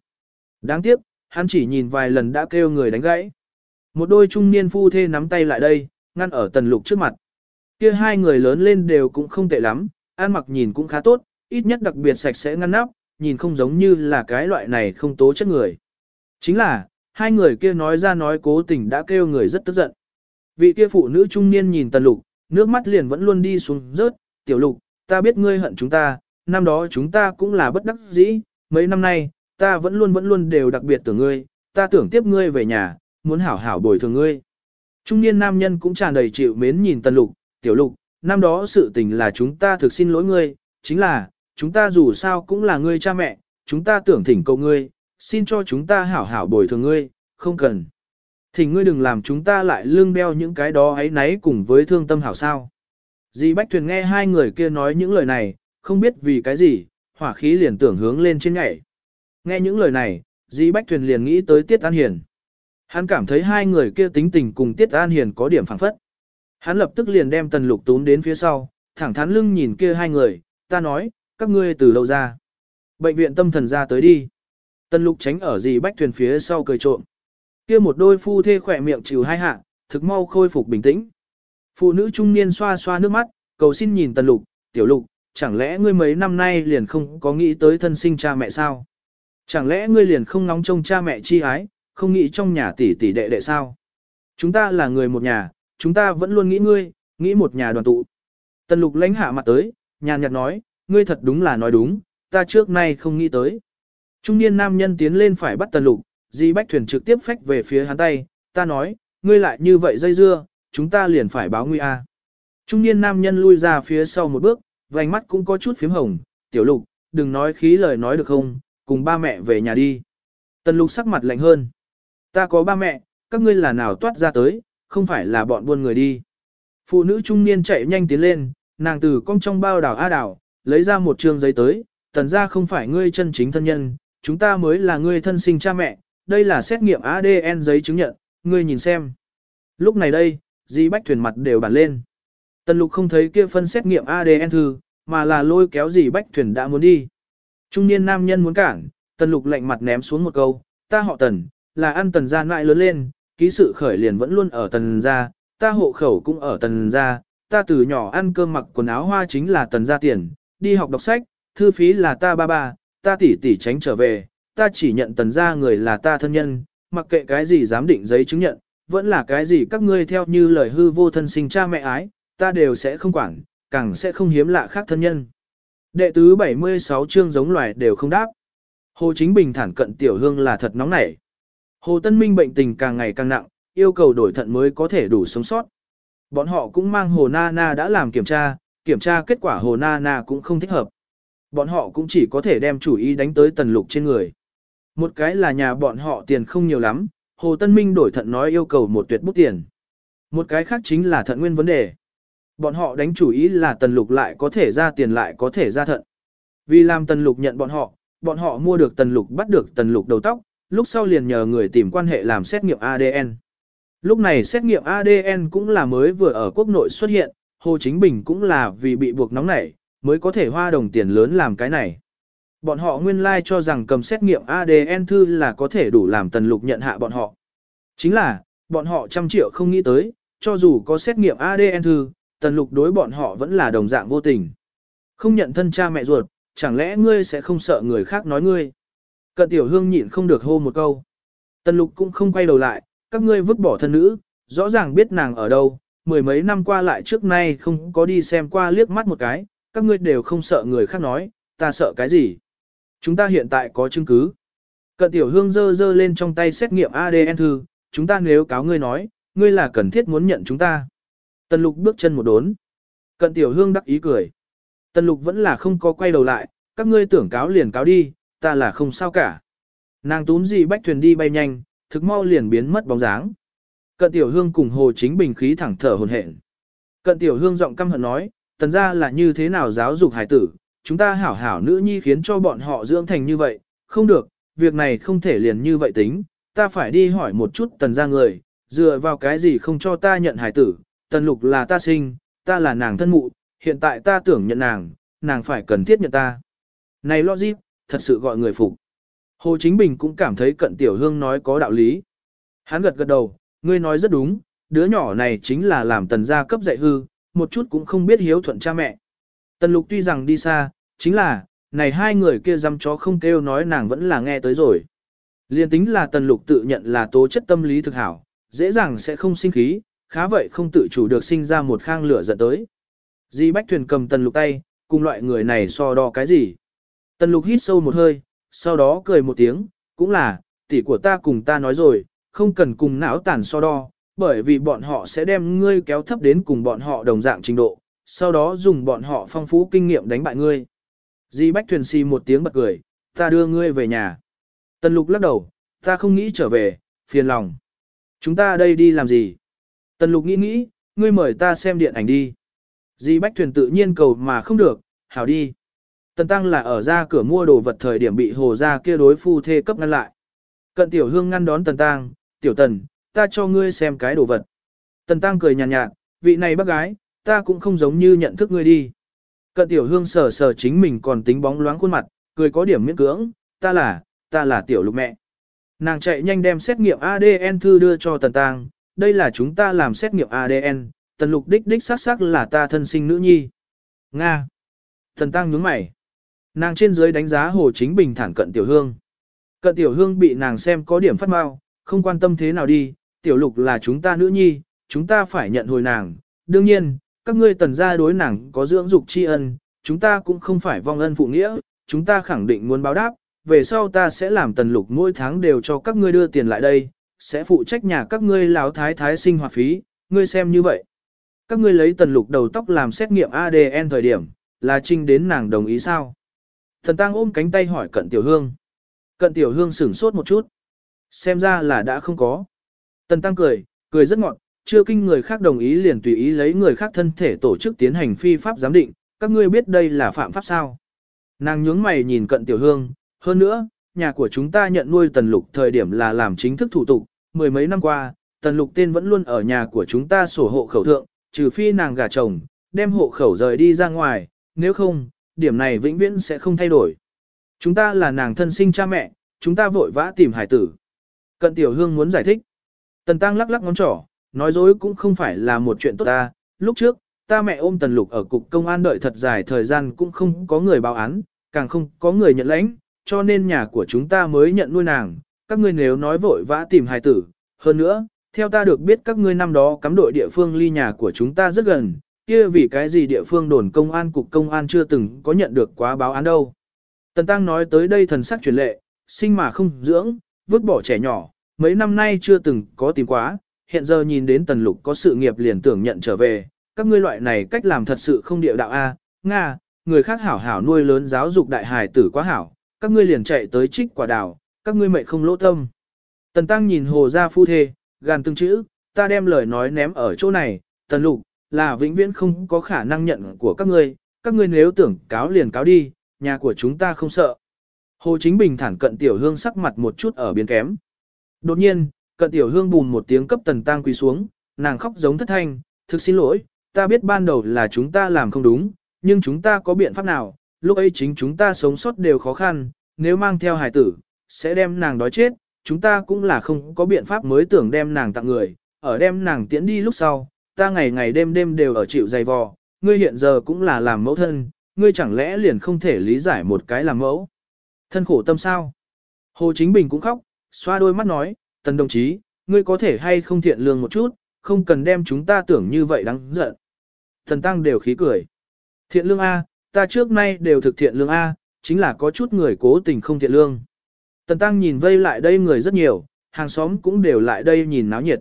Đáng tiếc, hắn chỉ nhìn vài lần đã kêu người đánh gãy. Một đôi trung niên phu thê nắm tay lại đây, ngăn ở tần lục trước mặt. Kia hai người lớn lên đều cũng không tệ lắm, ăn mặc nhìn cũng khá tốt, ít nhất đặc biệt sạch sẽ ngăn nắp, nhìn không giống như là cái loại này không tố chất người. Chính là, hai người kia nói ra nói cố tình đã kêu người rất tức giận. Vị kia phụ nữ trung niên nhìn tần lục, nước mắt liền vẫn luôn đi xuống rớt, tiểu lục, ta biết ngươi hận chúng ta, năm đó chúng ta cũng là bất đắc dĩ, mấy năm nay, ta vẫn luôn vẫn luôn đều đặc biệt tưởng ngươi, ta tưởng tiếp ngươi về nhà, muốn hảo hảo bồi thường ngươi. Trung niên nam nhân cũng tràn đầy chịu mến nhìn tần lục, tiểu lục, năm đó sự tình là chúng ta thực xin lỗi ngươi, chính là, chúng ta dù sao cũng là ngươi cha mẹ, chúng ta tưởng thỉnh cầu ngươi, xin cho chúng ta hảo hảo bồi thường ngươi, không cần. Thỉnh ngươi đừng làm chúng ta lại lương đeo những cái đó ấy nấy cùng với thương tâm hảo sao. Di Bách Thuyền nghe hai người kia nói những lời này, không biết vì cái gì, hỏa khí liền tưởng hướng lên trên nhảy. Nghe những lời này, Di Bách Thuyền liền nghĩ tới Tiết An Hiền. Hắn cảm thấy hai người kia tính tình cùng Tiết An Hiền có điểm phản phất. Hắn lập tức liền đem Tần Lục tún đến phía sau, thẳng thắn lưng nhìn kia hai người, ta nói, các ngươi từ đâu ra? Bệnh viện tâm thần ra tới đi. Tần Lục tránh ở Dĩ bách thuyền phía sau cười trộm. Kia một đôi phu thê khỏe miệng chịu hai hạ, thực mau khôi phục bình tĩnh. Phụ nữ trung niên xoa xoa nước mắt, cầu xin nhìn Tần Lục, tiểu Lục, chẳng lẽ ngươi mấy năm nay liền không có nghĩ tới thân sinh cha mẹ sao? Chẳng lẽ ngươi liền không ngóng trông cha mẹ chi ái, không nghĩ trong nhà tỷ tỷ đệ đệ sao? Chúng ta là người một nhà, chúng ta vẫn luôn nghĩ ngươi, nghĩ một nhà đoàn tụ. Tần lục lãnh hạ mặt tới, nhàn nhạt nói, ngươi thật đúng là nói đúng, ta trước nay không nghĩ tới. Trung niên nam nhân tiến lên phải bắt tần lục, di bách thuyền trực tiếp phách về phía hắn tay, ta nói, ngươi lại như vậy dây dưa, chúng ta liền phải báo nguy a. Trung niên nam nhân lui ra phía sau một bước, vành mắt cũng có chút phím hồng, tiểu lục, đừng nói khí lời nói được không, cùng ba mẹ về nhà đi. Tần lục sắc mặt lạnh hơn. Ta có ba mẹ, các ngươi là nào toát ra tới, không phải là bọn buôn người đi. Phụ nữ trung niên chạy nhanh tiến lên, nàng từ cong trong bao đảo A đảo, lấy ra một trường giấy tới, tần ra không phải ngươi chân chính thân nhân, chúng ta mới là ngươi thân sinh cha mẹ, đây là xét nghiệm ADN giấy chứng nhận, ngươi nhìn xem. Lúc này đây, Di Bách thuyền mặt đều bản lên. Tần lục không thấy kia phân xét nghiệm ADN thư, mà là lôi kéo gì Bách thuyền đã muốn đi. Trung niên nam nhân muốn cản, tần lục lạnh mặt ném xuống một câu, ta họ tần, là ăn tần gia nại lớn lên, ký sự khởi liền vẫn luôn ở tần gia, ta hộ khẩu cũng ở tần gia, ta từ nhỏ ăn cơm mặc quần áo hoa chính là tần gia tiền, đi học đọc sách, thư phí là ta ba ba, ta tỷ tỷ tránh trở về, ta chỉ nhận tần gia người là ta thân nhân, mặc kệ cái gì dám định giấy chứng nhận, vẫn là cái gì các ngươi theo như lời hư vô thân sinh cha mẹ ái, ta đều sẽ không quản, càng sẽ không hiếm lạ khác thân nhân. Đệ tứ 76 chương giống loài đều không đáp. Hồ Chính Bình thản cận tiểu hương là thật nóng nảy. Hồ Tân Minh bệnh tình càng ngày càng nặng, yêu cầu đổi thận mới có thể đủ sống sót. Bọn họ cũng mang Hồ Na Na đã làm kiểm tra, kiểm tra kết quả Hồ Na Na cũng không thích hợp. Bọn họ cũng chỉ có thể đem chủ ý đánh tới tần lục trên người. Một cái là nhà bọn họ tiền không nhiều lắm, Hồ Tân Minh đổi thận nói yêu cầu một tuyệt bút tiền. Một cái khác chính là thận nguyên vấn đề. Bọn họ đánh chủ ý là tần lục lại có thể ra tiền lại có thể ra thận. Vì làm tần lục nhận bọn họ, bọn họ mua được tần lục bắt được tần lục đầu tóc, lúc sau liền nhờ người tìm quan hệ làm xét nghiệm ADN. Lúc này xét nghiệm ADN cũng là mới vừa ở quốc nội xuất hiện, Hồ Chính Bình cũng là vì bị buộc nóng nảy, mới có thể hoa đồng tiền lớn làm cái này. Bọn họ nguyên lai like cho rằng cầm xét nghiệm ADN thư là có thể đủ làm tần lục nhận hạ bọn họ. Chính là, bọn họ trăm triệu không nghĩ tới, cho dù có xét nghiệm ADN thư, tần lục đối bọn họ vẫn là đồng dạng vô tình. Không nhận thân cha mẹ ruột, chẳng lẽ ngươi sẽ không sợ người khác nói ngươi. Cận tiểu hương nhịn không được hô một câu. Tần lục cũng không quay đầu lại, các ngươi vứt bỏ thân nữ, rõ ràng biết nàng ở đâu, mười mấy năm qua lại trước nay không có đi xem qua liếc mắt một cái, các ngươi đều không sợ người khác nói, ta sợ cái gì. Chúng ta hiện tại có chứng cứ. Cận tiểu hương dơ dơ lên trong tay xét nghiệm ADN thư, chúng ta nếu cáo ngươi nói, ngươi là cần thiết muốn nhận chúng ta. Tần lục bước chân một đốn. Cận tiểu hương đắc ý cười. Tần lục vẫn là không có quay đầu lại, các ngươi tưởng cáo liền cáo đi, ta là không sao cả. Nàng túm gì bách thuyền đi bay nhanh, thực mau liền biến mất bóng dáng. Cận tiểu hương cùng hồ chính bình khí thẳng thở hồn hển. Cận tiểu hương giọng căm hận nói, tần ra là như thế nào giáo dục hải tử, chúng ta hảo hảo nữ nhi khiến cho bọn họ dưỡng thành như vậy, không được, việc này không thể liền như vậy tính, ta phải đi hỏi một chút tần ra người, dựa vào cái gì không cho ta nhận hải tử, tần lục là ta sinh, ta là nàng thân mụ, hiện tại ta tưởng nhận nàng, nàng phải cần thiết nhận ta. Này logic, thật sự gọi người phục. Hồ Chính Bình cũng cảm thấy cận tiểu hương nói có đạo lý. Hắn gật gật đầu, ngươi nói rất đúng, đứa nhỏ này chính là làm tần gia cấp dạy hư, một chút cũng không biết hiếu thuận cha mẹ. Tần lục tuy rằng đi xa, chính là, này hai người kia dăm chó không kêu nói nàng vẫn là nghe tới rồi. Liên tính là tần lục tự nhận là tố chất tâm lý thực hảo, dễ dàng sẽ không sinh khí, khá vậy không tự chủ được sinh ra một khang lửa giận tới. Di Bách Thuyền cầm tần lục tay, cùng loại người này so đo cái gì. Tần lục hít sâu một hơi, sau đó cười một tiếng, cũng là, tỷ của ta cùng ta nói rồi, không cần cùng não tàn so đo, bởi vì bọn họ sẽ đem ngươi kéo thấp đến cùng bọn họ đồng dạng trình độ, sau đó dùng bọn họ phong phú kinh nghiệm đánh bại ngươi. Di Bách Thuyền xì một tiếng bật cười, ta đưa ngươi về nhà. Tần lục lắc đầu, ta không nghĩ trở về, phiền lòng. Chúng ta đây đi làm gì? Tần lục nghĩ nghĩ, ngươi mời ta xem điện ảnh đi. Di Bách Thuyền tự nhiên cầu mà không được, hảo đi. Tần Tăng là ở ra cửa mua đồ vật thời điểm bị hồ ra kia đối phu thê cấp ngăn lại. Cận Tiểu Hương ngăn đón Tần Tăng, Tiểu Tần, ta cho ngươi xem cái đồ vật. Tần Tăng cười nhàn nhạt, nhạt, vị này bác gái, ta cũng không giống như nhận thức ngươi đi. Cận Tiểu Hương sờ sờ chính mình còn tính bóng loáng khuôn mặt, cười có điểm miễn cưỡng, ta là, ta là Tiểu Lục mẹ. Nàng chạy nhanh đem xét nghiệm ADN thư đưa cho Tần Tăng, đây là chúng ta làm xét nghiệm ADN, Tần Lục đích đích xác xác là ta thân sinh nữ nhi. Nga. thần Tăng nhướng mày. Nàng trên dưới đánh giá Hồ Chính Bình thản cận Tiểu Hương. Cận Tiểu Hương bị nàng xem có điểm phát mau, không quan tâm thế nào đi, Tiểu Lục là chúng ta nữ nhi, chúng ta phải nhận hồi nàng. Đương nhiên, các ngươi tần gia đối nàng có dưỡng dục tri ân, chúng ta cũng không phải vong ân phụ nghĩa, chúng ta khẳng định muốn báo đáp, về sau ta sẽ làm tần lục mỗi tháng đều cho các ngươi đưa tiền lại đây, sẽ phụ trách nhà các ngươi lão thái thái sinh hoạt phí, ngươi xem như vậy. Các ngươi lấy tần lục đầu tóc làm xét nghiệm ADN thời điểm, là trinh đến nàng đồng ý sao? Thần Tăng ôm cánh tay hỏi cận tiểu hương. Cận tiểu hương sửng sốt một chút. Xem ra là đã không có. Tần Tăng cười, cười rất ngọt, chưa kinh người khác đồng ý liền tùy ý lấy người khác thân thể tổ chức tiến hành phi pháp giám định, các ngươi biết đây là phạm pháp sao. Nàng nhướng mày nhìn cận tiểu hương, hơn nữa, nhà của chúng ta nhận nuôi tần lục thời điểm là làm chính thức thủ tục, mười mấy năm qua, tần lục tên vẫn luôn ở nhà của chúng ta sổ hộ khẩu thượng, trừ phi nàng gả chồng, đem hộ khẩu rời đi ra ngoài, nếu không, điểm này vĩnh viễn sẽ không thay đổi. Chúng ta là nàng thân sinh cha mẹ, chúng ta vội vã tìm hải tử. Cận tiểu hương muốn giải thích. Tần tăng lắc lắc ngón trỏ, nói dối cũng không phải là một chuyện tốt ta. Lúc trước, ta mẹ ôm tần lục ở cục công an đợi thật dài thời gian cũng không có người báo án, càng không có người nhận lãnh, cho nên nhà của chúng ta mới nhận nuôi nàng. Các ngươi nếu nói vội vã tìm hài tử, hơn nữa, theo ta được biết các ngươi năm đó cắm đội địa phương ly nhà của chúng ta rất gần, kia vì cái gì địa phương đồn công an cục công an chưa từng có nhận được quá báo án đâu. Tần Tăng nói tới đây thần sắc truyền lệ, sinh mà không dưỡng, vứt bỏ trẻ nhỏ, mấy năm nay chưa từng có tìm quá, hiện giờ nhìn đến tần lục có sự nghiệp liền tưởng nhận trở về, các ngươi loại này cách làm thật sự không địa đạo A, Nga, người khác hảo hảo nuôi lớn giáo dục đại hài tử quá hảo, các ngươi liền chạy tới trích quả đào, các ngươi mệnh không lỗ tâm. Tần Tăng nhìn hồ gia phu thê, gàn từng chữ, ta đem lời nói ném ở chỗ này, tần lục, là vĩnh viễn không có khả năng nhận của các ngươi, các ngươi nếu tưởng cáo liền cáo đi, nhà của chúng ta không sợ. Hồ Chính Bình thản cận tiểu hương sắc mặt một chút ở biến kém. Đột nhiên, cận tiểu hương bùn một tiếng cấp tần tang quỳ xuống, nàng khóc giống thất thanh, thực xin lỗi, ta biết ban đầu là chúng ta làm không đúng, nhưng chúng ta có biện pháp nào, lúc ấy chính chúng ta sống sót đều khó khăn, nếu mang theo hài tử, sẽ đem nàng đói chết, chúng ta cũng là không có biện pháp mới tưởng đem nàng tặng người, ở đem nàng tiễn đi lúc sau, ta ngày ngày đêm đêm đều ở chịu dày vò, ngươi hiện giờ cũng là làm mẫu thân, ngươi chẳng lẽ liền không thể lý giải một cái làm mẫu. Thân khổ tâm sao? Hồ Chính Bình cũng khóc, xoa đôi mắt nói, tần đồng chí, ngươi có thể hay không thiện lương một chút, không cần đem chúng ta tưởng như vậy đáng giận. thần Tăng đều khí cười. Thiện lương A, ta trước nay đều thực thiện lương A, chính là có chút người cố tình không thiện lương. Tần Tăng nhìn vây lại đây người rất nhiều, hàng xóm cũng đều lại đây nhìn náo nhiệt.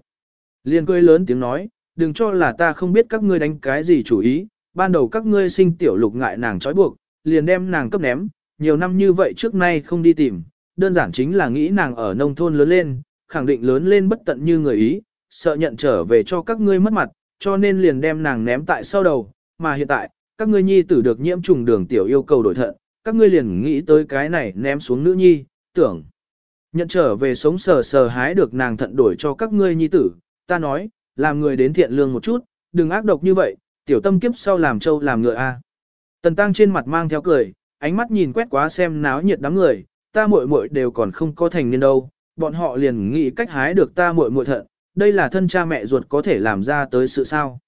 Liên cười lớn tiếng nói, đừng cho là ta không biết các ngươi đánh cái gì chủ ý, ban đầu các ngươi sinh tiểu lục ngại nàng trói buộc, liền đem nàng cấp ném, nhiều năm như vậy trước nay không đi tìm, đơn giản chính là nghĩ nàng ở nông thôn lớn lên, khẳng định lớn lên bất tận như người ý, sợ nhận trở về cho các ngươi mất mặt, cho nên liền đem nàng ném tại sau đầu, mà hiện tại, các ngươi nhi tử được nhiễm trùng đường tiểu yêu cầu đổi thận, các ngươi liền nghĩ tới cái này ném xuống nữ nhi, tưởng. Nhận trở về sống sờ sờ hái được nàng thận đổi cho các ngươi nhi tử, ta nói, làm người đến thiện lương một chút, đừng ác độc như vậy, tiểu tâm kiếp sau làm trâu làm ngựa a. Tần tăng trên mặt mang theo cười, ánh mắt nhìn quét quá xem náo nhiệt đám người, ta muội muội đều còn không có thành niên đâu, bọn họ liền nghĩ cách hái được ta muội muội thận, đây là thân cha mẹ ruột có thể làm ra tới sự sao.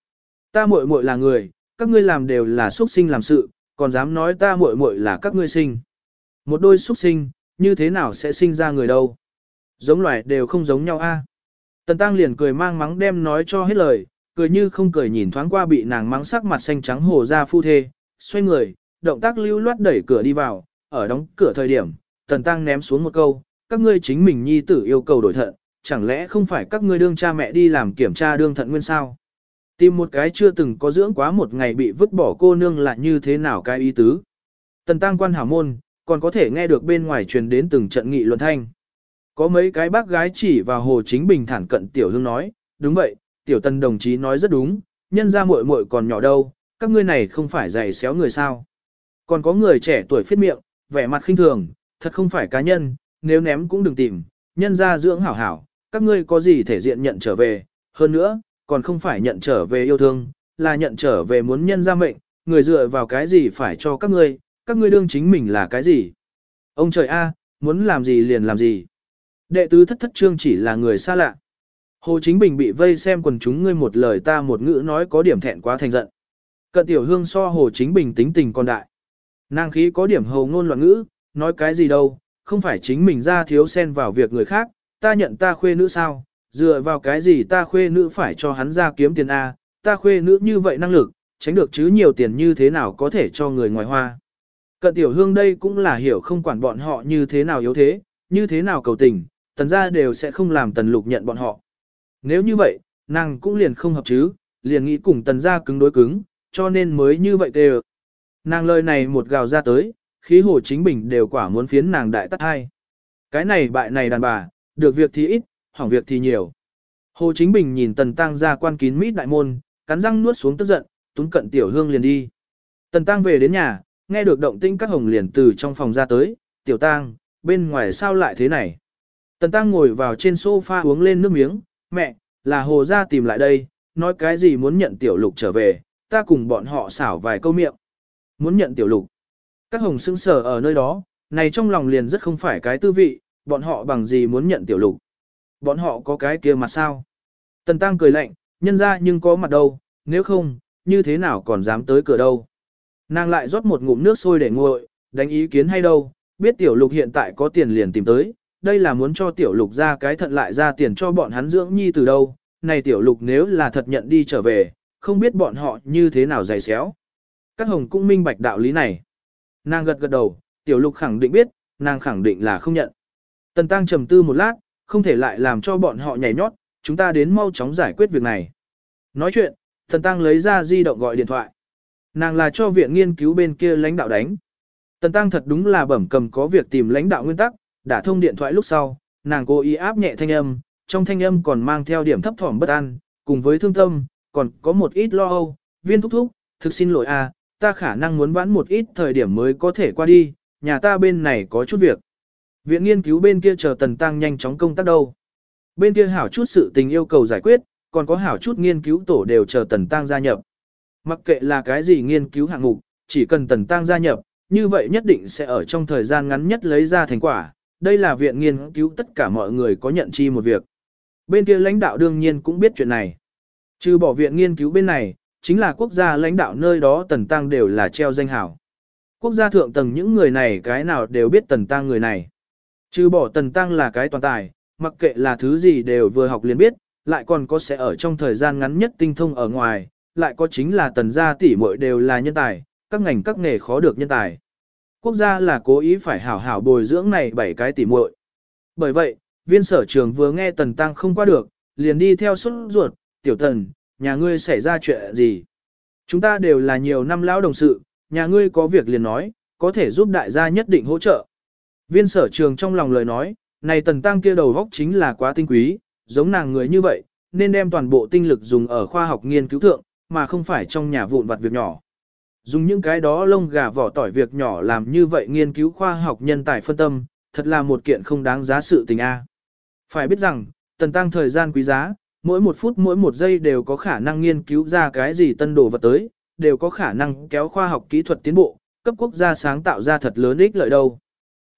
Ta muội muội là người, các ngươi làm đều là xuất sinh làm sự, còn dám nói ta muội muội là các ngươi sinh. Một đôi xuất sinh, như thế nào sẽ sinh ra người đâu? Giống loài đều không giống nhau a. Tần Tăng liền cười mang mắng đem nói cho hết lời, cười như không cười nhìn thoáng qua bị nàng mắng sắc mặt xanh trắng hồ ra phu thê, xoay người, động tác lưu loát đẩy cửa đi vào, ở đóng cửa thời điểm, Tần Tăng ném xuống một câu, các ngươi chính mình nhi tử yêu cầu đổi thận, chẳng lẽ không phải các ngươi đương cha mẹ đi làm kiểm tra đương thận nguyên sao? Tìm một cái chưa từng có dưỡng quá một ngày bị vứt bỏ cô nương là như thế nào cái ý tứ? Tần Tăng quan hảo môn, còn có thể nghe được bên ngoài truyền đến từng trận nghị luận thanh. Có mấy cái bác gái chỉ vào Hồ Chính Bình thản cận Tiểu Hương nói, đúng vậy, Tiểu Tân đồng chí nói rất đúng, nhân ra muội muội còn nhỏ đâu, các ngươi này không phải dày xéo người sao. Còn có người trẻ tuổi phiết miệng, vẻ mặt khinh thường, thật không phải cá nhân, nếu ném cũng đừng tìm, nhân ra dưỡng hảo hảo, các ngươi có gì thể diện nhận trở về, hơn nữa, còn không phải nhận trở về yêu thương, là nhận trở về muốn nhân ra mệnh, người dựa vào cái gì phải cho các ngươi, các ngươi đương chính mình là cái gì. Ông trời A, muốn làm gì liền làm gì. Đệ tứ thất thất trương chỉ là người xa lạ. Hồ Chính Bình bị vây xem quần chúng ngươi một lời ta một ngữ nói có điểm thẹn quá thành giận. Cận tiểu hương so Hồ Chính Bình tính tình còn đại. Nàng khí có điểm hầu ngôn loạn ngữ, nói cái gì đâu, không phải chính mình ra thiếu xen vào việc người khác, ta nhận ta khuê nữ sao, dựa vào cái gì ta khuê nữ phải cho hắn ra kiếm tiền A, ta khuê nữ như vậy năng lực, tránh được chứ nhiều tiền như thế nào có thể cho người ngoài hoa. Cận tiểu hương đây cũng là hiểu không quản bọn họ như thế nào yếu thế, như thế nào cầu tình, tần gia đều sẽ không làm tần lục nhận bọn họ. Nếu như vậy, nàng cũng liền không hợp chứ, liền nghĩ cùng tần gia cứng đối cứng, cho nên mới như vậy đều. Nàng lời này một gào ra tới, khí hồ chính bình đều quả muốn phiến nàng đại tắt hai. Cái này bại này đàn bà, được việc thì ít, hỏng việc thì nhiều. Hồ Chính Bình nhìn Tần Tăng ra quan kín mít đại môn, cắn răng nuốt xuống tức giận, túng cận Tiểu Hương liền đi. Tần Tăng về đến nhà, nghe được động tĩnh các hồng liền từ trong phòng ra tới, Tiểu Tăng, bên ngoài sao lại thế này? Tần Tăng ngồi vào trên sofa uống lên nước miếng, mẹ, là Hồ ra tìm lại đây, nói cái gì muốn nhận Tiểu Lục trở về, ta cùng bọn họ xảo vài câu miệng. Muốn nhận Tiểu Lục. Các hồng sững sờ ở nơi đó, này trong lòng liền rất không phải cái tư vị, bọn họ bằng gì muốn nhận Tiểu Lục. Bọn họ có cái kia mặt sao? Tần Tăng cười lạnh, nhân ra nhưng có mặt đâu, nếu không, như thế nào còn dám tới cửa đâu. Nàng lại rót một ngụm nước sôi để nguội, đánh ý kiến hay đâu, biết tiểu lục hiện tại có tiền liền tìm tới, đây là muốn cho tiểu lục ra cái thận lại ra tiền cho bọn hắn dưỡng nhi từ đâu, này tiểu lục nếu là thật nhận đi trở về, không biết bọn họ như thế nào dày xéo. Các hồng cũng minh bạch đạo lý này. Nàng gật gật đầu, tiểu lục khẳng định biết, nàng khẳng định là không nhận. Tần tăng trầm tư một lát, không thể lại làm cho bọn họ nhảy nhót, chúng ta đến mau chóng giải quyết việc này. Nói chuyện, thần tăng lấy ra di động gọi điện thoại. Nàng là cho viện nghiên cứu bên kia lãnh đạo đánh. Tần tăng thật đúng là bẩm cầm có việc tìm lãnh đạo nguyên tắc, đã thông điện thoại lúc sau, nàng cố ý áp nhẹ thanh âm, trong thanh âm còn mang theo điểm thấp thỏm bất an, cùng với thương tâm, còn có một ít lo âu, viên thúc thúc, thực xin lỗi à, ta khả năng muốn vãn một ít thời điểm mới có thể qua đi, nhà ta bên này có chút việc. Viện nghiên cứu bên kia chờ tần tăng nhanh chóng công tác đâu. Bên kia hảo chút sự tình yêu cầu giải quyết, còn có hảo chút nghiên cứu tổ đều chờ tần tăng gia nhập. Mặc kệ là cái gì nghiên cứu hạng mục, chỉ cần tần tăng gia nhập, như vậy nhất định sẽ ở trong thời gian ngắn nhất lấy ra thành quả. Đây là viện nghiên cứu tất cả mọi người có nhận chi một việc. Bên kia lãnh đạo đương nhiên cũng biết chuyện này. Trừ bỏ viện nghiên cứu bên này, chính là quốc gia lãnh đạo nơi đó tần tăng đều là treo danh hảo. Quốc gia thượng tầng những người này cái nào đều biết tần tăng người này. Trừ bỏ tần tăng là cái toàn tài, mặc kệ là thứ gì đều vừa học liền biết, lại còn có sẽ ở trong thời gian ngắn nhất tinh thông ở ngoài, lại có chính là tần gia tỷ muội đều là nhân tài, các ngành các nghề khó được nhân tài. Quốc gia là cố ý phải hảo hảo bồi dưỡng này bảy cái tỷ muội. Bởi vậy, viên sở trường vừa nghe tần tăng không qua được, liền đi theo xuất ruột, tiểu tần, nhà ngươi xảy ra chuyện gì? Chúng ta đều là nhiều năm lão đồng sự, nhà ngươi có việc liền nói, có thể giúp đại gia nhất định hỗ trợ. Viên sở trường trong lòng lời nói, này tần tăng kia đầu góc chính là quá tinh quý, giống nàng người như vậy, nên đem toàn bộ tinh lực dùng ở khoa học nghiên cứu thượng, mà không phải trong nhà vụn vặt việc nhỏ. Dùng những cái đó lông gà vỏ tỏi việc nhỏ làm như vậy nghiên cứu khoa học nhân tài phân tâm, thật là một kiện không đáng giá sự tình a. Phải biết rằng, tần tăng thời gian quý giá, mỗi một phút mỗi một giây đều có khả năng nghiên cứu ra cái gì tân đồ vật tới, đều có khả năng kéo khoa học kỹ thuật tiến bộ, cấp quốc gia sáng tạo ra thật lớn ích lợi đâu.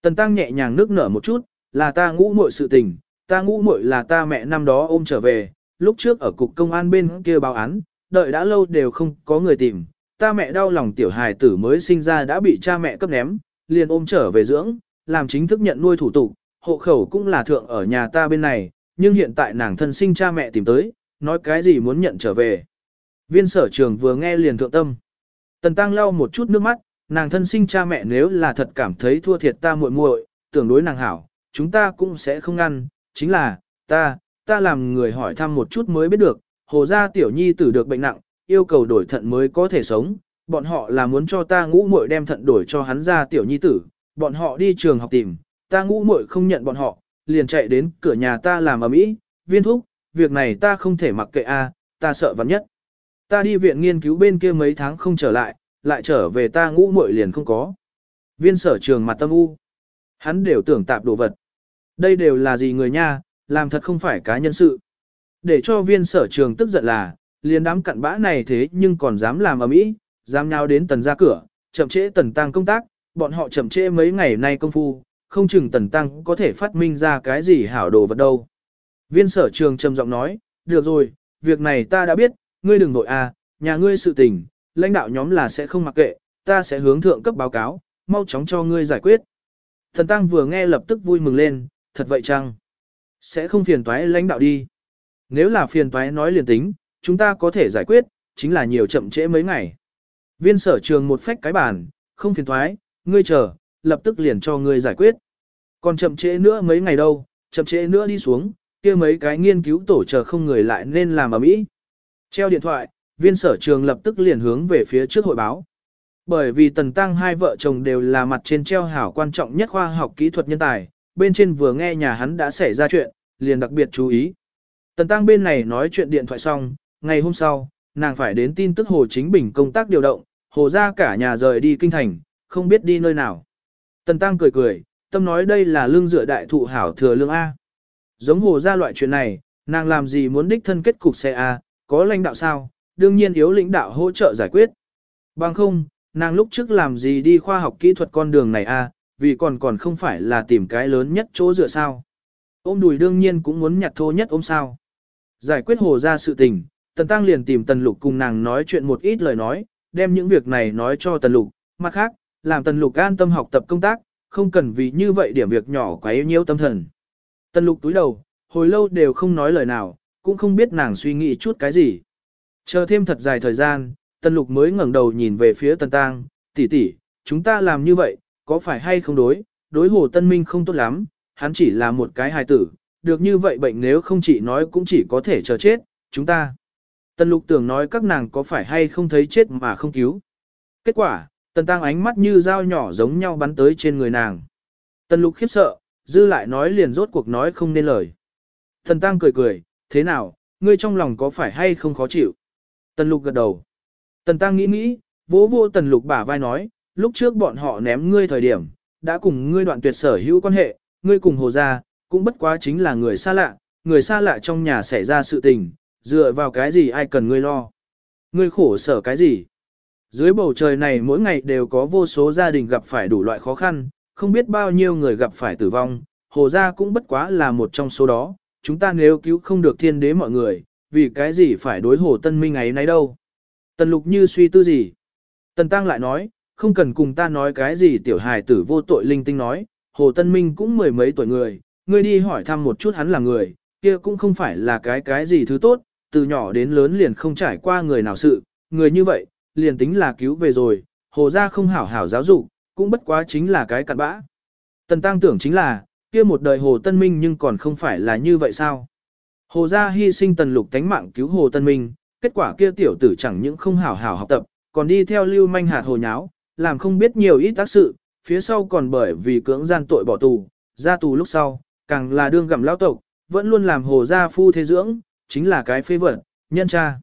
Tần tăng nhẹ nhàng nước nở một chút, là ta ngũ muội sự tình, ta ngũ muội là ta mẹ năm đó ôm trở về, lúc trước ở cục công an bên kia báo án, đợi đã lâu đều không có người tìm, ta mẹ đau lòng tiểu hài tử mới sinh ra đã bị cha mẹ cấp ném, liền ôm trở về dưỡng, làm chính thức nhận nuôi thủ tục, hộ khẩu cũng là thượng ở nhà ta bên này, nhưng hiện tại nàng thân sinh cha mẹ tìm tới, nói cái gì muốn nhận trở về. Viên sở trường vừa nghe liền thượng tâm. Tần tăng lau một chút nước mắt, nàng thân sinh cha mẹ nếu là thật cảm thấy thua thiệt ta muội muội, tưởng đối nàng hảo, chúng ta cũng sẽ không ngăn, chính là, ta, ta làm người hỏi thăm một chút mới biết được, hồ gia tiểu nhi tử được bệnh nặng, yêu cầu đổi thận mới có thể sống, bọn họ là muốn cho ta ngũ muội đem thận đổi cho hắn ra tiểu nhi tử, bọn họ đi trường học tìm, ta ngũ muội không nhận bọn họ, liền chạy đến cửa nhà ta làm ở mỹ, viên thuốc, việc này ta không thể mặc kệ a, ta sợ vắn nhất. Ta đi viện nghiên cứu bên kia mấy tháng không trở lại, lại trở về ta ngũ muội liền không có. Viên sở trường mặt tâm u. Hắn đều tưởng tạp đồ vật. Đây đều là gì người nha, làm thật không phải cá nhân sự. Để cho viên sở trường tức giận là, liền đám cặn bã này thế nhưng còn dám làm ở mỹ, dám nhau đến tần ra cửa, chậm trễ tần tăng công tác, bọn họ chậm trễ mấy ngày nay công phu, không chừng tần tăng có thể phát minh ra cái gì hảo đồ vật đâu. Viên sở trường trầm giọng nói, được rồi, việc này ta đã biết, ngươi đừng nội à, nhà ngươi sự tình, lãnh đạo nhóm là sẽ không mặc kệ, ta sẽ hướng thượng cấp báo cáo, mau chóng cho ngươi giải quyết. Thần tăng vừa nghe lập tức vui mừng lên, thật vậy chăng? Sẽ không phiền toái lãnh đạo đi. Nếu là phiền toái nói liền tính, chúng ta có thể giải quyết, chính là nhiều chậm trễ mấy ngày. Viên sở trường một phách cái bàn, không phiền toái, ngươi chờ, lập tức liền cho ngươi giải quyết. Còn chậm trễ nữa mấy ngày đâu, chậm trễ nữa đi xuống, kia mấy cái nghiên cứu tổ chờ không người lại nên làm ở mỹ. Treo điện thoại, viên sở trường lập tức liền hướng về phía trước hội báo. Bởi vì tần tăng hai vợ chồng đều là mặt trên treo hảo quan trọng nhất khoa học kỹ thuật nhân tài, bên trên vừa nghe nhà hắn đã xảy ra chuyện, liền đặc biệt chú ý. Tần tăng bên này nói chuyện điện thoại xong, ngày hôm sau, nàng phải đến tin tức Hồ Chính Bình công tác điều động, Hồ ra cả nhà rời đi kinh thành, không biết đi nơi nào. Tần tăng cười cười, tâm nói đây là lương dựa đại thụ hảo thừa lương A. Giống Hồ ra loại chuyện này, nàng làm gì muốn đích thân kết cục xe A, có lãnh đạo sao, đương nhiên yếu lĩnh đạo hỗ trợ giải quyết. Bằng không, nàng lúc trước làm gì đi khoa học kỹ thuật con đường này a, vì còn còn không phải là tìm cái lớn nhất chỗ dựa sao. Ôm đùi đương nhiên cũng muốn nhặt thô nhất ôm sao. Giải quyết hồ ra sự tình, Tần Tăng liền tìm Tần Lục cùng nàng nói chuyện một ít lời nói, đem những việc này nói cho Tần Lục, mặt khác, làm Tần Lục an tâm học tập công tác, không cần vì như vậy điểm việc nhỏ quá yêu nhiêu tâm thần. Tần Lục túi đầu, hồi lâu đều không nói lời nào, cũng không biết nàng suy nghĩ chút cái gì. Chờ thêm thật dài thời gian, Tần Lục mới ngẩng đầu nhìn về phía Tần Tăng, tỷ tỷ, chúng ta làm như vậy, có phải hay không đối, đối Hồ Tân Minh không tốt lắm, hắn chỉ là một cái hài tử, được như vậy bệnh nếu không chỉ nói cũng chỉ có thể chờ chết, chúng ta. Tần Lục tưởng nói các nàng có phải hay không thấy chết mà không cứu. Kết quả, Tần Tăng ánh mắt như dao nhỏ giống nhau bắn tới trên người nàng. Tần Lục khiếp sợ, dư lại nói liền rốt cuộc nói không nên lời. Tần Tăng cười cười, thế nào, ngươi trong lòng có phải hay không khó chịu? Tần lục gật đầu. Tần tăng nghĩ nghĩ, vỗ vô tần lục bả vai nói, lúc trước bọn họ ném ngươi thời điểm, đã cùng ngươi đoạn tuyệt sở hữu quan hệ, ngươi cùng hồ gia, cũng bất quá chính là người xa lạ, người xa lạ trong nhà xảy ra sự tình, dựa vào cái gì ai cần ngươi lo. Ngươi khổ sở cái gì? Dưới bầu trời này mỗi ngày đều có vô số gia đình gặp phải đủ loại khó khăn, không biết bao nhiêu người gặp phải tử vong, hồ gia cũng bất quá là một trong số đó, chúng ta nếu cứu không được thiên đế mọi người, vì cái gì phải đối hồ tân minh ấy nấy đâu. Tần lục như suy tư gì. Tần tăng lại nói, không cần cùng ta nói cái gì tiểu hài tử vô tội linh tinh nói, hồ tân minh cũng mười mấy tuổi người, ngươi đi hỏi thăm một chút hắn là người, kia cũng không phải là cái cái gì thứ tốt, từ nhỏ đến lớn liền không trải qua người nào sự, người như vậy, liền tính là cứu về rồi, hồ gia không hảo hảo giáo dục, cũng bất quá chính là cái cặn bã. Tần tăng tưởng chính là, kia một đời hồ tân minh nhưng còn không phải là như vậy sao? Hồ gia hy sinh tần lục tánh mạng cứu hồ tân minh, kết quả kia tiểu tử chẳng những không hảo hảo học tập, còn đi theo lưu manh hạt hồ nháo, làm không biết nhiều ít tác sự, phía sau còn bởi vì cưỡng gian tội bỏ tù, ra tù lúc sau, càng là đương gặm lao tộc, vẫn luôn làm hồ gia phu thế dưỡng, chính là cái phê vật, nhân cha.